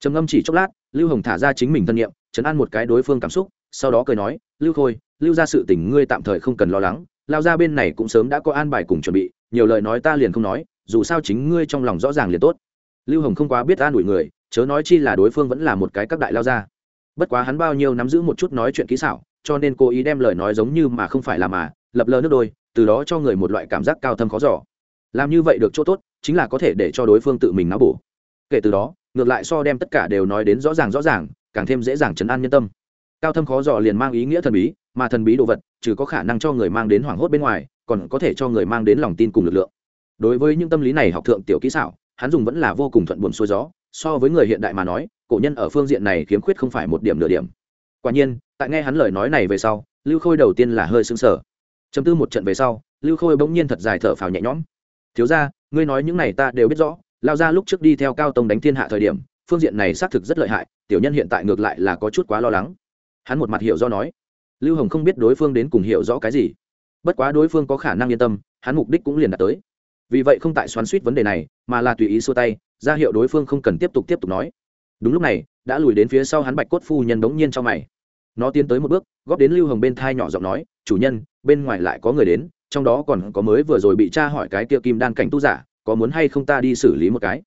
Trầm ngâm chỉ chốc lát, lưu hồng thả ra chính mình thân nhiệm chấn an một cái đối phương cảm xúc, sau đó cười nói, lưu khôi, lưu ra sự tình ngươi tạm thời không cần lo lắng, lao ra bên này cũng sớm đã có an bài cùng chuẩn bị, nhiều lời nói ta liền không nói, dù sao chính ngươi trong lòng rõ ràng liền tốt. Lưu hồng không quá biết an ủi người, chớ nói chi là đối phương vẫn là một cái các đại lao ra bất quá hắn bao nhiêu nắm giữ một chút nói chuyện kỹ xảo cho nên cố ý đem lời nói giống như mà không phải là mà, lập lờ nước đôi, từ đó cho người một loại cảm giác cao thâm khó giỏ làm như vậy được chỗ tốt, chính là có thể để cho đối phương tự mình náo bổ. Kể từ đó, ngược lại so đem tất cả đều nói đến rõ ràng rõ ràng, càng thêm dễ dàng chấn an nhân tâm. Cao thâm khó giỏ liền mang ý nghĩa thần bí, mà thần bí đồ vật, trừ có khả năng cho người mang đến hoảng hốt bên ngoài, còn có thể cho người mang đến lòng tin cùng lực lượng. Đối với những tâm lý này học thượng tiểu kỹ xảo, hắn dùng vẫn là vô cùng thuận buồm xuôi gió, so với người hiện đại mà nói, cổ nhân ở phương diện này khiếm khuyết không phải một điểm nửa điểm. Quả nhiên tại nghe hắn lời nói này về sau, lưu khôi đầu tiên là hơi xứng sờ. Chấm tư một trận về sau, lưu khôi bỗng nhiên thật dài thở phào nhẹ nhõm. Thiếu ra ngươi nói những này ta đều biết rõ lao ra lúc trước đi theo cao tông đánh thiên hạ thời điểm, phương diện này xác thực rất lợi hại, tiểu nhân hiện tại ngược lại là có chút quá lo lắng. Hắn một mặt hiểu do nói. Lưu hồng không biết đối phương đến cùng hiểu rõ cái gì. Bất quá đối phương có khả năng yên tâm, hắn mục đích cũng liền đạt tới. Vì vậy không tại xoắn suýt vấn đề này, mà là tùy ý xua tay, ra hiệu đối phương không cần tiếp tục tiếp tục nói. Đúng lúc này, đã lùi đến phía sau hắn bạch cốt phu nhân bỗng nhiên cho mày nó tiến tới một bước, góp đến lưu hồng bên thai nhỏ giọng nói, chủ nhân, bên ngoài lại có người đến, trong đó còn có mới vừa rồi bị cha hỏi cái kia kim đan cảnh tu giả, có muốn hay không ta đi xử lý một cái?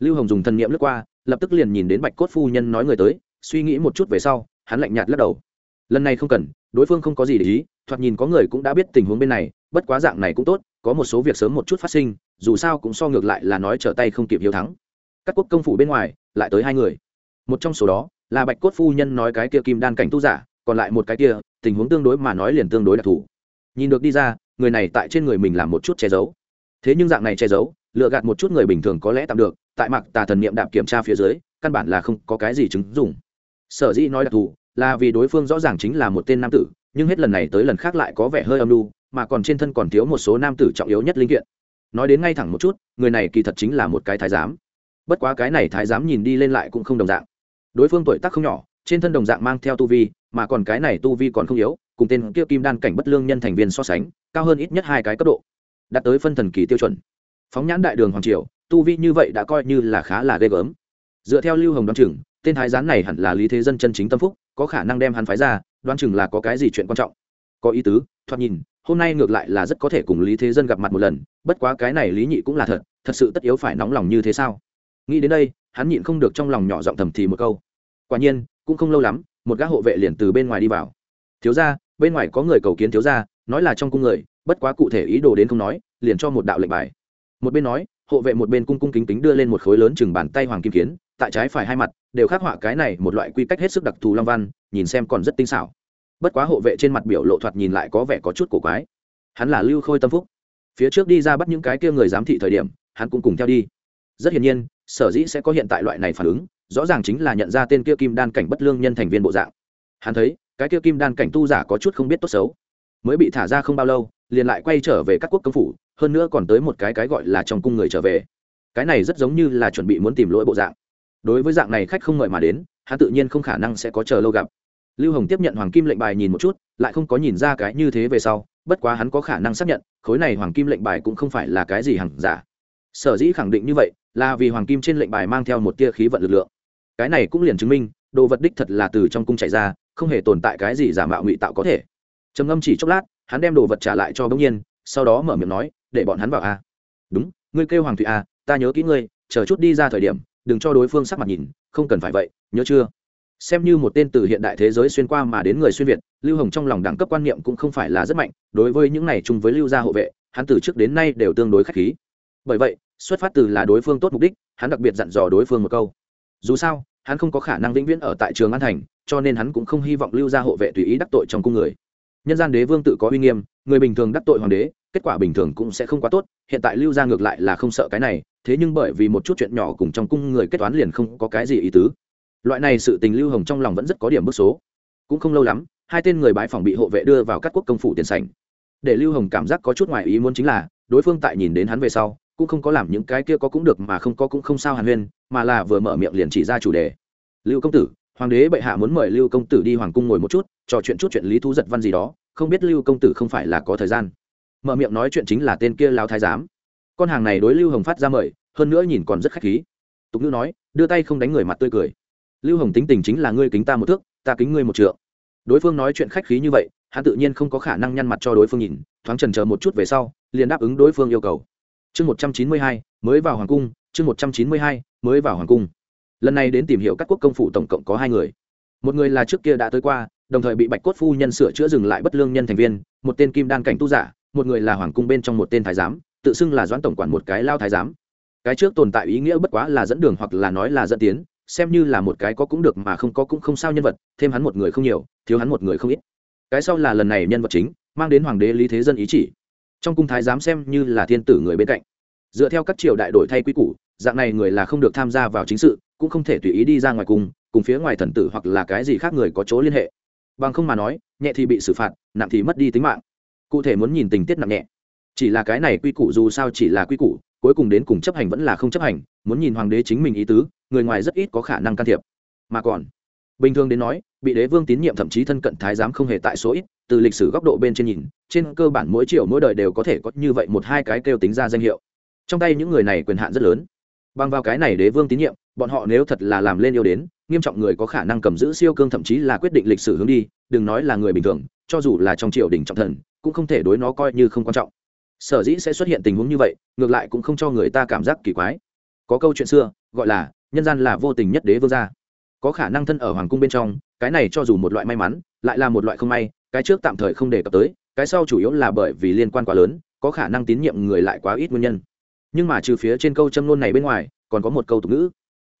Lưu hồng dùng thần niệm lướt qua, lập tức liền nhìn đến bạch cốt phu nhân nói người tới, suy nghĩ một chút về sau, hắn lạnh nhạt lắc đầu. Lần này không cần, đối phương không có gì để ý, thoạt nhìn có người cũng đã biết tình huống bên này, bất quá dạng này cũng tốt, có một số việc sớm một chút phát sinh, dù sao cũng so ngược lại là nói trở tay không kịp hiếu thắng. Các quốc công phủ bên ngoài, lại tới hai người. Một trong số đó là bạch cốt phu nhân nói cái kia kim đan cảnh tu giả, còn lại một cái kia, tình huống tương đối mà nói liền tương đối đặc thù. Nhìn được đi ra, người này tại trên người mình làm một chút che giấu. Thế nhưng dạng này che giấu lựa gạt một chút người bình thường có lẽ tạm được, tại mặc tà thần niệm đạm kiểm tra phía dưới, căn bản là không có cái gì chứng dùng sở dĩ nói đặc thù, là vì đối phương rõ ràng chính là một tên nam tử, nhưng hết lần này tới lần khác lại có vẻ hơi âm lu mà còn trên thân còn thiếu một số nam tử trọng yếu nhất linh kiện. Nói đến ngay thẳng một chút, người này kỳ thật chính là một cái thái giám. Bất quá cái này thái giám nhìn đi lên lại cũng không đồng dạng đối phương tuổi tác không nhỏ, trên thân đồng dạng mang theo tu vi, mà còn cái này tu vi còn không yếu, cùng tên kia kim đan cảnh bất lương nhân thành viên so sánh, cao hơn ít nhất hai cái cấp độ. Đạt tới phân thần kỳ tiêu chuẩn. Phóng nhãn đại đường hoàng triều, tu vi như vậy đã coi như là khá là ghê gớm. Dựa theo lưu hồng đoán chừng, tên thái gián này hẳn là lý thế dân chân chính tâm phúc, có khả năng đem hắn phái ra, đoán chừng là có cái gì chuyện quan trọng. Có ý tứ, thoạt nhìn, hôm nay ngược lại là rất có thể cùng lý thế dân gặp mặt một lần, bất quá cái này lý nhị cũng là thật thật sự tất yếu phải nóng lòng như thế sao? Nghĩ đến đây, hắn nhịn không được trong lòng nhỏ giọng thầm thì một câu. Quả nhiên, cũng không lâu lắm, một gã hộ vệ liền từ bên ngoài đi vào. Thiếu ra bên ngoài có người cầu kiến thiếu ra nói là trong cung người, bất quá cụ thể ý đồ đến không nói, liền cho một đạo lệnh bài. Một bên nói, hộ vệ một bên cung cung kính kính đưa lên một khối lớn chừng bàn tay hoàng kim kiến, tại trái phải hai mặt, đều khắc họa cái này một loại quy cách hết sức đặc thù long văn, nhìn xem còn rất tinh xảo. Bất quá hộ vệ trên mặt biểu lộ thoạt nhìn lại có vẻ có chút cổ quái. Hắn là lưu khôi tâm phúc. Phía trước đi ra bắt những cái kia người giám thị thời điểm, hắn cũng cùng theo đi. Rất hiển nhiên sở dĩ sẽ có hiện tại loại này phản ứng, rõ ràng chính là nhận ra tên kia kim đan cảnh bất lương nhân thành viên bộ dạng. Hắn thấy, cái kia kim đan cảnh tu giả có chút không biết tốt xấu. Mới bị thả ra không bao lâu, liền lại quay trở về các quốc công phủ, hơn nữa còn tới một cái cái gọi là trong cung người trở về. Cái này rất giống như là chuẩn bị muốn tìm lỗi bộ dạng. Đối với dạng này khách không ngợi mà đến, hắn tự nhiên không khả năng sẽ có chờ lâu gặp. Lưu hồng tiếp nhận hoàng kim lệnh bài nhìn một chút, lại không có nhìn ra cái như thế về sau, bất quá hắn có khả năng xác nhận, khối này hoàng kim lệnh bài cũng không phải là cái gì hẳn giả sở dĩ khẳng định như vậy là vì hoàng kim trên lệnh bài mang theo một tia khí vận lực lượng. Cái này cũng liền chứng minh, đồ vật đích thật là từ trong cung chạy ra, không hề tồn tại cái gì giả mạo ngụy tạo có thể. Trầm ngâm chỉ chốc lát, hắn đem đồ vật trả lại cho bỗng nhiên, sau đó mở miệng nói, để bọn hắn vào a đúng, ngươi kêu hoàng thụy a ta nhớ kỹ ngươi, chờ chút đi ra thời điểm, đừng cho đối phương sắc mặt nhìn, không cần phải vậy, nhớ chưa? Xem như một tên từ hiện đại thế giới xuyên qua mà đến người xuyên việt, lưu hồng trong lòng đẳng cấp quan niệm cũng không phải là rất mạnh, đối với những này chung với lưu gia hộ vệ, hắn từ trước đến nay đều tương đối k h á c h khí. Bởi vậy xuất phát từ là đối phương tốt mục đích, hắn đặc biệt dặn dò đối phương một câu. Dù sao, hắn không có khả năng vĩnh viễn ở tại trường an thành, cho nên hắn cũng không hy vọng lưu gia hộ vệ tùy ý đắc tội trong cung người. Nhân gian đế vương tự có uy nghiêm, người bình thường đắc tội hoàng đế, kết quả bình thường cũng sẽ không quá tốt, hiện tại lưu gia ngược lại là không sợ cái này, thế nhưng bởi vì một chút chuyện nhỏ cùng trong cung người kết toán liền không có cái gì ý tứ. Loại này sự tình lưu hồng trong lòng vẫn rất có điểm bức số. Cũng không lâu lắm, hai tên người bãi phòng bị hộ vệ đưa vào các quốc công phủ tiền sảnh. Để lưu hồng cảm giác có chút ngoài ý muốn chính là, đối phương tại nhìn đến hắn về sau cũng không có làm những cái kia có cũng được mà không có cũng không sao hàn huyên, mà là vừa mở miệng liền chỉ ra chủ đề. Lưu công tử, hoàng đế bệ hạ muốn mời lưu công tử đi hoàng cung ngồi một chút, trò chuyện chút chuyện lý thú giật văn gì đó, không biết lưu công tử không phải là có thời gian. Mở miệng nói chuyện chính là tên kia lao thái giám. Con hàng này đối lưu hồng phát ra mời, hơn nữa nhìn còn rất khách khí. Tục ngữ nói, đưa tay không đánh người mặt tươi cười. Lưu hồng tính tình chính là ngươi kính ta một thước, ta kính ngươi một trượng. Đối phương nói chuyện khách khí như vậy, hắn tự nhiên không có khả năng nhăn mặt cho đối phương nhìn, thoáng trần chờ một chút về sau, liền đáp ứng đối phương yêu cầu chương một trăm chín mươi hai, mới vào hoàng cung, chương một trăm chín mươi hai, mới vào hoàng cung. Lần này đến tìm hiểu các quốc công phủ tổng cộng có hai người. Một người là trước kia đã tới qua, đồng thời bị bạch cốt phu nhân sửa chữa dừng lại bất lương nhân thành viên, một tên kim đan cảnh tu giả, một người là hoàng cung bên trong một tên thái giám, tự xưng là doãn tổng quản một cái lao thái giám. Cái trước tồn tại ý nghĩa bất quá là dẫn đường hoặc là nói là dẫn tiến, xem như là một cái có cũng được mà không có cũng không sao nhân vật, thêm hắn một người không nhiều, thiếu hắn một người không ít. Cái sau là lần này nhân vật chính, mang đến hoàng đế lý thế dân ý chỉ trong cung thái giám xem như là thiên tử người bên cạnh. Dựa theo các triều đại đổi thay quy củ, dạng này người là không được tham gia vào chính sự, cũng không thể tùy ý đi ra ngoài cùng cùng phía ngoài thần tử hoặc là cái gì khác người có chỗ liên hệ. Bằng không mà nói, nhẹ thì bị xử phạt, nặng thì mất đi tính mạng. Cụ thể muốn nhìn tình tiết nặng nhẹ. Chỉ là cái này quy củ dù sao chỉ là quy củ, cuối cùng đến cùng chấp hành vẫn là không chấp hành, muốn nhìn hoàng đế chính mình ý tứ, người ngoài rất ít có khả năng can thiệp. Mà còn, bình thường đến nói, bị đế vương tín nhiệm thậm chí thân cận thái giám không hề tại số ít từ lịch sử góc độ bên trên nhìn, trên cơ bản mỗi triệu mỗi đời đều có thể có như vậy một hai cái kêu tính ra danh hiệu. Trong tay những người này quyền hạn rất lớn. Bằng vào cái này đế vương tín nhiệm, bọn họ nếu thật là làm lên yêu đến, nghiêm trọng người có khả năng cầm giữ siêu cương thậm chí là quyết định lịch sử hướng đi, đừng nói là người bình thường, cho dù là trong triều đình trọng thần, cũng không thể đối nó coi như không quan trọng. Sở dĩ sẽ xuất hiện tình huống như vậy, ngược lại cũng không cho người ta cảm giác kỳ quái. Có câu chuyện xưa, gọi là, nhân gian là vô tình nhất đế vương gia. Có khả năng thân ở hoàng cung bên trong, cái này cho dù một loại may mắn, lại là một loại không may cái trước tạm thời không đề cập tới, cái sau chủ yếu là bởi vì liên quan quá lớn, có khả năng tín nhiệm người lại quá ít nguyên nhân. Nhưng mà trừ phía trên câu châm ngôn này bên ngoài, còn có một câu tục ngữ,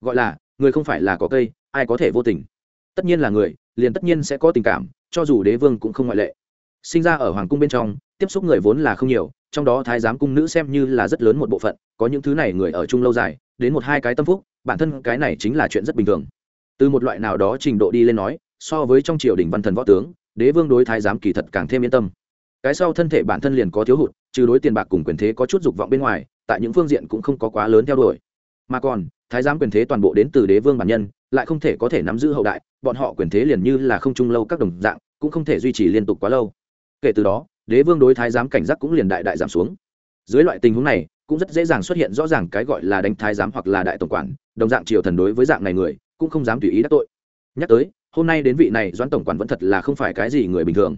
gọi là, người không phải là có cây, ai có thể vô tình. Tất nhiên là người, liền tất nhiên sẽ có tình cảm, cho dù đế vương cũng không ngoại lệ. Sinh ra ở hoàng cung bên trong, tiếp xúc người vốn là không nhiều, trong đó thái giám cung nữ xem như là rất lớn một bộ phận, có những thứ này người ở chung lâu dài, đến một hai cái tâm phúc, bản thân cái này chính là chuyện rất bình thường. Từ một loại nào đó trình độ đi lên nói, so với trong triều đình văn thần võ tướng đế vương đối thái giám kỳ thật càng thêm yên tâm. Cái sau thân thể bản thân liền có thiếu hụt, trừ đối tiền bạc cùng quyền thế có chút dục vọng bên ngoài, tại những phương diện cũng không có quá lớn theo đuổi. Mà còn, thái giám quyền thế toàn bộ đến từ đế vương bản nhân, lại không thể có thể nắm giữ hậu đại, bọn họ quyền thế liền như là không chung lâu các đồng dạng, cũng không thể duy trì liên tục quá lâu. Kể từ đó, đế vương đối thái giám cảnh giác cũng liền đại đại giảm xuống. Dưới loại tình huống này, cũng rất dễ dàng xuất hiện rõ ràng cái gọi là đánh thái giám hoặc là đại tổng quản, đồng dạng triều thần đối với dạng này người, cũng không dám tùy ý đắc tội. Nhắc tới hôm nay đến vị này doãn tổng quản vẫn thật là không phải cái gì người bình thường.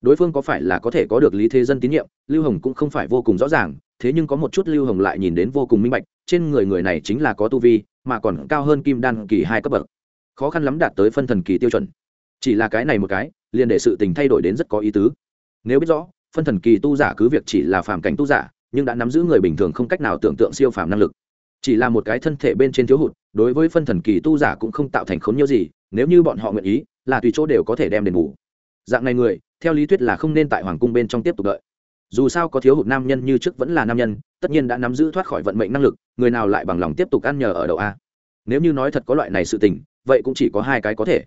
Đối phương có phải là có thể có được lý thế dân tín nhiệm, lưu hồng cũng không phải vô cùng rõ ràng, thế nhưng có một chút lưu hồng lại nhìn đến vô cùng minh bạch, trên người người này chính là có tu vi, mà còn cao hơn kim đan kỳ hai cấp bậc. Khó khăn lắm đạt tới phân thần kỳ tiêu chuẩn. Chỉ là cái này một cái, liền để sự tình thay đổi đến rất có ý tứ. Nếu biết rõ, phân thần kỳ tu giả cứ việc chỉ là phàm cảnh tu giả, nhưng đã nắm giữ người bình thường không cách nào tưởng tượng siêu phàm năng lực. Chỉ là một cái thân thể bên trên thiếu hụt đối với phân thần kỳ tu giả cũng không tạo thành khốn nhiều gì, nếu như bọn họ nguyện ý, là tùy chỗ đều có thể đem đền bù. Dạng này người, theo lý thuyết là không nên tại hoàng cung bên trong tiếp tục đợi. Dù sao có thiếu hụt nam nhân như trước vẫn là nam nhân, tất nhiên đã nắm giữ thoát khỏi vận mệnh năng lực, người nào lại bằng lòng tiếp tục ăn nhờ ở đậu a. Nếu như nói thật có loại này sự tình, vậy cũng chỉ có hai cái có thể.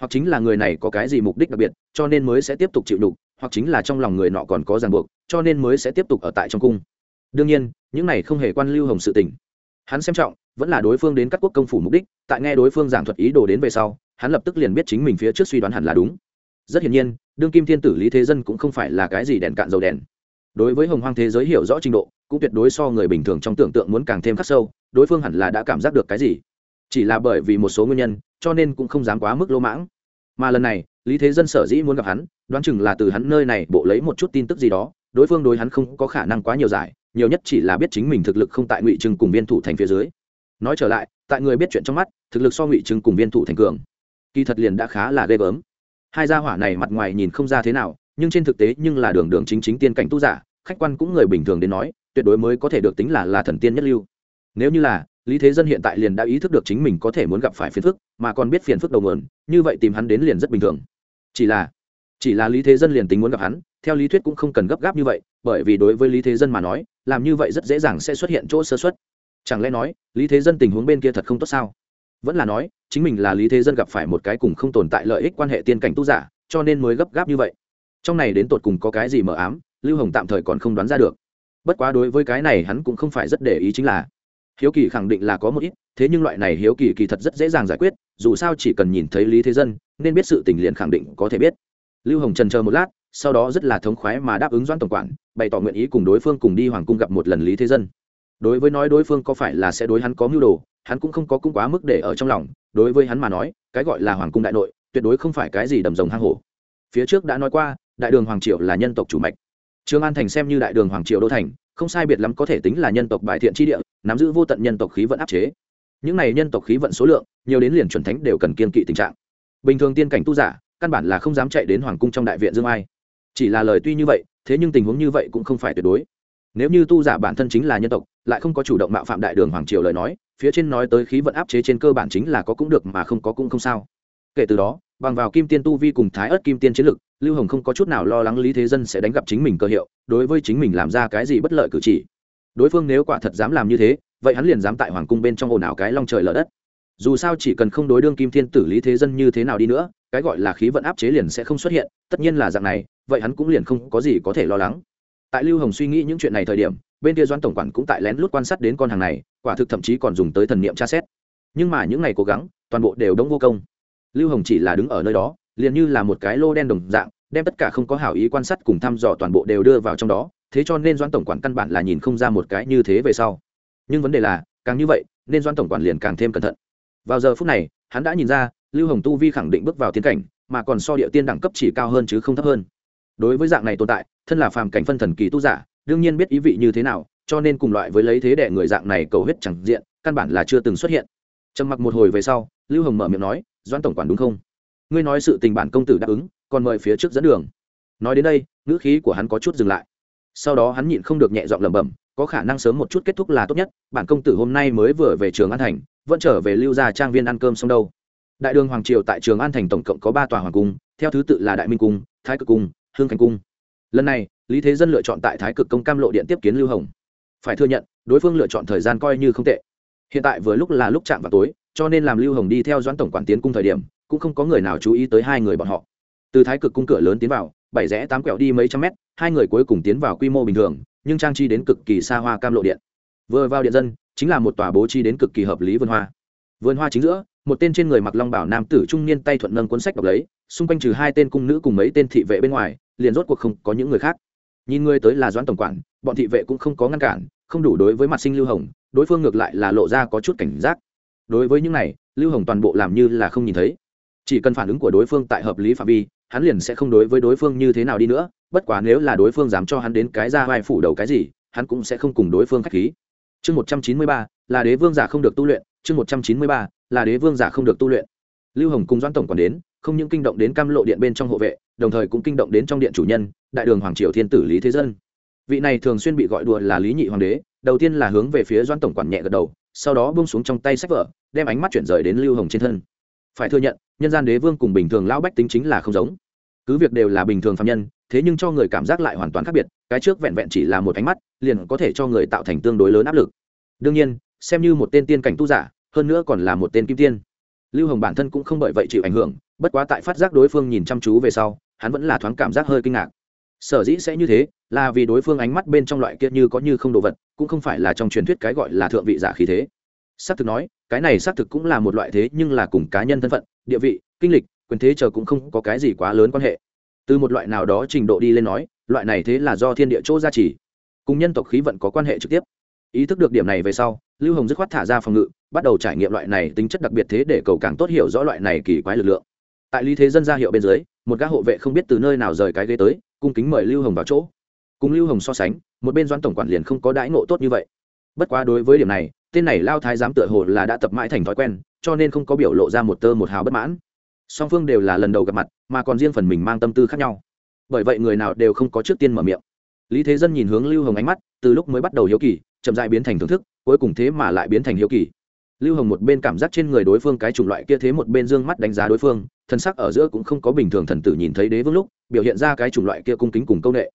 Hoặc chính là người này có cái gì mục đích đặc biệt, cho nên mới sẽ tiếp tục chịu đục, hoặc chính là trong lòng người nọ còn có ràng buộc, cho nên mới sẽ tiếp tục ở tại trong cung. Đương nhiên, những này không hề quan lưu hồng sự tình. Hắn xem trọng vẫn là đối phương đến các quốc công phủ mục đích, tại nghe đối phương giảng thuật ý đồ đến về sau, hắn lập tức liền biết chính mình phía trước suy đoán hẳn là đúng. Rất hiển nhiên, đương kim thiên tử lý thế dân cũng không phải là cái gì đèn cạn dầu đèn. Đối với hồng hoang thế giới hiểu rõ trình độ, cũng tuyệt đối so người bình thường trong tưởng tượng muốn càng thêm khắc sâu, đối phương hẳn là đã cảm giác được cái gì. Chỉ là bởi vì một số nguyên nhân, cho nên cũng không dám quá mức lỗ mãng. Mà lần này, lý thế dân sở dĩ muốn gặp hắn, đoán chừng là từ hắn nơi này bộ lấy một chút tin tức gì đó, đối phương đối hắn không có khả năng quá nhiều giải, nhiều nhất chỉ là biết chính mình thực lực không tại ngụy trưng cùng viên thủ thành phía dưới nói trở lại, tại người biết chuyện trong mắt, thực lực so ngụy trưng cùng viên thủ thành cường. Kỳ thật liền đã khá là ghê gớm. Hai gia hỏa này mặt ngoài nhìn không ra thế nào, nhưng trên thực tế nhưng là đường đường chính chính tiên cảnh tu giả, khách quan cũng người bình thường đến nói, tuyệt đối mới có thể được tính là là thần tiên nhất lưu. Nếu như là, lý thế dân hiện tại liền đã ý thức được chính mình có thể muốn gặp phải phiền phức, mà còn biết phiền phức đầu nguồn, như vậy tìm hắn đến liền rất bình thường. Chỉ là chỉ là lý thế dân liền tính muốn gặp hắn, theo lý thuyết cũng không cần gấp gáp như vậy, bởi vì đối với lý thế dân mà nói, làm như vậy rất dễ dàng sẽ xuất hiện chỗ sơ xuất chẳng lẽ nói, lý thế dân tình huống bên kia thật không tốt sao? Vẫn là nói, chính mình là lý thế dân gặp phải một cái cùng không tồn tại lợi ích quan hệ tiên cảnh tu giả, cho nên mới gấp gáp như vậy. Trong này đến tột cùng có cái gì mờ ám, lưu hồng tạm thời còn không đoán ra được. Bất quá đối với cái này hắn cũng không phải rất để ý chính là, hiếu kỳ khẳng định là có một ít, thế nhưng loại này hiếu kỳ kỳ thật rất dễ dàng giải quyết, dù sao chỉ cần nhìn thấy lý thế dân, nên biết sự tình liền khẳng định có thể biết. Lưu hồng trần chờ một lát, sau đó rất là thống khoái mà đáp ứng doãn tổng quản, bày tỏ nguyện ý cùng đối phương cùng đi hoàng cung gặp một lần lý thế dân đối với nói đối phương có phải là sẽ đối hắn có mưu đồ, hắn cũng không có cung quá mức để ở trong lòng, đối với hắn mà nói, cái gọi là hoàng cung đại nội, tuyệt đối không phải cái gì đầm rồng hang hổ. Phía trước đã nói qua, đại đường hoàng triệu là nhân tộc chủ mạch. Trương an thành xem như đại đường hoàng triệu đô thành, không sai biệt lắm có thể tính là nhân tộc bài thiện tri địa, nắm giữ vô tận nhân tộc khí vận áp chế. Những này nhân tộc khí vận số lượng, nhiều đến liền chuẩn thánh đều cần kiên kỵ tình trạng. Bình thường tiên cảnh tu giả, căn bản là không dám chạy đến hoàng cung trong đại viện dương ai. Chỉ là lời tuy như vậy, thế nhưng tình huống như vậy cũng không phải tuyệt đối. Nếu như tu giả bản thân chính là nhân tộc lại không có chủ động mạo phạm đại đường hoàng triều lời nói, phía trên nói tới khí vận áp chế trên cơ bản chính là có cũng được mà không có cũng không sao. Kể từ đó, bằng vào kim tiên tu vi cùng thái ớt kim tiên chiến lực, lưu hồng không có chút nào lo lắng lý thế dân sẽ đánh gặp chính mình cơ hiệu, đối với chính mình làm ra cái gì bất lợi cử chỉ. Đối phương nếu quả thật dám làm như thế, vậy hắn liền dám tại hoàng cung bên trong ồn ào cái long trời lở đất. Dù sao chỉ cần không đối đương kim thiên tử lý thế dân như thế nào đi nữa, cái gọi là khí vận áp chế liền sẽ không xuất hiện, tất nhiên là dạng này, vậy hắn cũng liền không có gì có thể lo lắng tại lưu hồng suy nghĩ những chuyện này thời điểm, bên kia doan tổng quản cũng tại lén lút quan sát đến con hàng này, quả thực thậm chí còn dùng tới thần niệm tra xét. Nhưng mà những ngày cố gắng, toàn bộ đều đống vô công. Lưu hồng chỉ là đứng ở nơi đó, liền như là một cái lô đen đồng dạng, đem tất cả không có hảo ý quan sát cùng thăm dò toàn bộ đều đưa vào trong đó, thế cho nên doan tổng quản căn bản là nhìn không ra một cái như thế về sau. Nhưng vấn đề là, càng như vậy, nên doan tổng quản liền càng thêm cẩn thận. Vào giờ phút này, hắn đã nhìn ra, lưu hồng tu vi khẳng định bước vào tiến cảnh, mà còn so địa tiên đẳng cấp chỉ cao hơn chứ không thấp hơn đối với dạng này tồn tại, thân là phàm cảnh phân thần kỳ tu giả, đương nhiên biết ý vị như thế nào, cho nên cùng loại với lấy thế đệ người dạng này cầu huyết chẳng diện, căn bản là chưa từng xuất hiện. Trầm mặc một hồi về sau, lưu hồng mở miệng nói, doãn tổng quản đúng không? Ngươi nói sự tình bản công tử đáp ứng, còn mời phía trước dẫn đường. Nói đến đây, ngữ khí của hắn có chút dừng lại. Sau đó hắn nhịn không được nhẹ giọng lẩm bẩm, có khả năng sớm một chút kết thúc là tốt nhất, bản công tử hôm nay mới vừa về trường an thành, vẫn trở về lưu gia trang viên ăn cơm xong đâu. Đại đường hoàng triều tại trường an thành tổng cộng có ba tòa hoàng cung, theo thứ tự là đại minh cung, thái cực cung hương khánh cung. Lần này, lý thế dân lựa chọn tại thái cực công cam lộ điện tiếp kiến lưu hồng. Phải thừa nhận, đối phương lựa chọn thời gian coi như không tệ. Hiện tại vừa lúc là lúc chạm vào tối, cho nên làm lưu hồng đi theo doãn tổng quản tiến cung thời điểm, cũng không có người nào chú ý tới hai người bọn họ. Từ thái cực cung cửa lớn tiến vào, bảy rẽ tám quẹo đi mấy trăm mét, hai người cuối cùng tiến vào quy mô bình thường, nhưng trang trí đến cực kỳ xa hoa cam lộ điện. Vừa vào điện dân, chính là một tòa bố trí đến cực kỳ hợp lý vườn hoa. Vườn hoa chính giữa, một tên trên người mặc long bảo nam tử trung niên tay thuận nâng cuốn sách đọc lấy, xung quanh trừ hai tên cung nữ cùng mấy tên thị vệ bên ngoài liền rốt cuộc không có những người khác. Nhìn người tới là doãn tổng quản, bọn thị vệ cũng không có ngăn cản, không đủ đối với mặt sinh lưu hồng, đối phương ngược lại là lộ ra có chút cảnh giác. Đối với những này, lưu hồng toàn bộ làm như là không nhìn thấy. Chỉ cần phản ứng của đối phương tại hợp lý phạm vi, hắn liền sẽ không đối với đối phương như thế nào đi nữa, bất quá nếu là đối phương dám cho hắn đến cái ra vai phủ đầu cái gì, hắn cũng sẽ không cùng đối phương k h á c h khí. Chương một trăm chín mươi ba, là đế vương giả không được tu luyện, chương một trăm chín mươi ba, là đế vương giả không được tu luyện. Lưu hồng cùng doãn tổng còn đến, không những kinh động đến cam lộ điện bên trong hộ vệ đồng thời cũng kinh động đến trong điện chủ nhân, đại đường hoàng triều thiên tử lý thế dân. Vị này thường xuyên bị gọi đùa là lý nhị hoàng đế, đầu tiên là hướng về phía doan tổng quản nhẹ gật đầu, sau đó bung xuống trong tay sách vở, đem ánh mắt chuyển rời đến lưu hồng trên thân. Phải thừa nhận, nhân gian đế vương cùng bình thường lão bách tính chính là không giống. Cứ việc đều là bình thường phạm nhân, thế nhưng cho người cảm giác lại hoàn toàn khác biệt, cái trước vẹn vẹn chỉ là một ánh mắt, liền có thể cho người tạo thành tương đối lớn áp lực. Đương nhiên, xem như một tên tiên cảnh tu giả, hơn nữa còn là một tên kim tiên. Lưu hồng bản thân cũng không bởi vậy chịu ảnh hưởng, bất quá tại phát giác đối phương nhìn chăm chú về sau hắn vẫn là thoáng cảm giác hơi kinh ngạc. Sở dĩ sẽ như thế, là vì đối phương ánh mắt bên trong loại kia như có như không đồ vật, cũng không phải là trong truyền thuyết cái gọi là thượng vị giả khí thế. Xác thực nói, cái này xác thực cũng là một loại thế nhưng là cùng cá nhân thân phận, địa vị, kinh lịch, quyền thế chờ cũng không có cái gì quá lớn quan hệ. Từ một loại nào đó trình độ đi lên nói, loại này thế là do thiên địa chỗ gia trì. Cùng nhân tộc khí vận có quan hệ trực tiếp. Ý thức được điểm này về sau, lưu hồng dứt khoát thả ra phòng ngự, bắt đầu trải nghiệm loại này tính chất đặc biệt thế để cầu càng tốt hiểu rõ loại này kỳ quái lực lượng tại lý thế dân ra hiệu bên dưới, một gã hộ vệ không biết từ nơi nào rời cái ghế tới, cung kính mời lưu hồng vào chỗ. Cùng lưu hồng so sánh, một bên doãn tổng quản liền không có đãi ngộ tốt như vậy. Bất quá đối với điểm này, tên này lao thái giám tựa hồ là đã tập mãi thành thói quen, cho nên không có biểu lộ ra một tơ một hào bất mãn. Song phương đều là lần đầu gặp mặt, mà còn riêng phần mình mang tâm tư khác nhau. Bởi vậy người nào đều không có trước tiên mở miệng. Lý thế dân nhìn hướng lưu hồng ánh mắt, từ lúc mới bắt đầu hiếu kỳ, chậm dại biến thành thưởng thức, cuối cùng thế mà lại biến thành hiếu kỳ lưu hồng một bên cảm giác trên người đối phương cái chủng loại kia thế một bên d ư ơ n g mắt đánh giá đối phương, thân sắc ở giữa cũng không có bình thường thần tử nhìn thấy đế vương lúc, biểu hiện ra cái chủng loại kia cung kính cùng công nghệ.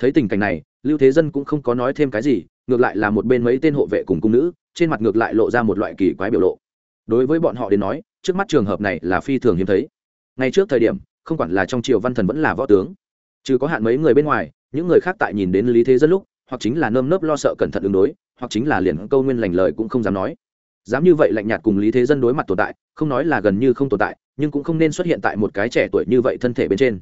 Thấy tình cảnh này, lưu thế dân cũng không có nói thêm cái gì, ngược lại là một bên mấy tên hộ vệ cùng cung nữ, trên mặt ngược lại lộ ra một loại kỳ quái biểu lộ. Đối với bọn họ đến nói, trước mắt trường hợp này là phi thường hiếm thấy. Ngay trước thời điểm, không quản là trong triều văn thần vẫn là võ tướng, trừ có hạn mấy người bên ngoài, những người khác tại nhìn đến lý thế dân lúc, hoặc chính là nơm nớp lo sợ cẩn thận ứng đối, hoặc chính là liền câu nguyên lành lời cũng không dám nói dám như vậy lạnh nhạt cùng lý thế dân đối mặt tồn tại, không nói là gần như không tồn tại, nhưng cũng không nên xuất hiện tại một cái trẻ tuổi như vậy thân thể bên trên.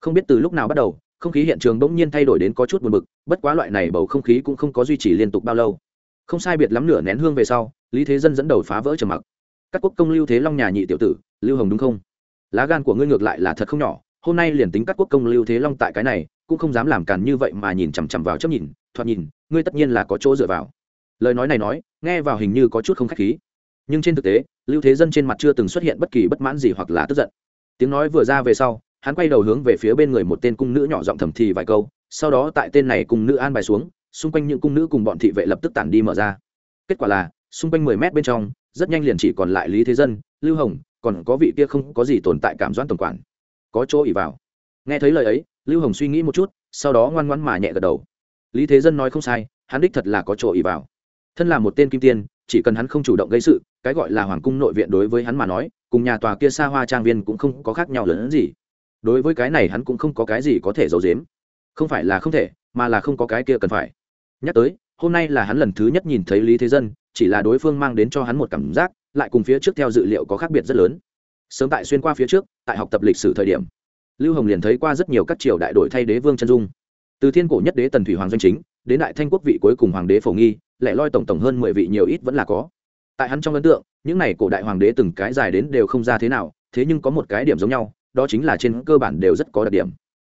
Không biết từ lúc nào bắt đầu, không khí hiện trường bỗng nhiên thay đổi đến có chút buồn bực, bất quá loại này bầu không khí cũng không có duy trì liên tục bao lâu. Không sai biệt lắm nửa nén hương về sau, lý thế dân dẫn đầu phá vỡ trầm mặc. Các quốc công lưu thế long nhà nhị tiểu tử, lưu hồng đúng không? Lá gan của ngươi ngược lại là thật không nhỏ, hôm nay liền tính các quốc công lưu thế long tại cái này, cũng không dám làm càn như vậy mà nhìn chằm chằm vào chấp nhìn, thoạt nhìn, ngươi tất nhiên là có chỗ dựa vào lời nói này nói, nghe vào hình như có chút không khách khí. Nhưng trên thực tế, lưu thế dân trên mặt chưa từng xuất hiện bất kỳ bất mãn gì hoặc là tức giận. Tiếng nói vừa ra về sau, hắn quay đầu hướng về phía bên người một tên cung nữ nhỏ giọng thầm thì vài câu, sau đó tại tên này cung nữ an bài xuống, xung quanh những cung nữ cùng bọn thị vệ lập tức tản đi mở ra. Kết quả là, xung quanh mười mét bên trong, rất nhanh liền chỉ còn lại lý thế dân, lưu hồng, còn có vị kia không có gì tồn tại cảm doãn tổng quản. Có chỗ ỉ vào. Nghe thấy lời ấy, lưu hồng suy nghĩ một chút, sau đó ngoan ngoãn mà nhẹ gật đầu. Lý thế dân nói không sai, hắn đích thật là có chỗ ỉ vào thân là một tên kim tiên, chỉ cần hắn không chủ động gây sự, cái gọi là hoàng cung nội viện đối với hắn mà nói, cùng nhà tòa kia xa hoa trang viên cũng không có khác nhau lớn hơn gì. Đối với cái này hắn cũng không có cái gì có thể giấu giếm. Không phải là không thể, mà là không có cái kia cần phải. Nhắc tới, hôm nay là hắn lần thứ nhất nhìn thấy lý thế dân, chỉ là đối phương mang đến cho hắn một cảm giác, lại cùng phía trước theo dự liệu có khác biệt rất lớn. Sớm tại xuyên qua phía trước, tại học tập lịch sử thời điểm, lưu hồng liền thấy qua rất nhiều các triều đại đổi thay đế vương chân dung. Từ thiên cổ nhất đế tần thủy hoàng doanh chính, đến đại thanh quốc vị cuối cùng hoàng đế phổ nghi lẻ loi tổng tổng hơn mười vị nhiều ít vẫn là có. Tại hắn trong ấn tượng, những n à y cổ đại hoàng đế từng cái dài đến đều không ra thế nào, thế nhưng có một cái điểm giống nhau, đó chính là trên cơ bản đều rất có đặc điểm.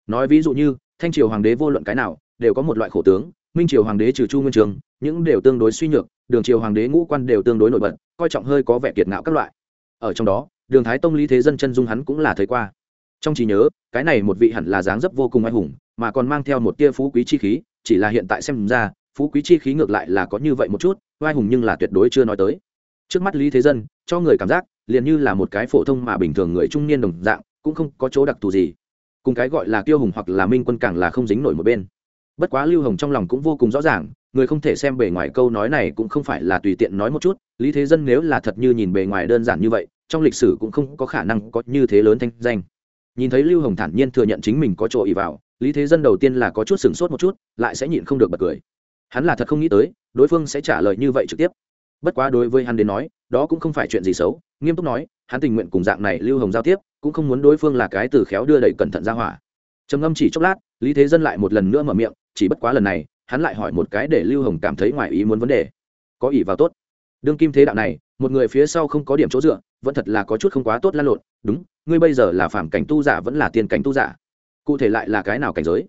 Nói ví dụ như, thanh triều hoàng đế vô luận cái nào, đều có một loại khổ tướng, minh triều hoàng đế trừ chu nguyên trường, những đều tương đối suy nhược, đường triều hoàng đế ngũ quan đều tương đối nổi bật, coi trọng hơi có vẻ kiệt ngạo các loại. Ở trong đó, đường thái tông lý thế dân chân dung hắn cũng là thấy qua. Trong trí nhớ, cái này một vị hẳn là dáng dấp vô cùng oai hùng, mà còn mang theo một tia phú quý chi khí, chỉ là hiện tại xem ra phú quý chi khí ngược lại là có như vậy một chút vai hùng nhưng là tuyệt đối chưa nói tới. Trước mắt lý thế dân, cho người cảm giác, liền như là một cái phổ thông mà bình thường người trung niên đồng dạng, cũng không có chỗ đặc thù gì. Cùng cái gọi là tiêu hùng hoặc là minh quân càng là không dính nổi một bên. Bất quá lưu hồng trong lòng cũng vô cùng rõ ràng, người không thể xem bề ngoài câu nói này cũng không phải là tùy tiện nói một chút, lý thế dân nếu là thật như nhìn bề ngoài đơn giản như vậy, trong lịch sử cũng không có khả năng có như thế lớn thanh danh. Nhìn thấy lưu hồng thản nhiên thừa nhận chính mình có chỗ ý vào, lý thế dân đầu tiên là có chút sửng sốt một chút, lại sẽ nhịn không được bật cười hắn là thật không nghĩ tới, đối phương sẽ trả lời như vậy trực tiếp. Bất quá đối với hắn đến nói, đó cũng không phải chuyện gì xấu, nghiêm túc nói, hắn tình nguyện cùng dạng này lưu hồng giao tiếp, cũng không muốn đối phương là cái từ khéo đưa đẩy cẩn thận ra hỏa. Trầm ngâm chỉ chốc lát, lý thế dân lại một lần nữa mở miệng, chỉ bất quá lần này, hắn lại hỏi một cái để lưu hồng cảm thấy ngoài ý muốn vấn đề. Có ỷ vào tốt. Đương kim thế đạo này, một người phía sau không có điểm chỗ dựa, vẫn thật là có chút không quá tốt lan lộn. Đúng, ngươi bây giờ là phản cảnh tu giả vẫn là tiền cảnh tu giả. Cụ thể lại là cái nào cảnh giới?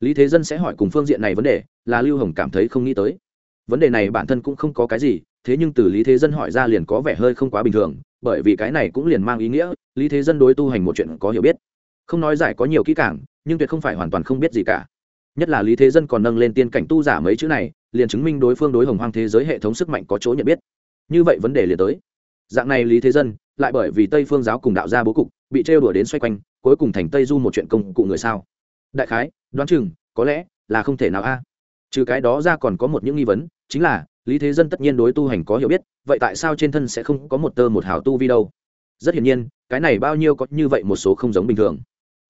Lý thế dân sẽ hỏi cùng phương diện này vấn đề là lưu hồng cảm thấy không nghĩ tới. Vấn đề này bản thân cũng không có cái gì, thế nhưng từ lý thế dân hỏi ra liền có vẻ hơi không quá bình thường, bởi vì cái này cũng liền mang ý nghĩa, lý thế dân đối tu hành một chuyện có hiểu biết. Không nói giải có nhiều kỹ càng, nhưng tuyệt không phải hoàn toàn không biết gì cả. Nhất là lý thế dân còn nâng lên tiên cảnh tu giả mấy chữ này, liền chứng minh đối phương đối hồng hoang thế giới hệ thống sức mạnh có chỗ nhận biết. Như vậy vấn đề liền tới. Dạng này lý thế dân, lại bởi vì tây phương giáo cùng đạo gia bố cục, bị trêu đùa đến xoay quanh, cuối cùng thành tây du một chuyện công cụ người sao? Đại khái, đoán chừng, có lẽ là không thể nào a trừ cái đó ra còn có một những nghi vấn, chính là, lý thế dân tất nhiên đối tu hành có hiểu biết, vậy tại sao trên thân sẽ không có một tơ một hào tu vi đâu? Rất hiển nhiên, cái này bao nhiêu có như vậy một số không giống bình thường.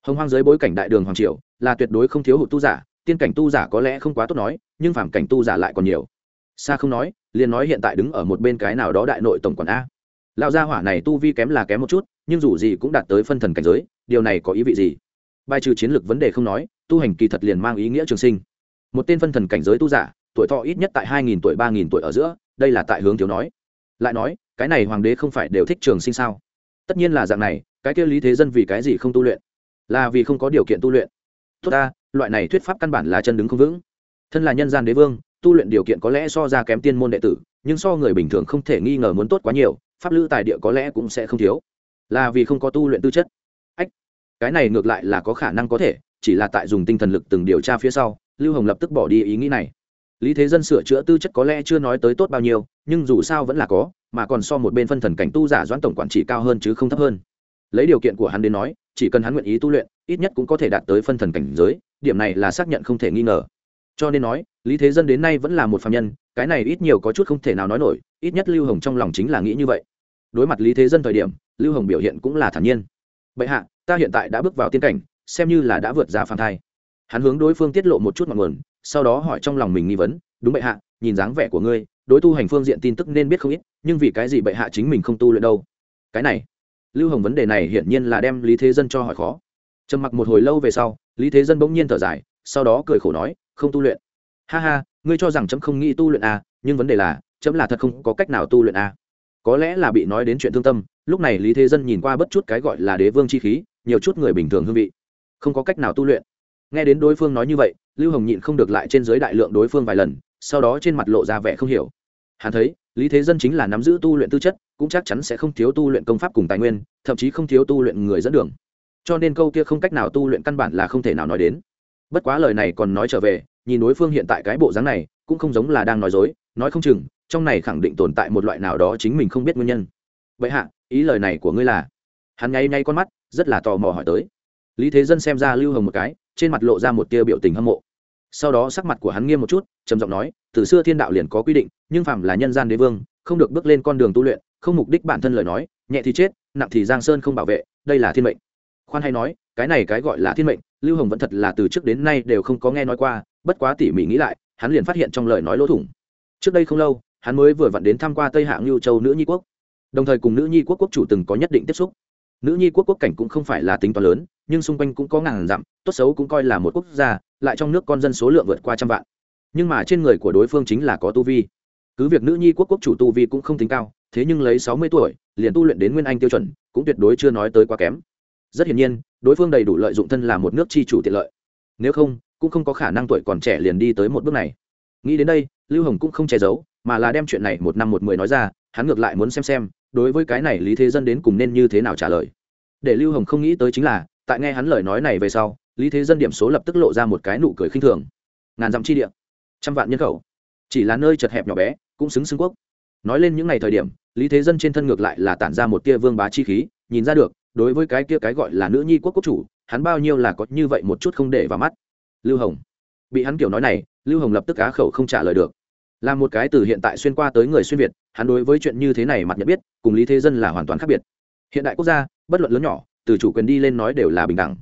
Hồng hoang dưới bối cảnh đại đường hoàng triều, là tuyệt đối không thiếu hụt tu giả, tiên cảnh tu giả có lẽ không quá tốt nói, nhưng phản cảnh tu giả lại còn nhiều. Xa không nói, liền nói hiện tại đứng ở một bên cái nào đó đại nội tổng quản a. Lão gia hỏa này tu vi kém là kém một chút, nhưng dù gì cũng đạt tới phân thần cảnh giới, điều này có ý vị gì? Bài trừ chiến lược vấn đề không nói, tu hành kỳ thật liền mang ý nghĩa trường sinh một tên phân thần cảnh giới tu giả, tuổi thọ ít nhất tại hai nghìn tuổi, ba nghìn tuổi ở giữa, đây là tại hướng thiếu nói. Lại nói, cái này hoàng đế không phải đều thích trường sinh sao? Tất nhiên là dạng này, cái kia lý thế dân vì cái gì không tu luyện? Là vì không có điều kiện tu luyện. Tốt ta, loại này thuyết pháp căn bản là chân đứng không vững. Thân là nhân gian đế vương, tu luyện điều kiện có lẽ so ra kém tiên môn đệ tử, nhưng so người bình thường không thể nghi ngờ muốn tốt quá nhiều, pháp lữ tài địa có lẽ cũng sẽ không thiếu. Là vì không có tu luyện tư chất. Ách, cái này ngược lại là có khả năng có thể, chỉ là tại dùng tinh thần lực từng điều tra phía sau lưu hồng lập tức bỏ đi ý nghĩ này. Lý thế dân sửa chữa tư chất có lẽ chưa nói tới tốt bao nhiêu, nhưng dù sao vẫn là có, mà còn so một bên phân thần cảnh tu giả doãn tổng quản trị cao hơn chứ không thấp hơn. Lấy điều kiện của hắn đến nói, chỉ cần hắn nguyện ý tu luyện, ít nhất cũng có thể đạt tới phân thần cảnh giới, điểm này là xác nhận không thể nghi ngờ. Cho nên nói, lý thế dân đến nay vẫn là một phạm nhân, cái này ít nhiều có chút không thể nào nói nổi, ít nhất lưu hồng trong lòng chính là nghĩ như vậy. Đối mặt lý thế dân thời điểm, lưu hồng biểu hiện cũng là thản nhiên. Bệ hạ, ta hiện tại đã bước vào tiên cảnh, xem như là đã vượt ra phản thai hắn hướng đối phương tiết lộ một chút ngọn nguồn, sau đó hỏi trong lòng mình nghi vấn, đúng bệ hạ, nhìn dáng vẻ của ngươi, đối tu hành phương diện tin tức nên biết không ít, nhưng vì cái gì bệ hạ chính mình không tu luyện đâu? Cái này, lưu hồng vấn đề này hiển nhiên là đem lý thế dân cho hỏi khó. Trầm mặc một hồi lâu về sau, lý thế dân bỗng nhiên thở dài, sau đó cười khổ nói, không tu luyện. Ha ha, ngươi cho rằng trẫm không nghĩ tu luyện à nhưng vấn đề là trẫm là thật không có cách nào tu luyện à. Có lẽ là bị nói đến chuyện thương tâm, lúc này lý thế dân nhìn qua bất chút cái gọi là đế vương chi khí, nhiều chút người bình thường hương vị. Không có cách nào tu luyện nghe đến đối phương nói như vậy, lưu hồng nhịn không được lại trên giới đại lượng đối phương vài lần, sau đó trên mặt lộ ra vẻ không hiểu. Hắn thấy, lý thế dân chính là nắm giữ tu luyện tư chất, cũng chắc chắn sẽ không thiếu tu luyện công pháp cùng tài nguyên, thậm chí không thiếu tu luyện người dẫn đường. Cho nên câu kia không cách nào tu luyện căn bản là không thể nào nói đến. Bất quá lời này còn nói trở về, nhìn đối phương hiện tại cái bộ dáng này, cũng không giống là đang nói dối, nói không chừng, trong này khẳng định tồn tại một loại nào đó chính mình không biết nguyên nhân. Vậy hạ, ý lời này của ngươi là? Hắn nháy nháy con mắt, rất là tò mò hỏi tới. Lý thế dân xem ra lưu hồng một cái trên mặt lộ ra một tia biểu tình hâm mộ. Sau đó sắc mặt của hắn nghiêm một chút, trầm giọng nói, từ xưa thiên đạo liền có quy định, nhưng phạm là nhân gian đế vương, không được bước lên con đường tu luyện, không mục đích bản thân lời nói, nhẹ thì chết, nặng thì giang sơn không bảo vệ, đây là thiên mệnh. Khoan hay nói, cái này cái gọi là thiên mệnh, lưu hồng vẫn thật là từ trước đến nay đều không có nghe nói qua, bất quá tỉ mỉ nghĩ lại, hắn liền phát hiện trong lời nói lỗ thủng. Trước đây không lâu, hắn mới vừa vặn đến tham q u a tây hạng lưu châu nữ nhi quốc. Đồng thời cùng nữ nhi quốc quốc chủ từng có nhất định tiếp xúc nữ nhi quốc quốc cảnh cũng không phải là tính toán lớn, nhưng xung quanh cũng có ngàn dặm, tốt xấu cũng coi là một quốc gia, lại trong nước con dân số lượng vượt qua trăm vạn. Nhưng mà trên người của đối phương chính là có tu vi. Cứ việc nữ nhi quốc quốc chủ tu vi cũng không tính cao, thế nhưng lấy sáu mươi tuổi, liền tu luyện đến nguyên anh tiêu chuẩn, cũng tuyệt đối chưa nói tới quá kém. Rất hiển nhiên, đối phương đầy đủ lợi dụng thân là một nước tri chủ tiện lợi. Nếu không, cũng không có khả năng tuổi còn trẻ liền đi tới một bước này. Nghĩ đến đây, lưu hồng cũng không che giấu, mà là đem chuyện này một năm một mười nói ra, hắn ngược lại muốn xem xem đối với cái này lý thế dân đến cùng nên như thế nào trả lời? Để lưu hồng không nghĩ tới chính là, tại nghe hắn lời nói này về sau, lý thế dân điểm số lập tức lộ ra một cái nụ cười khinh thường. Ngàn dặm chi địa, trăm vạn nhân khẩu, chỉ là nơi chật hẹp nhỏ bé, cũng xứng xứng quốc. Nói lên những ngày thời điểm, lý thế dân trên thân ngược lại là tản ra một tia vương bá chi khí, nhìn ra được, đối với cái kia cái gọi là nữ nhi quốc quốc chủ, hắn bao nhiêu là có như vậy một chút không để vào mắt. Lưu hồng, bị hắn kiểu nói này, lưu hồng lập tức á khẩu không trả lời được là một cái từ hiện tại xuyên qua tới người xuyên việt, hắn đối với chuyện như thế này mặt nhận biết, cùng lý thế dân là hoàn toàn khác biệt. Hiện đại quốc gia, bất luận lớn nhỏ, từ chủ quyền đi lên nói đều là bình đẳng.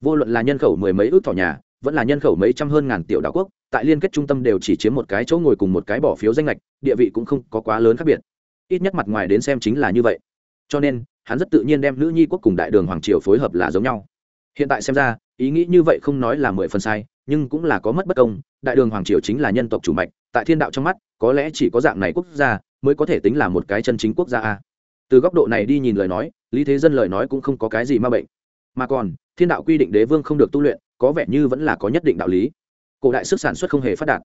Vô luận là nhân khẩu mười mấy ước thỏ nhà, vẫn là nhân khẩu mấy trăm hơn ngàn tiểu đảo quốc, tại liên kết trung tâm đều chỉ chiếm một cái chỗ ngồi cùng một cái bỏ phiếu danh lệch, địa vị cũng không có quá lớn khác biệt. Ít nhất mặt ngoài đến xem chính là như vậy. Cho nên, hắn rất tự nhiên đem nữ nhi quốc cùng đại đường hoàng triều phối hợp là giống nhau. Hiện tại xem ra, ý nghĩ như vậy không nói là mười phần sai nhưng cũng là có mất bất công, đại đường hoàng triều chính là nhân tộc chủ mạch, tại thiên đạo trong mắt, có lẽ chỉ có dạng này quốc gia mới có thể tính là một cái chân chính quốc gia a. Từ góc độ này đi nhìn lời nói, lý thế dân lời nói cũng không có cái gì ma bệnh. Mà còn, thiên đạo quy định đế vương không được tu luyện, có vẻ như vẫn là có nhất định đạo lý. Cổ đại sức sản xuất không hề phát đạt.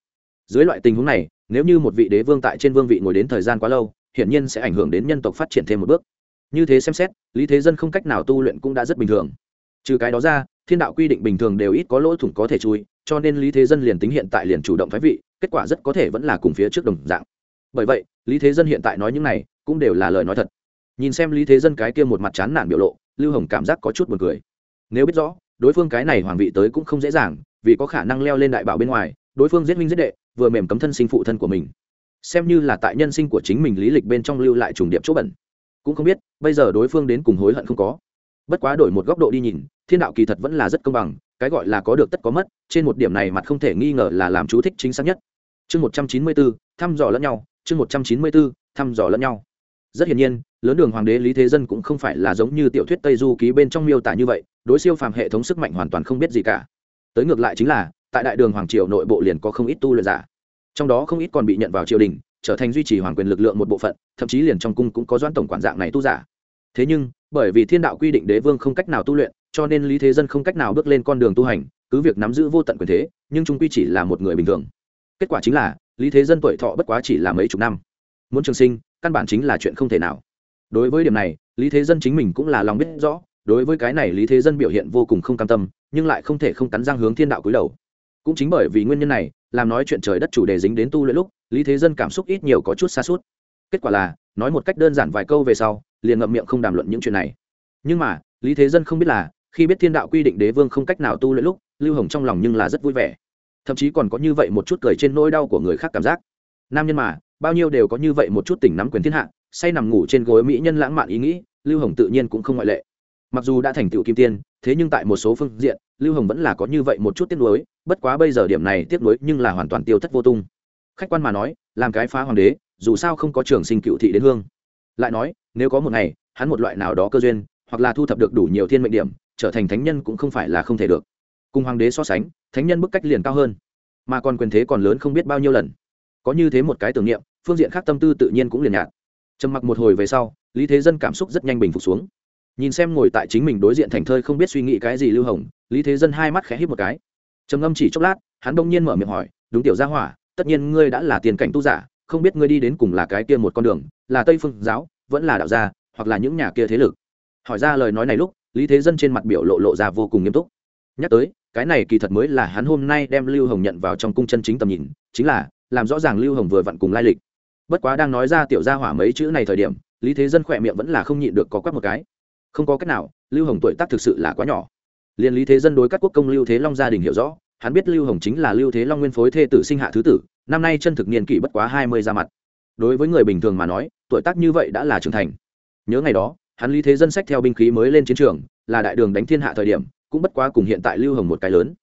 Dưới loại tình huống này, nếu như một vị đế vương tại trên vương vị ngồi đến thời gian quá lâu, hiển nhiên sẽ ảnh hưởng đến nhân tộc phát triển thêm một bước. Như thế xem xét, lý thế dân không cách nào tu luyện cũng đã rất bình thường. Trừ cái đó ra, thiên đạo quy định bình thường đều ít có lỗ thủng có thể chui cho nên lý thế dân liền tính hiện tại liền chủ động phái vị, kết quả rất có thể vẫn là cùng phía trước đồng dạng. Bởi vậy, lý thế dân hiện tại nói những này, cũng đều là lời nói thật. Nhìn xem lý thế dân cái kia một mặt chán nản biểu lộ, lưu hồng cảm giác có chút buồn cười. Nếu biết rõ, đối phương cái này hoàng vị tới cũng không dễ dàng, vì có khả năng leo lên đại bảo bên ngoài, đối phương giết minh giết đệ, vừa mềm cấm thân sinh phụ thân của mình. Xem như là tại nhân sinh của chính mình lý lịch bên trong lưu lại trùng điệp chỗ bẩn. Cũng không biết, bây giờ đối phương đến cùng hối hận không có. Bất quá đổi một góc độ đi nhìn, thiên đạo kỳ thật vẫn là rất công bằng cái gọi là có được tất có mất, trên một điểm này mặt không thể nghi ngờ là làm chú thích chính xác nhất. Chương một trăm chín mươi bốn thăm dò lẫn nhau, chương một trăm chín mươi bốn thăm dò lẫn nhau. Rất hiển nhiên, lớn đường hoàng đế lý thế dân cũng không phải là giống như tiểu thuyết tây du ký bên trong miêu tả như vậy, đối siêu phàm hệ thống sức mạnh hoàn toàn không biết gì cả. Tới ngược lại chính là, tại đại đường hoàng triều nội bộ liền có không ít tu luyện giả. Trong đó không ít còn bị nhận vào triều đình, trở thành duy trì hoàng quyền lực lượng một bộ phận, thậm chí liền trong cung cũng có doãn tổng quản dạng này tu giả. Thế nhưng, bởi vì thiên đạo quy định đế vương không cách nào tu luyện cho nên lý thế dân không cách nào bước lên con đường tu hành, cứ việc nắm giữ vô tận quyền thế, nhưng trung quy chỉ là một người bình thường. Kết quả chính là, lý thế dân tuổi thọ bất quá chỉ là mấy chục năm. Muốn trường sinh, căn bản chính là chuyện không thể nào. Đối với điểm này, lý thế dân chính mình cũng là lòng biết rõ, đối với cái này lý thế dân biểu hiện vô cùng không cam tâm, nhưng lại không thể không cắn răng hướng thiên đạo cúi đầu. Cũng chính bởi vì nguyên nhân này, làm nói chuyện trời đất chủ đề dính đến tu luyện lúc, lý thế dân cảm xúc ít nhiều có chút xa suốt kết quả là, nói một cách đơn giản vài câu về sau, liền ngậm miệng không đàm luận những chuyện này. Nhưng mà, lý thế dân không biết là khi biết thiên đạo quy định đế vương không cách nào tu luyện lúc, lưu hồng trong lòng nhưng là rất vui vẻ. Thậm chí còn có như vậy một chút cười trên nỗi đau của người khác cảm giác. Nam nhân mà, bao nhiêu đều có như vậy một chút tỉnh nắm quyền thiên hạ, say nằm ngủ trên gối mỹ nhân lãng mạn ý nghĩ, lưu hồng tự nhiên cũng không ngoại lệ. Mặc dù đã thành tựu kim tiên, thế nhưng tại một số phương diện, lưu hồng vẫn là có như vậy một chút tiếc nuối, bất quá bây giờ điểm này tiếc nuối nhưng là hoàn toàn tiêu thất vô tung. Khách quan mà nói, làm cái phá hoàng đế, dù sao không có trường sinh cựu thị đến hương. Lại nói, nếu có một ngày, hắn một loại nào đó cơ duyên, hoặc là thu thập được đủ nhiều thiên mệnh điểm trở thành thánh nhân cũng không phải là không thể được. Cùng hoàng đế so sánh, thánh nhân bức cách liền cao hơn. Mà còn quyền thế còn lớn không biết bao nhiêu lần. Có như thế một cái tưởng niệm, phương diện khác tâm tư tự nhiên cũng liền nhạt. Trầm mặc một hồi về sau, lý thế dân cảm xúc rất nhanh bình phục xuống. Nhìn xem ngồi tại chính mình đối diện thành thơi không biết suy nghĩ cái gì lưu hồng, lý thế dân hai mắt khẽ hít một cái. Trầm ngâm chỉ chốc lát, hắn đông nhiên mở miệng hỏi, đúng tiểu gia hỏa, tất nhiên ngươi đã là tiền cảnh tu giả, không biết ngươi đi đến cùng là cái kia một con đường, là tây phương giáo, vẫn là đạo gia, hoặc là những nhà kia thế lực? Hỏi ra lời nói này lúc lý thế dân trên mặt biểu lộ lộ ra vô cùng nghiêm túc. Nhắc tới, cái này kỳ thật mới là hắn hôm nay đem lưu hồng nhận vào trong cung chân chính tầm nhìn, chính là, làm rõ ràng lưu hồng vừa vặn cùng lai lịch. Bất quá đang nói ra tiểu gia hỏa mấy chữ này thời điểm, lý thế dân khỏe miệng vẫn là không nhịn được có quắc một cái. Không có cách nào, lưu hồng tuổi tác thực sự là quá nhỏ. Liền lý thế dân đối các quốc công lưu thế long gia đình hiểu rõ, hắn biết lưu hồng chính là lưu thế long nguyên phối thê tử sinh hạ thứ tử, năm nay chân thực niên kỷ bất quá hai mươi ra mặt. Đối với người bình thường mà nói, tuổi tác như vậy đã là trưởng thành. Nhớ ngày đó hắn lý thế dân sách theo binh khí mới lên chiến trường, là đại đường đánh thiên hạ thời điểm, cũng bất quá cùng hiện tại lưu hồng một cái lớn.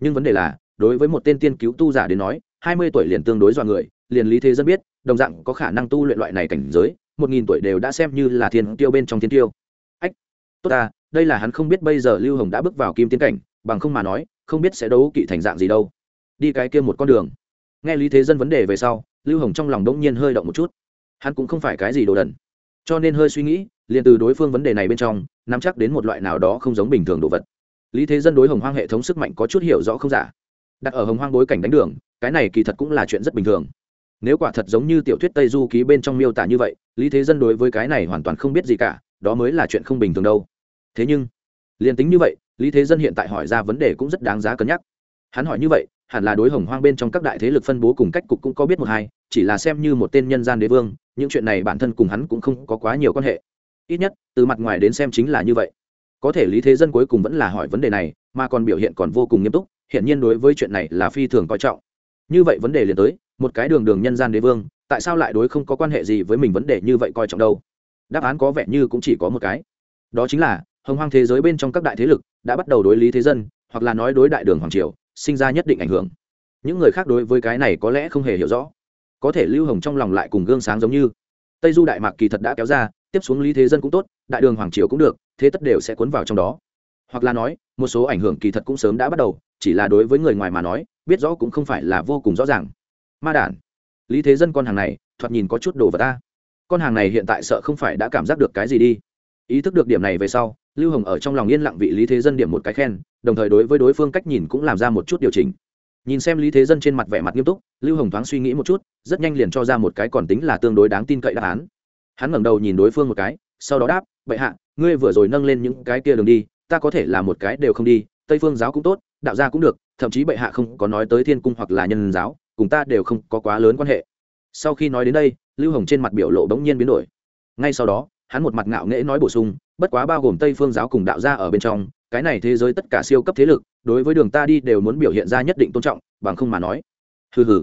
Nhưng vấn đề là, đối với một tên tiên cứu tu giả đến nói, hai mươi tuổi liền tương đối dọa người, liền lý thế dân biết, đồng dạng có khả năng tu luyện loại này cảnh giới, một nghìn tuổi đều đã xem như là thiên tiêu bên trong thiên tiêu. Ách, tốt ta, đây là hắn không biết bây giờ lưu hồng đã bước vào kim tiến cảnh, bằng không mà nói, không biết sẽ đấu kỵ thành dạng gì đâu. Đi cái kia một con đường. Nghe lý thế dân vấn đề về sau, lưu hồng trong lòng đông nhiên hơi động một chút. Hắn cũng không phải cái gì đồ đần cho nên hơi suy nghĩ, liền từ đối phương vấn đề này bên trong, nắm chắc đến một loại nào đó không giống bình thường đồ vật. Lý thế dân đối hồng hoang hệ thống sức mạnh có chút hiểu rõ không giả. Đặt ở hồng hoang bối cảnh đánh đường, cái này kỳ thật cũng là chuyện rất bình thường. Nếu quả thật giống như tiểu thuyết tây du ký bên trong miêu tả như vậy, lý thế dân đối với cái này hoàn toàn không biết gì cả, đó mới là chuyện không bình thường đâu. Thế nhưng, liền tính như vậy, lý thế dân hiện tại hỏi ra vấn đề cũng rất đáng giá cân nhắc. Hắn hỏi như vậy hẳn là đối hồng hoang bên trong các đại thế lực phân bố cùng cách cục cũng có biết một hai, chỉ là xem như một tên nhân gian đế vương, những chuyện này bản thân cùng hắn cũng không có quá nhiều quan hệ. Ít nhất, từ mặt ngoài đến xem chính là như vậy. Có thể lý thế dân cuối cùng vẫn là hỏi vấn đề này, mà còn biểu hiện còn vô cùng nghiêm túc hiện nhiên đối với chuyện này là phi thường coi trọng. Như vậy vấn đề liền tới, một cái đường đường nhân gian đế vương, tại sao lại đối không có quan hệ gì với mình vấn đề như vậy coi trọng đâu? Đáp án có vẻ như cũng chỉ có một cái. Đó chính là, hồng hoang thế giới bên trong các đại thế lực đã bắt đầu đối lý thế dân, hoặc là nói đối đại đường hoàng triều sinh ra nhất định ảnh hưởng. Những người khác đối với cái này có lẽ không hề hiểu rõ. Có thể lưu hồng trong lòng lại cùng gương sáng giống như. Tây du đại mạc kỳ thật đã kéo ra, tiếp xuống lý thế dân cũng tốt, đại đường hoàng triều cũng được, thế tất đều sẽ cuốn vào trong đó. Hoặc là nói, một số ảnh hưởng kỳ thật cũng sớm đã bắt đầu, chỉ là đối với người ngoài mà nói, biết rõ cũng không phải là vô cùng rõ ràng. Ma đản, lý thế dân con hàng này, thoạt nhìn có chút đồ vật ta. Con hàng này hiện tại sợ không phải đã cảm giác được cái gì đi. Ý thức được điểm này về sau lưu hồng ở trong lòng yên lặng vị lý thế dân điểm một cái khen, đồng thời đối với đối phương cách nhìn cũng làm ra một chút điều chỉnh. Nhìn xem lý thế dân trên mặt vẻ mặt nghiêm túc, lưu hồng thoáng suy nghĩ một chút, rất nhanh liền cho ra một cái còn tính là tương đối đáng tin cậy đáp án. Hắn ngẩng đầu nhìn đối phương một cái, sau đó đáp, bệ hạ, ngươi vừa rồi nâng lên những cái kia đường đi, ta có thể là một cái đều không đi, tây phương giáo cũng tốt, đạo gia cũng được, thậm chí bệ hạ không có nói tới thiên cung hoặc là nhân giáo, cùng ta đều không có quá lớn quan hệ. Sau khi nói đến đây, lưu hồng trên mặt biểu lộ bỗng nhiên biến đổi. Ngay sau đó, hắn một mặt ngạo nghễ nói bổ sung bất quá bao gồm tây phương giáo cùng đạo gia ở bên trong, cái này thế giới tất cả siêu cấp thế lực, đối với đường ta đi đều muốn biểu hiện ra nhất định tôn trọng, bằng không mà nói. Hừ hừ.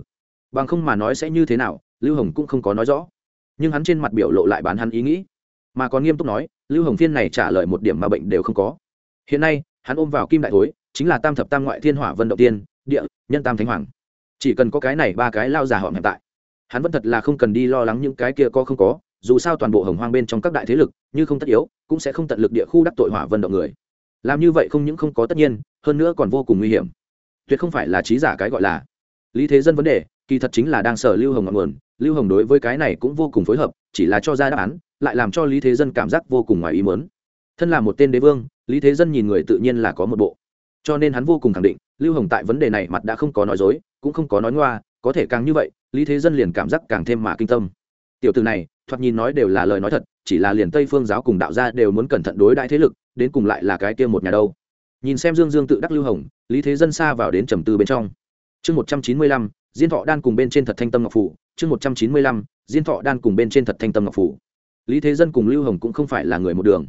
Bằng không mà nói sẽ như thế nào, lưu hồng cũng không có nói rõ. Nhưng hắn trên mặt biểu lộ lại bán hắn ý nghĩ. Mà còn nghiêm túc nói, lưu hồng phiên này trả lời một điểm mà bệnh đều không có. Hiện nay, hắn ôm vào kim đại thối, chính là tam thập tam ngoại thiên hỏa vân động tiên, địa, nhân tam thánh hoàng. Chỉ cần có cái này ba cái lao già họ hiện tại, hắn vẫn thật là không cần đi lo lắng những cái kia có không có dù sao toàn bộ hồng hoang bên trong các đại thế lực, như không tất yếu, cũng sẽ không tận lực địa khu đắc tội hỏa vận động người. Làm như vậy không những không có tất nhiên, hơn nữa còn vô cùng nguy hiểm. Tuyệt không phải là trí giả cái gọi là. Lý thế dân vấn đề, kỳ thật chính là đang sở lưu hồng ngọn nguồn. Lưu hồng đối với cái này cũng vô cùng phối hợp, chỉ là cho ra đáp án, lại làm cho lý thế dân cảm giác vô cùng ngoài ý mớn thân là một tên đế vương, lý thế dân nhìn người tự nhiên là có một bộ. Cho nên hắn vô cùng khẳng định, lưu hồng tại vấn đề này mặt đã không có nói dối, cũng không có nói ngoa, có thể càng như vậy, lý thế dân liền cảm giác càng thêm mà kinh tâm tiểu từ này, thoạt nhìn nói đều là lời nói thật, chỉ là liền tây phương giáo cùng đạo gia đều muốn cẩn thận đối đại thế lực, đến cùng lại là cái kia một nhà đâu. Nhìn xem dương dương tự đắc lưu hồng, lý thế dân xa vào đến trầm tư bên trong. Chương một trăm chín mươi lăm, diên thọ đan cùng bên trên thật thanh tâm ngọc phủ. Chương một trăm chín mươi lăm, diên thọ đan cùng bên trên thật thanh tâm ngọc phủ. Lý thế dân cùng lưu hồng cũng không phải là người một đường.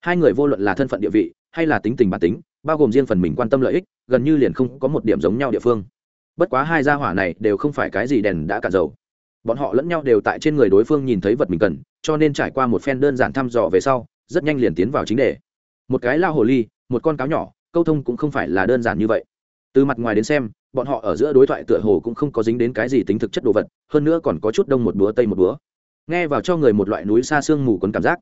Hai người vô luận là thân phận địa vị, hay là tính tình bản tính, bao gồm riêng phần mình quan tâm lợi ích, gần như liền không có một điểm giống nhau địa phương. Bất quá hai gia hỏa này đều không phải cái gì đèn đã cạn dầu bọn họ lẫn nhau đều tại trên người đối phương nhìn thấy vật mình cần, cho nên trải qua một phen đơn giản thăm dò về sau, rất nhanh liền tiến vào chính đề. Một cái lao hồ ly, một con cáo nhỏ, câu thông cũng không phải là đơn giản như vậy. Từ mặt ngoài đến xem, bọn họ ở giữa đối thoại tựa hồ cũng không có dính đến cái gì tính thực chất đồ vật, hơn nữa còn có chút đông một búa, tây một búa. Nghe vào cho người một loại núi xa xương mù quấn cảm giác.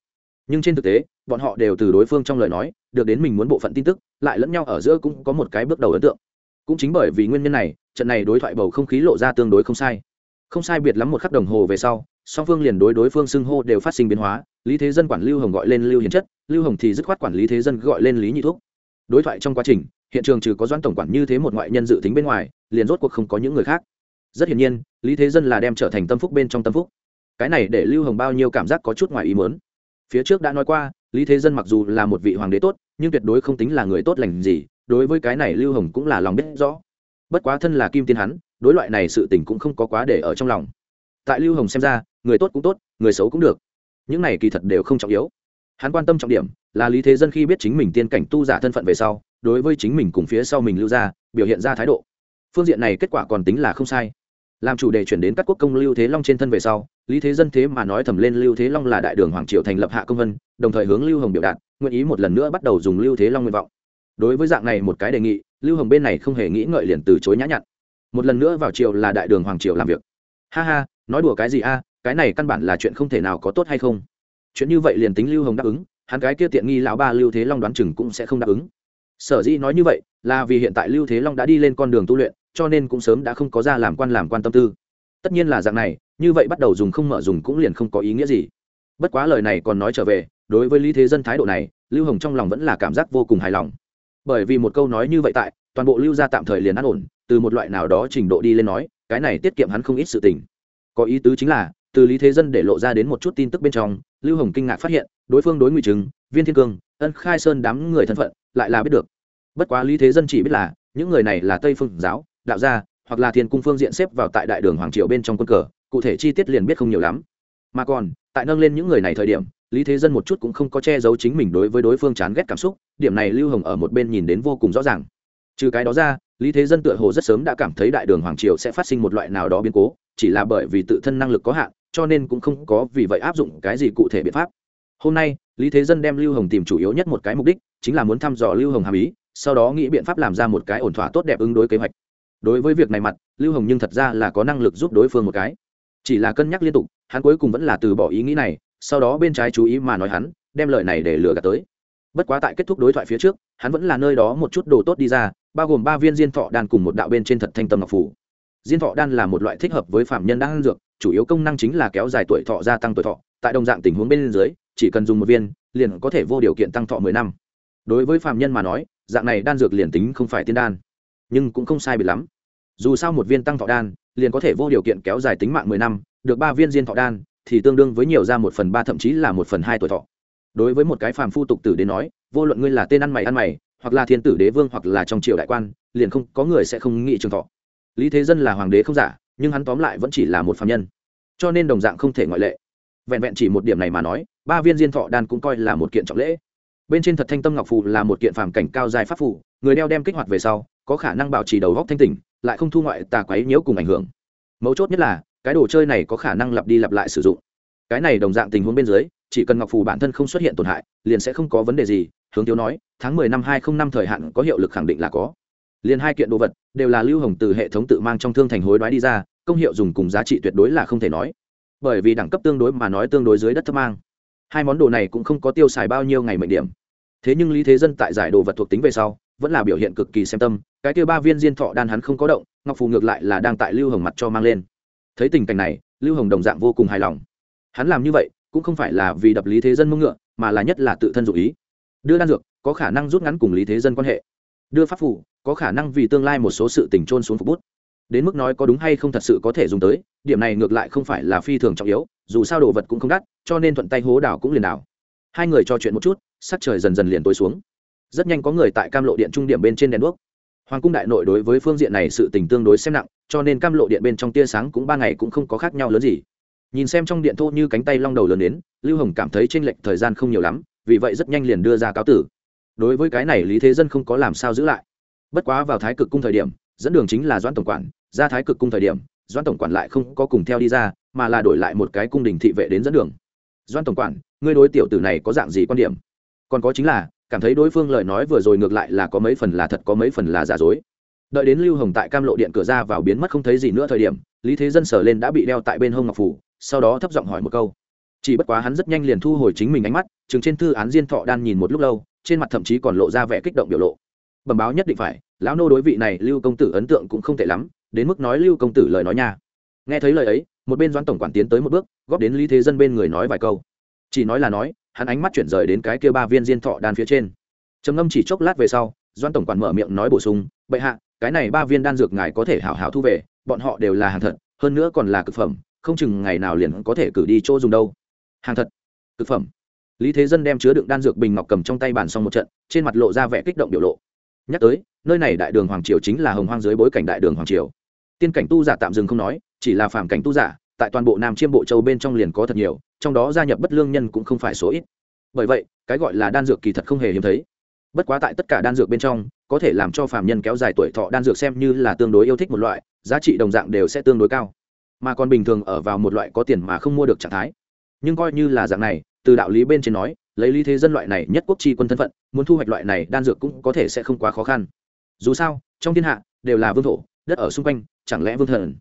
Nhưng trên thực tế, bọn họ đều từ đối phương trong lời nói, được đến mình muốn bộ phận tin tức, lại lẫn nhau ở giữa cũng có một cái bước đầu ấn tượng. Cũng chính bởi vì nguyên nhân này, trận này đối thoại bầu không khí lộ ra tương đối không sai không sai biệt lắm một khắc đồng hồ về sau, song phương liền đối đối phương xưng hô đều phát sinh biến hóa, lý thế dân quản lưu hồng gọi lên lưu hiền chất, lưu hồng thì dứt khoát quản lý thế dân gọi lên lý nhị thuốc đối thoại trong quá trình, hiện trường trừ có doãn tổng quản như thế một ngoại nhân dự tính bên ngoài, liền rốt cuộc không có những người khác. Rất hiển nhiên, lý thế dân là đem trở thành tâm phúc bên trong tâm phúc. Cái này để lưu hồng bao nhiêu cảm giác có chút ngoài ý mớn phía trước đã nói qua, lý thế dân mặc dù là một vị hoàng đế tốt, nhưng tuyệt đối không tính là người tốt lành gì, đối với cái này lưu hồng cũng là lòng biết rõ bất quá thân là kim tiên hắn, đối loại này sự tình cũng không có quá để ở trong lòng. Tại lưu hồng xem ra, người tốt cũng tốt, người xấu cũng được. Những này kỳ thật đều không trọng yếu. Hắn quan tâm trọng điểm là lý thế dân khi biết chính mình tiên cảnh tu giả thân phận về sau, đối với chính mình cùng phía sau mình lưu ra biểu hiện ra thái độ. Phương diện này kết quả còn tính là không sai. Làm chủ đề chuyển đến các quốc công lưu thế long trên thân về sau, lý thế dân thế mà nói thầm lên lưu thế long là đại đường hoàng triều thành lập hạ công vân, đồng thời hướng lưu hồng biểu đạt, nguyện ý một lần nữa bắt đầu dùng lưu thế long nguyện vọng đối với dạng này một cái đề nghị, lưu hồng bên này không hề nghĩ ngợi liền từ chối nhã nhặn. Một lần nữa vào triều là đại đường hoàng triều làm việc. Ha ha, nói đùa cái gì a, cái này căn bản là chuyện không thể nào có tốt hay không? Chuyện như vậy liền tính lưu hồng đáp ứng, hắn cái kia tiện nghi lão ba lưu thế long đoán chừng cũng sẽ không đáp ứng. Sở dĩ nói như vậy, là vì hiện tại lưu thế long đã đi lên con đường tu luyện, cho nên cũng sớm đã không có ra làm quan làm quan tâm tư. Tất nhiên là dạng này, như vậy bắt đầu dùng không mở dùng cũng liền không có ý nghĩa gì. Bất quá lời này còn nói trở về, đối với lý thế dân thái độ này, lưu hồng trong lòng vẫn là cảm giác vô cùng hài lòng bởi vì một câu nói như vậy tại, toàn bộ lưu gia tạm thời liền an ổn, từ một loại nào đó trình độ đi lên nói, cái này tiết kiệm hắn không ít sự tình. Có ý tứ chính là, từ lý thế dân để lộ ra đến một chút tin tức bên trong, lưu hồng kinh ngạc phát hiện, đối phương đối ngụy chứng viên thiên cương, ân khai sơn đám người thân phận, lại là biết được. Bất quá lý thế dân chỉ biết là, những người này là tây phương giáo, đạo gia, hoặc là thiên cung phương diện xếp vào tại đại đường hoàng triều bên trong quân cờ, cụ thể chi tiết liền biết không nhiều lắm. Mà còn, tại nâng lên những người này thời điểm lý thế dân một chút cũng không có che giấu chính mình đối với đối phương chán ghét cảm xúc, điểm này lưu hồng ở một bên nhìn đến vô cùng rõ ràng. Trừ cái đó ra, lý thế dân tựa hồ rất sớm đã cảm thấy đại đường hoàng triều sẽ phát sinh một loại nào đó biến cố, chỉ là bởi vì tự thân năng lực có hạn, cho nên cũng không có vì vậy áp dụng cái gì cụ thể biện pháp. Hôm nay, lý thế dân đem lưu hồng tìm chủ yếu nhất một cái mục đích, chính là muốn thăm dò lưu hồng hàm ý, sau đó nghĩ biện pháp làm ra một cái ổn thỏa tốt đẹp ứng đối kế hoạch. Đối với việc này mặt, lưu hồng nhưng thật ra là có năng lực giúp đối phương một cái. Chỉ là cân nhắc liên tục, hắn cuối cùng vẫn là từ bỏ ý nghĩ này sau đó bên trái chú ý mà nói hắn, đem lời này để lừa gạt tới. Bất quá tại kết thúc đối thoại phía trước, hắn vẫn là nơi đó một chút đồ tốt đi ra, bao gồm ba viên diên thọ đan cùng một đạo bên trên thật thanh tâm ngọc phủ. Diên thọ đan là một loại thích hợp với phạm nhân đang dược, chủ yếu công năng chính là kéo dài tuổi thọ gia tăng tuổi thọ. Tại đồng dạng tình huống bên dưới, chỉ cần dùng một viên, liền có thể vô điều kiện tăng thọ mười năm. Đối với phạm nhân mà nói, dạng này đan dược liền tính không phải tiên đan, nhưng cũng không sai bị lắm. Dù sao một viên tăng thọ đan, liền có thể vô điều kiện kéo dài tính mạng mười năm, được ba viên diên thọ đan thì tương đương với nhiều ra một phần ba, thậm chí là một phần hai tuổi thọ. Đối với một cái phàm phu tục tử đến nói, vô luận ngươi là tên ăn mày ăn mày, hoặc là thiên tử đế vương hoặc là trong triều đại quan, liền không, có người sẽ không nghĩ trường thọ. Lý thế dân là hoàng đế không giả, nhưng hắn tóm lại vẫn chỉ là một phạm nhân. Cho nên đồng dạng không thể ngoại lệ. Vẹn vẹn chỉ một điểm này mà nói, ba viên diên thọ đan cũng coi là một kiện trọng lễ. Bên trên thật thanh tâm ngọc phù là một kiện phàm cảnh cao dài pháp phù, người đeo đem kích hoạt về sau, có khả năng bảo trì đầu góc thanh tỉnh, lại không thu ngoại tà quấy nhiễu cùng ảnh hưởng. Mấu chốt nhất là cái đồ chơi này có khả năng lặp đi lặp lại sử dụng. Cái này đồng dạng tình huống bên dưới, chỉ cần ngọc phù bản thân không xuất hiện tổn hại, liền sẽ không có vấn đề gì, hướng tiêu nói, tháng mười năm hai không năm thời hạn có hiệu lực khẳng định là có. Liền hai kiện đồ vật, đều là lưu hồng từ hệ thống tự mang trong thương thành hối đoái đi ra, công hiệu dùng cùng giá trị tuyệt đối là không thể nói. Bởi vì đẳng cấp tương đối mà nói tương đối dưới đất thấp mang. Hai món đồ này cũng không có tiêu xài bao nhiêu ngày mệnh điểm. Thế nhưng lý thế dân tại giải đồ vật thuộc tính về sau, vẫn là biểu hiện cực kỳ xem tâm, cái kia ba viên diên thọ đan hắn không có động, ngọc phù ngược lại là đang tại lưu hồng mặt cho mang lên thấy tình cảnh này, lưu hồng đồng dạng vô cùng hài lòng. Hắn làm như vậy, cũng không phải là vì đập lý thế dân mông ngựa, mà là nhất là tự thân dụ ý. Đưa đan dược, có khả năng rút ngắn cùng lý thế dân quan hệ. Đưa pháp phủ có khả năng vì tương lai một số sự tình trôn xuống phục bút. Đến mức nói có đúng hay không thật sự có thể dùng tới, điểm này ngược lại không phải là phi thường trọng yếu, dù sao đồ vật cũng không đắt, cho nên thuận tay hố đảo cũng liền đảo. Hai người trò chuyện một chút, sắc trời dần dần liền tối xuống. Rất nhanh có người tại cam lộ điện trung điểm bên trên đèn đuốc. Hoàng cung đại nội đối với phương diện này sự tình tương đối xem nặng cho nên cam lộ điện bên trong tia sáng cũng ba ngày cũng không có khác nhau lớn gì. Nhìn xem trong điện thô như cánh tay long đầu lớn đến, lưu hồng cảm thấy tranh lệch thời gian không nhiều lắm, vì vậy rất nhanh liền đưa ra cáo tử. Đối với cái này lý thế dân không có làm sao giữ lại. Bất quá vào thái cực cung thời điểm, dẫn đường chính là doãn tổng quản, ra thái cực cung thời điểm, doãn tổng quản lại không có cùng theo đi ra, mà là đổi lại một cái cung đình thị vệ đến dẫn đường. Doãn tổng quản, ngươi đối tiểu tử này có dạng gì quan điểm? Còn có chính là, cảm thấy đối phương lời nói vừa rồi ngược lại là có mấy phần là thật, có mấy phần là giả dối đợi đến lưu hồng tại cam lộ điện cửa ra vào biến mất không thấy gì nữa thời điểm, lý thế dân sở lên đã bị đeo tại bên hông ngọc phủ, sau đó thấp giọng hỏi một câu. Chỉ bất quá hắn rất nhanh liền thu hồi chính mình ánh mắt, chừng trên thư án diên thọ đan nhìn một lúc lâu, trên mặt thậm chí còn lộ ra vẻ kích động biểu lộ. Bẩm báo nhất định phải, lão nô đối vị này lưu công tử ấn tượng cũng không tệ lắm, đến mức nói lưu công tử lời nói nha. Nghe thấy lời ấy, một bên doãn tổng quản tiến tới một bước, góp đến lý thế dân bên người nói vài câu. Chỉ nói là nói, hắn ánh mắt chuyển rời đến cái kia ba viên diên thọ đan phía trên. Trầm ngâm chỉ chốc lát về sau Doan tổng quản mở miệng nói bổ sung, bệ hạ, cái này ba viên đan dược ngài có thể hảo hảo thu về, bọn họ đều là hàng thật, hơn nữa còn là cực phẩm, không chừng ngày nào liền có thể cử đi chỗ dùng đâu. Hàng thật? Cực phẩm? Lý thế dân đem chứa đựng đan dược bình ngọc cầm trong tay bàn xong một trận, trên mặt lộ ra vẻ kích động biểu lộ. Nhắc tới, nơi này đại đường hoàng triều chính là hồng hoang dưới bối cảnh đại đường hoàng triều. Tiên cảnh tu giả tạm dừng không nói, chỉ là phản cảnh tu giả, tại toàn bộ nam chiêm bộ châu bên trong liền có thật nhiều, trong đó gia nhập bất lương nhân cũng không phải số ít. Bởi vậy, cái gọi là đan dược kỳ thật không hề hiếm thấy bất quá tại tất cả đan dược bên trong, có thể làm cho phàm nhân kéo dài tuổi thọ đan dược xem như là tương đối yêu thích một loại, giá trị đồng dạng đều sẽ tương đối cao. Mà còn bình thường ở vào một loại có tiền mà không mua được trạng thái. Nhưng coi như là dạng này, từ đạo lý bên trên nói, lấy lý thế dân loại này nhất quốc chi quân thân phận, muốn thu hoạch loại này đan dược cũng có thể sẽ không quá khó khăn. Dù sao, trong thiên hạ, đều là vương thổ, đất ở xung quanh, chẳng lẽ vương thần?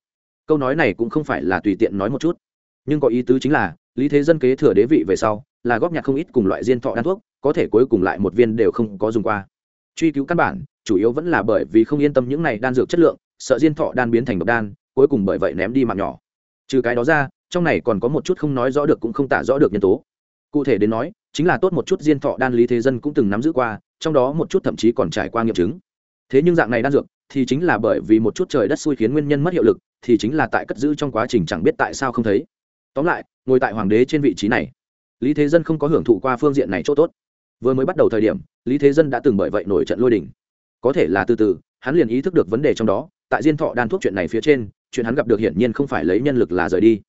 Câu nói này cũng không phải là tùy tiện nói một chút. Nhưng có ý tứ chính là, lý thế dân kế thừa đế vị về sau, là góp nhặt không ít cùng loại diên thọ đan thuốc có thể cuối cùng lại một viên đều không có dùng qua. Truy cứu căn bản, chủ yếu vẫn là bởi vì không yên tâm những này đan dược chất lượng, sợ diên thọ đan biến thành độc đan, cuối cùng bởi vậy ném đi mạng nhỏ. Trừ cái đó ra, trong này còn có một chút không nói rõ được cũng không tả rõ được nhân tố. Cụ thể đến nói, chính là tốt một chút diên thọ đan lý thế dân cũng từng nắm giữ qua, trong đó một chút thậm chí còn trải qua nghiệm chứng. Thế nhưng dạng này đan dược thì chính là bởi vì một chút trời đất xui khiến nguyên nhân mất hiệu lực, thì chính là tại cất giữ trong quá trình chẳng biết tại sao không thấy. Tóm lại, ngồi tại hoàng đế trên vị trí này, lý thế dân không có hưởng thụ qua phương diện này chỗ tốt vừa mới bắt đầu thời điểm, lý thế dân đã từng bởi vậy nổi trận lôi đình. Có thể là từ từ, hắn liền ý thức được vấn đề trong đó, tại diên thọ đan thuốc chuyện này phía trên, chuyện hắn gặp được hiển nhiên không phải lấy nhân lực là rời đi.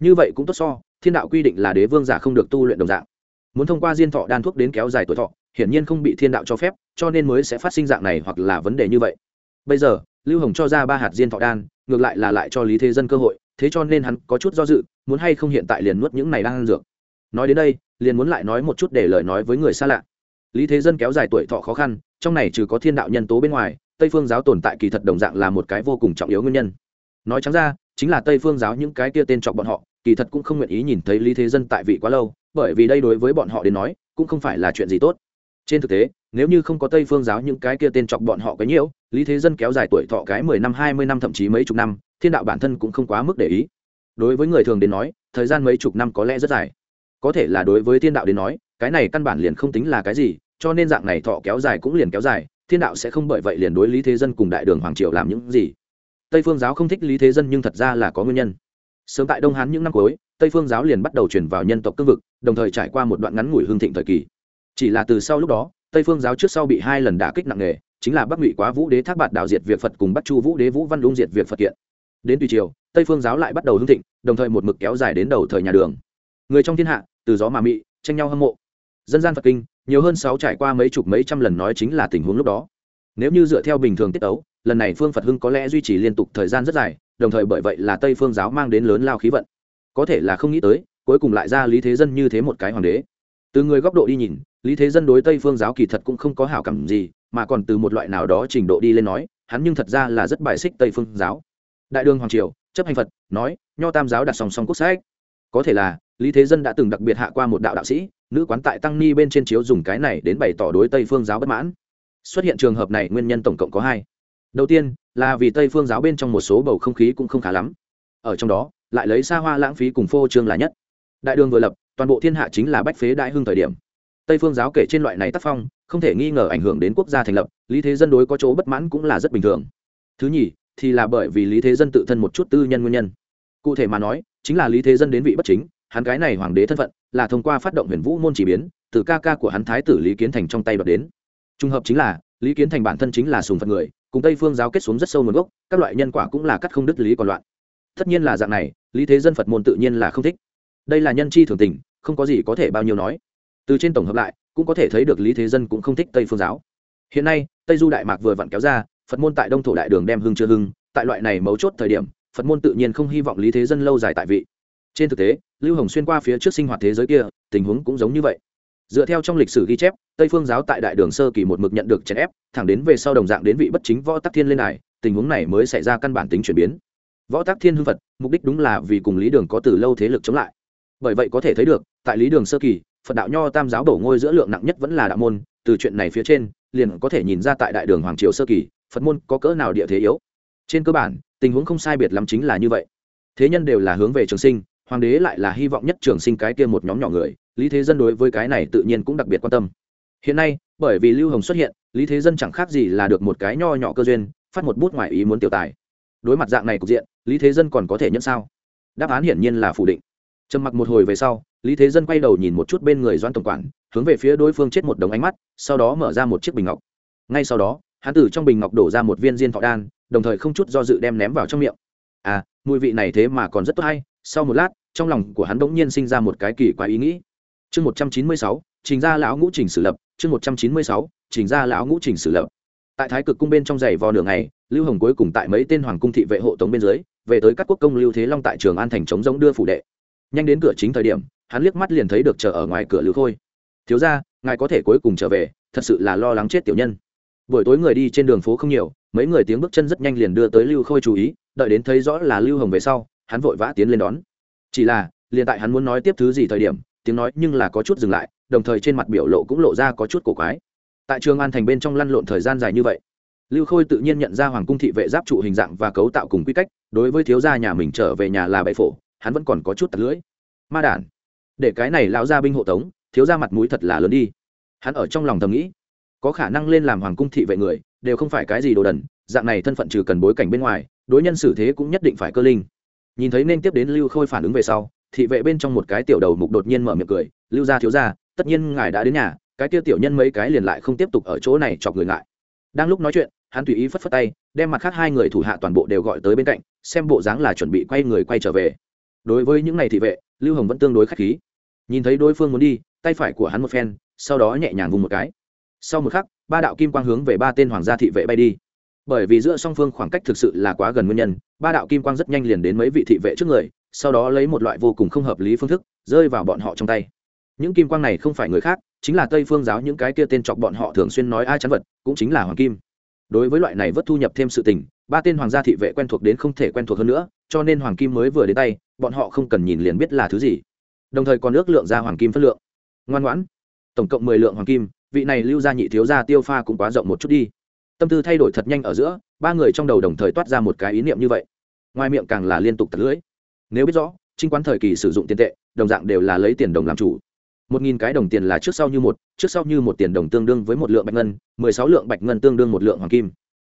Như vậy cũng tốt so, thiên đạo quy định là đế vương giả không được tu luyện đồng dạng. Muốn thông qua diên thọ đan thuốc đến kéo dài tuổi thọ, hiển nhiên không bị thiên đạo cho phép, cho nên mới sẽ phát sinh dạng này hoặc là vấn đề như vậy. Bây giờ, lưu hồng cho ra ba hạt diên thọ đan, ngược lại là lại cho lý thế dân cơ hội, thế cho nên hắn có chút do dự, muốn hay không hiện tại liền nuốt những này đang ăn dược nói đến đây, liền muốn lại nói một chút để lời nói với người xa lạ. Lý thế dân kéo dài tuổi thọ khó khăn, trong này trừ có thiên đạo nhân tố bên ngoài, tây phương giáo tồn tại kỳ thật đồng dạng là một cái vô cùng trọng yếu nguyên nhân. Nói trắng ra, chính là tây phương giáo những cái kia tên trọng bọn họ, kỳ thật cũng không nguyện ý nhìn thấy lý thế dân tại vị quá lâu, bởi vì đây đối với bọn họ đến nói, cũng không phải là chuyện gì tốt. Trên thực tế, nếu như không có tây phương giáo những cái kia tên chọc bọn họ cái nhiễu, lý thế dân kéo dài tuổi thọ cái mười năm, hai mươi năm thậm chí mấy chục năm, thiên đạo bản thân cũng không quá mức để ý. Đối với người thường đến nói, thời gian mấy chục năm có lẽ rất dài có thể là đối với thiên đạo đến nói, cái này căn bản liền không tính là cái gì, cho nên dạng này thọ kéo dài cũng liền kéo dài, thiên đạo sẽ không bởi vậy liền đối lý thế dân cùng đại đường hoàng triều làm những gì. Tây phương giáo không thích lý thế dân nhưng thật ra là có nguyên nhân. Sớm tại đông hán những năm cuối, tây phương giáo liền bắt đầu chuyển vào nhân tộc cương vực, đồng thời trải qua một đoạn ngắn ngủi hương thịnh thời kỳ. Chỉ là từ sau lúc đó, tây phương giáo trước sau bị hai lần đả kích nặng nề, chính là bắc ngụy quá vũ đế thác bạt đạo diệt việc phật cùng bắc chu vũ đế vũ văn lung diệt việc phật kiện. Đến tùy triều, tây phương giáo lại bắt đầu hương thịnh, đồng thời một mực kéo dài đến đầu thời nhà đường. Người trong thiên hạ từ gió mà mị, tranh nhau hâm mộ. Dân gian phật kinh, nhiều hơn sáu trải qua mấy chục mấy trăm lần nói chính là tình huống lúc đó. Nếu như dựa theo bình thường tiết ấu lần này phương phật hưng có lẽ duy trì liên tục thời gian rất dài, đồng thời bởi vậy là tây phương giáo mang đến lớn lao khí vận. Có thể là không nghĩ tới, cuối cùng lại ra lý thế dân như thế một cái hoàng đế. Từ người góc độ đi nhìn, lý thế dân đối tây phương giáo kỳ thật cũng không có hảo cảm gì, mà còn từ một loại nào đó trình độ đi lên nói, hắn nhưng thật ra là rất bài xích tây phương giáo. Đại đường hoàng triều, chấp hành phật, nói, nho tam giáo đặt song song quốc sách có thể là, lý thế dân đã từng đặc biệt hạ qua một đạo đạo sĩ, nữ quán tại tăng ni bên trên chiếu dùng cái này đến bày tỏ đối tây phương giáo bất mãn. Xuất hiện trường hợp này nguyên nhân tổng cộng có hai. Đầu tiên, là vì tây phương giáo bên trong một số bầu không khí cũng không khá lắm. Ở trong đó, lại lấy xa hoa lãng phí cùng phô trương là nhất. Đại đường vừa lập, toàn bộ thiên hạ chính là bách phế đại hưng thời điểm. Tây phương giáo kể trên loại này tác phong, không thể nghi ngờ ảnh hưởng đến quốc gia thành lập, lý thế dân đối có chỗ bất mãn cũng là rất bình thường. Thứ nhì, thì là bởi vì lý thế dân tự thân một chút tư nhân nguyên nhân. Cụ thể mà nói chính là lý thế dân đến vị bất chính, hắn cái này hoàng đế thân phận là thông qua phát động huyền vũ môn chỉ biến, từ ca ca của hắn thái tử lý kiến thành trong tay đoạt đến. Trùng hợp chính là, lý kiến thành bản thân chính là sùng phật người, cùng tây phương giáo kết xuống rất sâu nguồn gốc, các loại nhân quả cũng là cắt không đứt lý còn loạn. Tất nhiên là dạng này, lý thế dân phật môn tự nhiên là không thích. Đây là nhân chi thường tình, không có gì có thể bao nhiêu nói. Từ trên tổng hợp lại, cũng có thể thấy được lý thế dân cũng không thích tây phương giáo. Hiện nay, tây du đại mạc vừa vặn kéo ra, phật môn tại đông thổ đại đường đem hưng chưa hưng, tại loại này mấu chốt thời điểm phật môn tự nhiên không hy vọng lý thế dân lâu dài tại vị. Trên thực tế, lưu hồng xuyên qua phía trước sinh hoạt thế giới kia, tình huống cũng giống như vậy. Dựa theo trong lịch sử ghi chép, tây phương giáo tại đại đường sơ kỳ một mực nhận được chèn ép, thẳng đến về sau đồng dạng đến vị bất chính võ tắc thiên lên này tình huống này mới xảy ra căn bản tính chuyển biến. Võ tắc thiên hưng phật, mục đích đúng là vì cùng lý đường có từ lâu thế lực chống lại. Bởi vậy có thể thấy được, tại lý đường sơ kỳ, phật đạo nho tam giáo đổ ngôi giữa lượng nặng nhất vẫn là đạo môn, từ chuyện này phía trên, liền có thể nhìn ra tại đại đường hoàng triều sơ kỳ, phật môn có cỡ nào địa thế yếu trên cơ bản, tình huống không sai biệt lắm chính là như vậy. Thế nhân đều là hướng về trường sinh, hoàng đế lại là hy vọng nhất trường sinh cái kia một nhóm nhỏ người, lý thế dân đối với cái này tự nhiên cũng đặc biệt quan tâm. Hiện nay, bởi vì lưu hồng xuất hiện, lý thế dân chẳng khác gì là được một cái nho nhỏ cơ duyên, phát một bút ngoài ý muốn tiểu tài. Đối mặt dạng này cục diện, lý thế dân còn có thể nhận sao? Đáp án hiển nhiên là phủ định. Trầm mặc một hồi về sau, lý thế dân quay đầu nhìn một chút bên người doan tổng quản, hướng về phía đối phương chết một đống ánh mắt, sau đó mở ra một chiếc bình ngọc. Ngay sau đó, hắn tử trong bình ngọc đổ ra một viên diên thọ đan đồng thời không chút do dự đem ném vào trong miệng. À mùi vị này thế mà còn rất tốt hay. Sau một lát, trong lòng của hắn bỗng nhiên sinh ra một cái kỳ quái ý nghĩ. Chương một trăm chín mươi sáu, trình ra lão ngũ trình sử lập. Chương một trăm chín mươi sáu, trình ra lão ngũ trình sử lập. Tại thái cực cung bên trong giày vò nửa ngày, lưu hồng cuối cùng tại mấy tên hoàng cung thị vệ hộ tống bên dưới, về tới các quốc công lưu thế long tại trường an thành chống giống đưa phủ đệ. Nhanh đến cửa chính thời điểm, hắn liếc mắt liền thấy được chờ ở ngoài cửa lưu khôi. Thiếu ra ngài có thể cuối cùng trở về, thật sự là lo lắng chết tiểu nhân buổi tối người đi trên đường phố không nhiều, mấy người tiếng bước chân rất nhanh liền đưa tới lưu khôi chú ý, đợi đến thấy rõ là lưu hồng về sau, hắn vội vã tiến lên đón. Chỉ là, liền tại hắn muốn nói tiếp thứ gì thời điểm, tiếng nói nhưng là có chút dừng lại, đồng thời trên mặt biểu lộ cũng lộ ra có chút cổ quái. Tại trường an thành bên trong lăn lộn thời gian dài như vậy, lưu khôi tự nhiên nhận ra hoàng cung thị vệ giáp trụ hình dạng và cấu tạo cùng quy cách, đối với thiếu gia nhà mình trở về nhà là bệ phổ, hắn vẫn còn có chút tật lưỡi. Ma đản, để cái này lão gia binh hộ tống, thiếu gia mặt mũi thật là lớn đi. Hắn ở trong lòng thầm nghĩ có khả năng lên làm hoàng cung thị vệ người, đều không phải cái gì đồ đần, dạng này thân phận trừ cần bối cảnh bên ngoài, đối nhân xử thế cũng nhất định phải cơ linh. Nhìn thấy nên tiếp đến lưu khôi phản ứng về sau, thị vệ bên trong một cái tiểu đầu mục đột nhiên mở miệng cười, lưu gia thiếu gia, tất nhiên ngài đã đến nhà, cái tiêu tiểu nhân mấy cái liền lại không tiếp tục ở chỗ này chọc người ngại. Đang lúc nói chuyện, hắn tùy ý phất phất tay, đem mặt khác hai người thủ hạ toàn bộ đều gọi tới bên cạnh, xem bộ dáng là chuẩn bị quay người quay trở về. Đối với những n à y thị vệ, lưu hồng vẫn tương đối k h á c h khí. Nhìn thấy đối phương muốn đi, tay phải của hắn một phen, sau đó nhẹ nhàng vùng một cái sau một khắc, ba đạo kim quang hướng về ba tên hoàng gia thị vệ bay đi. Bởi vì giữa song phương khoảng cách thực sự là quá gần nguyên nhân, ba đạo kim quang rất nhanh liền đến mấy vị thị vệ trước người, sau đó lấy một loại vô cùng không hợp lý phương thức, rơi vào bọn họ trong tay. Những kim quang này không phải người khác, chính là tây phương giáo những cái kia tên chọc bọn họ thường xuyên nói ai chắn vật, cũng chính là hoàng kim. Đối với loại này vất thu nhập thêm sự tình, ba tên hoàng gia thị vệ quen thuộc đến không thể quen thuộc hơn nữa, cho nên hoàng kim mới vừa đến tay, bọn họ không cần nhìn liền biết là thứ gì. Đồng thời còn ước lượng ra hoàng kim phất lượng. Ngoan ngoãn. Tổng cộng mười lượng hoàng kim vị này lưu gia nhị thiếu gia tiêu pha cũng quá rộng một chút đi. Tâm tư thay đổi thật nhanh ở giữa, ba người trong đầu đồng thời toát ra một cái ý niệm như vậy. Ngoài miệng càng là liên tục tật lưỡi. Nếu biết rõ, trinh quán thời kỳ sử dụng tiền tệ, đồng dạng đều là lấy tiền đồng làm chủ. Một nghìn cái đồng tiền là trước sau như một, trước sau như một tiền đồng tương đương với một lượng bạch ngân, mười sáu lượng bạch ngân tương đương một lượng hoàng kim.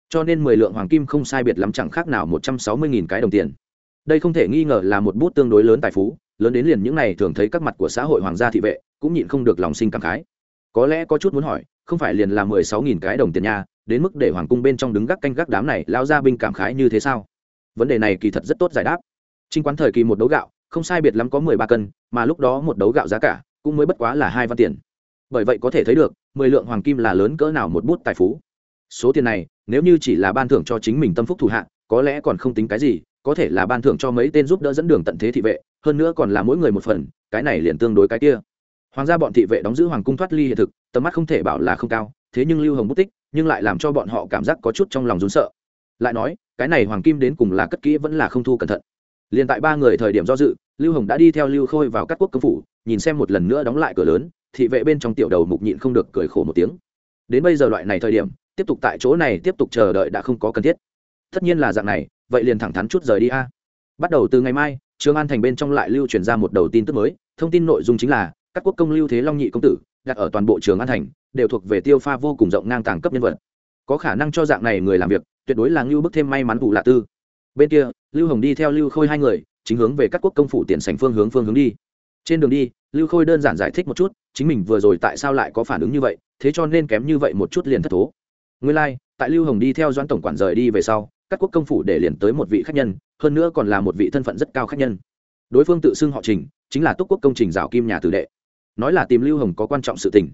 Cho nên mười lượng hoàng kim không sai biệt lắm chẳng khác nào một trăm sáu mươi nghìn cái đồng tiền. Đây không thể nghi ngờ là một bút tương đối lớn tài phú, lớn đến liền những này thường thấy các mặt của xã hội hoàng gia thị vệ cũng nhịn không được lòng sinh cảm khái có lẽ có chút muốn hỏi không phải liền là mười sáu nghìn cái đồng tiền nhà, đến mức để hoàng cung bên trong đứng gác canh gác đám này lao ra binh cảm khái như thế sao? Vấn đề này kỳ thật rất tốt giải đáp. Trinh quán thời kỳ một đấu gạo không sai biệt lắm có mười ba cân mà lúc đó một đấu gạo giá cả cũng mới bất quá là hai văn tiền. Bởi vậy có thể thấy được mười lượng hoàng kim là lớn cỡ nào một bút tài phú. Số tiền này nếu như chỉ là ban thưởng cho chính mình tâm phúc thủ hạ có lẽ còn không tính cái gì có thể là ban thưởng cho mấy tên giúp đỡ dẫn đường tận thế thị vệ hơn nữa còn là mỗi người một phần cái này liền tương đối cái kia hoàng gia bọn thị vệ đóng giữ hoàng cung thoát ly hiện thực, tầm mắt không thể bảo là không cao, thế nhưng lưu hồng bút tích, nhưng lại làm cho bọn họ cảm giác có chút trong lòng rún sợ. Lại nói, cái này hoàng kim đến cùng là cất kỹ vẫn là không thu cẩn thận. Liền tại ba người thời điểm do dự, lưu hồng đã đi theo lưu khôi vào các quốc công phủ, nhìn xem một lần nữa đóng lại cửa lớn, thị vệ bên trong tiểu đầu mục nhịn không được cười khổ một tiếng. Đến bây giờ loại này thời điểm, tiếp tục tại chỗ này tiếp tục chờ đợi đã không có cần thiết. Tất nhiên là dạng này, vậy liền thẳng thắn chút rời đi a. Bắt đầu từ ngày mai trường an thành bên trong lại lưu truyền ra một đầu tin tức mới, thông tin nội dung chính là các quốc công lưu thế long nhị công tử đặt ở toàn bộ trường an thành đều thuộc về tiêu pha vô cùng rộng ngang tàng cấp nhân vật. Có khả năng cho dạng này người làm việc tuyệt đối là ngưu bức thêm may mắn vụ lạ tư. Bên kia lưu hồng đi theo lưu khôi hai người chính hướng về các quốc công phủ tiền sành phương hướng phương hướng đi. Trên đường đi lưu khôi đơn giản giải thích một chút chính mình vừa rồi tại sao lại có phản ứng như vậy thế cho nên kém như vậy một chút liền thất thố. Nguyên lai、like, tại lưu hồng đi theo doãn tổng quản rời đi về sau các quốc công phủ để liền tới một vị khách nhân hơn nữa còn là một vị thân phận rất cao khách nhân. Đối phương tự xưng họ trình chính là túc quốc công trình rào kim nhà tử đệ nói là tìm lưu hồng có quan trọng sự tình.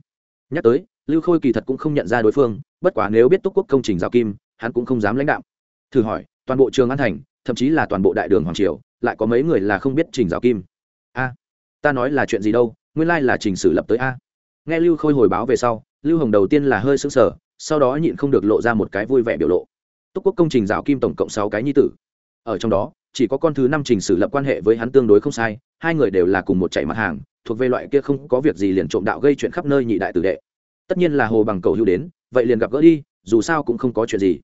Nhắc tới, lưu khôi kỳ thật cũng không nhận ra đối phương, bất quá nếu biết túc quốc công trình Giao kim, hắn cũng không dám lãnh đạo. Thử hỏi, toàn bộ trường an thành, thậm chí là toàn bộ đại đường hoàng triều, lại có mấy người là không biết trình Giao kim? A, ta nói là chuyện gì đâu, nguyên lai là trình sử lập tới a. Nghe lưu khôi hồi báo về sau, lưu hồng đầu tiên là hơi sững sờ, sau đó nhịn không được lộ ra một cái vui vẻ biểu lộ. Túc quốc công trình Giao kim tổng cộng sáu cái nhi tử. Ở trong đó, chỉ có con thứ năm trình sử lập quan hệ với hắn tương đối không sai hai người đều là cùng một chạy mặt hàng, thuộc về loại kia không có việc gì liền trộm đạo gây chuyện khắp nơi nhị đại tử đệ. Tất nhiên là hồ bằng cầu hữu đến, vậy liền gặp gỡ đi, dù sao cũng không có chuyện gì.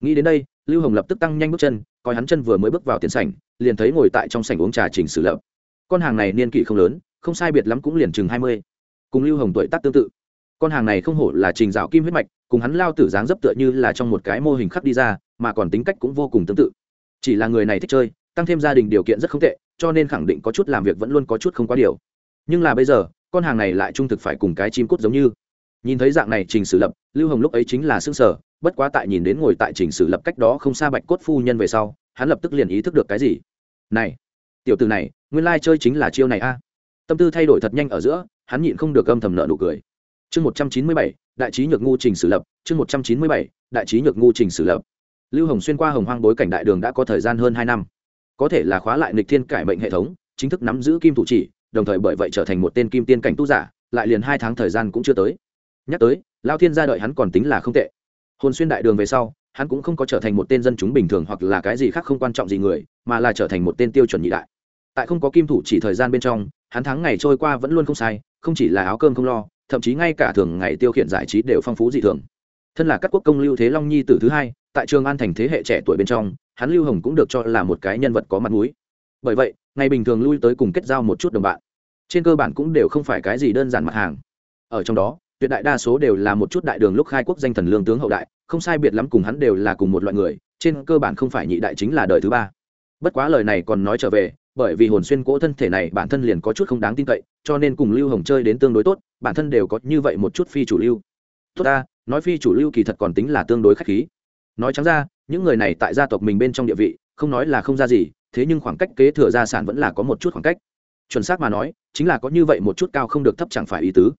Nghĩ đến đây, lưu hồng lập tức tăng nhanh bước chân, coi hắn chân vừa mới bước vào tiền sảnh, liền thấy ngồi tại trong sảnh uống trà trình sử lập con hàng này niên kỷ không lớn, không sai biệt lắm cũng liền chừng hai mươi. Cùng lưu hồng tuổi tác tương tự. Con hàng này không hổ là trình dạo kim huyết mạch, cùng hắn lao tử dáng dấp tựa như là trong một cái mô hình khắc đi ra, mà còn tính cách cũng vô cùng tương tự. Chỉ là người này thích chơi, tăng thêm gia đình điều kiện rất không tệ cho nên khẳng định có chút làm việc vẫn luôn có chút không quá điều. Nhưng là bây giờ, con hàng này lại trung thực phải cùng cái chim cút giống như. Nhìn thấy dạng này trình sử lập, lưu hồng lúc ấy chính là xương sở bất quá tại nhìn đến ngồi tại trình sử lập cách đó không xa bạch cốt phu nhân về sau, hắn lập tức liền ý thức được cái gì. Này, tiểu từ này, nguyên lai chơi chính là chiêu này a. Tâm tư thay đổi thật nhanh ở giữa, hắn nhịn không được âm thầm nợ nụ cười. Chương một trăm chín mươi bảy, đại trí nhược ngu trình sử lập, chương một trăm chín mươi bảy, đại trí nhược ngu trình sử lập. Lưu hồng xuyên qua hồng hoang bối cảnh đại đường đã có thời gian hơn hai năm có thể là khóa lại nịch thiên cải mệnh hệ thống, chính thức nắm giữ kim thủ chỉ, đồng thời bởi vậy trở thành một tên kim tiên cảnh tu giả, lại liền hai tháng thời gian cũng chưa tới. Nhắc tới, lao thiên gia đợi hắn còn tính là không tệ. Hồn xuyên đại đường về sau, hắn cũng không có trở thành một tên dân chúng bình thường hoặc là cái gì khác không quan trọng gì người, mà là trở thành một tên tiêu chuẩn nhị đại. Tại không có kim thủ chỉ thời gian bên trong, hắn tháng ngày trôi qua vẫn luôn không sai, không chỉ là áo cơm không lo, thậm chí ngay cả thường ngày tiêu khiển giải trí đều phong phú dị thường. Thân là các quốc công lưu thế long nhi tử thứ hai, tại trường an thành thế hệ trẻ tuổi bên trong hắn lưu hồng cũng được cho là một cái nhân vật có mặt mũi. Bởi vậy, ngày bình thường lui tới cùng kết giao một chút đồng bạn, trên cơ bản cũng đều không phải cái gì đơn giản mặt hàng. Ở trong đó, tuyệt đại đa số đều là một chút đại đường lúc khai quốc danh thần lương tướng hậu đại, không sai biệt lắm cùng hắn đều là cùng một loại người, trên cơ bản không phải nhị đại chính là đời thứ ba. Bất quá lời này còn nói trở về, bởi vì hồn xuyên cỗ thân thể này bản thân liền có chút không đáng tin cậy, cho nên cùng lưu hồng chơi đến tương đối tốt, bản thân đều có như vậy một chút phi chủ lưu. Tốt ta, nói phi chủ lưu kỳ thật còn tính là tương đối k h á c h khí. Nói trắng ra những người này tại gia tộc mình bên trong địa vị, không nói là không ra gì, thế nhưng khoảng cách kế thừa gia sản vẫn là có một chút khoảng cách. Chuẩn xác mà nói, chính là có như vậy một chút cao không được thấp chẳng phải ý tứ.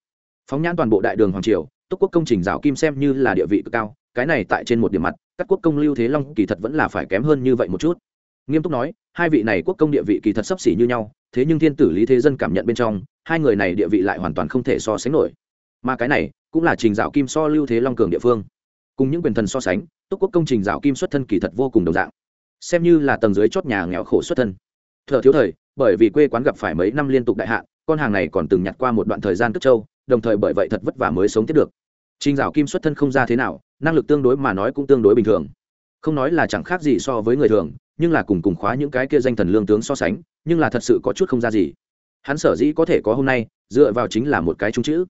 Phóng nhãn toàn bộ đại đường hoàng triều, túc quốc công trình rào kim xem như là địa vị cực cao, cái này tại trên một điểm mặt, các quốc công lưu thế long kỳ thật vẫn là phải kém hơn như vậy một chút. Nghiêm túc nói, hai vị này quốc công địa vị kỳ thật sấp xỉ như nhau, thế nhưng thiên tử lý thế dân cảm nhận bên trong, hai người này địa vị lại hoàn toàn không thể so sánh nổi. Mà cái này, cũng là trình dạo kim so lưu thế long cường địa phương. Cùng những quyền thần so sánh túc quốc công trình rào kim xuất thân kỳ thật vô cùng đồng dạng. Xem như là tầng dưới chót nhà nghèo khổ xuất thân. Thợ thiếu thời, bởi vì quê quán gặp phải mấy năm liên tục đại hạn, con hàng này còn từng nhặt qua một đoạn thời gian cất châu đồng thời bởi vậy thật vất vả mới sống tiếp được. Trình rào kim xuất thân không ra thế nào, năng lực tương đối mà nói cũng tương đối bình thường. Không nói là chẳng khác gì so với người thường, nhưng là cùng cùng khóa những cái kia danh thần lương tướng so sánh, nhưng là thật sự có chút không ra gì. Hắn sở dĩ có thể có hôm nay, dựa vào chính là một cái trung chữ.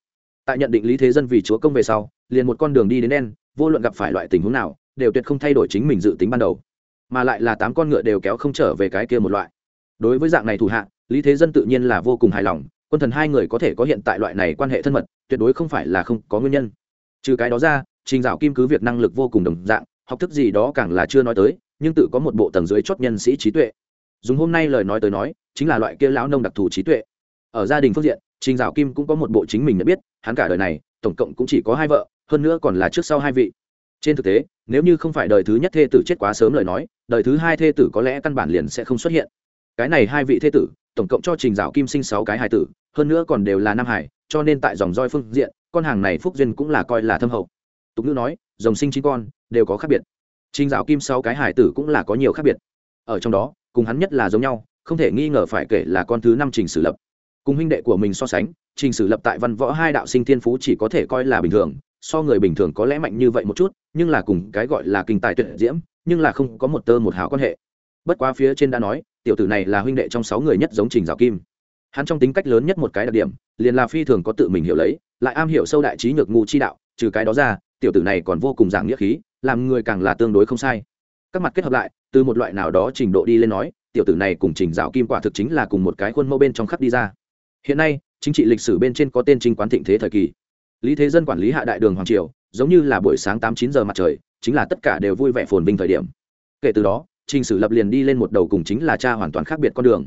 Tại nhận định lý thế dân vì chúa công về sau, liền một con đường đi đến đen, vô luận gặp phải loại tình huống nào đều tuyệt không thay đổi chính mình dự tính ban đầu, mà lại là tám con ngựa đều kéo không trở về cái kia một loại. Đối với dạng này thủ hạ, lý thế dân tự nhiên là vô cùng hài lòng, quân thần hai người có thể có hiện tại loại này quan hệ thân mật, tuyệt đối không phải là không có nguyên nhân. Trừ cái đó ra, trình dạo kim cứ việc năng lực vô cùng đồng dạng, học thức gì đó càng là chưa nói tới, nhưng tự có một bộ tầng dưới chót nhân sĩ trí tuệ. Dùng hôm nay lời nói tới nói, chính là loại kia lão nông đặc thù trí tuệ. Ở gia đình phương diện, trình dạo kim cũng có một bộ chính mình nhận biết, hắn cả đời này, tổng cộng cũng chỉ có hai vợ, hơn nữa còn là trước sau hai vị trên thực tế, nếu như không phải đời thứ nhất thê tử chết quá sớm lời nói, đời thứ hai thê tử có lẽ căn bản liền sẽ không xuất hiện. Cái này hai vị thê tử, tổng cộng cho trình dạo kim sinh sáu cái hài tử, hơn nữa còn đều là nam hải cho nên tại dòng roi phương diện, con hàng này phúc duyên cũng là coi là thâm hậu. Tục ngữ nói, dòng sinh chín con, đều có khác biệt. Trình dạo kim sáu cái hài tử cũng là có nhiều khác biệt. Ở trong đó, cùng hắn nhất là giống nhau, không thể nghi ngờ phải kể là con thứ năm trình sử lập. Cùng huynh đệ của mình so sánh, trình sử lập tại văn võ hai đạo sinh thiên phú chỉ có thể coi là bình thường so người bình thường có lẽ mạnh như vậy một chút, nhưng là cùng cái gọi là kinh tài tuyệt diễm, nhưng là không có một tơ một hào quan hệ. Bất quá phía trên đã nói, tiểu tử này là huynh đệ trong sáu người nhất giống trình giáo kim. Hắn trong tính cách lớn nhất một cái đặc điểm, liền là phi thường có tự mình hiểu lấy, lại am hiểu sâu đại trí nhược ngu chi đạo, trừ cái đó ra, tiểu tử này còn vô cùng giảng nghĩa khí, làm người càng là tương đối không sai. Các mặt kết hợp lại, từ một loại nào đó trình độ đi lên nói, tiểu tử này cùng trình giáo kim quả thực chính là cùng một cái khuôn mẫu bên trong khắp đi ra. Hiện nay, chính trị lịch sử bên trên có tên trinh quán thịnh thế thời kỳ lý thế dân quản lý hạ đại đường hoàng triều, giống như là buổi sáng tám chín giờ mặt trời, chính là tất cả đều vui vẻ phồn vinh thời điểm. Kể từ đó, trình sử lập liền đi lên một đầu cùng chính là cha hoàn toàn khác biệt con đường.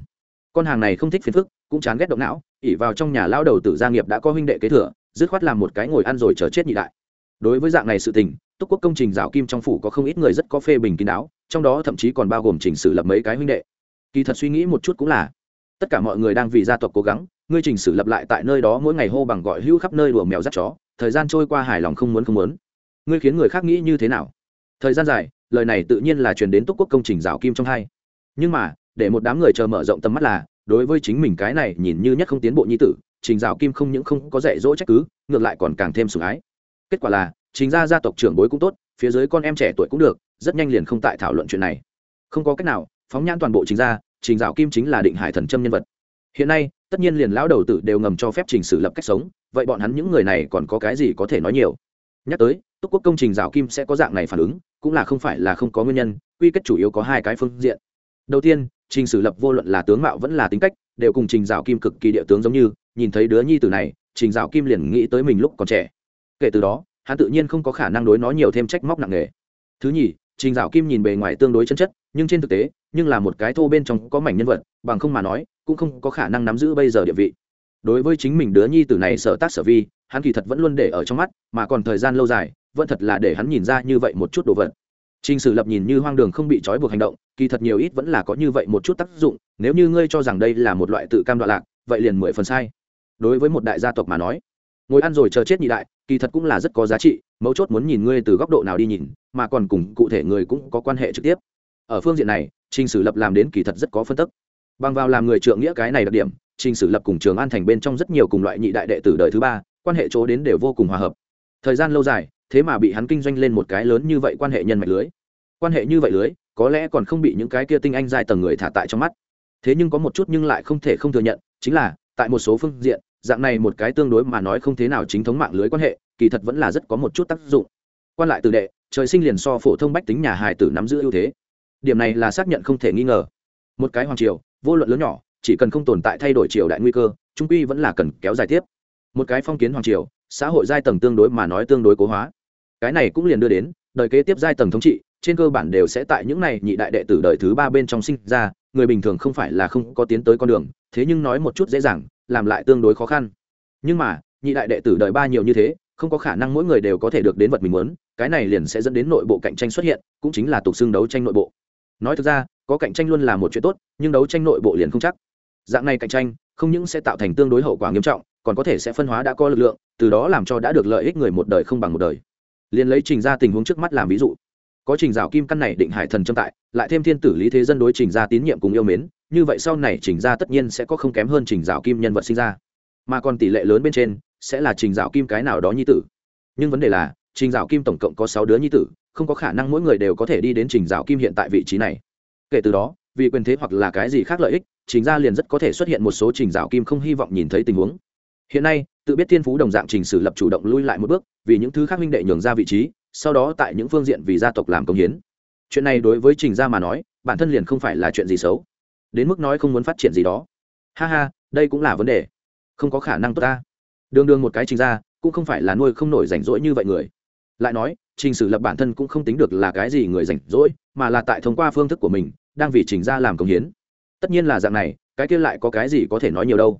Con hàng này không thích phiền phức, cũng chán ghét động não, ỉ vào trong nhà lao đầu tử gia nghiệp đã có huynh đệ kế thừa, dứt khoát làm một cái ngồi ăn rồi chờ chết nhị đại. Đối với dạng này sự tình, túc quốc công trình rào kim trong phủ có không ít người rất có phê bình kín đáo, trong đó thậm chí còn bao gồm trình sử lập mấy cái huynh đệ. Kỳ thật suy nghĩ một chút cũng là tất cả mọi người đang vì gia tộc cố gắng, ngươi trình sử lập lại tại nơi đó mỗi ngày hô bằng gọi hữu khắp nơi đùa mèo dắt chó, thời gian trôi qua hài lòng không muốn không muốn. Ngươi khiến người khác nghĩ như thế nào? Thời gian dài, lời này tự nhiên là truyền đến túc quốc công trình rào kim trong hai. Nhưng mà, để một đám người chờ mở rộng tầm mắt là, đối với chính mình cái này nhìn như nhất không tiến bộ nhi tử, trình rào kim không những không có dạy dỗ trách cứ, ngược lại còn càng thêm sủng ái. Kết quả là chính ra gia tộc trưởng bối cũng tốt, phía dưới con em trẻ tuổi cũng được, rất nhanh liền không tại thảo luận chuyện này. Không có cách nào, phóng nhãn toàn bộ chính ra trình dạo kim chính là định hải thần châm nhân vật. Hiện nay, tất nhiên liền lão đầu tử đều ngầm cho phép trình xử lập cách sống, vậy bọn hắn những người này còn có cái gì có thể nói nhiều? Nhắc tới, túc quốc công trình dạo kim sẽ có dạng này phản ứng, cũng là không phải là không có nguyên nhân, quy kết chủ yếu có hai cái phương diện. Đầu tiên, trình sử lập vô luận là tướng mạo vẫn là tính cách, đều cùng trình dạo kim cực kỳ địa tướng giống như, nhìn thấy đứa nhi tử này, trình dạo kim liền nghĩ tới mình lúc còn trẻ. Kể từ đó, hắn tự nhiên không có khả năng đối nó nhiều thêm trách móc nặng nề. Thứ nhì, trình dạo kim nhìn bề ngoài tương đối chân chất, nhưng trên thực tế nhưng là một cái thô bên trong có mảnh nhân vật bằng không mà nói cũng không có khả năng nắm giữ bây giờ địa vị đối với chính mình đứa nhi tử này sở tác sở vi hắn kỳ thật vẫn luôn để ở trong mắt mà còn thời gian lâu dài vẫn thật là để hắn nhìn ra như vậy một chút đồ vật Trình Sử Lập nhìn như hoang đường không bị trói buộc hành động, kỳ thật nhiều ít vẫn là có như vậy một chút tác dụng, nếu như ngươi cho rằng đây là một loại tự cam đoạn lạc, vậy liền mười phần sai. Đối với một đại gia tộc mà nói, ngồi ăn rồi chờ chết nhị đại, kỳ thật cũng là rất có giá trị, mấu chốt muốn nhìn ngươi từ góc độ nào đi nhìn, mà còn cùng cụ thể người cũng có quan hệ trực tiếp. Ở phương diện này, Trình Sử Lập làm đến kỳ thật rất có phân tích. Bằng vào làm người trượng nghĩa cái này đặc điểm, Trình Sử Lập cùng Trường An thành bên trong rất nhiều cùng loại nhị đại đệ tử đời thứ ba, quan hệ chỗ đến đều vô cùng hòa hợp. Thời gian lâu dài, thế mà bị hắn kinh doanh lên một cái lớn như vậy quan hệ nhân mạch lưới quan hệ như vậy lưới có lẽ còn không bị những cái kia tinh anh dài tầng người thả tại trong mắt thế nhưng có một chút nhưng lại không thể không thừa nhận chính là tại một số phương diện dạng này một cái tương đối mà nói không thế nào chính thống mạng lưới quan hệ kỳ thật vẫn là rất có một chút tác dụng quan lại từ đệ trời sinh liền so phổ thông bách tính nhà hài tử nắm giữ ưu thế điểm này là xác nhận không thể nghi ngờ. Một cái hoàng triều, vô luận lớn nhỏ, chỉ cần không tồn tại thay đổi triều đại nguy cơ, trung quy vẫn là cần kéo dài tiếp. Một cái phong kiến hoàng triều, xã hội giai tầng tương đối mà nói tương đối cố hóa. Cái này cũng liền đưa đến, đời kế tiếp giai tầng thống trị, trên cơ bản đều sẽ tại những này nhị đại đệ tử đời thứ ba bên trong sinh ra, người bình thường không phải là không có tiến tới con đường, thế nhưng nói một chút dễ dàng, làm lại tương đối khó khăn. Nhưng mà, nhị đại đệ tử đời ba nhiều như thế, không có khả năng mỗi người đều có thể được đến vật mình muốn, cái này liền sẽ dẫn đến nội bộ cạnh tranh xuất hiện, cũng chính là tục xương đấu tranh nội bộ nói thực ra, có cạnh tranh luôn là một chuyện tốt, nhưng đấu tranh nội bộ liền không chắc. Dạng này cạnh tranh, không những sẽ tạo thành tương đối hậu quả nghiêm trọng, còn có thể sẽ phân hóa đã có lực lượng, từ đó làm cho đã được lợi ích người một đời không bằng một đời. Liền lấy trình ra tình huống trước mắt làm ví dụ. Có trình rào kim căn này định hải thần trâm tại, lại thêm thiên tử lý thế dân đối trình ra tín nhiệm cùng yêu mến, như vậy sau này trình ra tất nhiên sẽ có không kém hơn trình rào kim nhân vật sinh ra. Mà còn tỷ lệ lớn bên trên, sẽ là trình rào kim cái nào đó nhi tử. Nhưng vấn đề là, trình rào kim tổng cộng có sáu đứa nhi tử không có khả năng mỗi người đều có thể đi đến trình rào kim hiện tại vị trí này. Kể từ đó, vì quyền thế hoặc là cái gì khác lợi ích, trình ra liền rất có thể xuất hiện một số trình rào kim không hy vọng nhìn thấy tình huống. Hiện nay, tự biết thiên phú đồng dạng trình sử lập chủ động lui lại một bước, vì những thứ khác minh đệ nhường ra vị trí, sau đó tại những phương diện vì gia tộc làm công hiến. Chuyện này đối với trình gia mà nói, bản thân liền không phải là chuyện gì xấu. Đến mức nói không muốn phát triển gì đó. Ha ha, đây cũng là vấn đề. Không có khả năng tốt ta. Đường đường một cái trình gia, cũng không phải là nuôi không nổi rảnh rỗi như vậy người. Lại nói trình sử lập bản thân cũng không tính được là cái gì người rảnh rỗi, mà là tại thông qua phương thức của mình, đang vì trình gia làm công hiến. Tất nhiên là dạng này, cái kia lại có cái gì có thể nói nhiều đâu.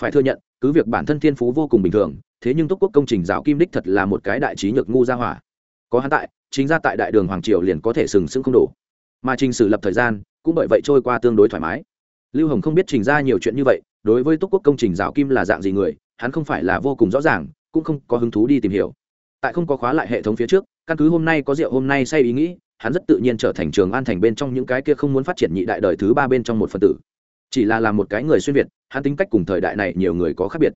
Phải thừa nhận, cứ việc bản thân thiên phú vô cùng bình thường, thế nhưng túc quốc công trình giáo kim đích thật là một cái đại trí nhược ngu gia hỏa. Có hắn tại chính ra tại đại đường hoàng triều liền có thể sừng sững không đủ. Mà trình sử lập thời gian, cũng bởi vậy trôi qua tương đối thoải mái. Lưu hồng không biết trình ra nhiều chuyện như vậy, đối với túc quốc công trình giáo kim là dạng gì người, hắn không phải là vô cùng rõ ràng, cũng không có hứng thú đi tìm hiểu. Tại không có khóa lại hệ thống phía trước căn cứ hôm nay có rượu, hôm nay say ý nghĩ, hắn rất tự nhiên trở thành trường an thành bên trong những cái kia không muốn phát triển nhị đại đời thứ ba bên trong một phần tử. Chỉ là làm một cái người xuyên việt, hắn tính cách cùng thời đại này nhiều người có khác biệt.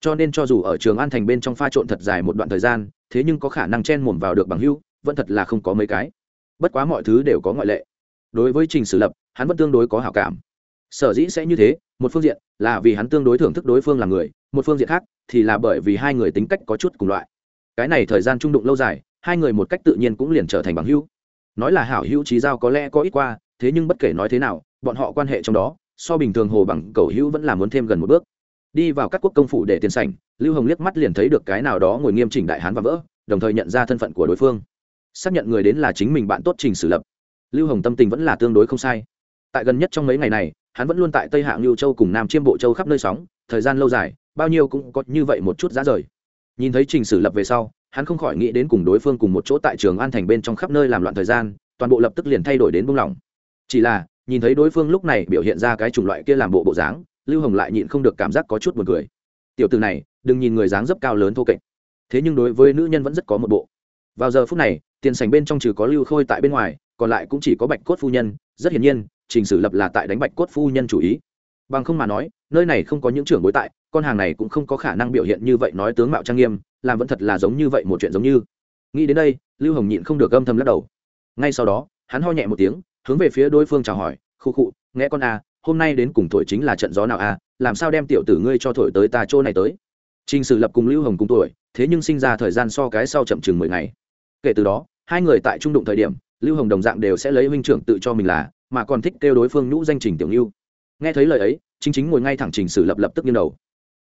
Cho nên cho dù ở trường an thành bên trong pha trộn thật dài một đoạn thời gian, thế nhưng có khả năng chen mồm vào được bằng hưu vẫn thật là không có mấy cái. Bất quá mọi thứ đều có ngoại lệ. Đối với trình sử lập, hắn vẫn tương đối có hảo cảm. Sở dĩ sẽ như thế, một phương diện là vì hắn tương đối thưởng thức đối phương là người, một phương diện khác thì là bởi vì hai người tính cách có chút cùng loại. Cái này thời gian trung đụng lâu dài hai người một cách tự nhiên cũng liền trở thành bằng hữu. Nói là hảo hữu trí giao có lẽ có ít qua, thế nhưng bất kể nói thế nào, bọn họ quan hệ trong đó, so bình thường hồ bằng cầu hữu vẫn là muốn thêm gần một bước. Đi vào các quốc công phủ để tiền sảnh, lưu hồng liếc mắt liền thấy được cái nào đó ngồi nghiêm chỉnh đại hán và vỡ, đồng thời nhận ra thân phận của đối phương. Xác nhận người đến là chính mình bạn tốt trình sử lập. Lưu hồng tâm tình vẫn là tương đối không sai. Tại gần nhất trong mấy ngày này, hắn vẫn luôn tại tây hạng lưu châu cùng nam chiêm bộ châu khắp nơi sóng, thời gian lâu dài, bao nhiêu cũng có như vậy một chút giá rời. Nhìn thấy trình sử lập về sau hắn không khỏi nghĩ đến cùng đối phương cùng một chỗ tại trường an thành bên trong khắp nơi làm loạn thời gian, toàn bộ lập tức liền thay đổi đến buông lỏng. Chỉ là, nhìn thấy đối phương lúc này biểu hiện ra cái chủng loại kia làm bộ bộ dáng, lưu hồng lại nhịn không được cảm giác có chút buồn cười. Tiểu từ này, đừng nhìn người dáng dấp cao lớn thô kệch. Thế nhưng đối với nữ nhân vẫn rất có một bộ. Vào giờ phút này, tiền sành bên trong trừ có lưu khôi tại bên ngoài, còn lại cũng chỉ có bạch cốt phu nhân. Rất hiển nhiên, trình sử lập là tại đánh bạch cốt phu nhân chủ ý. Bằng không mà nói, nơi này không có những trưởng bối tại, con hàng này cũng không có khả năng biểu hiện như vậy nói tướng mạo trang nghiêm làm vẫn thật là giống như vậy một chuyện giống như nghĩ đến đây lưu hồng nhịn không được âm thầm lắc đầu ngay sau đó hắn ho nhẹ một tiếng hướng về phía đối phương chào hỏi khu khụ nghe con a à, hôm nay đến cùng tuổi chính là trận gió nào a à, làm sao đem tiểu tử ngươi cho thổi tới ta chỗ này tới Trình Sử Lập cùng Lưu Hồng cùng tuổi, thế nhưng sinh ra thời gian so cái sau chậm chừng mười ngày. Kể từ đó, hai người tại trung đụng thời điểm, Lưu Hồng đồng dạng đều sẽ lấy huynh trưởng tự cho mình là, mà còn thích kêu đối phương nhũ danh Trình Tiểu Nưu. Nghe thấy lời ấy, chính chính ngồi ngay thẳng Trình Sử Lập lập tức nghiêng đầu.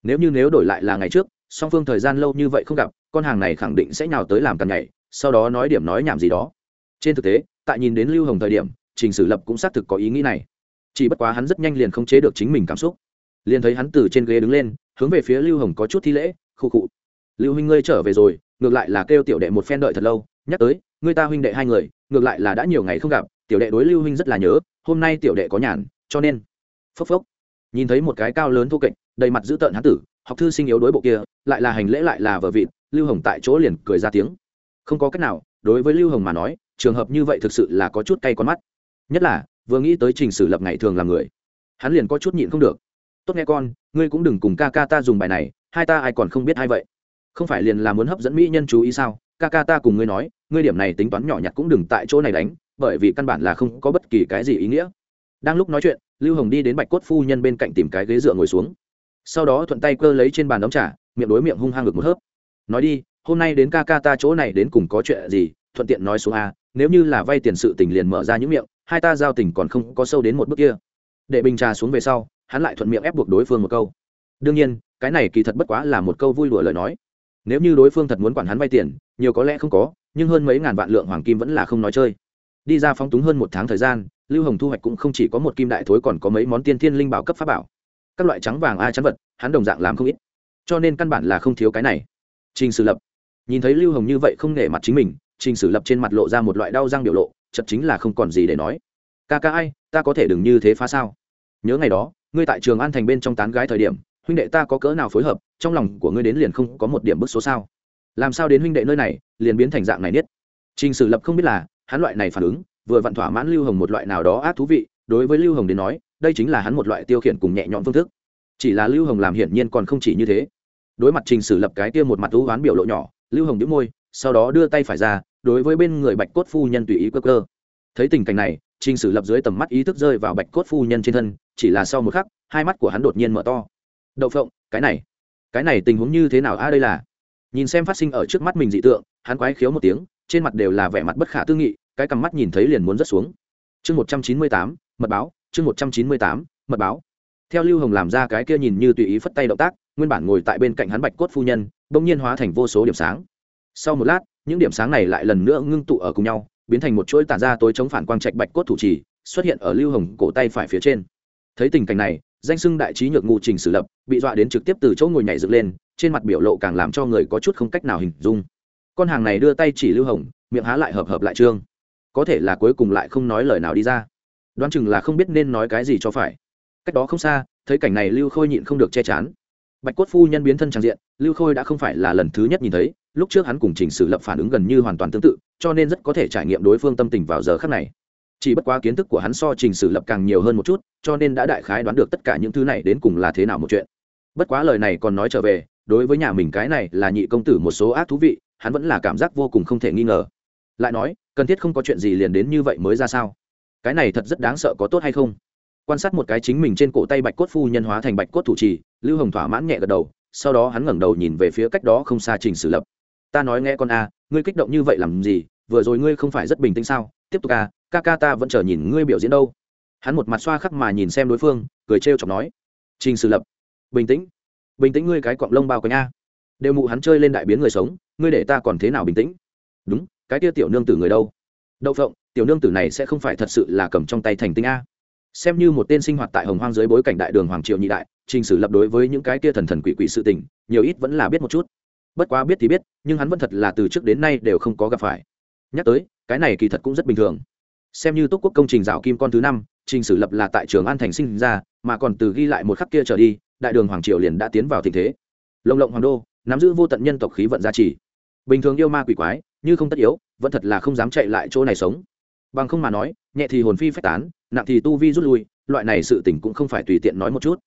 Nếu như nếu đổi lại là ngày trước, song phương thời gian lâu như vậy không gặp, con hàng này khẳng định sẽ nhào tới làm càng nhảy, sau đó nói điểm nói nhảm gì đó. Trên thực tế, tại nhìn đến Lưu Hồng thời điểm, Trình Sử Lập cũng xác thực có ý nghĩ này. Chỉ bất quá hắn rất nhanh liền không chế được chính mình cảm xúc. Liền thấy hắn từ trên ghế đứng lên, hướng về phía lưu hồng có chút thi lễ khu cụ lưu huynh ngươi trở về rồi ngược lại là kêu tiểu đệ một phen đợi thật lâu nhắc tới ngươi ta huynh đệ hai người ngược lại là đã nhiều ngày không gặp tiểu đệ đối lưu huynh rất là nhớ hôm nay tiểu đệ có nhàn cho nên phốc phốc nhìn thấy một cái cao lớn thô kệch đầy mặt dữ tợn hán tử, học thư sinh yếu đối bộ kia, lại là hành lễ lại là vợ vịt, lưu hồng tại chỗ liền cười ra tiếng. Không có cách nào, đối với lưu hồng mà nói, trường hợp như vậy thực sự là có chút cay con mắt. Nhất là, vừa nghĩ tới trình sử lập ngày thường làm người, hắn liền có chút nhịn không được. Tốt nghe con, ngươi cũng đừng cùng ca ca ta dùng bài này, hai ta ai còn không biết ai vậy? Không phải liền là muốn hấp dẫn mỹ nhân chú ý sao? Ca ca ta cùng ngươi nói, ngươi điểm này tính toán nhỏ nhặt cũng đừng tại chỗ này đánh, bởi vì căn bản là không có bất kỳ cái gì ý nghĩa. Đang lúc nói chuyện, lưu hồng đi đến bạch cốt phu nhân bên cạnh tìm cái ghế dựa ngồi xuống sau đó thuận tay cơ lấy trên bàn đóng trà, miệng đối miệng hung hăng ngực một hớp. Nói đi, hôm nay đến ca ca ta chỗ này đến cùng có chuyện gì, thuận tiện nói xuống a, nếu như là vay tiền sự tình liền mở ra những miệng, hai ta giao tình còn không có sâu đến một bước kia. Để bình trà xuống về sau, hắn lại thuận miệng ép buộc đối phương một câu. Đương nhiên, cái này kỳ thật bất quá là một câu vui đùa lời nói. Nếu như đối phương thật muốn quản hắn vay tiền, nhiều có lẽ không có, nhưng hơn mấy ngàn vạn lượng hoàng kim vẫn là không nói chơi. Đi ra phóng túng hơn một tháng thời gian, lưu hồng thu hoạch cũng không chỉ có một kim đại thối còn có mấy món tiên thiên linh bảo cấp pháp bảo các loại trắng vàng a chắn vật, hắn đồng dạng làm không ít. Cho nên căn bản là không thiếu cái này. Trình sử lập. Nhìn thấy lưu hồng như vậy không nể mặt chính mình, trình sử lập trên mặt lộ ra một loại đau răng biểu lộ chật chính là không còn gì để nói. Ca ca ai, ta có thể đừng như thế phá sao? Nhớ ngày đó, ngươi tại trường an thành bên trong tán gái thời điểm, huynh đệ ta có cỡ nào phối hợp, trong lòng của ngươi đến liền không có một điểm bức số sao? Làm sao đến huynh đệ nơi này, liền biến thành dạng này niết? Trình sử lập không biết là, hắn loại này phản ứng, vừa vặn thỏa mãn lưu hồng một loại nào đó ác thú vị đối với lưu hồng đến nói, đây chính là hắn một loại tiêu khiển cùng nhẹ nhõm phương thức. Chỉ là lưu hồng làm hiển nhiên còn không chỉ như thế. Đối mặt trình sử lập cái kia một mặt thú hoán biểu lộ nhỏ, lưu hồng đĩu môi, sau đó đưa tay phải ra, đối với bên người bạch cốt phu nhân tùy ý cơ cơ thấy tình cảnh này, trình sử lập dưới tầm mắt ý thức rơi vào bạch cốt phu nhân trên thân, chỉ là sau một khắc, hai mắt của hắn đột nhiên mở to. Đậu phộng, cái này cái này tình huống như thế nào a, đây là? Nhìn xem phát sinh ở trước mắt mình dị tượng, hắn quái khiếu một tiếng, trên mặt đều là vẻ mặt bất khả tư nghị, cái cằm mắt nhìn thấy liền muốn rớt xuống. Chương một trăm chín mươi tám mật báo, chương một trăm chín mươi tám, mật báo. Theo lưu hồng làm ra cái kia nhìn như tùy ý phất tay động tác, nguyên bản ngồi tại bên cạnh hắn bạch cốt phu nhân, bỗng nhiên hóa thành vô số điểm sáng. Sau một lát, những điểm sáng này lại lần nữa ngưng tụ ở cùng nhau, biến thành một chuỗi tản ra tối chống phản quang trạch bạch cốt thủ trì, xuất hiện ở lưu hồng cổ tay phải phía trên. Thấy tình cảnh này, danh sưng đại trí nhược ngu trình sử lập, bị dọa đến trực tiếp từ chỗ ngồi nhảy dựng lên, trên mặt biểu lộ càng làm cho người có chút không cách nào hình dung. Con hàng này đưa tay chỉ lưu hồng, miệng há lại hợp hợp lại trương. Có thể là cuối cùng lại không nói lời nào đi ra đoán chừng là không biết nên nói cái gì cho phải. Cách đó không xa, thấy cảnh này lưu khôi nhịn không được che chắn bạch cốt phu nhân biến thân trang diện, lưu khôi đã không phải là lần thứ nhất nhìn thấy, lúc trước hắn cùng chỉnh sử lập phản ứng gần như hoàn toàn tương tự, cho nên rất có thể trải nghiệm đối phương tâm tình vào giờ khắc này. Chỉ bất quá kiến thức của hắn so trình sử lập càng nhiều hơn một chút, cho nên đã đại khái đoán được tất cả những thứ này đến cùng là thế nào một chuyện. Bất quá lời này còn nói trở về, đối với nhà mình cái này là nhị công tử một số ác thú vị, hắn vẫn là cảm giác vô cùng không thể nghi ngờ. Lại nói, cần thiết không có chuyện gì liền đến như vậy mới ra sao? Cái này thật rất đáng sợ có tốt hay không? Quan sát một cái chính mình trên cổ tay bạch cốt phu nhân hóa thành bạch cốt thủ trì, lưu hồng thỏa mãn nhẹ gật đầu, sau đó hắn ngẩng đầu nhìn về phía cách đó không xa trình sử lập. Ta nói nghe con a, ngươi kích động như vậy làm gì? Vừa rồi ngươi không phải rất bình tĩnh sao? Tiếp tục a, ca ca ta vẫn chờ nhìn ngươi biểu diễn đâu. Hắn một mặt xoa khắc mà nhìn xem đối phương, cười trêu chọc nói, trình sử lập, bình tĩnh bình tĩnh ngươi cái quặng lông bao có nha đều mụ hắn chơi lên đại biến người sống, ngươi để ta còn thế nào bình tĩnh? Đúng, cái tia tiểu nương tử người đâu? Đậu phộng tiểu nương tử này sẽ không phải thật sự là cầm trong tay thành tinh a. Xem như một tên sinh hoạt tại hồng hoang dưới bối cảnh đại đường hoàng triều nhị đại, trình sử lập đối với những cái kia thần thần quỷ quỷ sự tình, nhiều ít vẫn là biết một chút. Bất quá biết thì biết, nhưng hắn vẫn thật là từ trước đến nay đều không có gặp phải. Nhắc tới, cái này kỳ thật cũng rất bình thường. Xem như túc quốc công trình rào kim con thứ năm, trình sử lập là tại trường an thành sinh ra, mà còn từ ghi lại một khắc kia trở đi, đại đường hoàng triều liền đã tiến vào tình thế. Lồng lộng hoàng đô, nắm giữ vô tận nhân tộc khí vận gia trì. Bình thường yêu ma quỷ quái, như không tất yếu, vẫn thật là không dám chạy lại chỗ này sống bằng không mà nói, nhẹ thì hồn phi phách tán, nặng thì tu vi rút lui, loại này sự tỉnh cũng không phải tùy tiện nói một chút.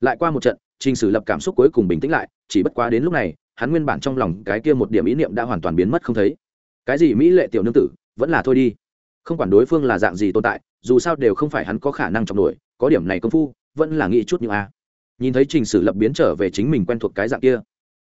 Lại qua một trận, trình sử lập cảm xúc cuối cùng bình tĩnh lại, chỉ bất quá đến lúc này, hắn nguyên bản trong lòng cái kia một điểm ý niệm đã hoàn toàn biến mất không thấy. Cái gì mỹ lệ tiểu nương tử, vẫn là thôi đi. Không quản đối phương là dạng gì tồn tại, dù sao đều không phải hắn có khả năng trọng nổi có điểm này công phu, vẫn là nghĩ chút như a. Nhìn thấy trình sử lập biến trở về chính mình quen thuộc cái dạng kia,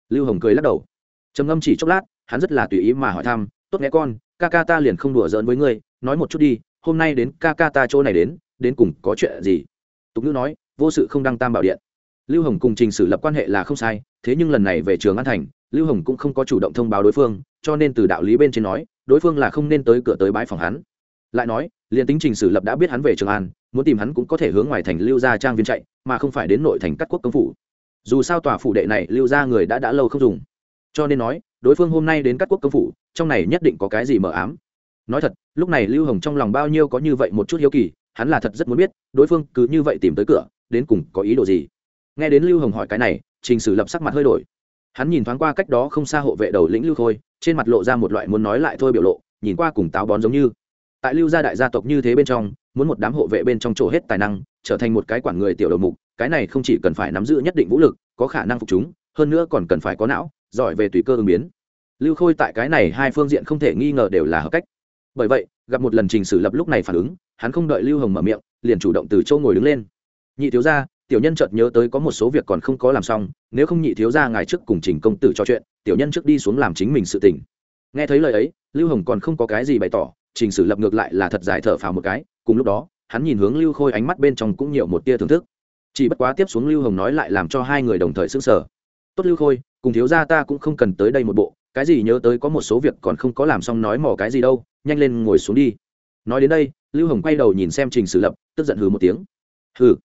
lưu hồng cười lắc đầu. Trầm ngâm chỉ chốc lát, hắn rất là tùy ý mà hỏi thăm, tốt nghe con, ca ca ta liền không đùa giỡn với ngươi nói một chút đi, hôm nay đến ca ca ta chỗ này đến đến cùng có chuyện gì? Tục ngữ nói, vô sự không đăng tam bảo điện. Lưu hồng cùng trình sử lập quan hệ là không sai, thế nhưng lần này về trường an thành, lưu hồng cũng không có chủ động thông báo đối phương, cho nên từ đạo lý bên trên nói, đối phương là không nên tới cửa tới bãi phòng hắn. Lại nói, liền tính trình sử lập đã biết hắn về trường an, muốn tìm hắn cũng có thể hướng ngoài thành lưu ra trang viên chạy, mà không phải đến nội thành cắt quốc công phủ. Dù sao tòa phủ đệ này lưu ra người đã đã lâu không dùng. Cho nên nói, đối phương hôm nay đến cắt quốc công phủ, trong này nhất định có cái gì mờ ám nói thật, lúc này lưu hồng trong lòng bao nhiêu có như vậy một chút hiếu kỳ, hắn là thật rất muốn biết, đối phương cứ như vậy tìm tới cửa, đến cùng có ý đồ gì. Nghe đến lưu hồng hỏi cái này, trình sử lập sắc mặt hơi đổi. Hắn nhìn thoáng qua cách đó không xa hộ vệ đầu lĩnh lưu khôi, trên mặt lộ ra một loại muốn nói lại thôi biểu lộ, nhìn qua cùng táo bón giống như. Tại lưu gia đại gia tộc như thế bên trong, muốn một đám hộ vệ bên trong chỗ hết tài năng, trở thành một cái quản người tiểu đầu mục, cái này không chỉ cần phải nắm giữ nhất định vũ lực, có khả năng phục chúng, hơn nữa còn cần phải có não, giỏi về tùy cơ ứng biến. Lưu khôi tại cái này hai phương diện không thể nghi ngờ đều là hợp cách bởi vậy, gặp một lần trình sử lập lúc này phản ứng, hắn không đợi lưu hồng mở miệng, liền chủ động từ châu ngồi đứng lên. Nhị thiếu gia, tiểu nhân chợt nhớ tới có một số việc còn không có làm xong, nếu không nhị thiếu gia ngài trước cùng trình công tử trò chuyện, tiểu nhân trước đi xuống làm chính mình sự tình. Nghe thấy lời ấy, lưu hồng còn không có cái gì bày tỏ, trình sử lập ngược lại là thật dài thở phào một cái, cùng lúc đó, hắn nhìn hướng lưu khôi ánh mắt bên trong cũng nhiều một tia thưởng thức. Chỉ bất quá tiếp xuống lưu hồng nói lại làm cho hai người đồng thời s ư n g sở tốt lưu khôi, cùng thiếu gia ta cũng không cần tới đây một bộ, cái gì nhớ tới có một số việc còn không có làm xong nói mò cái gì đâu nhanh lên ngồi xuống đi. Nói đến đây, lưu hồng quay đầu nhìn xem trình sử lập, tức giận hừ một tiếng. Hừ,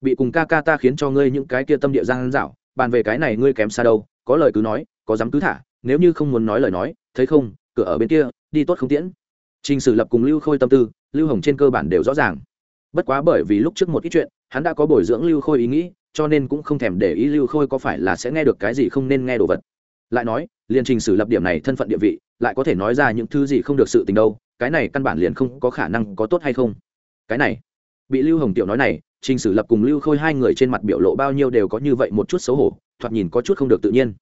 bị cùng ca ca ta khiến cho ngươi những cái kia tâm địa giang dạo bàn về cái này ngươi kém xa đâu, có lời cứ nói, có dám cứ thả, nếu như không muốn nói lời nói, thấy không, cửa ở bên kia, đi tốt không tiễn. Trình sử lập cùng lưu khôi tâm tư, lưu hồng trên cơ bản đều rõ ràng. Bất quá bởi vì lúc trước một ít chuyện, hắn đã có bồi dưỡng lưu khôi ý nghĩ, cho nên cũng không thèm để ý lưu khôi có phải là sẽ nghe được cái gì không nên nghe đồ vật lại nói, liền trình sử lập điểm này thân phận địa vị, lại có thể nói ra những thứ gì không được sự tình đâu, cái này căn bản liền không có khả năng có tốt hay không. Cái này, bị lưu hồng tiểu nói này, trình sử lập cùng lưu khôi hai người trên mặt biểu lộ bao nhiêu đều có như vậy một chút xấu hổ, thoạt nhìn có chút không được tự nhiên.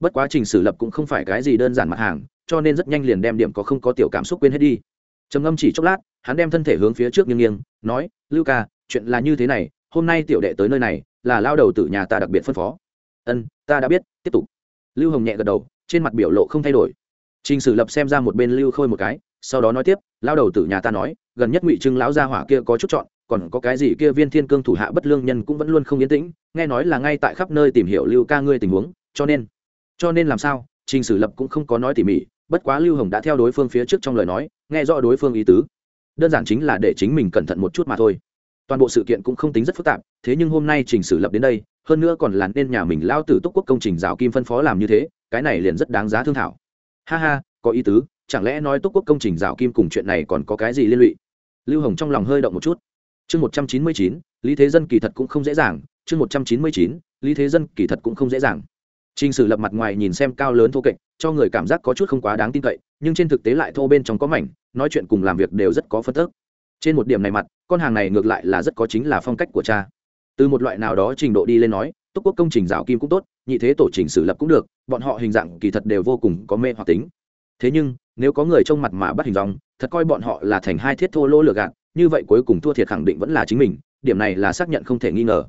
Bất quá trình sử lập cũng không phải cái gì đơn giản mặt hàng, cho nên rất nhanh liền đem điểm có không có tiểu cảm xúc quên hết đi. Trầm ngâm chỉ chốc lát, hắn đem thân thể hướng phía trước nghiêng nghiêng, nói, lưu ca, chuyện là như thế này, hôm nay tiểu đệ tới nơi này, là lao đầu từ nhà ta đặc biệt phân phó. Ân, ta đã biết, tiếp tục lưu hồng nhẹ gật đầu, trên mặt biểu lộ không thay đổi. T r ì n h sử lập xem ra một bên lưu khôi một cái, sau đó nói tiếp lao đầu tử nhà ta nói, gần nhất ngụy trưng lão gia hỏa kia có chút chọn, còn có cái gì kia viên thiên cương thủ hạ bất lương nhân cũng vẫn luôn không yên tĩnh, nghe nói là ngay tại khắp nơi tìm hiểu lưu ca ngươi tình huống, cho nên cho nên làm sao? T r ì n h sử lập cũng không có nói tỉ mỉ, bất quá lưu hồng đã theo đối phương phía trước trong lời nói, nghe rõ đối phương ý tứ. Đơn giản chính là để chính mình cẩn thận một chút mà thôi. Toàn bộ sự kiện cũng không tính rất phức tạp, thế nhưng hôm nay trình sử lập đến đây hơn nữa còn là nên nhà mình lao tử túc quốc công trình rào kim phân phó làm như thế cái này liền rất đáng giá thương thảo. Ha ha có ý tứ chẳng lẽ nói túc quốc công trình rào kim cùng chuyện này còn có cái gì liên lụy? Lưu hồng trong lòng hơi động một chút. Chương một trăm chín mươi chín lý thế dân kỳ thật cũng không dễ dàng. Chương một trăm chín mươi chín lý thế dân kỳ thật cũng không dễ dàng. Trình Sử lập mặt ngoài nhìn xem cao lớn thô kệch, cho người cảm giác có chút không quá đáng tin cậy, nhưng trên thực tế lại thô bên trong có mảnh, nói chuyện cùng làm việc đều rất có phân tức. trên một điểm này mặt con hàng này ngược lại là rất có chính là phong cách của cha từ một loại nào đó trình độ đi lên nói, túc quốc công trình rào kim cũng tốt, nhị thế tổ trình xử lập cũng được, bọn họ hình dạng kỳ thật đều vô cùng có mê hoặc tính. Thế nhưng, nếu có người trông mặt mà bắt hình dòng thật coi bọn họ là thành hai thiết thô lỗ lừa gạt, như vậy cuối cùng thua thiệt khẳng định vẫn là chính mình, điểm này là xác nhận không thể nghi ngờ.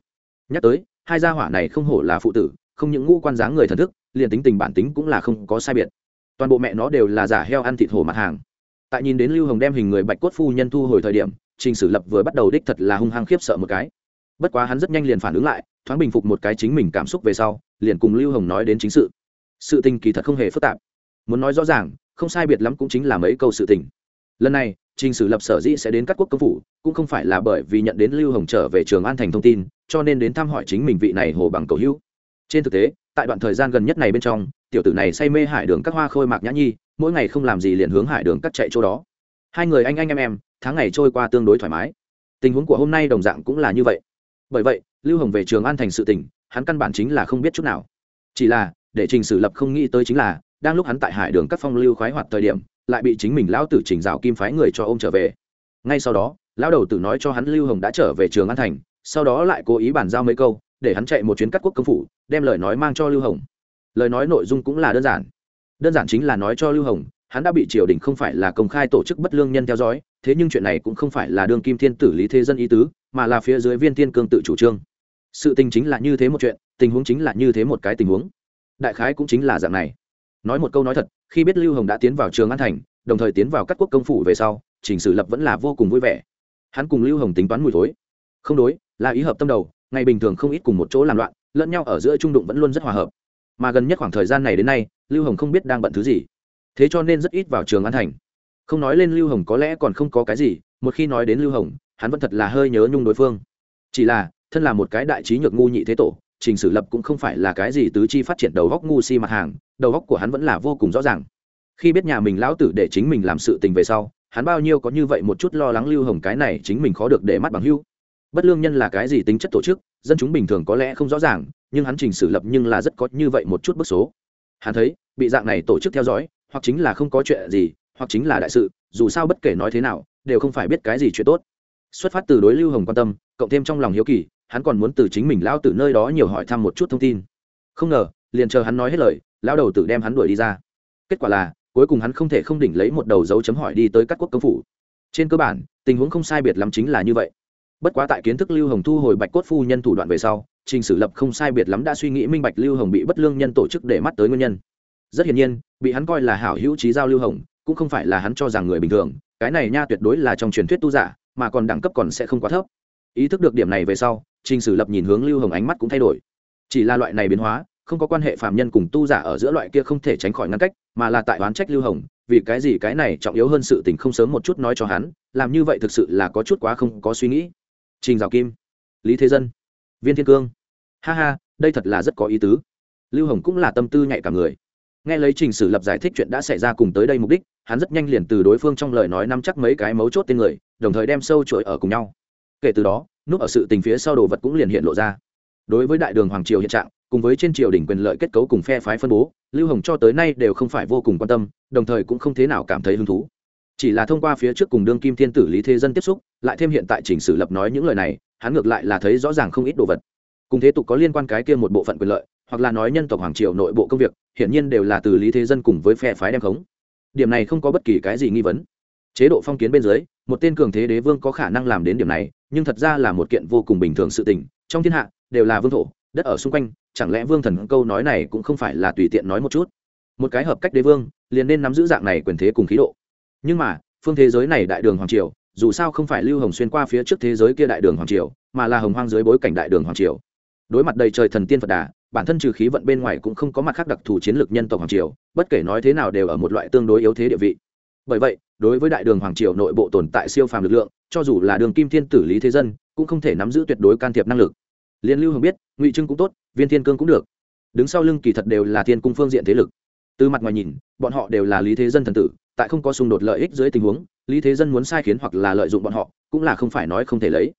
Nhắc tới, hai gia hỏa này không hổ là phụ tử, không những ngũ quan dáng người thần thức, liền tính tình bản tính cũng là không có sai biệt. Toàn bộ mẹ nó đều là giả heo ăn thịt hổ mặt hàng. Tại nhìn đến lưu hồng đem hình người bạch cốt phu nhân thu hồi thời điểm, trình sử lập vừa bắt đầu đích thật là hung hăng khiếp sợ một cái bất quá hắn rất nhanh liền phản ứng lại, thoáng bình phục một cái chính mình cảm xúc về sau, liền cùng lưu hồng nói đến chính sự. Sự tình kỳ thật không hề phức tạp. Muốn nói rõ ràng, không sai biệt lắm cũng chính là mấy câu sự tình. Lần này, trình sử lập sở dĩ sẽ đến các quốc công phủ, cũng không phải là bởi vì nhận đến lưu hồng trở về trường an thành thông tin, cho nên đến thăm hỏi chính mình vị này hồ bằng cầu hữu. Trên thực tế, tại đoạn thời gian gần nhất này bên trong, tiểu tử này say mê hải đường các hoa khôi mạc nhã nhi, mỗi ngày không làm gì liền hướng hải đường cắt chạy chỗ đó. Hai người anh anh em em, tháng ngày trôi qua tương đối thoải mái. Tình huống của hôm nay đồng dạng cũng là như vậy bởi vậy lưu hồng về trường an thành sự tỉnh, hắn căn bản chính là không biết chút nào. Chỉ là để trình sử lập không nghĩ tới chính là đang lúc hắn tại hải đường các phong lưu khoái hoạt thời điểm lại bị chính mình lão tử trình rào kim phái người cho ô m trở về. Ngay sau đó lão đầu tử nói cho hắn lưu hồng đã trở về trường an thành sau đó lại cố ý bàn giao mấy câu để hắn chạy một chuyến cắt quốc công phủ đem lời nói mang cho lưu hồng. Lời nói nội dung cũng là đơn giản. Đơn giản chính là nói cho lưu hồng hắn đã bị triều đình không phải là công khai tổ chức bất lương nhân theo dõi thế nhưng chuyện này cũng không phải là đương kim thiên tử lý thế dân ý tứ, mà là phía dưới viên thiên cương tự chủ trương. Sự tình chính là như thế một chuyện, tình huống chính là như thế một cái tình huống. Đại khái cũng chính là dạng này. Nói một câu nói thật, khi biết lưu hồng đã tiến vào trường an thành, đồng thời tiến vào các quốc công phủ về sau, trình sử lập vẫn là vô cùng vui vẻ. Hắn cùng lưu hồng tính toán mùi thối. Không đối, là ý hợp tâm đầu, ngày bình thường không ít cùng một chỗ làm loạn, lẫn nhau ở giữa trung đụng vẫn luôn rất hòa hợp. Mà gần nhất khoảng thời gian này đến nay, lưu hồng không biết đang bận thứ gì. Thế cho nên rất ít vào trường an thành không nói lên lưu hồng có lẽ còn không có cái gì, một khi nói đến lưu hồng, hắn vẫn thật là hơi nhớ nhung đối phương. Chỉ là, thân là một cái đại trí nhược ngu nhị thế tổ, trình sử lập cũng không phải là cái gì tứ chi phát triển đầu góc ngu si mặt hàng, đầu góc của hắn vẫn là vô cùng rõ ràng. Khi biết nhà mình lão tử để chính mình làm sự tình về sau, hắn bao nhiêu có như vậy một chút lo lắng lưu hồng cái này chính mình khó được để mắt bằng hưu bất lương nhân là cái gì tính chất tổ chức, dân chúng bình thường có lẽ không rõ ràng, nhưng hắn trình xử lập nhưng là rất có như vậy một chút bức số. Hắn thấy, bị dạng này tổ chức theo dõi, hoặc chính là không có chuyện gì hoặc chính là đại sự, dù sao bất kể nói thế nào, đều không phải biết cái gì chuyện tốt. Xuất phát từ đối lưu hồng quan tâm, cộng thêm trong lòng hiếu kỳ, hắn còn muốn từ chính mình lao từ nơi đó nhiều hỏi thăm một chút thông tin. Không ngờ, liền chờ hắn nói hết lời lao đầu tử đem hắn đuổi đi ra. Kết quả là, cuối cùng hắn không thể không đỉnh lấy một đầu dấu chấm hỏi đi tới các quốc công phủ. Trên cơ bản, tình huống không sai biệt lắm chính là như vậy. Bất quá tại kiến thức lưu hồng thu hồi bạch cốt phu nhân thủ đoạn về sau, trình sử lập không sai biệt lắm đã suy nghĩ minh bạch lưu hồng bị bất lương nhân tổ chức để mắt tới nguyên nhân. Rất hiển nhiên, bị hắn coi là hảo hữu trí giao lưu hồng cũng không phải là hắn cho rằng người bình thường, cái này nha tuyệt đối là trong truyền thuyết tu giả, mà còn đẳng cấp còn sẽ không quá thấp. Ý thức được điểm này về sau, trình sử lập nhìn hướng lưu hồng ánh mắt cũng thay đổi. Chỉ là loại này biến hóa, không có quan hệ phạm nhân cùng tu giả ở giữa loại kia không thể tránh khỏi ngăn cách, mà là tại oán trách lưu hồng, vì cái gì cái này trọng yếu hơn sự tình không sớm một chút nói cho hắn, làm như vậy thực sự là có chút quá không có suy nghĩ. Trình dạo kim, lý thế dân, viên thiên cương. Ha ha, đây thật là rất có ý tứ. Lưu hồng cũng là tâm tư nhạy cả người nghe lấy trình sử lập giải thích chuyện đã xảy ra cùng tới đây mục đích, hắn rất nhanh liền từ đối phương trong lời nói nắm chắc mấy cái mấu chốt tên người, đồng thời đem sâu chuỗi ở cùng nhau. Kể từ đó, núp ở sự tình phía sau đồ vật cũng liền hiện lộ ra. Đối với đại đường hoàng triều hiện trạng, cùng với trên triều đỉnh quyền lợi kết cấu cùng phe phái phân bố, lưu hồng cho tới nay đều không phải vô cùng quan tâm, đồng thời cũng không thế nào cảm thấy hứng thú. Chỉ là thông qua phía trước cùng đương kim thiên tử lý thế dân tiếp xúc, lại thêm hiện tại chỉnh sử lập nói những lời này, hắn ngược lại là thấy rõ ràng không ít đồ vật. Cùng thế tục có liên quan cái kia một bộ phận quyền lợi hoặc là nói nhân tộc hoàng triều nội bộ công việc, hiển nhiên đều là từ lý thế dân cùng với phe phái đem khống. Điểm này không có bất kỳ cái gì nghi vấn. Chế độ phong kiến bên dưới, một tên cường thế đế vương có khả năng làm đến điểm này, nhưng thật ra là một kiện vô cùng bình thường sự tình. Trong thiên hạ, đều là vương thổ, đất ở xung quanh, chẳng lẽ vương thần câu nói này cũng không phải là tùy tiện nói một chút? Một cái hợp cách đế vương, liền nên nắm giữ dạng này quyền thế cùng khí độ. Nhưng mà, phương thế giới này đại đường hoàng triều, dù sao không phải lưu hồng xuyên qua phía trước thế giới kia đại đường hoàng triều, mà là hồng hoang dưới bối cảnh đại đường hoàng triều. Đối mặt đầy trời thần tiên phật đà bản thân trừ khí vận bên ngoài cũng không có mặt khác đặc thù chiến lược nhân tộc hoàng triều, bất kể nói thế nào đều ở một loại tương đối yếu thế địa vị. Bởi vậy, đối với đại đường hoàng triều nội bộ tồn tại siêu phàm lực lượng, cho dù là đường kim thiên tử lý thế dân, cũng không thể nắm giữ tuyệt đối can thiệp năng lực. Liên lưu hưởng biết, ngụy trưng cũng tốt, viên thiên cương cũng được. Đứng sau lưng kỳ thật đều là thiên cung phương diện thế lực. Từ mặt ngoài nhìn, bọn họ đều là lý thế dân thần tử, tại không có xung đột lợi ích dưới tình huống, lý thế dân muốn sai khiến hoặc là lợi dụng bọn họ, cũng là không phải nói không thể lấy.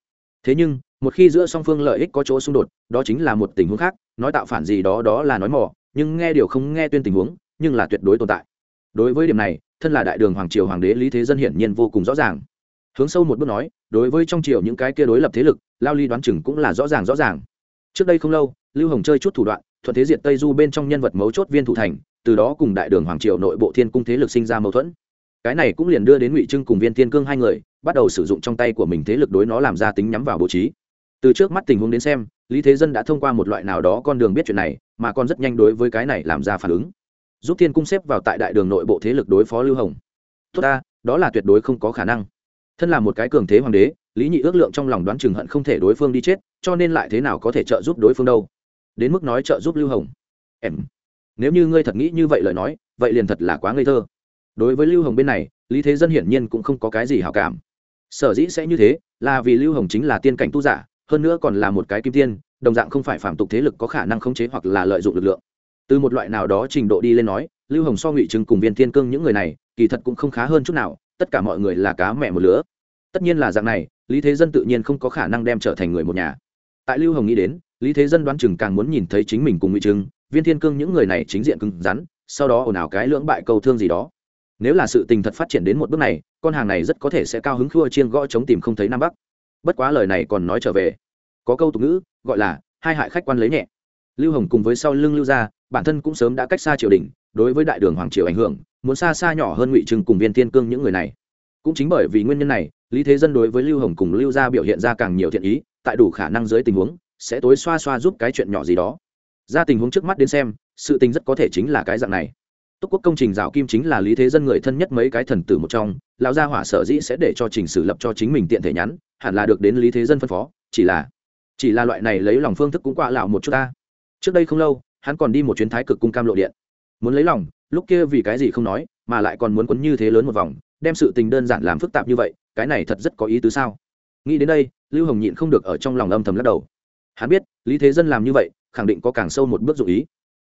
Thế nhưng một khi giữa song phương lợi ích có chỗ xung đột, đó chính là một tình huống khác, nói tạo phản gì đó đó là nói mỏ nhưng nghe điều không nghe tuyên tình huống, nhưng là tuyệt đối tồn tại. Đối với điểm này, thân là đại đường hoàng triều hoàng đế lý thế dân hiển nhiên vô cùng rõ ràng. Hướng sâu một bước nói, đối với trong triều những cái kia đối lập thế lực, lao ly đoán chừng cũng là rõ ràng rõ ràng. Trước đây không lâu, lưu hồng chơi chút thủ đoạn, thuận thế diện tây du bên trong nhân vật mấu chốt viên thủ thành, từ đó cùng đại đường hoàng triều nội bộ thiên cung thế lực sinh ra mâu thuẫn. Cái này cũng liền đưa đến ngụy trưng cùng viên thiên cương hai người, bắt đầu sử dụng trong tay của mình thế lực đối nó làm ra tính nhắm vào bố trí từ trước mắt tình huống đến xem, lý thế dân đã thông qua một loại nào đó con đường biết chuyện này, mà còn rất nhanh đối với cái này làm ra phản ứng. Giúp thiên cung xếp vào tại đại đường nội bộ thế lực đối phó lưu hồng. Tốt ta, đó là tuyệt đối không có khả năng. Thân là một cái cường thế hoàng đế, lý nhị ước lượng trong lòng đoán chừng hận không thể đối phương đi chết, cho nên lại thế nào có thể trợ giúp đối phương đâu. Đến mức nói trợ giúp lưu hồng. Em, nếu như ngươi thật nghĩ như vậy lời nói, vậy liền thật là quá ngây thơ. Đối với lưu hồng bên này, lý thế dân hiển nhiên cũng không có cái gì hảo cảm. Sở dĩ sẽ như thế, là vì lưu hồng chính là tiên cảnh tu giả hơn nữa còn là một cái kim tiên, đồng dạng không phải phạm tục thế lực có khả năng khống chế hoặc là lợi dụng lực lượng. Từ một loại nào đó trình độ đi lên nói, lưu hồng so ngụy trừng cùng viên tiên cương những người này, kỳ thật cũng không khá hơn chút nào, tất cả mọi người là cá mẹ một lứa. Tất nhiên là dạng này, lý thế dân tự nhiên không có khả năng đem trở thành người một nhà. Tại lưu hồng nghĩ đến, lý thế dân đoán chừng càng muốn nhìn thấy chính mình cùng ngụy trừng, viên thiên cương những người này chính diện cứng rắn, sau đó ồn ào cái lưỡng bại câu thương gì đó. Nếu là sự tình thật phát triển đến một bước này, con hàng này rất có thể sẽ cao hứng khua chiên gõ chống tìm không thấy nam bắc bất quá lời này còn nói trở về. Có câu tục ngữ, gọi là, hai hại khách quan lấy nhẹ. Lưu hồng cùng với sau lưng lưu gia, bản thân cũng sớm đã cách xa triều đình, đối với đại đường hoàng triều ảnh hưởng, muốn xa xa nhỏ hơn ngụy trừng cùng viên thiên cương những người này. Cũng chính bởi vì nguyên nhân này, lý thế dân đối với lưu hồng cùng lưu gia biểu hiện ra càng nhiều thiện ý, tại đủ khả năng dưới tình huống, sẽ tối xoa xoa giúp cái chuyện nhỏ gì đó. Ra tình huống trước mắt đến xem, sự tình rất có thể chính là cái dạng này túc quốc công trình rào kim chính là lý thế dân người thân nhất mấy cái thần tử một trong, lão gia hỏa sở dĩ sẽ để cho trình sử lập cho chính mình tiện thể nhắn, hẳn là được đến lý thế dân phân phó, chỉ là chỉ là loại này lấy lòng phương thức cũng qua lạo một chút ta. Trước đây không lâu, hắn còn đi một chuyến thái cực cung cam lộ điện. Muốn lấy lòng, lúc kia vì cái gì không nói, mà lại còn muốn quấn như thế lớn một vòng, đem sự tình đơn giản làm phức tạp như vậy, cái này thật rất có ý tứ sao? Nghĩ đến đây, lưu hồng nhịn không được ở trong lòng âm thầm lắc đầu. Hắn biết, lý thế dân làm như vậy, khẳng định có càng sâu một bước dụ ý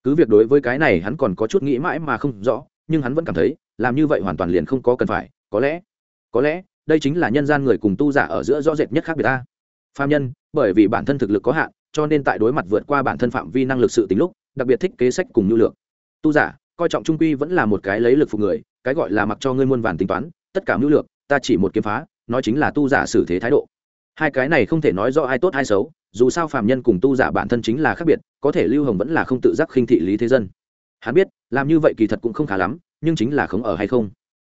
cứ việc đối với cái này hắn còn có chút nghĩ mãi mà không rõ, nhưng hắn vẫn cảm thấy, làm như vậy hoàn toàn liền không có cần phải, có lẽ có lẽ, đây chính là nhân gian người cùng tu giả ở giữa rõ rệt nhất khác biệt ta. Phạm nhân, bởi vì bản thân thực lực có hạn, cho nên tại đối mặt vượt qua bản thân phạm vi năng lực sự tính lúc, đặc biệt thích kế sách cùng nhu lượng. Tu giả, coi trọng trung quy vẫn là một cái lấy lực phục người, cái gọi là mặc cho ngươi muôn vàn tính toán, tất cả mưu lược ta chỉ một kiếm phá, nói chính là tu giả xử thế thái độ. Hai cái này không thể nói do ai tốt ai xấu dù sao phàm nhân cùng tu giả bản thân chính là khác biệt, có thể lưu hồng vẫn là không tự giác khinh thị lý thế dân. Hắn biết, làm như vậy kỳ thật cũng không khá lắm, nhưng chính là không ở hay không.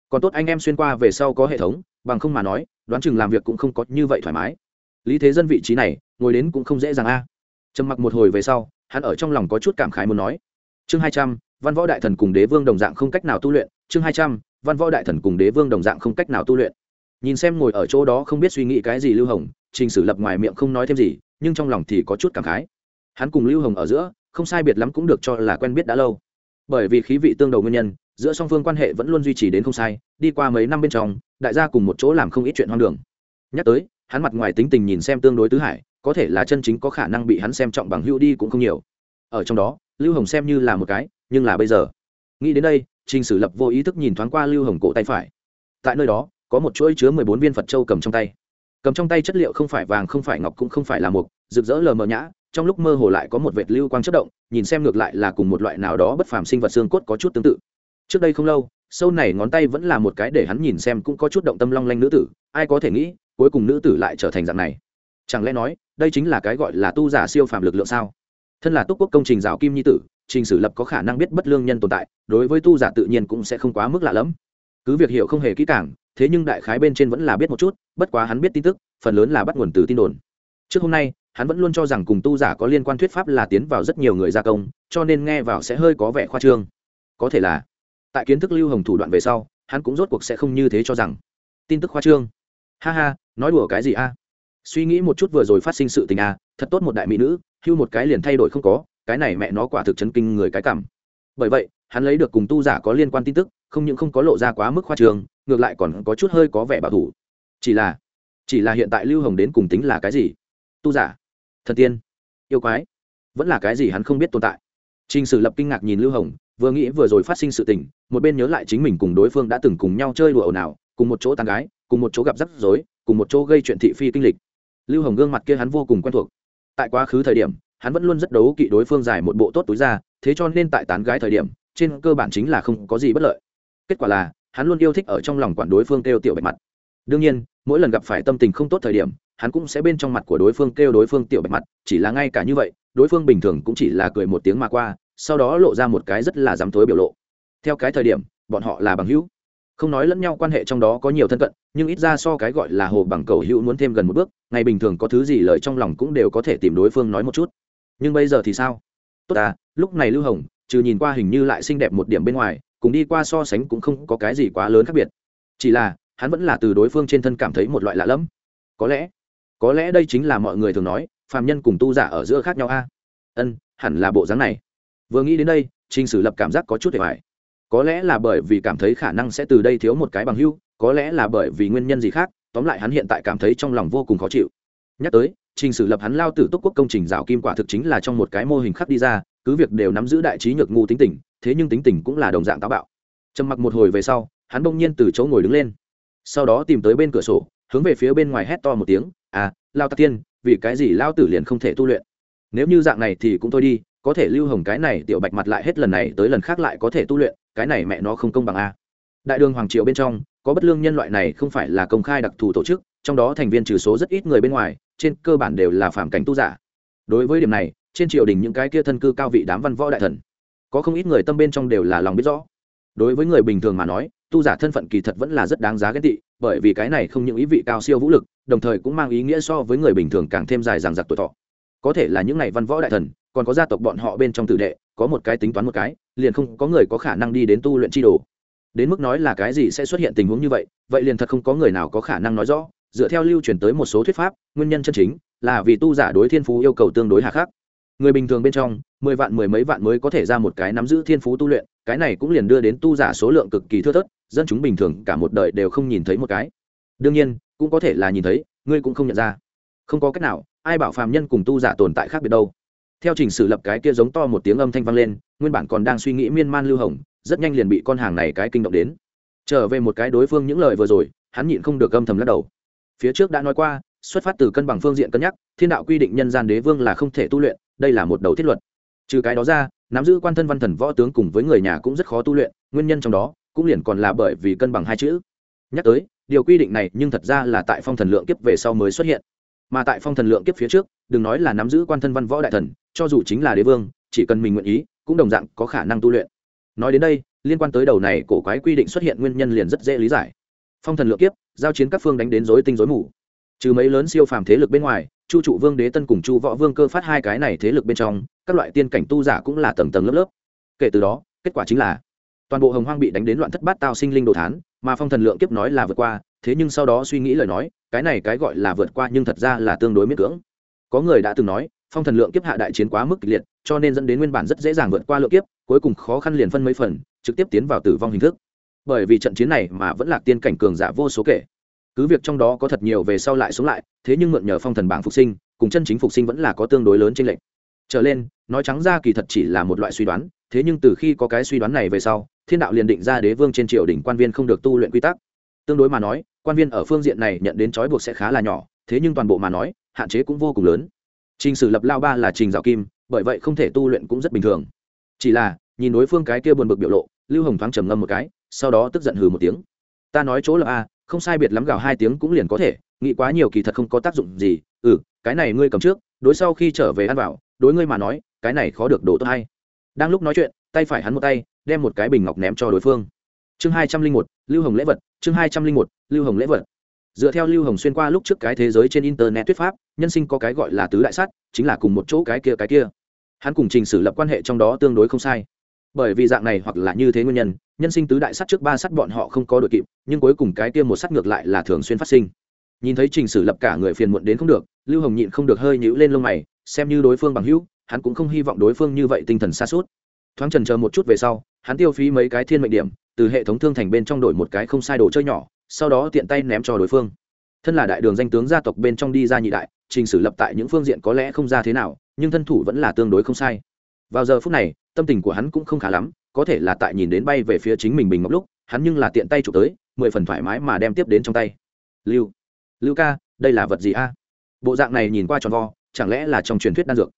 Còn tốt anh em xuyên qua về sau có hệ thống, bằng không mà nói, đoán chừng làm việc cũng không có như vậy thoải mái. Lý thế dân vị trí này, ngồi đến cũng không dễ dàng a. Trầm mặc một hồi về sau, hắn ở trong lòng có chút cảm khái muốn nói. Chương hai trăm, văn võ đại thần cùng đế vương đồng dạng không cách nào tu luyện, chương hai trăm, văn võ đại thần cùng đế vương đồng dạng không cách nào tu luyện nhìn xem ngồi ở chỗ đó không biết suy nghĩ cái gì lưu hồng, trình sử lập ngoài miệng không nói thêm gì, nhưng trong lòng thì có chút cảm khái. Hắn cùng lưu hồng ở giữa, không sai biệt lắm cũng được cho là quen biết đã lâu. Bởi vì khí vị tương đầu nguyên nhân, giữa song phương quan hệ vẫn luôn duy trì đến không sai, đi qua mấy năm bên trong, đại gia cùng một chỗ làm không ít chuyện hoang đường. Nhắc tới, hắn mặt ngoài tính tình nhìn xem tương đối tứ hải, có thể là chân chính có khả năng bị hắn xem trọng bằng hữu đi cũng không nhiều. Ở trong đó, lưu hồng xem như là một cái, nhưng là bây giờ. Nghĩ đến đây, trình sử lập vô ý thức nhìn thoáng qua lưu hồng cổ tay phải. Tại nơi đó có một chuỗi chứa mười bốn viên phật châu cầm trong tay. Cầm trong tay chất liệu không phải vàng, không phải ngọc, cũng không phải là mục rực rỡ lờ mờ nhã, trong lúc mơ hồ lại có một vệt lưu quang chất động, nhìn xem ngược lại là cùng một loại nào đó bất phàm sinh vật xương cốt có chút tương tự. Trước đây không lâu, sâu này ngón tay vẫn là một cái để hắn nhìn xem cũng có chút động tâm long lanh nữ tử, ai có thể nghĩ, cuối cùng nữ tử lại trở thành dạng này. Chẳng lẽ nói, đây chính là cái gọi là tu giả siêu phàm lực lượng sao? Thân là túc quốc công trình rào kim nhi tử, trình sử lập có khả năng biết bất lương nhân tồn tại, đối với tu giả tự nhiên cũng sẽ không quá mức lạ lẫm. Cứ việc hiểu không hề kỹ càng thế nhưng đại khái bên trên vẫn là biết một chút, bất quá hắn biết tin tức, phần lớn là bắt nguồn từ tin đồn. Trước hôm nay, hắn vẫn luôn cho rằng cùng tu giả có liên quan thuyết pháp là tiến vào rất nhiều người gia công, cho nên nghe vào sẽ hơi có vẻ khoa trương. Có thể là, tại kiến thức lưu hồng thủ đoạn về sau, hắn cũng rốt cuộc sẽ không như thế cho rằng. Tin tức khoa trương. Ha ha, nói đùa cái gì a? Suy nghĩ một chút vừa rồi phát sinh sự tình a, thật tốt một đại mỹ nữ, hưu một cái liền thay đổi không có, cái này mẹ nó quả thực chấn kinh người cái cảm. Bởi vậy, hắn lấy được cùng tu giả có liên quan tin tức không những không có lộ ra quá mức khoa trường ngược lại còn có chút hơi có vẻ bảo thủ. Chỉ là chỉ là hiện tại lưu hồng đến cùng tính là cái gì? Tu giả, thần tiên, yêu quái, vẫn là cái gì hắn không biết tồn tại. T r ì n h sử lập kinh ngạc nhìn lưu hồng, vừa nghĩ vừa rồi phát sinh sự tình, một bên nhớ lại chính mình cùng đối phương đã từng cùng nhau chơi đùa ồn ào, cùng một chỗ tàn gái, cùng một chỗ gặp rắc rối, cùng một chỗ gây chuyện thị phi kinh lịch. Lưu hồng gương mặt kia hắn vô cùng quen thuộc. Tại quá khứ thời điểm, hắn vẫn luôn rất đấu kỵ đối phương giải một bộ tốt túi ra, thế cho nên tại tán gái thời điểm, trên cơ bản chính là không có gì bất lợi kết quả là, hắn luôn yêu thích ở trong lòng quản đối phương kêu tiểu bạch mặt. Đương nhiên, mỗi lần gặp phải tâm tình không tốt thời điểm, hắn cũng sẽ bên trong mặt của đối phương kêu đối phương tiểu bạch mặt, chỉ là ngay cả như vậy, đối phương bình thường cũng chỉ là cười một tiếng mà qua, sau đó lộ ra một cái rất là dám tối biểu lộ. Theo cái thời điểm, bọn họ là bằng hữu. Không nói lẫn nhau quan hệ trong đó có nhiều thân cận, nhưng ít ra so cái gọi là hồ bằng cầu hữu muốn thêm gần một bước, ngày bình thường có thứ gì lời trong lòng cũng đều có thể tìm đối phương nói một chút. Nhưng bây giờ thì sao? Tốt à lúc này lưu hồng, trừ nhìn qua hình như lại xinh đẹp một điểm bên ngoài cùng đi qua so sánh cũng không có cái gì quá lớn khác biệt. Chỉ là, hắn vẫn là từ đối phương trên thân cảm thấy một loại lạ lẫm. Có lẽ có lẽ đây chính là mọi người thường nói, phàm nhân cùng tu giả ở giữa khác nhau a. Ân, hẳn là bộ dáng này. Vừa nghĩ đến đây, trình sử lập cảm giác có chút hề hoài. Có lẽ là bởi vì cảm thấy khả năng sẽ từ đây thiếu một cái bằng hưu có lẽ là bởi vì nguyên nhân gì khác, tóm lại hắn hiện tại cảm thấy trong lòng vô cùng khó chịu. Nhắc tới, trình sử lập hắn lao tử túc quốc công trình rào kim quả thực chính là trong một cái mô hình khác đi ra, cứ việc đều nắm giữ đại trí nhược ngu tính tình thế nhưng tính tình cũng là đồng dạng táo bạo. Trầm mặc một hồi về sau, hắn bỗng nhiên từ chỗ ngồi đứng lên. Sau đó tìm tới bên cửa sổ, hướng về phía bên ngoài hét to một tiếng à lao tạc tiên vì cái gì lao tử liền không thể tu luyện? Nếu như dạng này thì cũng thôi đi, có thể lưu hồng cái này tiểu bạch mặt lại hết lần này tới lần khác lại có thể tu luyện, cái này mẹ nó không công bằng a. Đại đường hoàng triệu bên trong, có bất lương nhân loại này không phải là công khai đặc thù tổ chức, trong đó thành viên trừ số rất ít người bên ngoài, trên cơ bản đều là phạm cảnh tu giả. Đối với điểm này, trên triều đình những cái kia thân cư cao vị đám văn võ đại thần có không ít người tâm bên trong đều là lòng biết rõ. Đối với người bình thường mà nói, tu giả thân phận kỳ thật vẫn là rất đáng giá ghét tị, bởi vì cái này không những ý vị cao siêu vũ lực, đồng thời cũng mang ý nghĩa so với người bình thường càng thêm dài dằng dặc tuổi thọ. Có thể là những ngày văn võ đại thần, còn có gia tộc bọn họ bên trong tử đệ, có một cái tính toán một cái, liền không có người có khả năng đi đến tu luyện chi đồ. Đến mức nói là cái gì sẽ xuất hiện tình huống như vậy vậy liền thật không có người nào có khả năng nói rõ. Dựa theo lưu truyền tới một số thuyết pháp, nguyên nhân chân chính là vì tu giả đối thiên phú yêu cầu tương đối hà khắc người bình thường bên trong, mười vạn mười mấy vạn mới có thể ra một cái nắm giữ thiên phú tu luyện, cái này cũng liền đưa đến tu giả số lượng cực kỳ thưa thớt, dân chúng bình thường cả một đời đều không nhìn thấy một cái. Đương nhiên, cũng có thể là nhìn thấy, ngươi cũng không nhận ra. Không có cách nào, ai bảo phàm nhân cùng tu giả tồn tại khác biệt đâu. Theo trình sử lập cái kia giống to một tiếng âm thanh vang lên, nguyên bản còn đang suy nghĩ miên man lưu hồng, rất nhanh liền bị con hàng này cái kinh động đến. Trở về một cái đối phương những lời vừa rồi, hắn nhịn không được âm thầm lắc đầu. Phía trước đã nói qua xuất phát từ cân bằng phương diện cân nhắc, thiên đạo quy định nhân gian đế vương là không thể tu luyện, đây là một đầu thiết luật. Trừ cái đó ra, nắm giữ quan thân văn thần võ tướng cùng với người nhà cũng rất khó tu luyện, nguyên nhân trong đó cũng liền còn là bởi vì cân bằng hai chữ. Nhắc tới, điều quy định này nhưng thật ra là tại phong thần lượng kiếp về sau mới xuất hiện. Mà tại phong thần lượng kiếp phía trước, đừng nói là nắm giữ quan thân văn võ đại thần, cho dù chính là đế vương, chỉ cần mình nguyện ý, cũng đồng dạng có khả năng tu luyện. Nói đến đây, liên quan tới đầu này cổ quái quy định xuất hiện nguyên nhân liền rất dễ lý giải. Phong thần lượng kiếp, giao chiến các phương đánh đến rối tinh rối mù trừ mấy lớn siêu phàm thế lực bên ngoài, chu trụ vương đế tân cùng chu võ vương cơ phát hai cái này thế lực bên trong, các loại tiên cảnh tu giả cũng là tầng tầng lớp lớp. Kể từ đó, kết quả chính là toàn bộ hồng hoang bị đánh đến loạn thất bát tao sinh linh đồ thán, mà phong thần lượng kiếp nói là vượt qua, thế nhưng sau đó suy nghĩ lời nói, cái này cái gọi là vượt qua nhưng thật ra là tương đối miễn cưỡng. Có người đã từng nói, phong thần lượng kiếp hạ đại chiến quá mức kịch liệt, cho nên dẫn đến nguyên bản rất dễ dàng vượt qua lượng kiếp, cuối cùng khó khăn liền phân mấy phần, trực tiếp tiến vào tử vong hình thức. Bởi vì trận chiến này mà vẫn là tiên cảnh cường giả vô số kể cứ việc trong đó có thật nhiều về sau lại sống lại, thế nhưng mượn nhờ phong thần bảng phục sinh, cùng chân chính phục sinh vẫn là có tương đối lớn trên lệnh trở lên, nói trắng ra kỳ thật chỉ là một loại suy đoán, thế nhưng từ khi có cái suy đoán này về sau, thiên đạo liền định ra đế vương trên triều đình quan viên không được tu luyện quy tắc. Tương đối mà nói, quan viên ở phương diện này nhận đến trói buộc sẽ khá là nhỏ, thế nhưng toàn bộ mà nói, hạn chế cũng vô cùng lớn. Trình sử lập lao ba là trình dạo kim, bởi vậy không thể tu luyện cũng rất bình thường. Chỉ là, nhìn đối phương cái kia buồn bực biểu lộ, lưu hồng thoáng trầm ngâm một cái, sau đó tức giận hừ một tiếng. Ta nói chỗ là a không sai biệt lắm gào hai tiếng cũng liền có thể nghĩ quá nhiều kỳ thật không có tác dụng gì. Ừ cái này ngươi cầm trước đối sau khi trở về ăn vào đối ngươi mà nói cái này khó được đổ tốt hay. Đang lúc nói chuyện tay phải hắn một tay đem một cái bình ngọc ném cho đối phương. Chương hai trăm linh một lưu hồng lễ vật chương hai trăm linh một lưu hồng lễ vật. Dựa theo lưu hồng xuyên qua lúc trước cái thế giới trên internet thuyết pháp nhân sinh có cái gọi là tứ đại sát, chính là cùng một chỗ cái kia cái kia. Hắn cùng trình sử lập quan hệ trong đó tương đối không sai bởi vì dạng này hoặc là như thế nguyên nhân nhân sinh tứ đại sắt trước ba sắt bọn họ không có đội kịp, nhưng cuối cùng cái kia một sắt ngược lại là thường xuyên phát sinh. Nhìn thấy trình sử lập cả người phiền muộn đến không được, lưu hồng nhịn không được hơi nhíu lên lông mày, xem như đối phương bằng hữu, hắn cũng không hy vọng đối phương như vậy tinh thần xa suốt thoáng trần chờ một chút về sau, hắn tiêu phí mấy cái thiên mệnh điểm, từ hệ thống thương thành bên trong đổi một cái không sai đồ chơi nhỏ, sau đó tiện tay ném cho đối phương. Thân là đại đường danh tướng gia tộc bên trong đi ra nhị đại, trình sử lập tại những phương diện có lẽ không ra thế nào, nhưng thân thủ vẫn là tương đối không sai. Vào giờ phút này tâm tình của hắn cũng không khá lắm, có thể là tại nhìn đến bay về phía chính mình bình ngọc lúc, hắn nhưng là tiện tay chụp tới, mười phần thoải mái mà đem tiếp đến trong tay. Lưu lưu ca, đây là vật gì a? Bộ dạng này nhìn qua tròn vo, chẳng lẽ là trong truyền thuyết đan dược?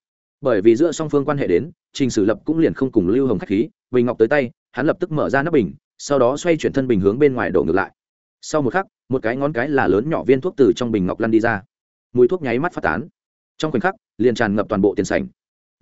Bởi vì giữa song phương quan hệ đến, trình sử lập cũng liền không cùng lưu hồng k h á c h khí, bình ngọc tới tay, hắn lập tức mở ra nắp bình, sau đó xoay chuyển thân bình hướng bên ngoài đổ ngược lại. Sau một khắc, một cái ngón cái là lớn nhỏ viên thuốc từ trong bình ngọc lăn đi ra. Mùi thuốc nháy mắt phát tán. Trong khoảnh khắc, liền tràn ngập toàn bộ tiền sảnh.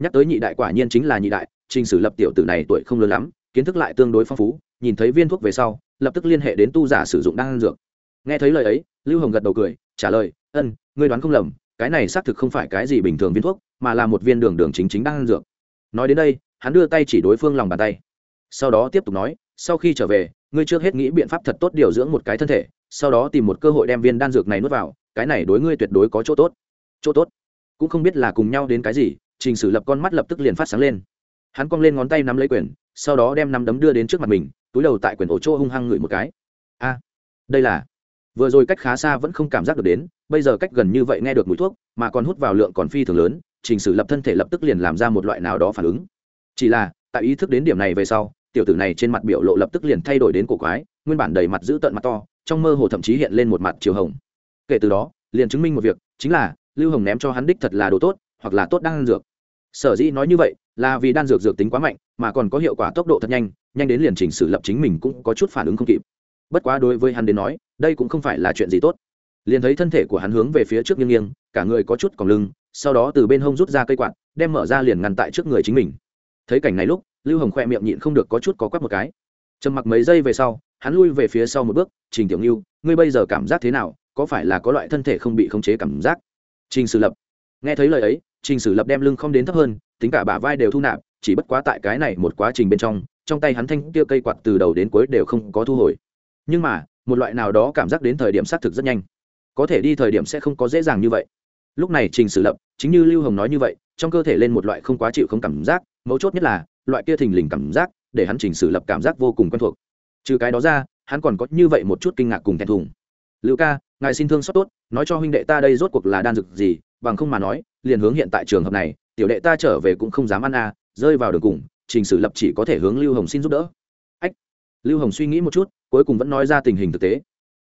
Nhắc tới nhị đại quả nhiên chính là nhị đại trình sử lập tiểu tử này tuổi không lớn lắm, kiến thức lại tương đối phong phú, nhìn thấy viên thuốc về sau, lập tức liên hệ đến tu giả sử dụng đan dược. Nghe thấy lời ấy, lưu hồng gật đầu cười, trả lời ân ngươi đoán không lầm, cái này xác thực không phải cái gì bình thường viên thuốc, mà là một viên đường đường chính chính đan dược. Nói đến đây, hắn đưa tay chỉ đối phương lòng bàn tay. Sau đó tiếp tục nói, sau khi trở về, ngươi trước hết nghĩ biện pháp thật tốt điều dưỡng một cái thân thể, sau đó tìm một cơ hội đem viên đan dược này nuốt vào, cái này đối ngươi tuyệt đối có chỗ tốt. Chỗ tốt? Cũng không biết là cùng nhau đến cái gì, trình sử lập con mắt lập tức liền phát sáng lên hắn cong lên ngón tay nắm lấy quyền, sau đó đem nắm đấm đưa đến trước mặt mình, túi đầu tại quyển ổ chỗ hung hăng ngửi một cái. A, đây là, vừa rồi cách khá xa vẫn không cảm giác được đến, bây giờ cách gần như vậy nghe được mùi thuốc, mà còn hút vào lượng còn phi thường lớn, trình sử lập thân thể lập tức liền làm ra một loại nào đó phản ứng. Chỉ là, tại ý thức đến điểm này về sau, tiểu tử này trên mặt biểu lộ lập tức liền thay đổi đến cổ quái, nguyên bản đầy mặt giữ tợn mặt to, trong mơ hồ thậm chí hiện lên một mặt chiều hồng. Kể từ đó, liền chứng minh một việc, chính là lưu hồng ném cho hắn đích thật là đồ tốt, hoặc là tốt đan dược sở dĩ nói như vậy là vì đan dược dược tính quá mạnh, mà còn có hiệu quả tốc độ thật nhanh nhanh đến liền chỉnh sử lập chính mình cũng có chút phản ứng không kịp. Bất quá đối với hắn đến nói, đây cũng không phải là chuyện gì tốt. Liền thấy thân thể của hắn hướng về phía trước nghiêng nghiêng, cả người có chút còn lưng, sau đó từ bên hông rút ra cây quạt, đem mở ra liền ngăn tại trước người chính mình. Thấy cảnh này lúc, lưu hồng khoe miệng nhịn không được có chút có quắp một cái. Trầm mặc mấy giây về sau, hắn lui về phía sau một bước, trình tiểu ngưu, ngươi bây giờ cảm giác thế nào? Có phải là có loại thân thể không bị khống chế cảm giác? Trình sử lập. Nghe thấy lời ấy trình sử lập đem lưng không đến thấp hơn, tính cả bả vai đều thu nạp, chỉ bất quá tại cái này một quá trình bên trong trong tay hắn thanh kia cây quạt từ đầu đến cuối đều không có thu hồi. Nhưng mà, một loại nào đó cảm giác đến thời điểm xác thực rất nhanh. Có thể đi thời điểm sẽ không có dễ dàng như vậy. Lúc này trình sử lập, chính như lưu hồng nói như vậy, trong cơ thể lên một loại không quá chịu không cảm giác, mấu chốt nhất là, loại kia thình lình cảm giác, để hắn Trình sử lập cảm giác vô cùng quen thuộc. Trừ cái đó ra, hắn còn có như vậy một chút kinh ngạc cùng thẹn thùng. Lưu ca, ngài xin thương xót tốt, nói cho huynh đệ ta đây rốt cuộc là đan dược gì, bằng không mà nói liền hướng hiện tại trường hợp này, tiểu đệ ta trở về cũng không dám ăn à rơi vào đường cùng, trình sử lập chỉ có thể hướng lưu hồng xin giúp đỡ. Ách, lưu hồng suy nghĩ một chút, cuối cùng vẫn nói ra tình hình thực tế.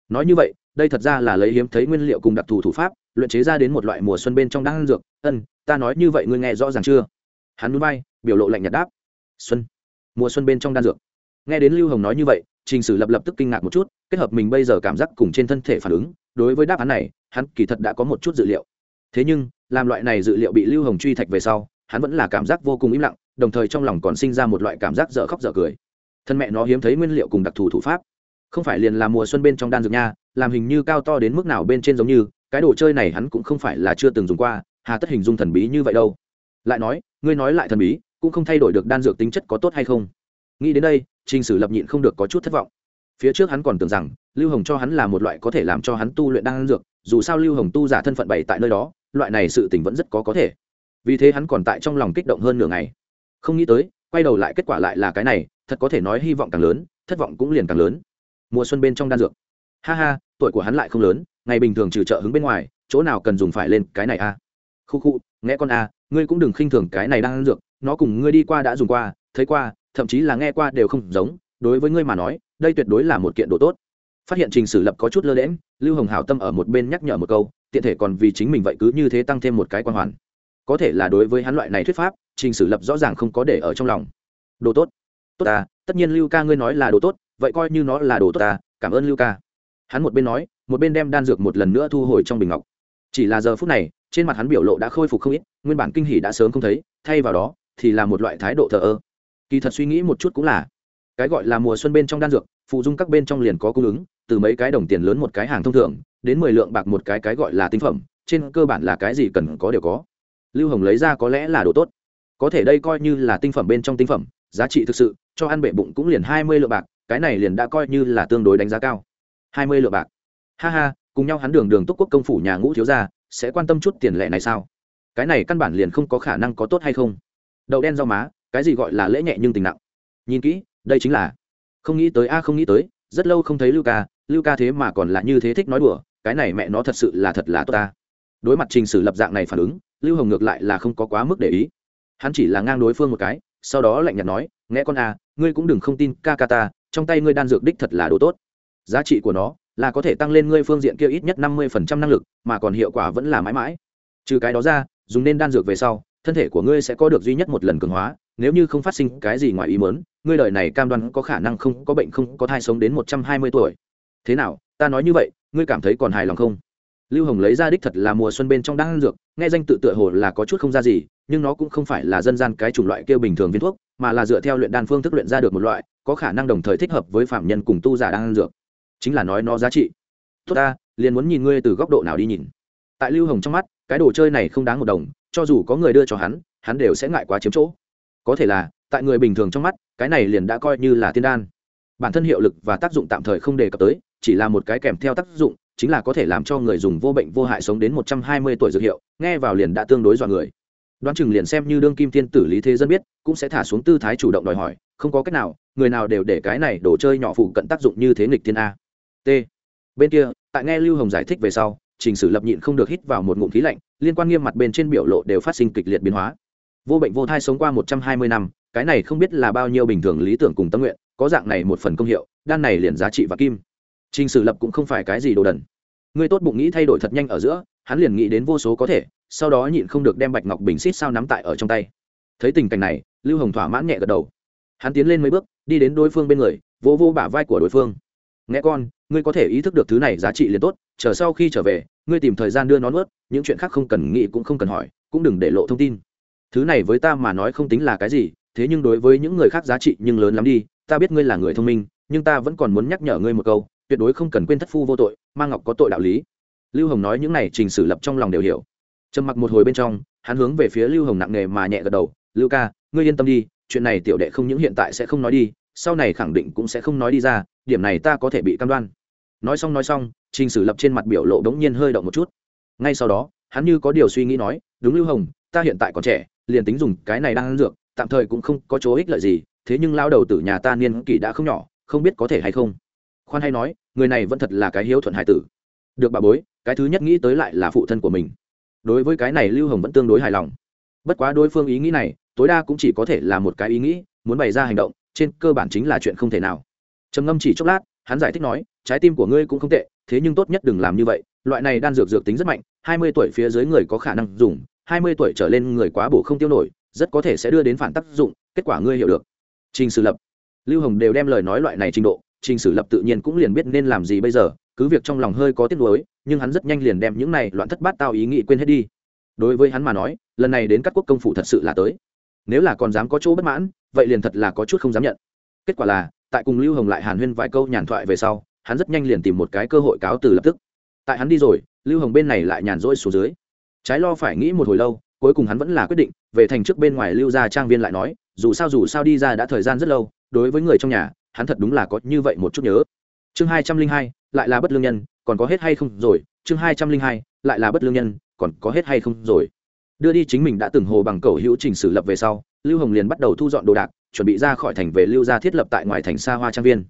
Nói như vậy, đây thật ra là lấy hiếm thấy nguyên liệu cùng đặc thù thủ pháp, luyện chế ra đến một loại mùa xuân bên trong đan dược. Ân, ta nói như vậy ngươi nghe rõ ràng chưa? Hắn núi bay biểu lộ lạnh nhạt đáp. Xuân, mùa xuân bên trong đan dược. Nghe đến lưu hồng nói như vậy, trình sử lập lập tức kinh ngạc một chút, kết hợp mình bây giờ cảm giác cùng trên thân thể phản ứng, đối với đáp án này, hắn kỳ thật đã có một chút dự liệu thế nhưng, làm loại này dự liệu bị lưu hồng truy thạch về sau, hắn vẫn là cảm giác vô cùng im lặng, đồng thời trong lòng còn sinh ra một loại cảm giác dở khóc dở cười. Thân mẹ nó hiếm thấy nguyên liệu cùng đặc thù thủ pháp. Không phải liền là mùa xuân bên trong đan dược nha, làm hình như cao to đến mức nào bên trên giống như, cái đồ chơi này hắn cũng không phải là chưa từng dùng qua, hà tất hình dung thần bí như vậy đâu. Lại nói, ngươi nói lại thần bí, cũng không thay đổi được đan dược tính chất có tốt hay không. Nghĩ đến đây, trình sử lập nhịn không được có chút thất vọng. Phía trước hắn còn tưởng rằng, lưu hồng cho hắn là một loại có thể làm cho hắn tu luyện đan dược dù sao lưu hồng tu giả thân phận bày tại nơi đó, loại này sự tình vẫn rất có có thể. Vì thế hắn còn tại trong lòng kích động hơn nửa ngày. Không nghĩ tới, quay đầu lại kết quả lại là cái này, thật có thể nói hy vọng càng lớn, thất vọng cũng liền càng lớn. Mùa xuân bên trong đan dược. Ha ha, tuổi của hắn lại không lớn, ngày bình thường trừ trợ hứng bên ngoài, chỗ nào cần dùng phải lên cái này a? À? khu khu, nghe con a, ngươi cũng đừng khinh thường cái này đang ăn dược, nó cùng ngươi đi qua đã dùng qua, thấy qua, thậm chí là nghe qua đều không giống, đối với ngươi mà nói, đây tuyệt đối là một kiện đồ tốt phát hiện trình sử lập có chút lơ lẽm lưu hồng hảo tâm ở một bên nhắc nhở một câu, tiện thể còn vì chính mình vậy cứ như thế tăng thêm một cái quan hoàn. Có thể là đối với hắn loại này thuyết pháp, trình sử lập rõ ràng không có để ở trong lòng. Đồ tốt. Tốt à tất nhiên lưu ca ngươi nói là đồ tốt, vậy coi như nó là đồ tốt à cảm ơn lưu ca. Hắn một bên nói, một bên đem đan dược một lần nữa thu hồi trong bình ngọc. Chỉ là giờ phút này, trên mặt hắn biểu lộ đã khôi phục không ít, nguyên bản kinh hỉ đã sớm không thấy, thay vào đó, thì là một loại thái độ thờ ơ. Kỳ thật suy nghĩ một chút cũng là, cái gọi là mùa xuân bên trong đan dược, phụ dung các bên trong liền có cung ứng từ mấy cái đồng tiền lớn một cái hàng thông thường, đến mười lượng bạc một cái cái gọi là tinh phẩm, trên cơ bản là cái gì cần có đều có. Lưu hồng lấy ra có lẽ là đồ tốt. Có thể đây coi như là tinh phẩm bên trong tinh phẩm, giá trị thực sự, cho ăn bệ bụng cũng liền hai mươi lượng bạc, cái này liền đã coi như là tương đối đánh giá cao. hai mươi lượng bạc. Ha ha, cùng nhau hắn đường đường túc quốc công phủ nhà ngũ thiếu gia, sẽ quan tâm chút tiền lệ này sao? Cái này căn bản liền không có khả năng có tốt hay không? Đậu đen rau má, cái gì gọi là lễ nhẹ nhưng tình nặng? Nhìn kỹ, đây chính là. Không nghĩ tới, a, không nghĩ tới, rất lâu không thấy lưu ca lưu ca thế mà còn là như thế thích nói đùa, cái này mẹ nó thật sự là thật là tốt ta. Đối mặt trình sử lập dạng này phản ứng, lưu hồng ngược lại là không có quá mức để ý. Hắn chỉ là ngang đối phương một cái, sau đó lạnh nhạt nói, nghe con a ngươi cũng đừng không tin ca ca ta, trong tay ngươi đan dược đích thật là đồ tốt. Giá trị của nó là có thể tăng lên ngươi phương diện kia ít nhất năm mươi phần trăm năng lực, mà còn hiệu quả vẫn là mãi mãi. Trừ cái đó ra, dùng nên đan dược về sau, thân thể của ngươi sẽ có được duy nhất một lần cường hóa, nếu như không phát sinh cái gì ngoài ý mớn ngươi đời này cam đoan có khả năng không có bệnh không có thai sống đến một trăm hai mươi tuổi thế nào, ta nói như vậy, ngươi cảm thấy còn hài lòng không? Lưu hồng lấy ra đích thật là mùa xuân bên trong đang ăn dược, nghe danh tự tựa hồ là có chút không ra gì, nhưng nó cũng không phải là dân gian cái chủng loại kia bình thường viên thuốc, mà là dựa theo luyện đan phương thức luyện ra được một loại, có khả năng đồng thời thích hợp với phạm nhân cùng tu giả đang ăn dược. Chính là nói nó giá trị. Tốt ta, liền muốn nhìn ngươi từ góc độ nào đi nhìn. Tại lưu hồng trong mắt, cái đồ chơi này không đáng một đồng, cho dù có người đưa cho hắn hắn đều sẽ ngại quá chiếm chỗ. Có thể là, tại người bình thường trong mắt, cái này liền đã coi như là tiên đan bản thân hiệu lực và tác dụng tạm thời không đề cập tới, chỉ là một cái kèm theo tác dụng, chính là có thể làm cho người dùng vô bệnh vô hại sống đến một trăm hai mươi tuổi dược hiệu, nghe vào liền đã tương đối dọa người. Đoán chừng liền xem như đương kim tiên tử lý thế dân biết, cũng sẽ thả xuống tư thái chủ động đòi hỏi, không có cách nào, người nào đều để cái này đồ chơi nhỏ phụ cận tác dụng như thế nghịch thiên a. T. Bên kia, tại nghe lưu hồng giải thích về sau, trình sử lập nhịn không được hít vào một ngụm khí lạnh, liên quan nghiêm mặt bên trên biểu lộ đều phát sinh kịch liệt biến hóa. Vô bệnh vô thai sống qua một trăm hai mươi năm, cái này không biết là bao nhiêu bình thường lý tưởng cùng tâm nguyện có dạng này một phần công hiệu, đan này liền giá trị và kim. Trình sử lập cũng không phải cái gì đồ đần. Người tốt bụng nghĩ thay đổi thật nhanh ở giữa, hắn liền nghĩ đến vô số có thể, sau đó nhịn không được đem bạch ngọc bình xít sao nắm tại ở trong tay. Thấy tình cảnh này, lưu hồng thỏa mãn nhẹ gật đầu. Hắn tiến lên mấy bước, đi đến đối phương bên người vô vô bả vai của đối phương. Nghe con, ngươi có thể ý thức được thứ này giá trị liền tốt, chờ sau khi trở về, ngươi tìm thời gian đưa nó nuốt, những chuyện khác không cần nghĩ cũng không cần hỏi, cũng đừng để lộ thông tin. Thứ này với ta mà nói không tính là cái gì, thế nhưng đối với những người khác giá trị nhưng lớn lắm đi ta biết ngươi là người thông minh, nhưng ta vẫn còn muốn nhắc nhở ngươi một câu, tuyệt đối không cần quên thất phu vô tội mang ngọc có tội đạo lý. Lưu hồng nói những này trình sử lập trong lòng đều hiểu. Trầm mặc một hồi bên trong, hắn hướng về phía lưu hồng nặng nề mà nhẹ gật đầu, lưu ca, ngươi yên tâm đi, chuyện này tiểu đệ không những hiện tại sẽ không nói đi, sau này khẳng định cũng sẽ không nói đi ra, điểm này ta có thể bị cam đoan. Nói xong nói xong, trình sử lập trên mặt biểu lộ đống nhiên hơi động một chút. Ngay sau đó, hắn như có điều suy nghĩ nói, đúng lưu hồng, ta hiện tại còn trẻ, liền tính dùng cái này đang ăn dược, tạm thời cũng không có chỗ ích lợi gì thế nhưng lao đầu tử nhà ta niên kỷ đã không nhỏ, không biết có thể hay không. Khoan hay nói, người này vẫn thật là cái hiếu thuận hải tử. Được bà bối, cái thứ nhất nghĩ tới lại là phụ thân của mình. Đối với cái này lưu hồng vẫn tương đối hài lòng. Bất quá đối phương ý nghĩ này, tối đa cũng chỉ có thể là một cái ý nghĩ, muốn bày ra hành động, trên cơ bản chính là chuyện không thể nào. Trầm ngâm chỉ chốc lát, hắn giải thích nói, trái tim của ngươi cũng không tệ, thế nhưng tốt nhất đừng làm như vậy, loại này đan dược dược tính rất mạnh, hai mươi tuổi phía dưới người có khả năng dùng, hai mươi tuổi trở lên người quá bổ không tiêu nổi, rất có thể sẽ đưa đến phản tác dụng, kết quả ngươi hiểu được trình sử lập. Lưu hồng đều đem lời nói loại này trình độ, trình sử lập tự nhiên cũng liền biết nên làm gì bây giờ, cứ việc trong lòng hơi có tiếc nuối, nhưng hắn rất nhanh liền đem những này loạn thất bát tao ý nghĩ quên hết đi. Đối với hắn mà nói, lần này đến các quốc công phủ thật sự là tới. Nếu là còn dám có chỗ bất mãn, vậy liền thật là có chút không dám nhận. Kết quả là, tại cùng lưu hồng lại hàn huyên vài câu nhàn thoại về sau, hắn rất nhanh liền tìm một cái cơ hội cáo từ lập tức. Tại hắn đi rồi, lưu hồng bên này lại nhàn rỗi xuống dưới. Trái lo phải nghĩ một hồi lâu, cuối cùng hắn vẫn là quyết định, về thành trước bên ngoài lưu ra trang viên lại nói dù sao dù sao đi ra đã thời gian rất lâu, đối với người trong nhà, hắn thật đúng là có như vậy một chút nhớ. Chương hai trăm linh hai, lại là bất lương nhân, còn có hết hay không rồi? Chương hai trăm linh hai, lại là bất lương nhân, còn có hết hay không rồi? Đưa đi chính mình đã từng hồ bằng cầu hữu trình sử lập về sau, lưu hồng liền bắt đầu thu dọn đồ đạc, chuẩn bị ra khỏi thành về lưu gia thiết lập tại ngoài thành xa hoa trang viên.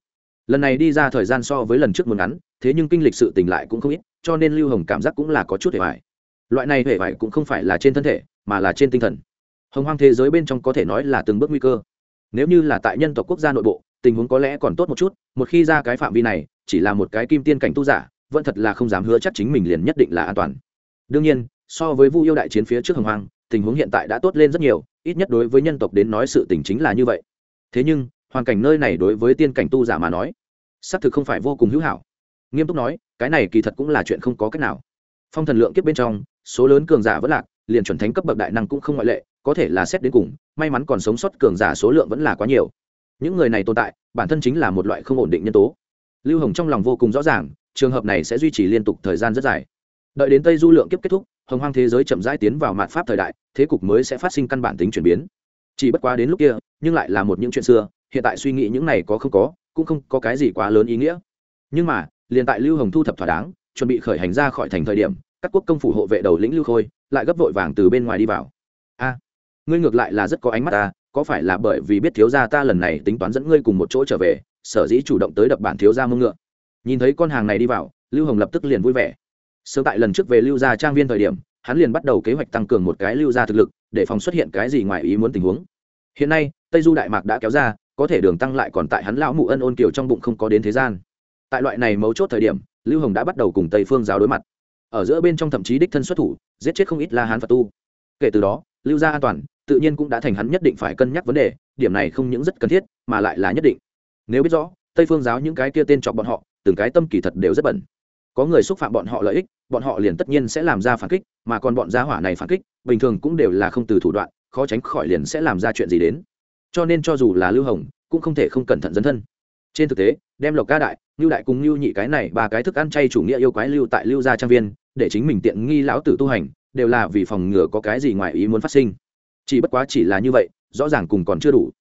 Lần này đi ra thời gian so với lần trước một ngắn, thế nhưng kinh lịch sự tỉnh lại cũng không ít, cho nên lưu hồng cảm giác cũng là có chút hề vải loại này hề vải cũng không phải là trên thân thể, mà là trên tinh thần hồng hoang thế giới bên trong có thể nói là từng bước nguy cơ. Nếu như là tại nhân tộc quốc gia nội bộ, tình huống có lẽ còn tốt một chút, một khi ra cái phạm vi này, chỉ là một cái kim tiên cảnh tu giả, vẫn thật là không dám hứa chắc chính mình liền nhất định là an toàn. Đương nhiên, so với vu yêu đại chiến phía trước hồng hoang, tình huống hiện tại đã tốt lên rất nhiều, ít nhất đối với nhân tộc đến nói sự tình chính là như vậy. Thế nhưng, hoàn cảnh nơi này đối với tiên cảnh tu giả mà nói, xác thực không phải vô cùng hữu hảo. Nghiêm túc nói, cái này kỳ thật cũng là chuyện không có cách nào. Phong thần lượng kiếp bên trong, số lớn cường giả vẫn lạc liền chuẩn thánh cấp bậc đại năng cũng không ngoại lệ, có thể là xét đến cùng, may mắn còn sống sót cường giả số lượng vẫn là quá nhiều. Những người này tồn tại, bản thân chính là một loại không ổn định nhân tố. Lưu hồng trong lòng vô cùng rõ ràng, trường hợp này sẽ duy trì liên tục thời gian rất dài. Đợi đến tây du lượng kiếp kết thúc, hồng hoang thế giới chậm rãi tiến vào mạt pháp thời đại, thế cục mới sẽ phát sinh căn bản tính chuyển biến. Chỉ bất quá đến lúc kia, nhưng lại là một những chuyện xưa, hiện tại suy nghĩ những này có không có, cũng không có cái gì quá lớn ý nghĩa. Nhưng mà, liền tại lưu hồng thu thập thỏa đáng, chuẩn bị khởi hành ra khỏi thành thời điểm, các quốc công phủ hộ vệ đầu lĩnh lưu khôi lại gấp vội vàng từ bên ngoài đi vào. A, ngươi ngược lại là rất có ánh mắt ta, có phải là bởi vì biết thiếu gia ta lần này tính toán dẫn ngươi cùng một chỗ trở về, sở dĩ chủ động tới đập bản thiếu gia mông ngựa? Nhìn thấy con hàng này đi vào, lưu hồng lập tức liền vui vẻ. Sớm tại lần trước về lưu gia trang viên thời điểm, hắn liền bắt đầu kế hoạch tăng cường một cái lưu gia thực lực, để phòng xuất hiện cái gì ngoài ý muốn tình huống. Hiện nay, tây du đại mạc đã kéo ra, có thể đường tăng lại còn tại hắn lão mụ ân ôn kiều trong bụng không có đến thế gian. Tại loại này mấu chốt thời điểm, lưu hồng đã bắt đầu cùng tây phương giáo đối mặt ở giữa bên trong thậm chí đích thân xuất thủ, giết chết không ít la hán phật tu. Kể từ đó, lưu gia an toàn, tự nhiên cũng đã thành hắn nhất định phải cân nhắc vấn đề, điểm này không những rất cần thiết, mà lại là nhất định. Nếu biết rõ, tây phương giáo những cái kia tên chọc bọn họ, từng cái tâm kỳ thật đều rất bẩn. Có người xúc phạm bọn họ lợi ích, bọn họ liền tất nhiên sẽ làm ra phản kích, mà còn bọn gia hỏa này phản kích, bình thường cũng đều là không từ thủ đoạn, khó tránh khỏi liền sẽ làm ra chuyện gì đến. Cho nên cho dù là lưu hồng, cũng không thể không cẩn thận dấn thân. Trên thực tế, đem lộc ca đại lưu đại cùng lưu nhị cái này ba cái thức ăn chay chủ nghĩa yêu quái lưu tại lưu gia trang viên để chính mình tiện nghi lão tử tu hành, đều là vì phòng ngừa có cái gì ngoài ý muốn phát sinh. Chỉ bất quá chỉ là như vậy, rõ ràng cùng còn chưa đủ.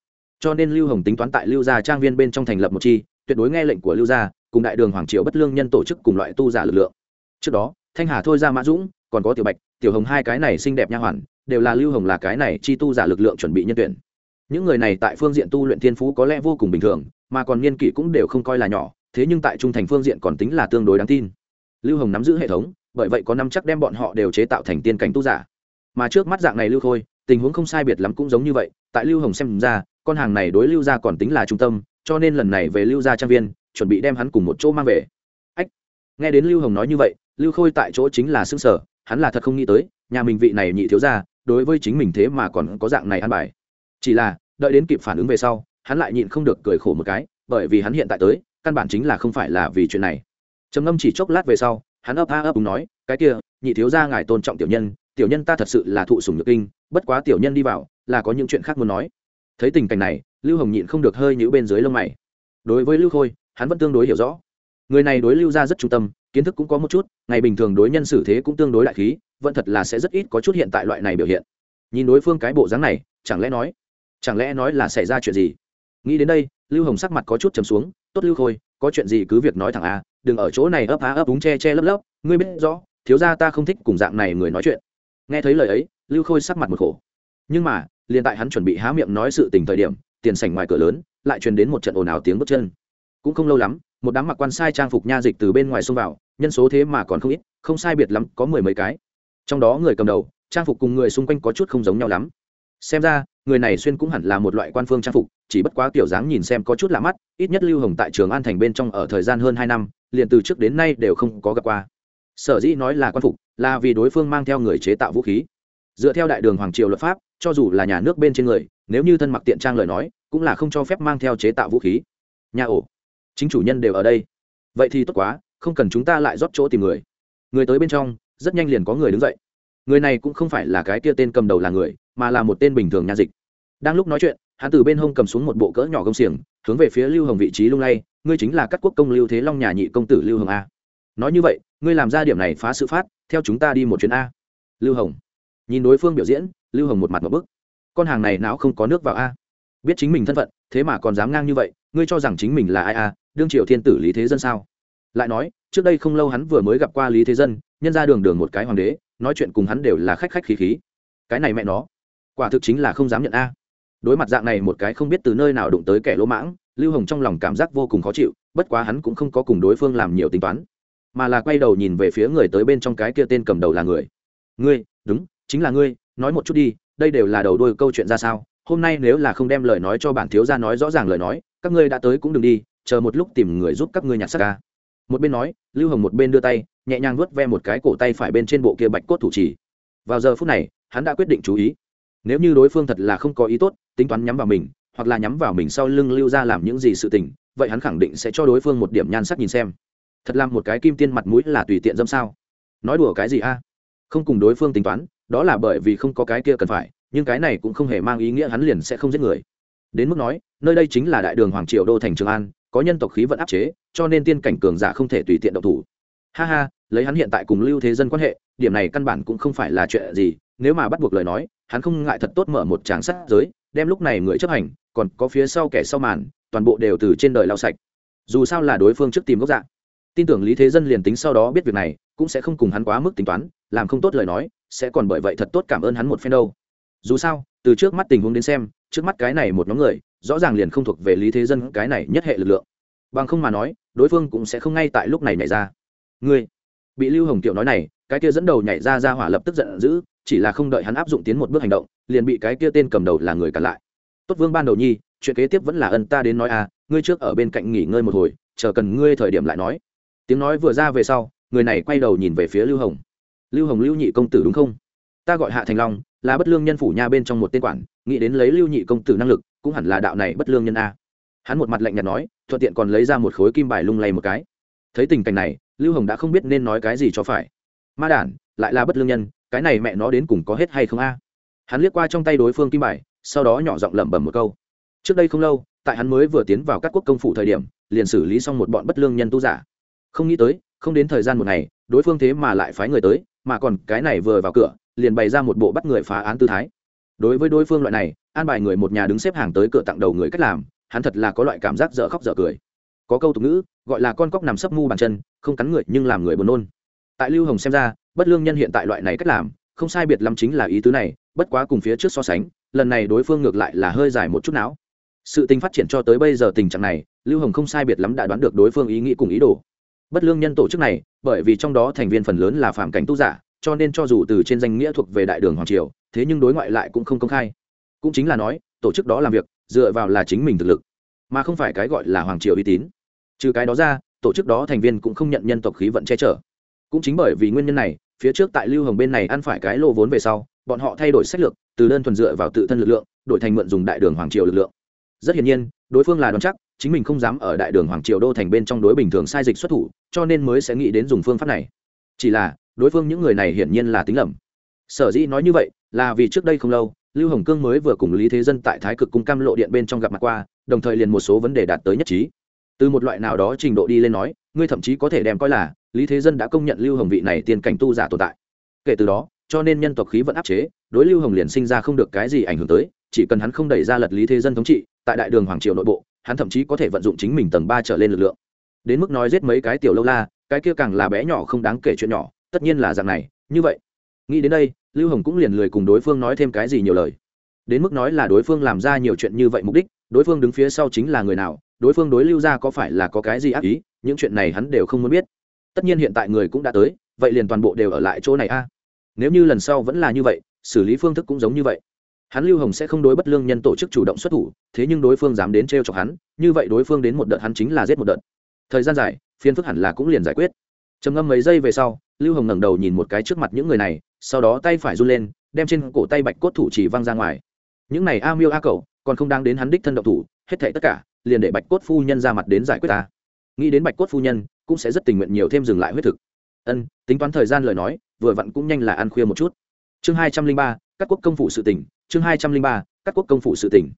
Cho nên lưu hồng tính toán tại lưu gia trang viên bên trong thành lập một chi, tuyệt đối nghe lệnh của lưu gia, cùng đại đường hoàng triều bất lương nhân tổ chức cùng loại tu giả lực lượng. Trước đó, thanh hà thôi ra mã dũng, còn có tiểu bạch, tiểu hồng hai cái này xinh đẹp nha hoàn, đều là lưu hồng là cái này chi tu giả lực lượng chuẩn bị nhân tuyển. Những người này tại phương diện tu luyện thiên phú có lẽ vô cùng bình thường, mà còn niên kỷ cũng đều không coi là nhỏ, thế nhưng tại trung thành phương diện còn tính là tương đối đáng tin. Lưu hồng nắm giữ hệ thống bởi vậy có năm chắc đem bọn họ đều chế tạo thành tiên cảnh tu giả. Mà trước mắt dạng này lưu khôi, tình huống không sai biệt lắm cũng giống như vậy, tại lưu hồng xem ra, con hàng này đối lưu gia còn tính là trung tâm, cho nên lần này về lưu gia trang viên, chuẩn bị đem hắn cùng một chỗ mang về. Ách, nghe đến lưu hồng nói như vậy, lưu khôi tại chỗ chính là xương sở hắn là thật không nghĩ tới, nhà mình vị này nhị thiếu gia, đối với chính mình thế mà còn có dạng này ăn bài. Chỉ là, đợi đến kịp phản ứng về sau, hắn lại nhịn không được cười khổ một cái, bởi vì hắn hiện tại tới, căn bản chính là không phải là vì chuyện này. Trầm ngâm chỉ chốc lát về sau hắn ấp a ấp đúng nói, cái kia, nhị thiếu gia ngài tôn trọng tiểu nhân tiểu nhân ta thật sự là thụ sủng nhược kinh, bất quá tiểu nhân đi vào, là có những chuyện khác muốn nói. Thấy tình cảnh này, lưu hồng nhịn không được hơi nhữ bên dưới lông mày. Đối với lưu khôi, hắn vẫn tương đối hiểu rõ. Người này đối lưu ra rất trung tâm, kiến thức cũng có một chút, ngày bình thường đối nhân xử thế cũng tương đối đại khí, vẫn thật là sẽ rất ít có chút hiện tại loại này biểu hiện. Nhìn đối phương cái bộ dáng này, chẳng lẽ nói, chẳng lẽ nói là xảy ra chuyện gì? Nghĩ đến đây, lưu hồng sắc mặt có chút chấm xuống, tốt lưu khôi có chuyện gì cứ việc nói thẳng a, đừng ở chỗ này ấp á ấp úng che che lấp lấp, ngươi biết rõ, thiếu ra ta không thích cùng dạng này người nói chuyện. Nghe thấy lời ấy, lưu khôi sắc mặt một khổ. Nhưng mà, liền tại hắn chuẩn bị há miệng nói sự tình thời điểm, tiền sảnh ngoài cửa lớn, lại truyền đến một trận ồn ào tiếng bước chân. Cũng không lâu lắm, một đám mặc quan sai trang phục nha dịch từ bên ngoài xông vào, nhân số thế mà còn không ít, không sai biệt lắm có mười mấy cái. Trong đó người cầm đầu, trang phục cùng người xung quanh có chút không giống nhau lắm. Xem ra người này xuyên cũng hẳn là một loại quan phương trang phục, chỉ bất quá kiểu dáng nhìn xem có chút lạ mắt, ít nhất lưu hồng tại trường an thành bên trong ở thời gian hơn hai năm, liền từ trước đến nay đều không có gặp qua. Sở dĩ nói là quan phục, là vì đối phương mang theo người chế tạo vũ khí. Dựa theo đại đường hoàng triều luật pháp, cho dù là nhà nước bên trên người, nếu như thân mặc tiện trang lời nói, cũng là không cho phép mang theo chế tạo vũ khí. Nhà ổ, chính chủ nhân đều ở đây. Vậy thì tốt quá, không cần chúng ta lại rót chỗ tìm người. Người tới bên trong, rất nhanh liền có người đứng dậy. Người này cũng không phải là cái kia tên cầm đầu là người mà là một tên bình thường nha dịch. Đang lúc nói chuyện, hắn từ bên hông cầm xuống một bộ cỡ nhỏ gông xiềng, hướng về phía lưu hồng vị trí lung lay, ngươi chính là các quốc công lưu thế long nhà nhị công tử lưu hồng a. Nói như vậy, ngươi làm ra điểm này phá sự phát, theo chúng ta đi một chuyến a. Lưu hồng nhìn đối phương biểu diễn, lưu hồng một mặt một bức. Con hàng này não không có nước vào a. Biết chính mình thân phận, thế mà còn dám ngang như vậy, ngươi cho rằng chính mình là ai a, đương triều thiên tử lý thế dân sao? Lại nói, trước đây không lâu hắn vừa mới gặp qua lý thế dân, nhân ra đường đường một cái hoàng đế, nói chuyện cùng hắn đều là khách khách khí khí. Cái này mẹ nó quả thực chính là không dám nhận a. Đối mặt dạng này một cái không biết từ nơi nào đụng tới kẻ lỗ mãng, lưu hồng trong lòng cảm giác vô cùng khó chịu, bất quá hắn cũng không có cùng đối phương làm nhiều tính toán, mà là quay đầu nhìn về phía người tới bên trong cái kia tên cầm đầu là người. Ngươi, đúng, chính là ngươi, nói một chút đi, đây đều là đầu đôi câu chuyện ra sao? Hôm nay nếu là không đem lời nói cho bản thiếu ra nói rõ ràng lời nói, các ngươi đã tới cũng đừng đi, chờ một lúc tìm người giúp các ngươi nhặt xác ca. Một bên nói, lưu hồng một bên đưa tay, nhẹ nhàng vuốt ve một cái cổ tay phải bên trên bộ kia bạch cốt thủ trì vào giờ phút này, hắn đã quyết định chú ý nếu như đối phương thật là không có ý tốt, tính toán nhắm vào mình, hoặc là nhắm vào mình sau lưng lưu ra làm những gì sự tình, vậy hắn khẳng định sẽ cho đối phương một điểm nhan sắc nhìn xem. Thật làm một cái kim tiên mặt mũi là tùy tiện dâm sao? Nói đùa cái gì a? Không cùng đối phương tính toán, đó là bởi vì không có cái kia cần phải, nhưng cái này cũng không hề mang ý nghĩa hắn liền sẽ không giết người. Đến mức nói, nơi đây chính là đại đường hoàng triều đô thành trường an, có nhân tộc khí vận áp chế, cho nên tiên cảnh cường giả không thể tùy tiện động thủ. Ha ha, lấy hắn hiện tại cùng lưu thế dân quan hệ, điểm này căn bản cũng không phải là chuyện gì, nếu mà bắt buộc lời nói hắn không ngại thật tốt mở một tràng sắt giới, đem lúc này người chấp hành, còn có phía sau kẻ sau màn, toàn bộ đều từ trên đời lau sạch. Dù sao là đối phương trước tìm gốc dạng tin tưởng lý thế dân liền tính sau đó biết việc này, cũng sẽ không cùng hắn quá mức tính toán, làm không tốt lời nói, sẽ còn bởi vậy thật tốt cảm ơn hắn một phen đâu. Dù sao, từ trước mắt tình huống đến xem, trước mắt cái này một nhóm người, rõ ràng liền không thuộc về lý thế dân cái này nhất hệ lực lượng. Bằng không mà nói, đối phương cũng sẽ không ngay tại lúc này nhảy ra. Ngươi, bị lưu hồng tiệu nói này cái kia dẫn đầu nhảy ra ra hỏa lập tức giận dữ, chỉ là không đợi hắn áp dụng tiến một bước hành động, liền bị cái kia tên cầm đầu là người cản lại. Tốt vương ban đầu nhi, chuyện kế tiếp vẫn là ân ta đến nói à ngươi trước ở bên cạnh nghỉ ngơi một hồi, chờ cần ngươi thời điểm lại nói. Tiếng nói vừa ra về sau, người này quay đầu nhìn về phía lưu hồng. Lưu hồng, lưu nhị công tử đúng không? Ta gọi hạ thành long, là bất lương nhân phủ nha bên trong một tên quản, nghĩ đến lấy lưu nhị công tử năng lực, cũng hẳn là đạo này bất lương nhân a. Hắn một mặt lạnh nhạt nói, thuận tiện còn lấy ra một khối kim bài lung lay một cái. Thấy tình cảnh này, lưu hồng đã không biết nên nói cái gì cho phải ma đản, lại là bất lương nhân, cái này mẹ nó đến cùng có hết hay không a? Hắn liếc qua trong tay đối phương kim bài, sau đó nhỏ giọng lẩm bẩm một câu. Trước đây không lâu, tại hắn mới vừa tiến vào các quốc công phủ thời điểm, liền xử lý xong một bọn bất lương nhân tu giả. Không nghĩ tới, không đến thời gian một ngày, đối phương thế mà lại phái người tới, mà còn cái này vừa vào cửa, liền bày ra một bộ bắt người phá án tư thái. Đối với đối phương loại này, an bài người một nhà đứng xếp hàng tới cửa tặng đầu người cách làm, hắn thật là có loại cảm giác dở khóc dở cười. Có câu tục ngữ, gọi là con cóc nằm sấp mu bàn chân, không cắn người nhưng làm người buồn nôn tại lưu hồng xem ra, bất lương nhân hiện tại loại này cách làm, không sai biệt lắm chính là ý tứ này, bất quá cùng phía trước so sánh, lần này đối phương ngược lại là hơi dài một chút não. Sự tình phát triển cho tới bây giờ tình trạng này, lưu hồng không sai biệt lắm đã đoán được đối phương ý nghĩ cùng ý đồ. Bất lương nhân tổ chức này, bởi vì trong đó thành viên phần lớn là phạm cảnh tu giả, cho nên cho dù từ trên danh nghĩa thuộc về đại đường hoàng triều, thế nhưng đối ngoại lại cũng không công khai. Cũng chính là nói, tổ chức đó làm việc, dựa vào là chính mình thực lực, mà không phải cái gọi là hoàng triều uy tín. Trừ cái đó ra, tổ chức đó thành viên cũng không nhận nhân tộc khí vận che chở cũng chính bởi vì nguyên nhân này, phía trước tại lưu hồng bên này ăn phải cái lô vốn về sau, bọn họ thay đổi sách lược, từ đơn thuần dựa vào tự thân lực lượng, đổi thành mượn dùng đại đường hoàng triều lực lượng. Rất hiển nhiên, đối phương là đoán chắc, chính mình không dám ở đại đường hoàng triều đô thành bên trong đối bình thường sai dịch xuất thủ, cho nên mới sẽ nghĩ đến dùng phương pháp này. Chỉ là, đối phương những người này hiển nhiên là tính lầm. Sở dĩ nói như vậy, là vì trước đây không lâu, lưu hồng cương mới vừa cùng lý thế dân tại thái cực cung cam lộ điện bên trong gặp mặt qua, đồng thời liền một số vấn đề đạt tới nhất trí. Từ một loại nào đó trình độ đi lên nói ngươi thậm chí có thể đem coi là lý thế dân đã công nhận lưu hồng vị này tiền cảnh tu giả tồn tại. Kể từ đó, cho nên nhân tộc khí vẫn áp chế, đối lưu hồng liền sinh ra không được cái gì ảnh hưởng tới, chỉ cần hắn không đẩy ra lật lý thế dân thống trị, tại đại đường hoàng triều nội bộ, hắn thậm chí có thể vận dụng chính mình tầng ba trở lên lực lượng. Đến mức nói giết mấy cái tiểu lâu la, cái kia càng là bé nhỏ không đáng kể chuyện nhỏ, tất nhiên là dạng này, như vậy. Nghĩ đến đây, lưu hồng cũng liền lười cùng đối phương nói thêm cái gì nhiều lời. Đến mức nói là đối phương làm ra nhiều chuyện như vậy mục đích, đối phương đứng phía sau chính là người nào đối phương đối lưu ra có phải là có cái gì ác ý những chuyện này hắn đều không muốn biết. Tất nhiên hiện tại người cũng đã tới vậy liền toàn bộ đều ở lại chỗ này a. Nếu như lần sau vẫn là như vậy xử lý phương thức cũng giống như vậy. Hắn lưu hồng sẽ không đối bất lương nhân tổ chức chủ động xuất thủ thế nhưng đối phương dám đến t r e o chọc hắn như vậy đối phương đến một đợt hắn chính là giết một đợt. Thời gian dài phiên phức hẳn là cũng liền giải quyết. Trầm ngâm mấy giây về sau lưu hồng ngẩng đầu nhìn một cái trước mặt những người này sau đó tay phải run lên đem trên cổ tay bạch cốt thủ chỉ văng ra ngoài. Những này a miêu a cầu, còn không đang đến hắn đích thân độc thủ hết thảy tất cả liền để bạch cốt phu nhân ra mặt đến giải quyết ta. Nghĩ đến bạch cốt phu nhân, cũng sẽ rất tình nguyện nhiều thêm dừng lại huyết thực. Ân, tính toán thời gian lời nói, vừa vặn cũng nhanh là ăn khuya một chút. Chương hai trăm linh ba, các quốc công phủ sự tỉnh, chương hai trăm linh ba, các quốc công phủ sự tỉnh.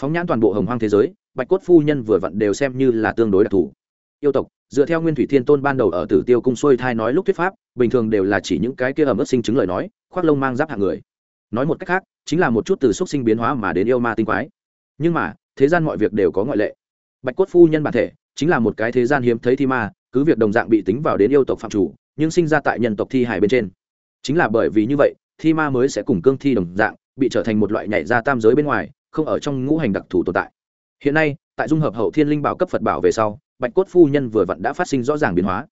Phóng nhãn toàn bộ hồng hoang thế giới, bạch cốt phu nhân vừa vặn đều xem như là tương đối đặc thù. Yêu tộc, dựa theo nguyên thủy thiên tôn ban đầu ở tử tiêu cung xuôi thai nói lúc thuyết pháp, bình thường đều là chỉ những cái kia ẩm ướt sinh chứng lời nói, khoác lông mang giáp hạng người. Nói một cách khác, chính là một chút từ xúc sinh biến hóa mà đến yêu ma tinh quái. Nhưng mà thế gian mọi việc đều có ngoại lệ. Bạch cốt phu nhân bản thể chính là một cái thế gian hiếm thấy thi ma, cứ việc đồng dạng bị tính vào đến yêu tộc phạm chủ, nhưng sinh ra tại nhân tộc thi hải bên trên. Chính là bởi vì như vậy, thi ma mới sẽ cùng cương thi đồng dạng, bị trở thành một loại nhảy ra tam giới bên ngoài, không ở trong ngũ hành đặc thù tồn tại. Hiện nay, tại dung hợp hậu thiên linh bảo cấp phật bảo về sau, bạch cốt phu nhân vừa vặn đã phát sinh rõ ràng biến hóa.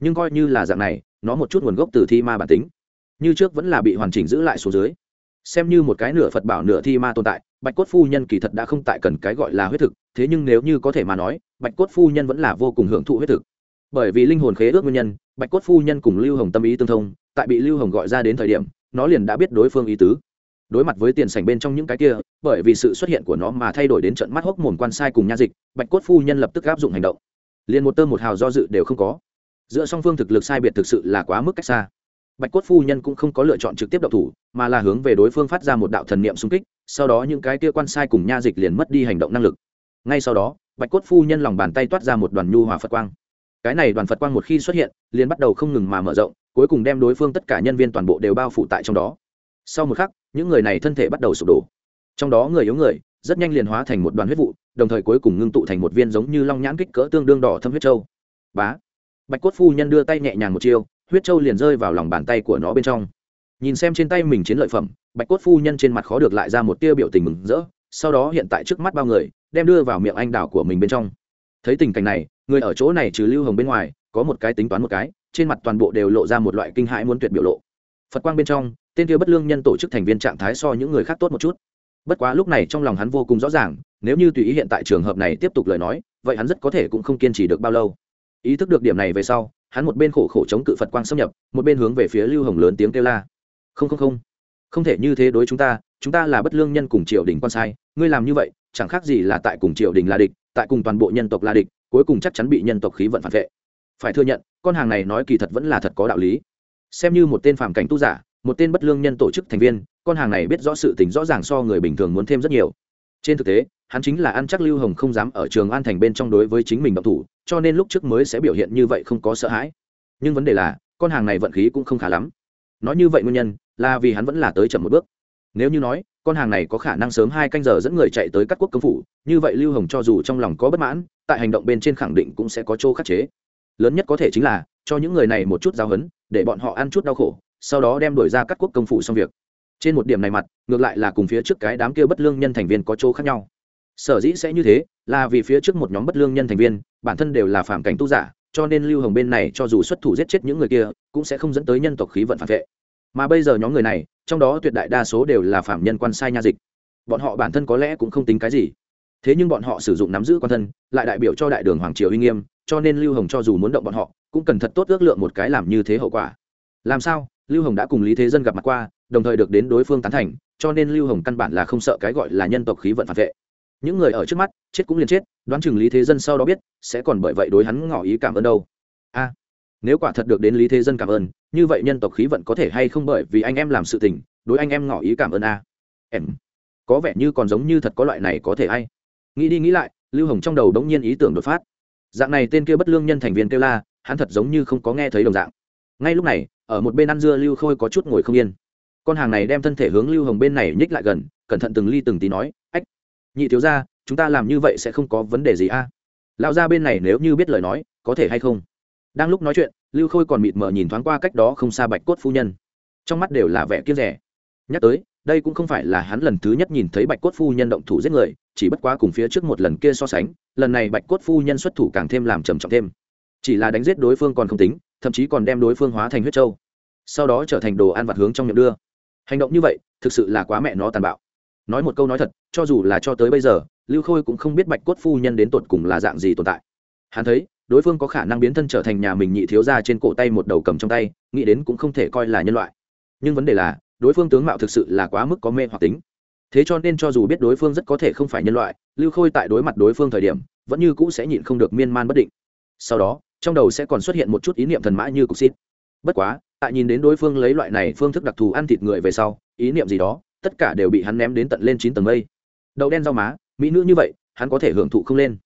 Nhưng coi như là dạng này, nó một chút nguồn gốc từ thi ma bản tính, như trước vẫn là bị hoàn chỉnh giữ lại số dưới xem như một cái nửa phật bảo nửa thi ma tồn tại, bạch cốt phu nhân kỳ thật đã không tại cần cái gọi là huyết thực, thế nhưng nếu như có thể mà nói, bạch cốt phu nhân vẫn là vô cùng hưởng thụ huyết thực. Bởi vì linh hồn khế ước nguyên nhân, bạch cốt phu nhân cùng lưu hồng tâm ý tương thông, tại bị lưu hồng gọi ra đến thời điểm, nó liền đã biết đối phương ý tứ. Đối mặt với tiền sảnh bên trong những cái kia, bởi vì sự xuất hiện của nó mà thay đổi đến trận mắt hốc mồm quan sai cùng nha dịch, bạch cốt phu nhân lập tức áp dụng hành động. Liền một tơ một hào do dự đều không có. Giữa song phương thực lực sai biệt thực sự là quá mức cách xa bạch cốt phu nhân cũng không có lựa chọn trực tiếp đậu thủ, mà là hướng về đối phương phát ra một đạo thần niệm xung kích, sau đó những cái kia quan sai cùng nha dịch liền mất đi hành động năng lực. Ngay sau đó, bạch cốt phu nhân lòng bàn tay toát ra một đoàn nhu hòa phật quang. Cái này đoàn phật quang một khi xuất hiện, liền bắt đầu không ngừng mà mở rộng, cuối cùng đem đối phương tất cả nhân viên toàn bộ đều bao phủ tại trong đó. Sau một khắc, những người này thân thể bắt đầu sụp đổ. Trong đó người yếu người, rất nhanh liền hóa thành một đoàn huyết vụ, đồng thời cuối cùng ngưng tụ thành một viên giống như long nhãn kích cỡ tương đương đỏ thâm huyết trâu bá! Bạch cốt phu nhân đưa tay nhẹ nhàng một chiêu huyết châu liền rơi vào lòng bàn tay của nó bên trong. Nhìn xem trên tay mình chiến lợi phẩm, bạch cốt phu nhân trên mặt khó được lại ra một tia biểu tình mừng rỡ, sau đó hiện tại trước mắt bao người, đem đưa vào miệng anh đào của mình bên trong. Thấy tình cảnh này, người ở chỗ này trừ lưu hồng bên ngoài, có một cái tính toán một cái, trên mặt toàn bộ đều lộ ra một loại kinh hãi muốn tuyệt biểu lộ. Phật quang bên trong, tên kia bất lương nhân tổ chức thành viên trạng thái so những người khác tốt một chút. Bất quá lúc này trong lòng hắn vô cùng rõ ràng, nếu như tùy ý hiện tại trường hợp này tiếp tục lời nói, vậy hắn rất có thể cũng không kiên trì được bao lâu. Ý thức được điểm này về sau hắn một bên khổ khổ chống cự phật quang xâm nhập, một bên hướng về phía lưu hồng lớn tiếng kêu la. Không không không. Không thể như thế đối chúng ta chúng ta là bất lương nhân cùng triều đình quan sai, ngươi làm như vậy, chẳng khác gì là tại cùng triều đình là địch, tại cùng toàn bộ nhân tộc là địch, cuối cùng chắc chắn bị nhân tộc khí vận phản vệ. Phải thừa nhận, con hàng này nói kỳ thật vẫn là thật có đạo lý. Xem như một tên phàm cảnh tu giả, một tên bất lương nhân tổ chức thành viên, con hàng này biết rõ sự tình rõ ràng so người bình thường muốn thêm rất nhiều. Trên thực tế hắn chính là ăn chắc lưu hồng không dám ở trường an thành bên trong đối với chính mình động thủ, cho nên lúc trước mới sẽ biểu hiện như vậy không có sợ hãi. Nhưng vấn đề là, con hàng này vận khí cũng không khá lắm. Nói như vậy nguyên nhân, là vì hắn vẫn là tới chậm một bước. Nếu như nói, con hàng này có khả năng sớm hai canh giờ dẫn người chạy tới các quốc công phủ, như vậy lưu hồng cho dù trong lòng có bất mãn, tại hành động bên trên khẳng định cũng sẽ có chỗ khắc chế. Lớn nhất có thể chính là, cho những người này một chút giáo hấn để bọn họ ăn chút đau khổ, sau đó đem đổi ra các quốc công phủ xong việc. Trên một điểm này mặt, ngược lại là cùng phía trước cái đám kia bất lương nhân thành viên có chỗ khác nhau sở dĩ sẽ như thế là vì phía trước một nhóm bất lương nhân thành viên, bản thân đều là phạm cảnh tu giả, cho nên lưu hồng bên này cho dù xuất thủ giết chết những người kia, cũng sẽ không dẫn tới nhân tộc khí vận phản vệ. Mà bây giờ nhóm người này, trong đó tuyệt đại đa số đều là phạm nhân quan sai nha dịch. Bọn họ bản thân có lẽ cũng không tính cái gì. Thế nhưng bọn họ sử dụng nắm giữ quan thân, lại đại biểu cho đại đường hoàng triều uy nghiêm, cho nên lưu hồng cho dù muốn động bọn họ, cũng cần thật tốt ước lượng một cái làm như thế hậu quả. Làm sao? Lưu hồng đã cùng lý thế dân gặp mặt qua, đồng thời được đến đối phương tán thành, cho nên lưu hồng căn bản là không sợ cái gọi là nhân tộc khí vận phản vệ những người ở trước mắt, chết cũng liền chết, đoán chừng lý thế dân sau đó biết, sẽ còn bởi vậy đối hắn ngỏ ý cảm ơn đâu. A, nếu quả thật được đến lý thế dân cảm ơn, như vậy nhân tộc khí vận có thể hay không bởi vì anh em làm sự tình, đối anh em ngỏ ý cảm ơn a? Em, có vẻ như còn giống như thật có loại này có thể hay. Nghĩ đi nghĩ lại, lưu hồng trong đầu đống nhiên ý tưởng đột phát. Dạng này tên kia bất lương nhân thành viên kêu la, hắn thật giống như không có nghe thấy đồng dạng. Ngay lúc này, ở một bên ăn dưa lưu khôi có chút ngồi không yên. Con hàng này đem thân thể hướng lưu hồng bên này nhích lại gần, cẩn thận từng ly từng tí nói nhị thiếu ra chúng ta làm như vậy sẽ không có vấn đề gì a? À? lão gia bên này nếu như biết lời nói, có thể hay không? Đang lúc nói chuyện, lưu khôi còn mịt mờ nhìn thoáng qua cách đó không xa bạch cốt phu nhân. Trong mắt đều là vẻ kiếp rẻ nhắc tới, đây cũng không phải là hắn lần thứ nhất nhìn thấy bạch cốt phu nhân động thủ giết người, chỉ bất quá cùng phía trước một lần kia so sánh, lần này bạch cốt phu nhân xuất thủ càng thêm làm trầm trọng thêm. Chỉ là đánh giết đối phương còn không tính, thậm chí còn đem đối phương hóa thành huyết trâu sau đó trở thành đồ ăn vặt hướng trong miệng đưa. Hành động như vậy, thực sự là quá mẹ nó tàn bạo nói một câu nói thật, cho dù là cho tới bây giờ, lưu khôi cũng không biết bạch cốt phu nhân đến tột cùng là dạng gì tồn tại. Hắn thấy, đối phương có khả năng biến thân trở thành nhà mình nhị thiếu ra trên cổ tay một đầu cầm trong tay, nghĩ đến cũng không thể coi là nhân loại. Nhưng vấn đề là, đối phương tướng mạo thực sự là quá mức có mê hoặc tính. Thế cho nên cho dù biết đối phương rất có thể không phải nhân loại, lưu khôi tại đối mặt đối phương thời điểm, vẫn như cũ sẽ nhịn không được miên man bất định. Sau đó, trong đầu sẽ còn xuất hiện một chút ý niệm thần mã như cục xít. Bất quá, tại nhìn đến đối phương lấy loại này phương thức đặc thù ăn thịt người về sau, ý niệm gì đó tất cả đều bị hắn ném đến tận lên chín tầng mây. Đậu đen rau má, mỹ nữ như vậy, hắn có thể hưởng thụ không lên.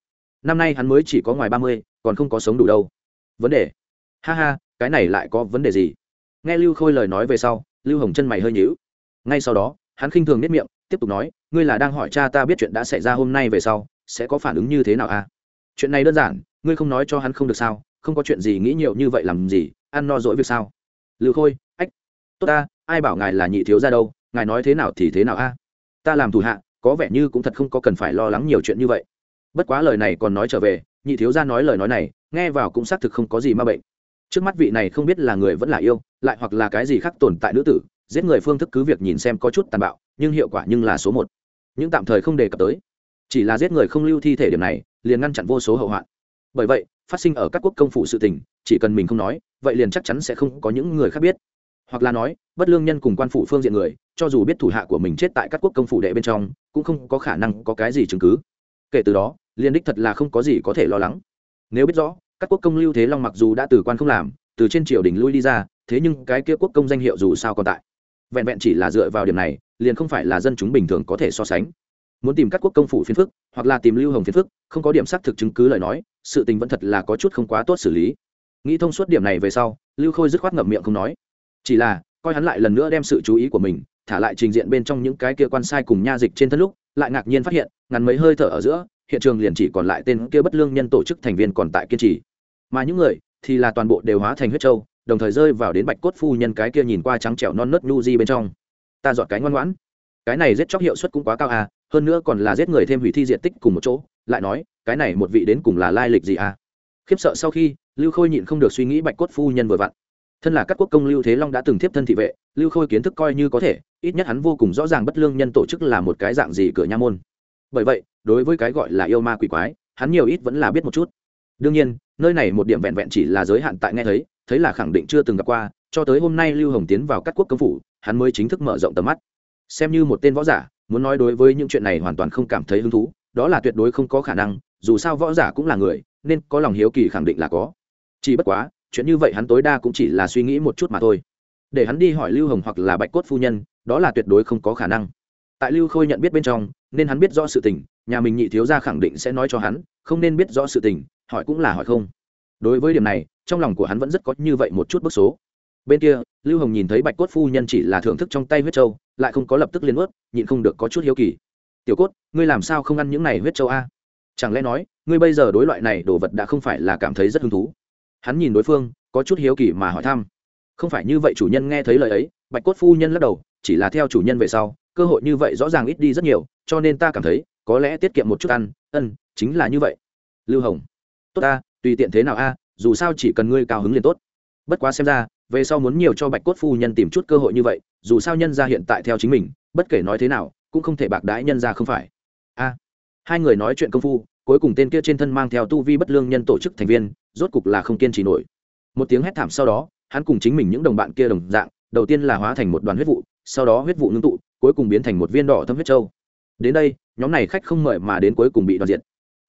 Năm nay hắn mới chỉ có ngoài ba mươi, còn không có sống đủ đâu. Vấn đề? Ha ha, cái này lại có vấn đề gì? Nghe lưu khôi lời nói về sau, lưu hồng chân mày hơi nhíu. Ngay sau đó, hắn khinh thường nếp miệng, tiếp tục nói, ngươi là đang hỏi cha ta biết chuyện đã xảy ra hôm nay về sau, sẽ có phản ứng như thế nào à? Chuyện này đơn giản, ngươi không nói cho hắn không được sao? Không có chuyện gì nghĩ nhiều như vậy làm gì? Ăn no dỗi việc sao? Lưu khôi, ách, tốt ta, ai bảo ngài là nhị thiếu ra đâu? Ngài nói thế nào thì thế nào a? Ta làm thủ hạ, có vẻ như cũng thật không có cần phải lo lắng nhiều chuyện như vậy. Bất quá lời này còn nói trở về, nhị thiếu gia nói lời nói này, nghe vào cũng xác thực không có gì ma bệnh. Trước mắt vị này không biết là người vẫn là yêu, lại hoặc là cái gì khác tồn tại nữ tử, giết người phương thức cứ việc nhìn xem có chút tàn bạo, nhưng hiệu quả nhưng là số một. Nhưng tạm thời không đề cập tới. Chỉ là giết người không lưu thi thể điểm này, liền ngăn chặn vô số hậu hoạn. Bởi vậy, phát sinh ở các quốc công phụ sự tình, chỉ cần mình không nói, vậy liền chắc chắn sẽ không có những người khác biết hoặc là nói, bất lương nhân cùng quan phủ phương diện người, cho dù biết thủ hạ của mình chết tại các quốc công phủ đệ bên trong, cũng không có khả năng có cái gì chứng cứ. Kể từ đó, liên đích thật là không có gì có thể lo lắng. Nếu biết rõ, các quốc công lưu thế long mặc dù đã từ quan không làm, từ trên triều đình lui đi ra, thế nhưng cái kia quốc công danh hiệu dù sao còn tại. Vẹn vẹn chỉ là dựa vào điểm này, liền không phải là dân chúng bình thường có thể so sánh. Muốn tìm các quốc công phủ phiến phức, hoặc là tìm lưu hồng phiến phức, không có điểm xác thực chứng cứ lời nói, sự tình vẫn thật là có chút không quá tốt xử lý. Nghĩ thông suốt điểm này về sau, lưu khôi dứt khoát ngậm miệng không nói chỉ là, coi hắn lại lần nữa đem sự chú ý của mình thả lại trình diện bên trong những cái kia quan sai cùng nha dịch trên thân lúc, lại ngạc nhiên phát hiện, ngắn mấy hơi thở ở giữa, hiện trường liền chỉ còn lại tên kia bất lương nhân tổ chức thành viên còn tại kiên trì. Mà những người thì là toàn bộ đều hóa thành huyết trâu, đồng thời rơi vào đến bạch cốt phu nhân cái kia nhìn qua trắng trẻo non nớt nhu di bên trong. Ta dọn cái ngoan ngoãn. Cái này giết chóc hiệu suất cũng quá cao à hơn nữa còn là giết người thêm hủy thi diện tích cùng một chỗ, lại nói, cái này một vị đến cùng là lai lịch gì à? Khiếp sợ sau khi, lưu khôi nhịn không được suy nghĩ bạch cốt phu nhân vừa vặn thân là các quốc công lưu thế long đã từng tiếp thân thị vệ, lưu khôi kiến thức coi như có thể, ít nhất hắn vô cùng rõ ràng bất lương nhân tổ chức là một cái dạng gì cửa nha môn. Bởi vậy, đối với cái gọi là yêu ma quỷ quái, hắn nhiều ít vẫn là biết một chút. Đương nhiên, nơi này một điểm vẹn vẹn chỉ là giới hạn tại nghe thấy thấy là khẳng định chưa từng gặp qua, cho tới hôm nay lưu hồng tiến vào các quốc công phủ, hắn mới chính thức mở rộng tầm mắt. Xem như một tên võ giả, muốn nói đối với những chuyện này hoàn toàn không cảm thấy hứng thú, đó là tuyệt đối không có khả năng, dù sao võ giả cũng là người, nên có lòng hiếu kỳ khẳng định là có. Chỉ bất quá chuyện như vậy hắn tối đa cũng chỉ là suy nghĩ một chút mà thôi. Để hắn đi hỏi lưu hồng hoặc là bạch cốt phu nhân, đó là tuyệt đối không có khả năng. Tại lưu khôi nhận biết bên trong, nên hắn biết rõ sự tình, nhà mình nhị thiếu gia khẳng định sẽ nói cho hắn, không nên biết rõ sự tình, hỏi cũng là hỏi không. Đối với điểm này, trong lòng của hắn vẫn rất có như vậy một chút bức số. Bên kia, lưu hồng nhìn thấy bạch cốt phu nhân chỉ là thưởng thức trong tay huyết trâu, lại không có lập tức liên ướt nhịn không được có chút hiếu kỳ. Tiểu cốt, ngươi làm sao không ăn những này huyết trâu a? Chẳng lẽ nói, ngươi bây giờ đối loại này đồ vật đã không phải là cảm thấy rất hứng thú? Hắn nhìn đối phương, có chút hiếu kỳ mà hỏi thăm. Không phải như vậy chủ nhân nghe thấy lời ấy, bạch cốt phu nhân lắc đầu, chỉ là theo chủ nhân về sau, cơ hội như vậy rõ ràng ít đi rất nhiều, cho nên ta cảm thấy, có lẽ tiết kiệm một chút ăn, ân, chính là như vậy. Lưu hồng, tốt ta, tùy tiện thế nào a, dù sao chỉ cần ngươi cao hứng liền tốt. Bất quá xem ra, về sau muốn nhiều cho bạch cốt phu nhân tìm chút cơ hội như vậy, dù sao nhân ra hiện tại theo chính mình, bất kể nói thế nào, cũng không thể bạc đãi nhân ra không phải. A, hai người nói chuyện công phu, cuối cùng tên kia trên thân mang theo tu vi bất lương nhân tổ chức thành viên rốt cục là không kiên trì nổi. Một tiếng hét thảm sau đó, hắn cùng chính mình những đồng bạn kia đồng dạng, đầu tiên là hóa thành một đoàn huyết vụ, sau đó huyết vụ ngưng tụ, cuối cùng biến thành một viên đỏ thâm huyết trâu đến đây, nhóm này khách không mời mà đến cuối cùng bị đoàn diện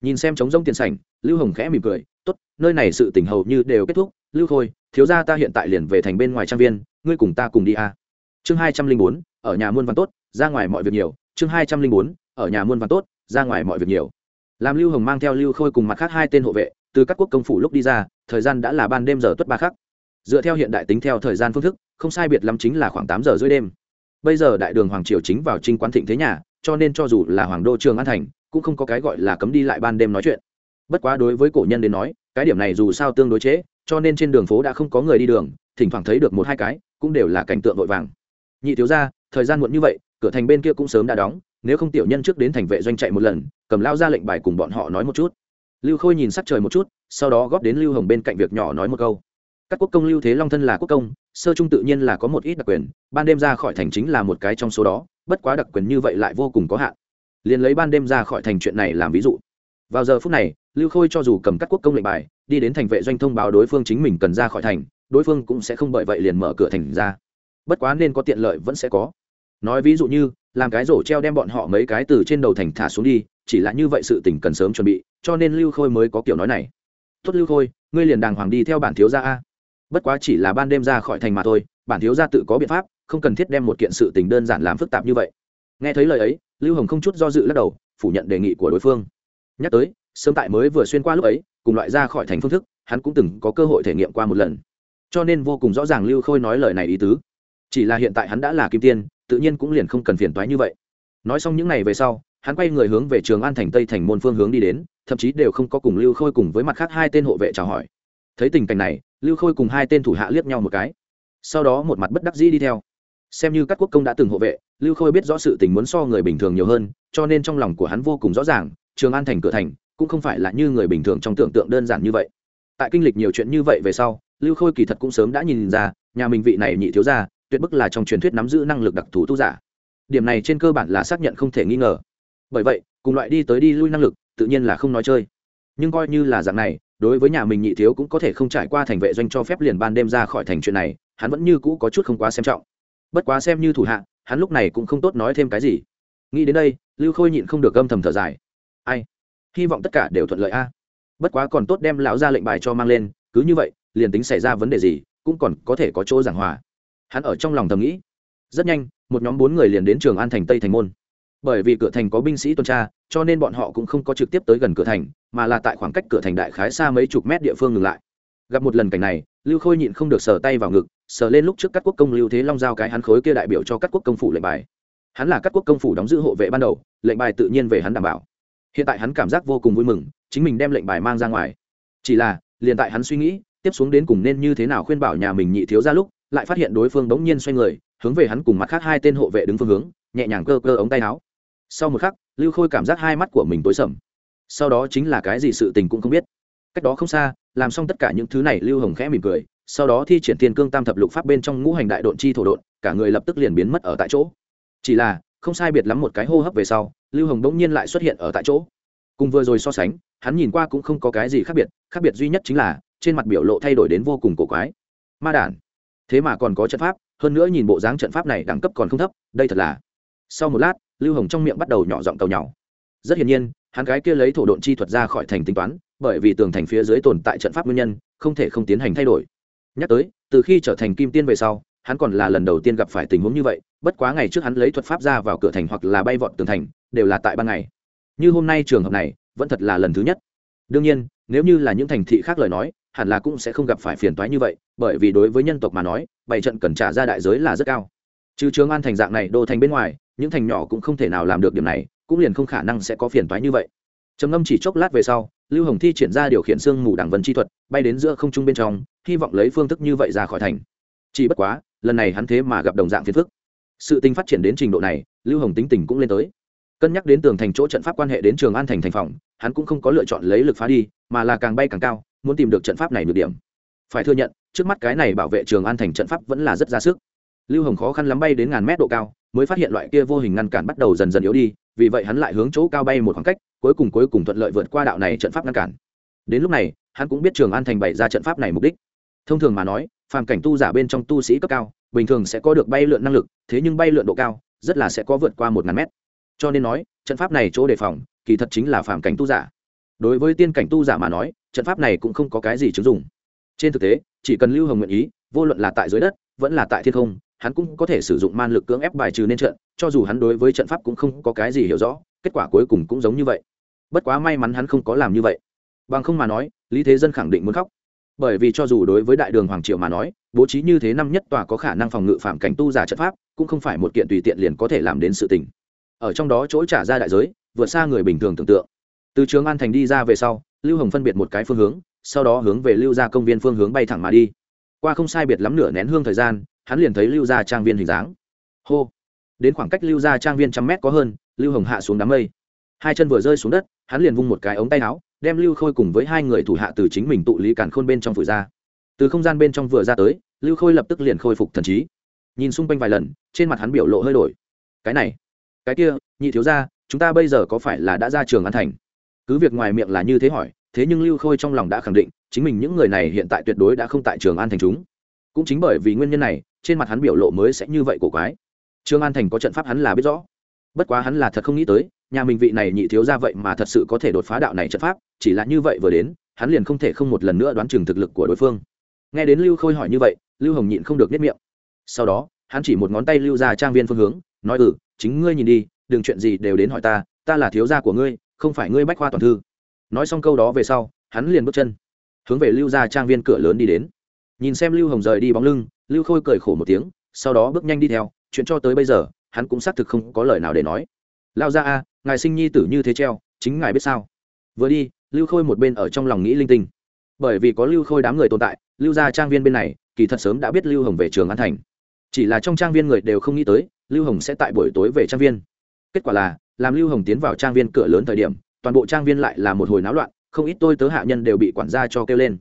nhìn xem trống rông tiền sảnh, lưu hồng khẽ mỉm cười, tốt, nơi này sự tỉnh hầu như đều kết thúc. Lưu khôi, thiếu gia ta hiện tại liền về thành bên ngoài trang viên, ngươi cùng ta cùng đi a. Chương hai trăm linh bốn, ở nhà muôn văn tốt, ra ngoài mọi việc nhiều. Chương hai trăm linh bốn, ở nhà muôn văn tốt, ra ngoài mọi việc nhiều. Làm lưu hồng mang theo lưu khôi cùng mặt khác hai tên hộ vệ từ các quốc công phủ lúc đi ra, thời gian đã là ban đêm giờ tuất ba khắc. Dựa theo hiện đại tính theo thời gian phương thức, không sai biệt lắm chính là khoảng tám giờ rưỡi đêm. Bây giờ đại đường hoàng triều chính vào trinh quán thịnh thế nhà, cho nên cho dù là hoàng đô trường an thành, cũng không có cái gọi là cấm đi lại ban đêm nói chuyện. Bất quá đối với cổ nhân đến nói, cái điểm này dù sao tương đối chế, cho nên trên đường phố đã không có người đi đường, thỉnh thoảng thấy được một hai cái, cũng đều là cảnh tượng vội vàng. Nhị thiếu ra thời gian muộn như vậy, cửa thành bên kia cũng sớm đã đóng, nếu không tiểu nhân trước đến thành vệ doanh chạy một lần, cầm lao ra lệnh bài cùng bọn họ nói một chút lưu khôi nhìn sắc trời một chút, sau đó góp đến lưu hồng bên cạnh việc nhỏ nói một câu. Các quốc công lưu thế long thân là quốc công, sơ trung tự nhiên là có một ít đặc quyền, ban đêm ra khỏi thành chính là một cái trong số đó, bất quá đặc quyền như vậy lại vô cùng có hạn. Liền lấy ban đêm ra khỏi thành chuyện này làm ví dụ. Vào giờ phút này, lưu khôi cho dù cầm các quốc công lệnh bài, đi đến thành vệ doanh thông báo đối phương chính mình cần ra khỏi thành, đối phương cũng sẽ không bởi vậy liền mở cửa thành ra. Bất quá nên có tiện lợi vẫn sẽ có. Nói ví dụ như làm cái rổ treo đem bọn họ mấy cái từ trên đầu thành thả xuống đi, chỉ là như vậy sự tình cần sớm chuẩn bị, cho nên lưu khôi mới có kiểu nói này. Tốt lưu khôi, ngươi liền đàng hoàng đi theo bản thiếu gia a. Bất quá chỉ là ban đêm ra khỏi thành mà thôi, bản thiếu gia tự có biện pháp, không cần thiết đem một kiện sự tình đơn giản làm phức tạp như vậy. Nghe thấy lời ấy, lưu hồng không chút do dự lắc đầu, phủ nhận đề nghị của đối phương. Nhắc tới, sớm tại mới vừa xuyên qua lúc ấy, cùng loại ra khỏi thành phương thức, hắn cũng từng có cơ hội thể nghiệm qua một lần. Cho nên vô cùng rõ ràng lưu khôi nói lời này ý tứ. Chỉ là hiện tại hắn đã là kim tiên tự nhiên cũng liền không cần phiền toái như vậy. Nói xong những n à y về sau, hắn quay người hướng về trường an thành tây thành môn phương hướng đi đến, thậm chí đều không có cùng lưu khôi cùng với mặt khác hai tên hộ vệ chào hỏi. Thấy tình cảnh này, lưu khôi cùng hai tên thủ hạ liếc nhau một cái. Sau đó một mặt bất đắc dĩ đi theo. Xem như các quốc công đã từng hộ vệ, lưu khôi biết rõ sự tình muốn so người bình thường nhiều hơn, cho nên trong lòng của hắn vô cùng rõ ràng, trường an thành cửa thành, cũng không phải là như người bình thường trong tưởng tượng đơn giản như vậy. Tại kinh lịch nhiều chuyện như vậy về sau, lưu khôi kỳ thật cũng sớm đã nhìn ra, nhà mình vị này nhị thiếu ra tuyệt bức là trong truyền thuyết nắm giữ năng lực đặc thù tu giả. Điểm này trên cơ bản là xác nhận không thể nghi ngờ. Bởi vậy, cùng loại đi tới đi lui năng lực, tự nhiên là không nói chơi. Nhưng coi như là dạng này, đối với nhà mình nhị thiếu cũng có thể không trải qua thành vệ doanh cho phép liền ban đêm ra khỏi thành chuyện này, hắn vẫn như cũ có chút không quá xem trọng. Bất quá xem như thủ hạ, hắn lúc này cũng không tốt nói thêm cái gì. Nghĩ đến đây, lưu khôi nhịn không được gâm thầm thở dài. Ai? Hy vọng tất cả đều thuận lợi a. Bất quá còn tốt đem lão ra lệnh bài cho mang lên, cứ như vậy, liền tính xảy ra vấn đề gì, cũng còn có thể có chỗ giảng hòa hắn ở trong lòng thầm nghĩ. Rất nhanh, một nhóm bốn người liền đến trường an thành tây thành môn. Bởi vì cửa thành có binh sĩ tuần tra, cho nên bọn họ cũng không có trực tiếp tới gần cửa thành, mà là tại khoảng cách cửa thành đại khái xa mấy chục mét địa phương ngừng lại. Gặp một lần cảnh này, lưu khôi nhịn không được sờ tay vào ngực, sờ lên lúc trước các quốc công lưu thế long giao cái hắn khối kia đại biểu cho các quốc công phủ lệnh bài. Hắn là các quốc công phủ đóng giữ hộ vệ ban đầu, lệnh bài tự nhiên về hắn đảm bảo. Hiện tại hắn cảm giác vô cùng vui mừng, chính mình đem lệnh bài mang ra ngoài. Chỉ là, liền tại hắn suy nghĩ, tiếp xuống đến cùng nên như thế nào khuyên bảo nhà mình nhị thiếu ra lúc lại phát hiện đối phương bỗng nhiên xoay người, hướng về hắn cùng mặt khác hai tên hộ vệ đứng phương hướng, nhẹ nhàng cơ cơ ống tay áo. Sau một khắc, lưu khôi cảm giác hai mắt của mình tối sầm. Sau đó chính là cái gì sự tình cũng không biết. Cách đó không xa, làm xong tất cả những thứ này, lưu hồng khẽ mỉm cười, sau đó thi triển tiên cương tam thập lục pháp bên trong ngũ hành đại độn chi thổ độn, cả người lập tức liền biến mất ở tại chỗ. Chỉ là, không sai biệt lắm một cái hô hấp về sau, lưu hồng bỗng nhiên lại xuất hiện ở tại chỗ. Cùng vừa rồi so sánh, hắn nhìn qua cũng không có cái gì khác biệt khác biệt duy nhất chính là, trên mặt biểu lộ thay đổi đến vô cùng cổ quái. Ma đản thế mà còn có trận pháp, hơn nữa nhìn bộ dáng trận pháp này đẳng cấp còn không thấp, đây thật là. Sau một lát, lưu hồng trong miệng bắt đầu nhỏ giọng cầu nhau rất hiển nhiên, hắn gái kia lấy thổ độn chi thuật ra khỏi thành tính toán, bởi vì tường thành phía dưới tồn tại trận pháp nguyên nhân, không thể không tiến hành thay đổi. Nhắc tới, từ khi trở thành kim tiên về sau, hắn còn là lần đầu tiên gặp phải tình huống như vậy, bất quá ngày trước hắn lấy thuật pháp ra vào cửa thành hoặc là bay vọt tường thành, đều là tại ban ngày. Như hôm nay trường hợp này, vẫn thật là lần thứ nhất. Đương nhiên, nếu như là những thành thị khác lời nói hẳn là cũng sẽ không gặp phải phiền toái như vậy, bởi vì đối với nhân tộc mà nói, bảy trận cần trả ra đại giới là rất cao. Trừ trường an thành dạng này đô thành bên ngoài, những thành nhỏ cũng không thể nào làm được điểm này, cũng liền không khả năng sẽ có phiền toái như vậy. Trầm ngâm chỉ chốc lát về sau, lưu hồng thi triển ra điều khiển xương mù đảng vân chi thuật, bay đến giữa không trung bên trong, hy vọng lấy phương thức như vậy ra khỏi thành. Chỉ bất quá, lần này hắn thế mà gặp đồng dạng phiền phức. Sự tình phát triển đến trình độ này, lưu hồng tính tình cũng lên tới. Cân nhắc đến tường thành chỗ trận pháp quan hệ đến trường an thành thành phòng, hắn cũng không có lựa chọn lấy lực phá đi, mà là càng bay càng cao muốn tìm được trận pháp này được điểm. Phải thừa nhận, trước mắt cái này bảo vệ trường an thành trận pháp vẫn là rất ra sức. Lưu hồng khó khăn lắm bay đến ngàn mét độ cao, mới phát hiện loại kia vô hình ngăn cản bắt đầu dần dần yếu đi, vì vậy hắn lại hướng chỗ cao bay một khoảng cách, cuối cùng cuối cùng thuận lợi vượt qua đạo này trận pháp ngăn cản. Đến lúc này, hắn cũng biết trường an thành bày ra trận pháp này mục đích. Thông thường mà nói, phàm cảnh tu giả bên trong tu sĩ cấp cao, bình thường sẽ có được bay lượn năng lực, thế nhưng bay lượn độ cao, rất là sẽ có vượt qua một ngàn mét. Cho nên nói, trận pháp này chỗ đề phòng, kỳ thật chính là phàm cảnh tu giả đối với tiên cảnh tu giả mà nói, trận pháp này cũng không có cái gì chứng dụng. Trên thực tế, chỉ cần lưu hồng nguyện ý, vô luận là tại dưới đất, vẫn là tại thiên không, hắn cũng có thể sử dụng man lực cưỡng ép bài trừ nên trận, cho dù hắn đối với trận pháp cũng không có cái gì hiểu rõ, kết quả cuối cùng cũng giống như vậy. Bất quá may mắn hắn không có làm như vậy. Bằng không mà nói, lý thế dân khẳng định muốn khóc. Bởi vì cho dù đối với đại đường hoàng triệu mà nói, bố trí như thế năm nhất tòa có khả năng phòng ngự phạm cảnh tu giả trận pháp, cũng không phải một kiện tùy tiện liền có thể làm đến sự tình. Ở trong đó chỗ trả ra đại giới, vượt xa người bình thường tưởng tượng từ trường an thành đi ra về sau, lưu hồng phân biệt một cái phương hướng, sau đó hướng về lưu gia công viên phương hướng bay thẳng mà đi. Qua không sai biệt lắm nửa nén hương thời gian, hắn liền thấy lưu gia trang viên hình dáng. Hô! Đến khoảng cách lưu gia trang viên trăm mét có hơn, lưu hồng hạ xuống đám mây. Hai chân vừa rơi xuống đất, hắn liền vung một cái ống tay áo, đem lưu khôi cùng với hai người thủ hạ từ chính mình tụ lý càn khôn bên trong phủi ra. Từ không gian bên trong vừa ra tới, lưu khôi lập tức liền khôi phục thần trí. Nhìn xung quanh vài lần, trên mặt hắn biểu lộ hơi đổi. Cái này, cái kia, nhị thiếu ra chúng ta bây giờ có phải là đã ra trường an thành? Cứ việc ngoài miệng là như thế hỏi, thế nhưng lưu khôi trong lòng đã khẳng định, chính mình những người này hiện tại tuyệt đối đã không tại trường an thành chúng. Cũng chính bởi vì nguyên nhân này, trên mặt hắn biểu lộ mới sẽ như vậy của quái. Trường an thành có trận pháp hắn là biết rõ. Bất quá hắn là thật không nghĩ tới, nhà mình vị này nhị thiếu ra vậy mà thật sự có thể đột phá đạo này trận pháp, chỉ là như vậy vừa đến, hắn liền không thể không một lần nữa đoán chừng thực lực của đối phương. Nghe đến lưu khôi hỏi như vậy, lưu hồng nhịn không được nếp miệng. Sau đó, hắn chỉ một ngón tay lưu ra trang viên phương hướng, nói ừ chính ngươi nhìn đi, đừng chuyện gì đều đến hỏi ta ta là thiếu gia của ngươi không phải ngươi bách khoa toàn thư. Nói xong câu đó về sau, hắn liền bước chân, hướng về lưu ra trang viên cửa lớn đi đến. Nhìn xem lưu hồng rời đi bóng lưng, lưu khôi cười khổ một tiếng, sau đó bước nhanh đi theo, chuyện cho tới bây giờ, hắn cũng xác thực không có lời nào để nói. Lao ra a, ngài sinh nhi tử như thế treo, chính ngài biết sao? Vừa đi, lưu khôi một bên ở trong lòng nghĩ linh tinh. Bởi vì có lưu khôi đám người tồn tại, lưu ra trang viên bên này, kỳ thật sớm đã biết lưu hồng về trường an thành. Chỉ là trong trang viên người đều không nghĩ tới, lưu hồng sẽ tại buổi tối về trang viên. Kết quả là làm lưu hồng tiến vào trang viên cửa lớn thời điểm, toàn bộ trang viên lại là một hồi náo loạn, không ít tôi tớ hạ nhân đều bị quản gia cho kêu lên.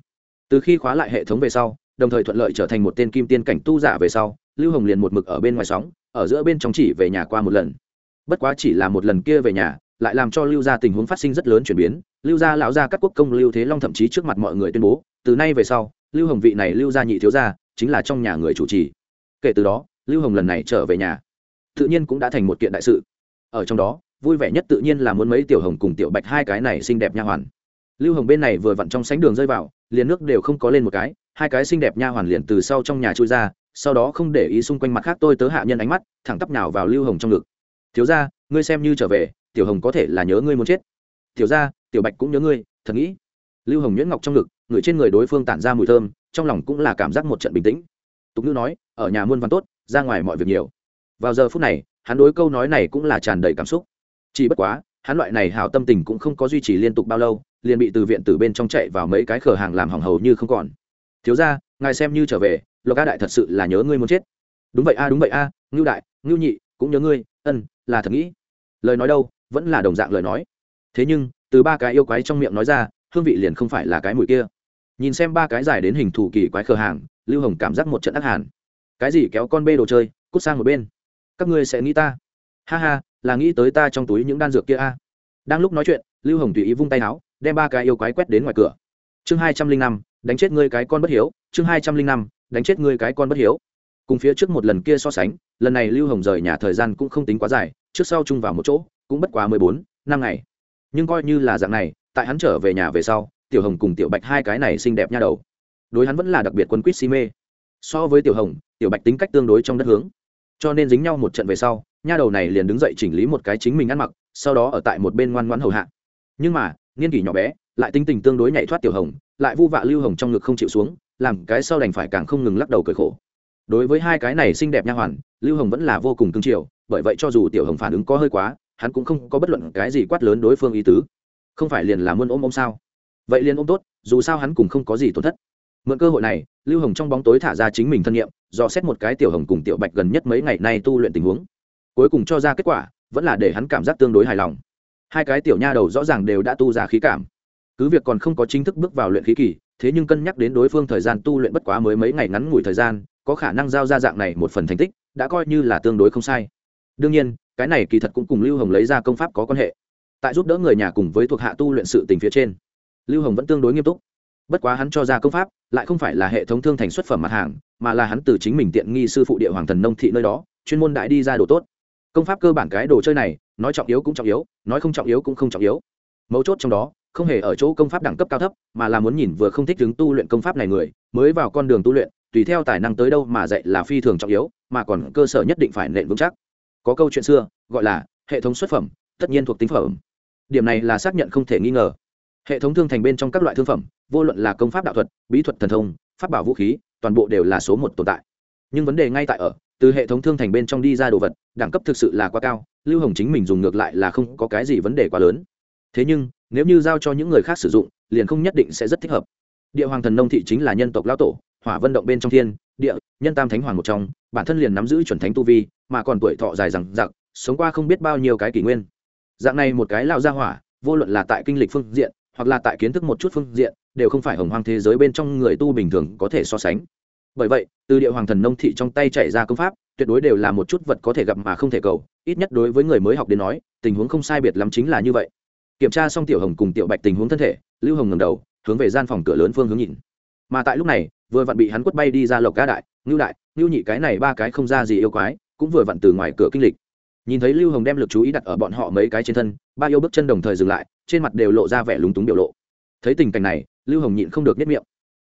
Từ khi khóa lại hệ thống về sau, đồng thời thuận lợi trở thành một tên kim tiên cảnh tu giả về sau, lưu hồng liền một mực ở bên ngoài sóng, ở giữa bên trong chỉ về nhà qua một lần. Bất quá chỉ là một lần kia về nhà, lại làm cho lưu gia tình huống phát sinh rất lớn chuyển biến. Lưu gia lão gia các quốc công lưu thế long thậm chí trước mặt mọi người tuyên bố, từ nay về sau, lưu hồng vị này lưu gia nhị thiếu gia, chính là trong nhà người chủ trì. Kể từ đó, lưu hồng lần này trở về nhà, tự nhiên cũng đã thành một kiện đại sự. Ở trong đó vui vẻ nhất tự nhiên là muốn mấy tiểu hồng cùng tiểu bạch hai cái này xinh đẹp nha hoàn. Lưu hồng bên này vừa vặn trong sánh đường rơi vào, liền nước đều không có lên một cái, hai cái xinh đẹp nha hoàn liền từ sau trong nhà trôi ra, sau đó không để ý xung quanh mặt khác tôi tớ hạ nhân ánh mắt, thẳng tắp nào vào lưu hồng trong ngực. Thiếu ra ngươi xem như trở về, tiểu hồng có thể là nhớ ngươi muốn chết. Thiếu ra tiểu bạch cũng nhớ ngươi, thật nghĩ. Lưu hồng nhuyễn ngọc trong ngực, người trên người đối phương tản ra mùi thơm, trong lòng cũng là cảm giác một trận bình tĩnh. Tục ngữ nói, ở nhà muôn văn tốt, ra ngoài mọi việc nhiều. Vào giờ phút này, hắn đối câu nói này cũng là tràn đầy cảm xúc chỉ bất quá, hắn loại này hảo tâm tình cũng không có duy trì liên tục bao lâu, liền bị từ viện từ bên trong chạy vào mấy cái cửa hàng làm hỏng hầu như không còn. Thiếu ra ngài xem như trở về, lộc a đại thật sự là nhớ ngươi muốn chết. Đúng vậy a, đúng vậy a, ngưu đại, ngưu nhị, cũng nhớ ngươi, ân, là thật nghĩ. Lời nói đâu, vẫn là đồng dạng lời nói. Thế nhưng, từ ba cái yêu quái trong miệng nói ra, hương vị liền không phải là cái mùi kia. Nhìn xem ba cái dài đến hình thù kỳ quái cửa hàng, lưu hồng cảm giác một trận ác hàn. Cái gì kéo con bê đồ chơi, cút sang một bên. Các ngươi sẽ nghĩ ta. Ha ha là nghĩ tới ta trong túi những đan dược kia a. Đang lúc nói chuyện, lưu hồng tùy ý vung tay áo, đem ba cái yêu quái quét đến ngoài cửa. Chương hai trăm linh năm, đánh chết ngươi cái con bất hiếu, chương hai trăm linh năm, đánh chết ngươi cái con bất hiếu. Cùng phía trước một lần kia so sánh, lần này lưu hồng rời nhà thời gian cũng không tính quá dài, trước sau chung vào một chỗ, cũng bất quá mười bốn, năm ngày. Nhưng coi như là dạng này, tại hắn trở về nhà về sau, tiểu hồng cùng tiểu bạch hai cái này xinh đẹp nha đầu. Đối hắn vẫn là đặc biệt quân quýt si mê. So với tiểu hồng, tiểu bạch tính cách tương đối trong đất hướng. Cho nên dính nhau một trận về sau nha đầu này liền đứng dậy chỉnh lý một cái chính mình ăn mặc, sau đó ở tại một bên ngoan ngoãn hầu hạ. Nhưng mà, niên kỷ nhỏ bé, lại tính tình tương đối nhảy thoát tiểu hồng, lại vu vạ lưu hồng trong ngực không chịu xuống, làm cái sau đành phải càng không ngừng lắc đầu cười khổ. Đối với hai cái này xinh đẹp nha hoàn, lưu hồng vẫn là vô cùng cưng chiều, bởi vậy cho dù tiểu hồng phản ứng có hơi quá, hắn cũng không có bất luận cái gì quát lớn đối phương ý tứ. Không phải liền là muôn ôm ôm sao? Vậy liền ôm tốt, dù sao hắn cũng không có gì tổn thất. Mượn cơ hội này, lưu hồng trong bóng tối thả ra chính mình thân nhiệm do xét một cái tiểu hồng cùng tiểu bạch gần nhất mấy ngày nay tu luyện tình huống cuối cùng cho ra kết quả, vẫn là để hắn cảm giác tương đối hài lòng. Hai cái tiểu nha đầu rõ ràng đều đã tu ra khí cảm. Cứ việc còn không có chính thức bước vào luyện khí kỳ, thế nhưng cân nhắc đến đối phương thời gian tu luyện bất quá mới mấy ngày ngắn ngủi thời gian, có khả năng giao ra dạng này một phần thành tích, đã coi như là tương đối không sai. Đương nhiên, cái này kỳ thật cũng cùng lưu hồng lấy ra công pháp có quan hệ. Tại giúp đỡ người nhà cùng với thuộc hạ tu luyện sự tình phía trên, lưu hồng vẫn tương đối nghiêm túc. Bất quá hắn cho ra công pháp, lại không phải là hệ thống thương thành xuất phẩm mặt hàng, mà là hắn từ chính mình tiện nghi sư phụ địa hoàng thần nông thị nơi đó, chuyên môn đại đi ra đồ tốt công pháp cơ bản cái đồ chơi này, nói trọng yếu cũng trọng yếu, nói không trọng yếu cũng không trọng yếu. Mấu chốt trong đó, không hề ở chỗ công pháp đẳng cấp cao thấp, mà là muốn nhìn vừa không thích đứng tu luyện công pháp này người, mới vào con đường tu luyện, tùy theo tài năng tới đâu mà dạy là phi thường trọng yếu, mà còn cơ sở nhất định phải nện vững chắc. Có câu chuyện xưa, gọi là hệ thống xuất phẩm, tất nhiên thuộc tính phẩm. Điểm này là xác nhận không thể nghi ngờ. Hệ thống thương thành bên trong các loại thương phẩm, vô luận là công pháp đạo thuật, bí thuật thần thông, pháp bảo vũ khí, toàn bộ đều là số một tồn tại. Nhưng vấn đề ngay tại ở từ hệ thống thương thành bên trong đi ra đồ vật, đẳng cấp thực sự là quá cao, lưu hồng chính mình dùng ngược lại là không có cái gì vấn đề quá lớn. Thế nhưng, nếu như giao cho những người khác sử dụng, liền không nhất định sẽ rất thích hợp. Địa hoàng thần nông thị chính là nhân tộc lao tổ, hỏa vận động bên trong thiên, địa, nhân tam thánh hoàng một trong, bản thân liền nắm giữ chuẩn thánh tu vi, mà còn tuổi thọ dài rằng giặc sống qua không biết bao nhiêu cái kỷ nguyên. Dạng này một cái lao ra hỏa, vô luận là tại kinh lịch phương diện, hoặc là tại kiến thức một chút phương diện, đều không phải hồng hoang thế giới bên trong người tu bình thường có thể so sánh bởi vậy, từ địa hoàng thần nông thị trong tay chạy ra công pháp, tuyệt đối đều là một chút vật có thể gặp mà không thể cầu, ít nhất đối với người mới học đến nói, tình huống không sai biệt lắm chính là như vậy. Kiểm tra xong tiểu hồng cùng tiểu bạch tình huống thân thể, lưu hồng ngầm đầu, hướng về gian phòng cửa lớn phương hướng nhìn. Mà tại lúc này, vừa vặn bị hắn quất bay đi ra lộc ca đại, ngưu đại, ngưu nhị cái này ba cái không ra gì yêu quái, cũng vừa vặn từ ngoài cửa kinh lịch. Nhìn thấy lưu hồng đem lực chú ý đặt ở bọn họ mấy cái trên thân, ba yêu bước chân đồng thời dừng lại, trên mặt đều lộ ra vẻ lúng túng biểu lộ. Thấy tình cảnh này, lưu hồng nhịn không được nhất miệng.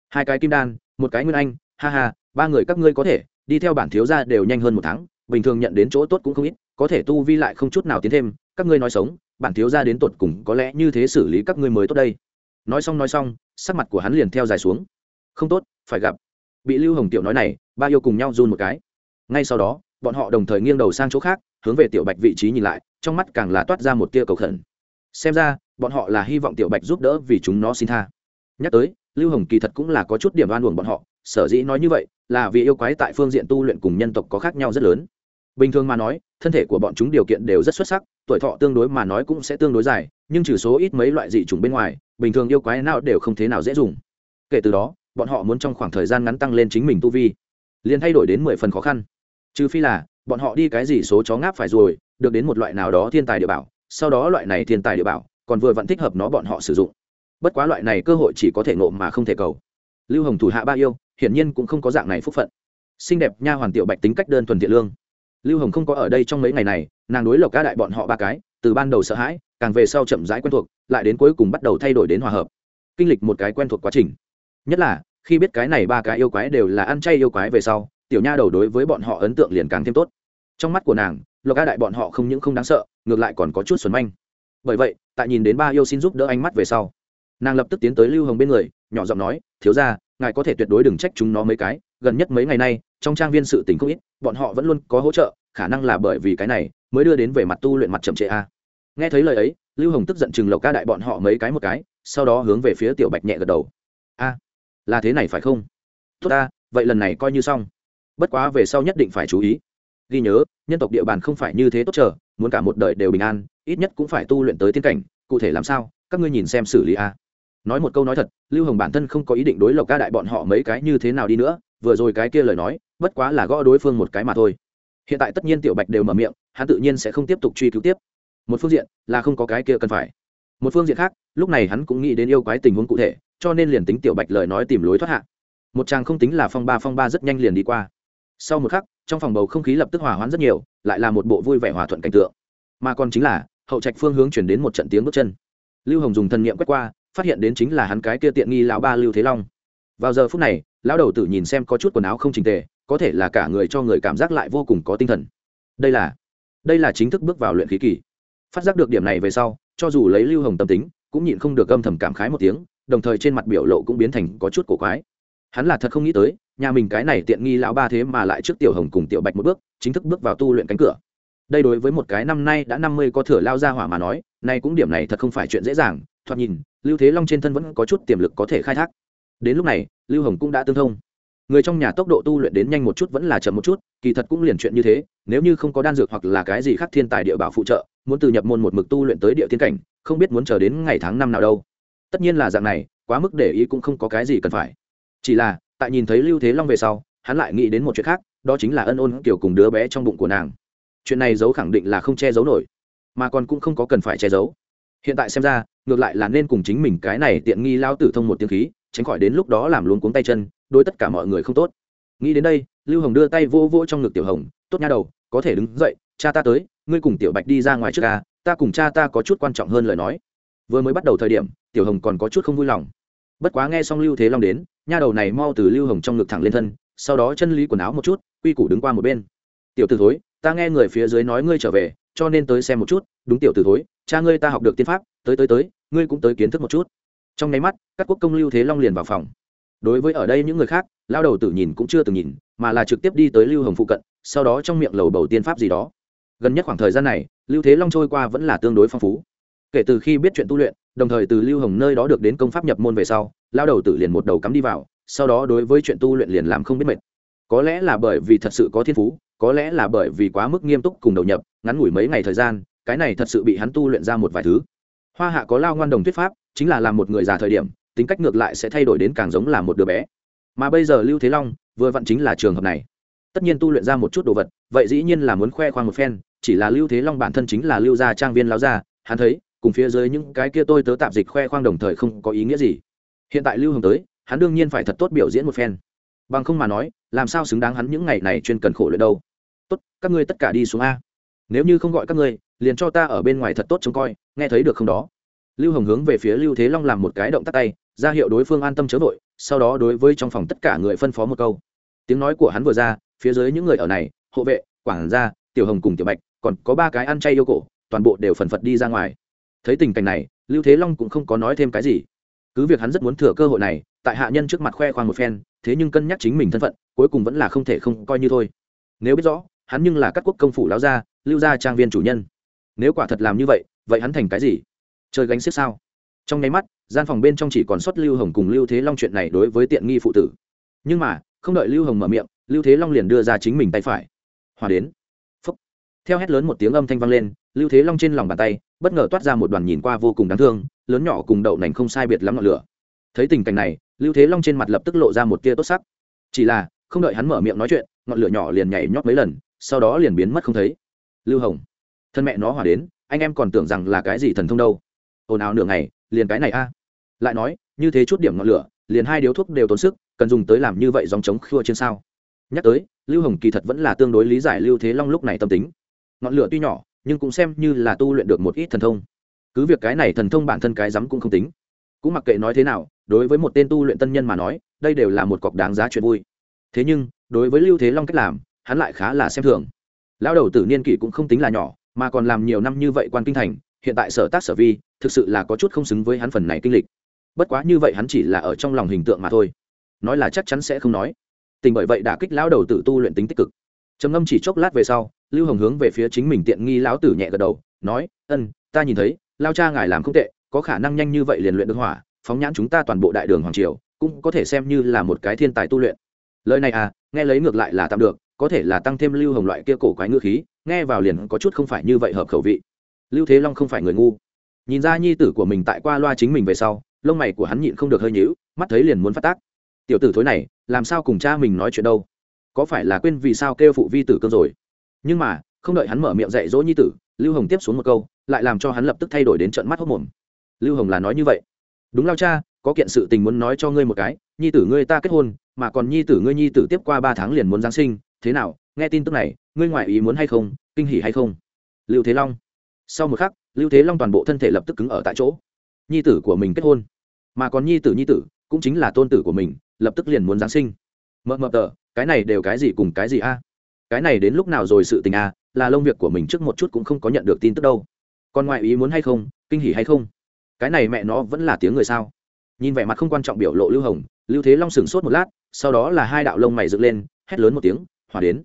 Hai cái kim đan, một cái nguyên anh ha ha, ba người các ngươi có thể, đi theo bản thiếu gia đều nhanh hơn một tháng, bình thường nhận đến chỗ tốt cũng không ít, có thể tu vi lại không chút nào tiến thêm, các ngươi nói sống, bản thiếu gia đến tột cùng có lẽ như thế xử lý các ngươi mới tốt đây. Nói xong nói xong, sắc mặt của hắn liền theo dài xuống. Không tốt, phải gặp. Bị lưu hồng tiểu nói này, ba yêu cùng nhau run một cái. Ngay sau đó, bọn họ đồng thời nghiêng đầu sang chỗ khác, hướng về tiểu bạch vị trí nhìn lại, trong mắt càng là toát ra một tia cầu khẩn. Xem ra, bọn họ là hy vọng tiểu bạch giúp đỡ vì chúng nó xin tha. Nhắc tới, lưu hồng kỳ thật cũng là có chút điểm oan uổng bọn họ sở dĩ nói như vậy là vì yêu quái tại phương diện tu luyện cùng nhân tộc có khác nhau rất lớn. Bình thường mà nói, thân thể của bọn chúng điều kiện đều rất xuất sắc, tuổi thọ tương đối mà nói cũng sẽ tương đối dài, nhưng trừ số ít mấy loại dị chủng bên ngoài, bình thường yêu quái nào đều không thế nào dễ dùng. Kể từ đó, bọn họ muốn trong khoảng thời gian ngắn tăng lên chính mình tu vi, liền thay đổi đến mười phần khó khăn. Trừ phi là, bọn họ đi cái gì số chó ngáp phải rồi, được đến một loại nào đó thiên tài địa bảo, sau đó loại này thiên tài địa bảo, còn vừa vẫn thích hợp nó bọn họ sử dụng. Bất quá loại này cơ hội chỉ có thể nộm mà không thể cầu. Lưu hồng thủ hạ ba yêu hiển nhiên cũng không có dạng này phúc phận. Xinh đẹp nha hoàn tiểu bạch tính cách đơn thuần thiện lương. Lưu hồng không có ở đây trong mấy ngày này, nàng đối lộc ca đại bọn họ ba cái, từ ban đầu sợ hãi, càng về sau chậm rãi quen thuộc, lại đến cuối cùng bắt đầu thay đổi đến hòa hợp. Kinh lịch một cái quen thuộc quá trình. Nhất là, khi biết cái này ba cái yêu quái đều là ăn chay yêu quái về sau, tiểu nha đầu đối với bọn họ ấn tượng liền càng thêm tốt. Trong mắt của nàng, lộc ca đại bọn họ không những không đáng sợ, ngược lại còn có chút xuẩn manh. Bởi vậy, tại nhìn đến ba yêu xin giúp đỡ ánh mắt về sau, nàng lập tức tiến tới lưu hồng bên người, nhỏ giọng nói, thiếu ra ngài có thể tuyệt đối đừng trách chúng nó mấy cái, gần nhất mấy ngày nay, trong trang viên sự tình không ít, bọn họ vẫn luôn có hỗ trợ, khả năng là bởi vì cái này mới đưa đến về mặt tu luyện mặt chậm trễ a. Nghe thấy lời ấy, lưu hồng tức giận chừng lộc ca đại bọn họ mấy cái một cái, sau đó hướng về phía tiểu bạch nhẹ gật đầu. A, là thế này phải không? Tốt ta, vậy lần này coi như xong. Bất quá về sau nhất định phải chú ý. Ghi nhớ, nhân tộc địa bàn không phải như thế tốt chờ, muốn cả một đời đều bình an, ít nhất cũng phải tu luyện tới tiên cảnh, cụ thể làm sao, các ngươi nhìn xem xử lý a nói một câu nói thật, lưu hồng bản thân không có ý định đối lộc ca đại bọn họ mấy cái như thế nào đi nữa, vừa rồi cái kia lời nói, bất quá là gõ đối phương một cái mà thôi. Hiện tại tất nhiên tiểu bạch đều mở miệng, hắn tự nhiên sẽ không tiếp tục truy cứu tiếp. Một phương diện là không có cái kia cần phải. Một phương diện khác, lúc này hắn cũng nghĩ đến yêu quái tình huống cụ thể, cho nên liền tính tiểu bạch lời nói tìm lối thoát hạ. Một chàng không tính là phong ba phong ba rất nhanh liền đi qua. Sau một khắc, trong phòng bầu không khí lập tức hỏa hoãn rất nhiều, lại là một bộ vui vẻ hòa thuận cảnh tượng. Mà còn chính là, hậu trạch phương hướng chuyển đến một trận tiếng bước chân. Lưu hồng dùng thần niệm quét qua phát hiện đến chính là hắn cái kia tiện nghi lão ba lưu thế long. Vào giờ phút này, lão đầu tử nhìn xem có chút quần áo không trình tề, có thể là cả người cho người cảm giác lại vô cùng có tinh thần. Đây là đây là chính thức bước vào luyện khí kỳ. Phát giác được điểm này về sau, cho dù lấy lưu hồng tâm tính, cũng nhịn không được âm thầm cảm khái một tiếng, đồng thời trên mặt biểu lộ cũng biến thành có chút cổ quái. Hắn là thật không nghĩ tới, nhà mình cái này tiện nghi lão ba thế mà lại trước tiểu hồng cùng tiểu bạch một bước, chính thức bước vào tu luyện cánh cửa. Đây đối với một cái năm nay đã năm mươi có thừa lao ra hỏa mà nói, nay cũng điểm này thật không phải chuyện dễ dàng thoạt nhìn, lưu thế long trên thân vẫn có chút tiềm lực có thể khai thác. Đến lúc này, lưu hồng cũng đã tương thông. Người trong nhà tốc độ tu luyện đến nhanh một chút vẫn là chậm một chút, kỳ thật cũng liền chuyện như thế, nếu như không có đan dược hoặc là cái gì khác thiên tài địa bảo phụ trợ, muốn từ nhập môn một mực tu luyện tới địa tiên cảnh, không biết muốn chờ đến ngày tháng năm nào đâu. Tất nhiên là dạng này, quá mức để ý cũng không có cái gì cần phải. Chỉ là, tại nhìn thấy lưu thế long về sau, hắn lại nghĩ đến một chuyện khác, đó chính là ân ôn kiểu cùng đứa bé trong bụng của nàng. Chuyện này giấu khẳng định là không che giấu nổi, mà còn cũng không có cần phải che giấu hiện tại xem ra, ngược lại là nên cùng chính mình cái này tiện nghi lao tử thông một tiếng khí, tránh khỏi đến lúc đó làm luôn cuống tay chân, đối tất cả mọi người không tốt. Nghĩ đến đây, lưu hồng đưa tay vô vô trong ngực tiểu hồng, tốt nha đầu, có thể đứng dậy, cha ta tới, ngươi cùng tiểu bạch đi ra ngoài trước ca ta cùng cha ta có chút quan trọng hơn lời nói. Vừa mới bắt đầu thời điểm, tiểu hồng còn có chút không vui lòng. Bất quá nghe xong lưu thế long đến, nha đầu này mau từ lưu hồng trong ngực thẳng lên thân, sau đó chân lý quần áo một chút, quy củ đứng qua một bên. Tiểu t ử thối, ta nghe người phía dưới nói ngươi trở về cho nên tới xem một chút, đúng tiểu từ thối, cha ngươi ta học được tiên pháp, tới tới tới, ngươi cũng tới kiến thức một chút. Trong nháy mắt, các quốc công lưu thế long liền vào phòng. Đối với ở đây những người khác lao đầu tử nhìn cũng chưa từng nhìn, mà là trực tiếp đi tới lưu hồng phụ cận, sau đó trong miệng lầu bầu tiên pháp gì đó. Gần nhất khoảng thời gian này, lưu thế long trôi qua vẫn là tương đối phong phú. Kể từ khi biết chuyện tu luyện, đồng thời từ lưu hồng nơi đó được đến công pháp nhập môn về sau lao đầu tử liền một đầu cắm đi vào, sau đó đối với chuyện tu luyện liền làm không biết mệt. Có lẽ là bởi vì thật sự có thiên phú, có lẽ là bởi vì quá mức nghiêm túc cùng đầu nhập ngắn ngủi mấy ngày thời gian, cái này thật sự bị hắn tu luyện ra một vài thứ. Hoa hạ có lao ngoan đồng thuyết pháp, chính là làm một người già thời điểm, tính cách ngược lại sẽ thay đổi đến càng giống là một đứa bé. Mà bây giờ lưu thế long, vừa vặn chính là trường hợp này. Tất nhiên tu luyện ra một chút đồ vật, vậy dĩ nhiên là muốn khoe khoang một phen, chỉ là lưu thế long bản thân chính là lưu gia trang viên lao gia, hắn thấy, cùng phía dưới những cái kia tôi tớ tạp dịch khoe khoang đồng thời không có ý nghĩa gì. Hiện tại lưu hồng tới, hắn đương nhiên phải thật tốt biểu diễn một phen. Bằng không mà nói, làm sao xứng đáng hắn những ngày này chuyên cần khổ luyện đâu. Tốt, các ngươi tất cả đi xuống a nếu như không gọi các ngươi, liền cho ta ở bên ngoài thật tốt trông coi, nghe thấy được không đó? Lưu hồng hướng về phía lưu thế long làm một cái động tắt tay, ra hiệu đối phương an tâm chớ vội, sau đó đối với trong phòng tất cả người phân phó một câu. Tiếng nói của hắn vừa ra, phía dưới những người ở này, hộ vệ quảng gia, tiểu hồng cùng tiểu bạch, còn có ba cái ăn chay yêu cổ, toàn bộ đều phần phật đi ra ngoài. Thấy tình cảnh này, lưu thế long cũng không có nói thêm cái gì. Cứ việc hắn rất muốn thừa cơ hội này, tại hạ nhân trước mặt khoe khoang một phen, thế nhưng cân nhắc chính mình thân phận, cuối cùng vẫn là không thể không coi như thôi. Nếu biết rõ, hắn nhưng là các quốc công phủ láo gia lưu gia trang viên chủ nhân. Nếu quả thật làm như vậy vậy hắn thành cái gì? Chơi gánh xiết sao? Trong nháy mắt, gian phòng bên trong chỉ còn xuất lưu hồng cùng lưu thế long chuyện này đối với tiện nghi phụ tử. Nhưng mà, không đợi lưu hồng mở miệng, lưu thế long liền đưa ra chính mình tay phải. Hòa đến. Phúc. Theo hét lớn một tiếng âm thanh vang lên, lưu thế long trên lòng bàn tay, bất ngờ toát ra một đoàn nhìn qua vô cùng đáng thương, lớn nhỏ cùng đậu nành không sai biệt lắm ngọn lửa. Thấy tình cảnh này, lưu thế long trên mặt lập tức lộ ra một tia tốt sắc. Chỉ là, không đợi hắn mở miệng nói chuyện, ngọn lửa nhỏ liền nhảy nhót mấy lần, sau đó liền biến mất không thấy lưu hồng. Thân mẹ nó hỏa đến, anh em còn tưởng rằng là cái gì thần thông đâu. Ồn ào nửa ngày, liền cái này a. Lại nói, như thế chút điểm ngọn lửa, liền hai điếu thuốc đều tốn sức, cần dùng tới làm như vậy dòng chống khua trên sao. Nhắc tới, lưu hồng kỳ thật vẫn là tương đối lý giải lưu thế long lúc này tâm tính. Ngọn lửa tuy nhỏ, nhưng cũng xem như là tu luyện được một ít thần thông. Cứ việc cái này thần thông bản thân cái rắm cũng không tính. Cũng mặc kệ nói thế nào, đối với một tên tu luyện tân nhân mà nói, đây đều là một cọc đáng giá chuyện vui. Thế nhưng, đối với lưu thế long cách làm, hắn lại khá là xem thường lão đầu tử niên kỷ cũng không tính là nhỏ, mà còn làm nhiều năm như vậy quan kinh thành, hiện tại sở tác sở vi, thực sự là có chút không xứng với hắn phần này kinh lịch. Bất quá như vậy hắn chỉ là ở trong lòng hình tượng mà thôi. Nói là chắc chắn sẽ không nói. Tình bởi vậy đã kích lão đầu tử tu luyện tính tích cực. Trầm ngâm chỉ chốc lát về sau, lưu hồng hướng về phía chính mình tiện nghi lão tử nhẹ gật đầu, nói, ân, ta nhìn thấy, lao cha ngài làm không tệ, có khả năng nhanh như vậy liền luyện được hỏa, phóng nhãn chúng ta toàn bộ đại đường hoàng triều, cũng có thể xem như là một cái thiên tài tu luyện. Lời này à nghe lấy ngược lại là tạm được có thể là tăng thêm lưu hồng loại kia cổ quái ngữ khí, nghe vào liền có chút không phải như vậy hợp khẩu vị. Lưu thế long không phải người ngu. Nhìn ra nhi tử của mình tại qua loa chính mình về sau, lông mày của hắn nhịn không được hơi nhíu, mắt thấy liền muốn phát tác. Tiểu tử thối này, làm sao cùng cha mình nói chuyện đâu? Có phải là quên vì sao kêu phụ vi tử cơn rồi? Nhưng mà, không đợi hắn mở miệng dạy dỗ nhi tử, lưu hồng tiếp xuống một câu, lại làm cho hắn lập tức thay đổi đến trận mắt hốc mồm. Lưu hồng là nói như vậy. Đúng lao cha, có kiện sự tình muốn nói cho ngươi một cái, nhi tử ngươi ta kết hôn, mà còn nhi tử ngươi nhi tử tiếp qua ba tháng liền muốn giáng sinh thế nào, nghe tin tức này, ngươi ngoại ý muốn hay không, kinh hỉ hay không? Lưu thế long. Sau một khắc, lưu thế long toàn bộ thân thể lập tức cứng ở tại chỗ. Nhi tử của mình kết hôn. Mà còn nhi tử nhi tử, cũng chính là tôn tử của mình, lập tức liền muốn giáng sinh. Mờ mờ tờ, cái này đều cái gì cùng cái gì a? Cái này đến lúc nào rồi sự tình a? Là lông việc của mình trước một chút cũng không có nhận được tin tức đâu. Còn ngoại ý muốn hay không, kinh hỉ hay không? Cái này mẹ nó vẫn là tiếng người sao? Nhìn vẻ mặt không quan trọng biểu lộ lưu hồng, lưu thế long sửng sốt một lát, sau đó là hai đạo lông mày dựng lên, hét lớn một tiếng hỏa đến.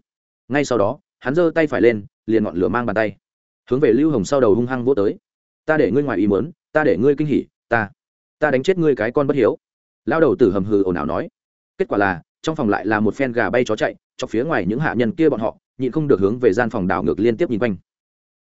Ngay sau đó, hắn giơ tay phải lên, liền ngọn lửa mang bàn tay. Hướng về lưu hồng sau đầu hung hăng vô tới. Ta để ngươi ngoài ý muốn, ta để ngươi kinh hỉ, ta ta đánh chết ngươi cái con bất hiếu. Lao đầu tử hầm hừ ồn ào nói. Kết quả là, trong phòng lại là một phen gà bay chó chạy chọc phía ngoài những hạ nhân kia bọn họ, nhịn không được hướng về gian phòng đảo ngược liên tiếp nhìn quanh.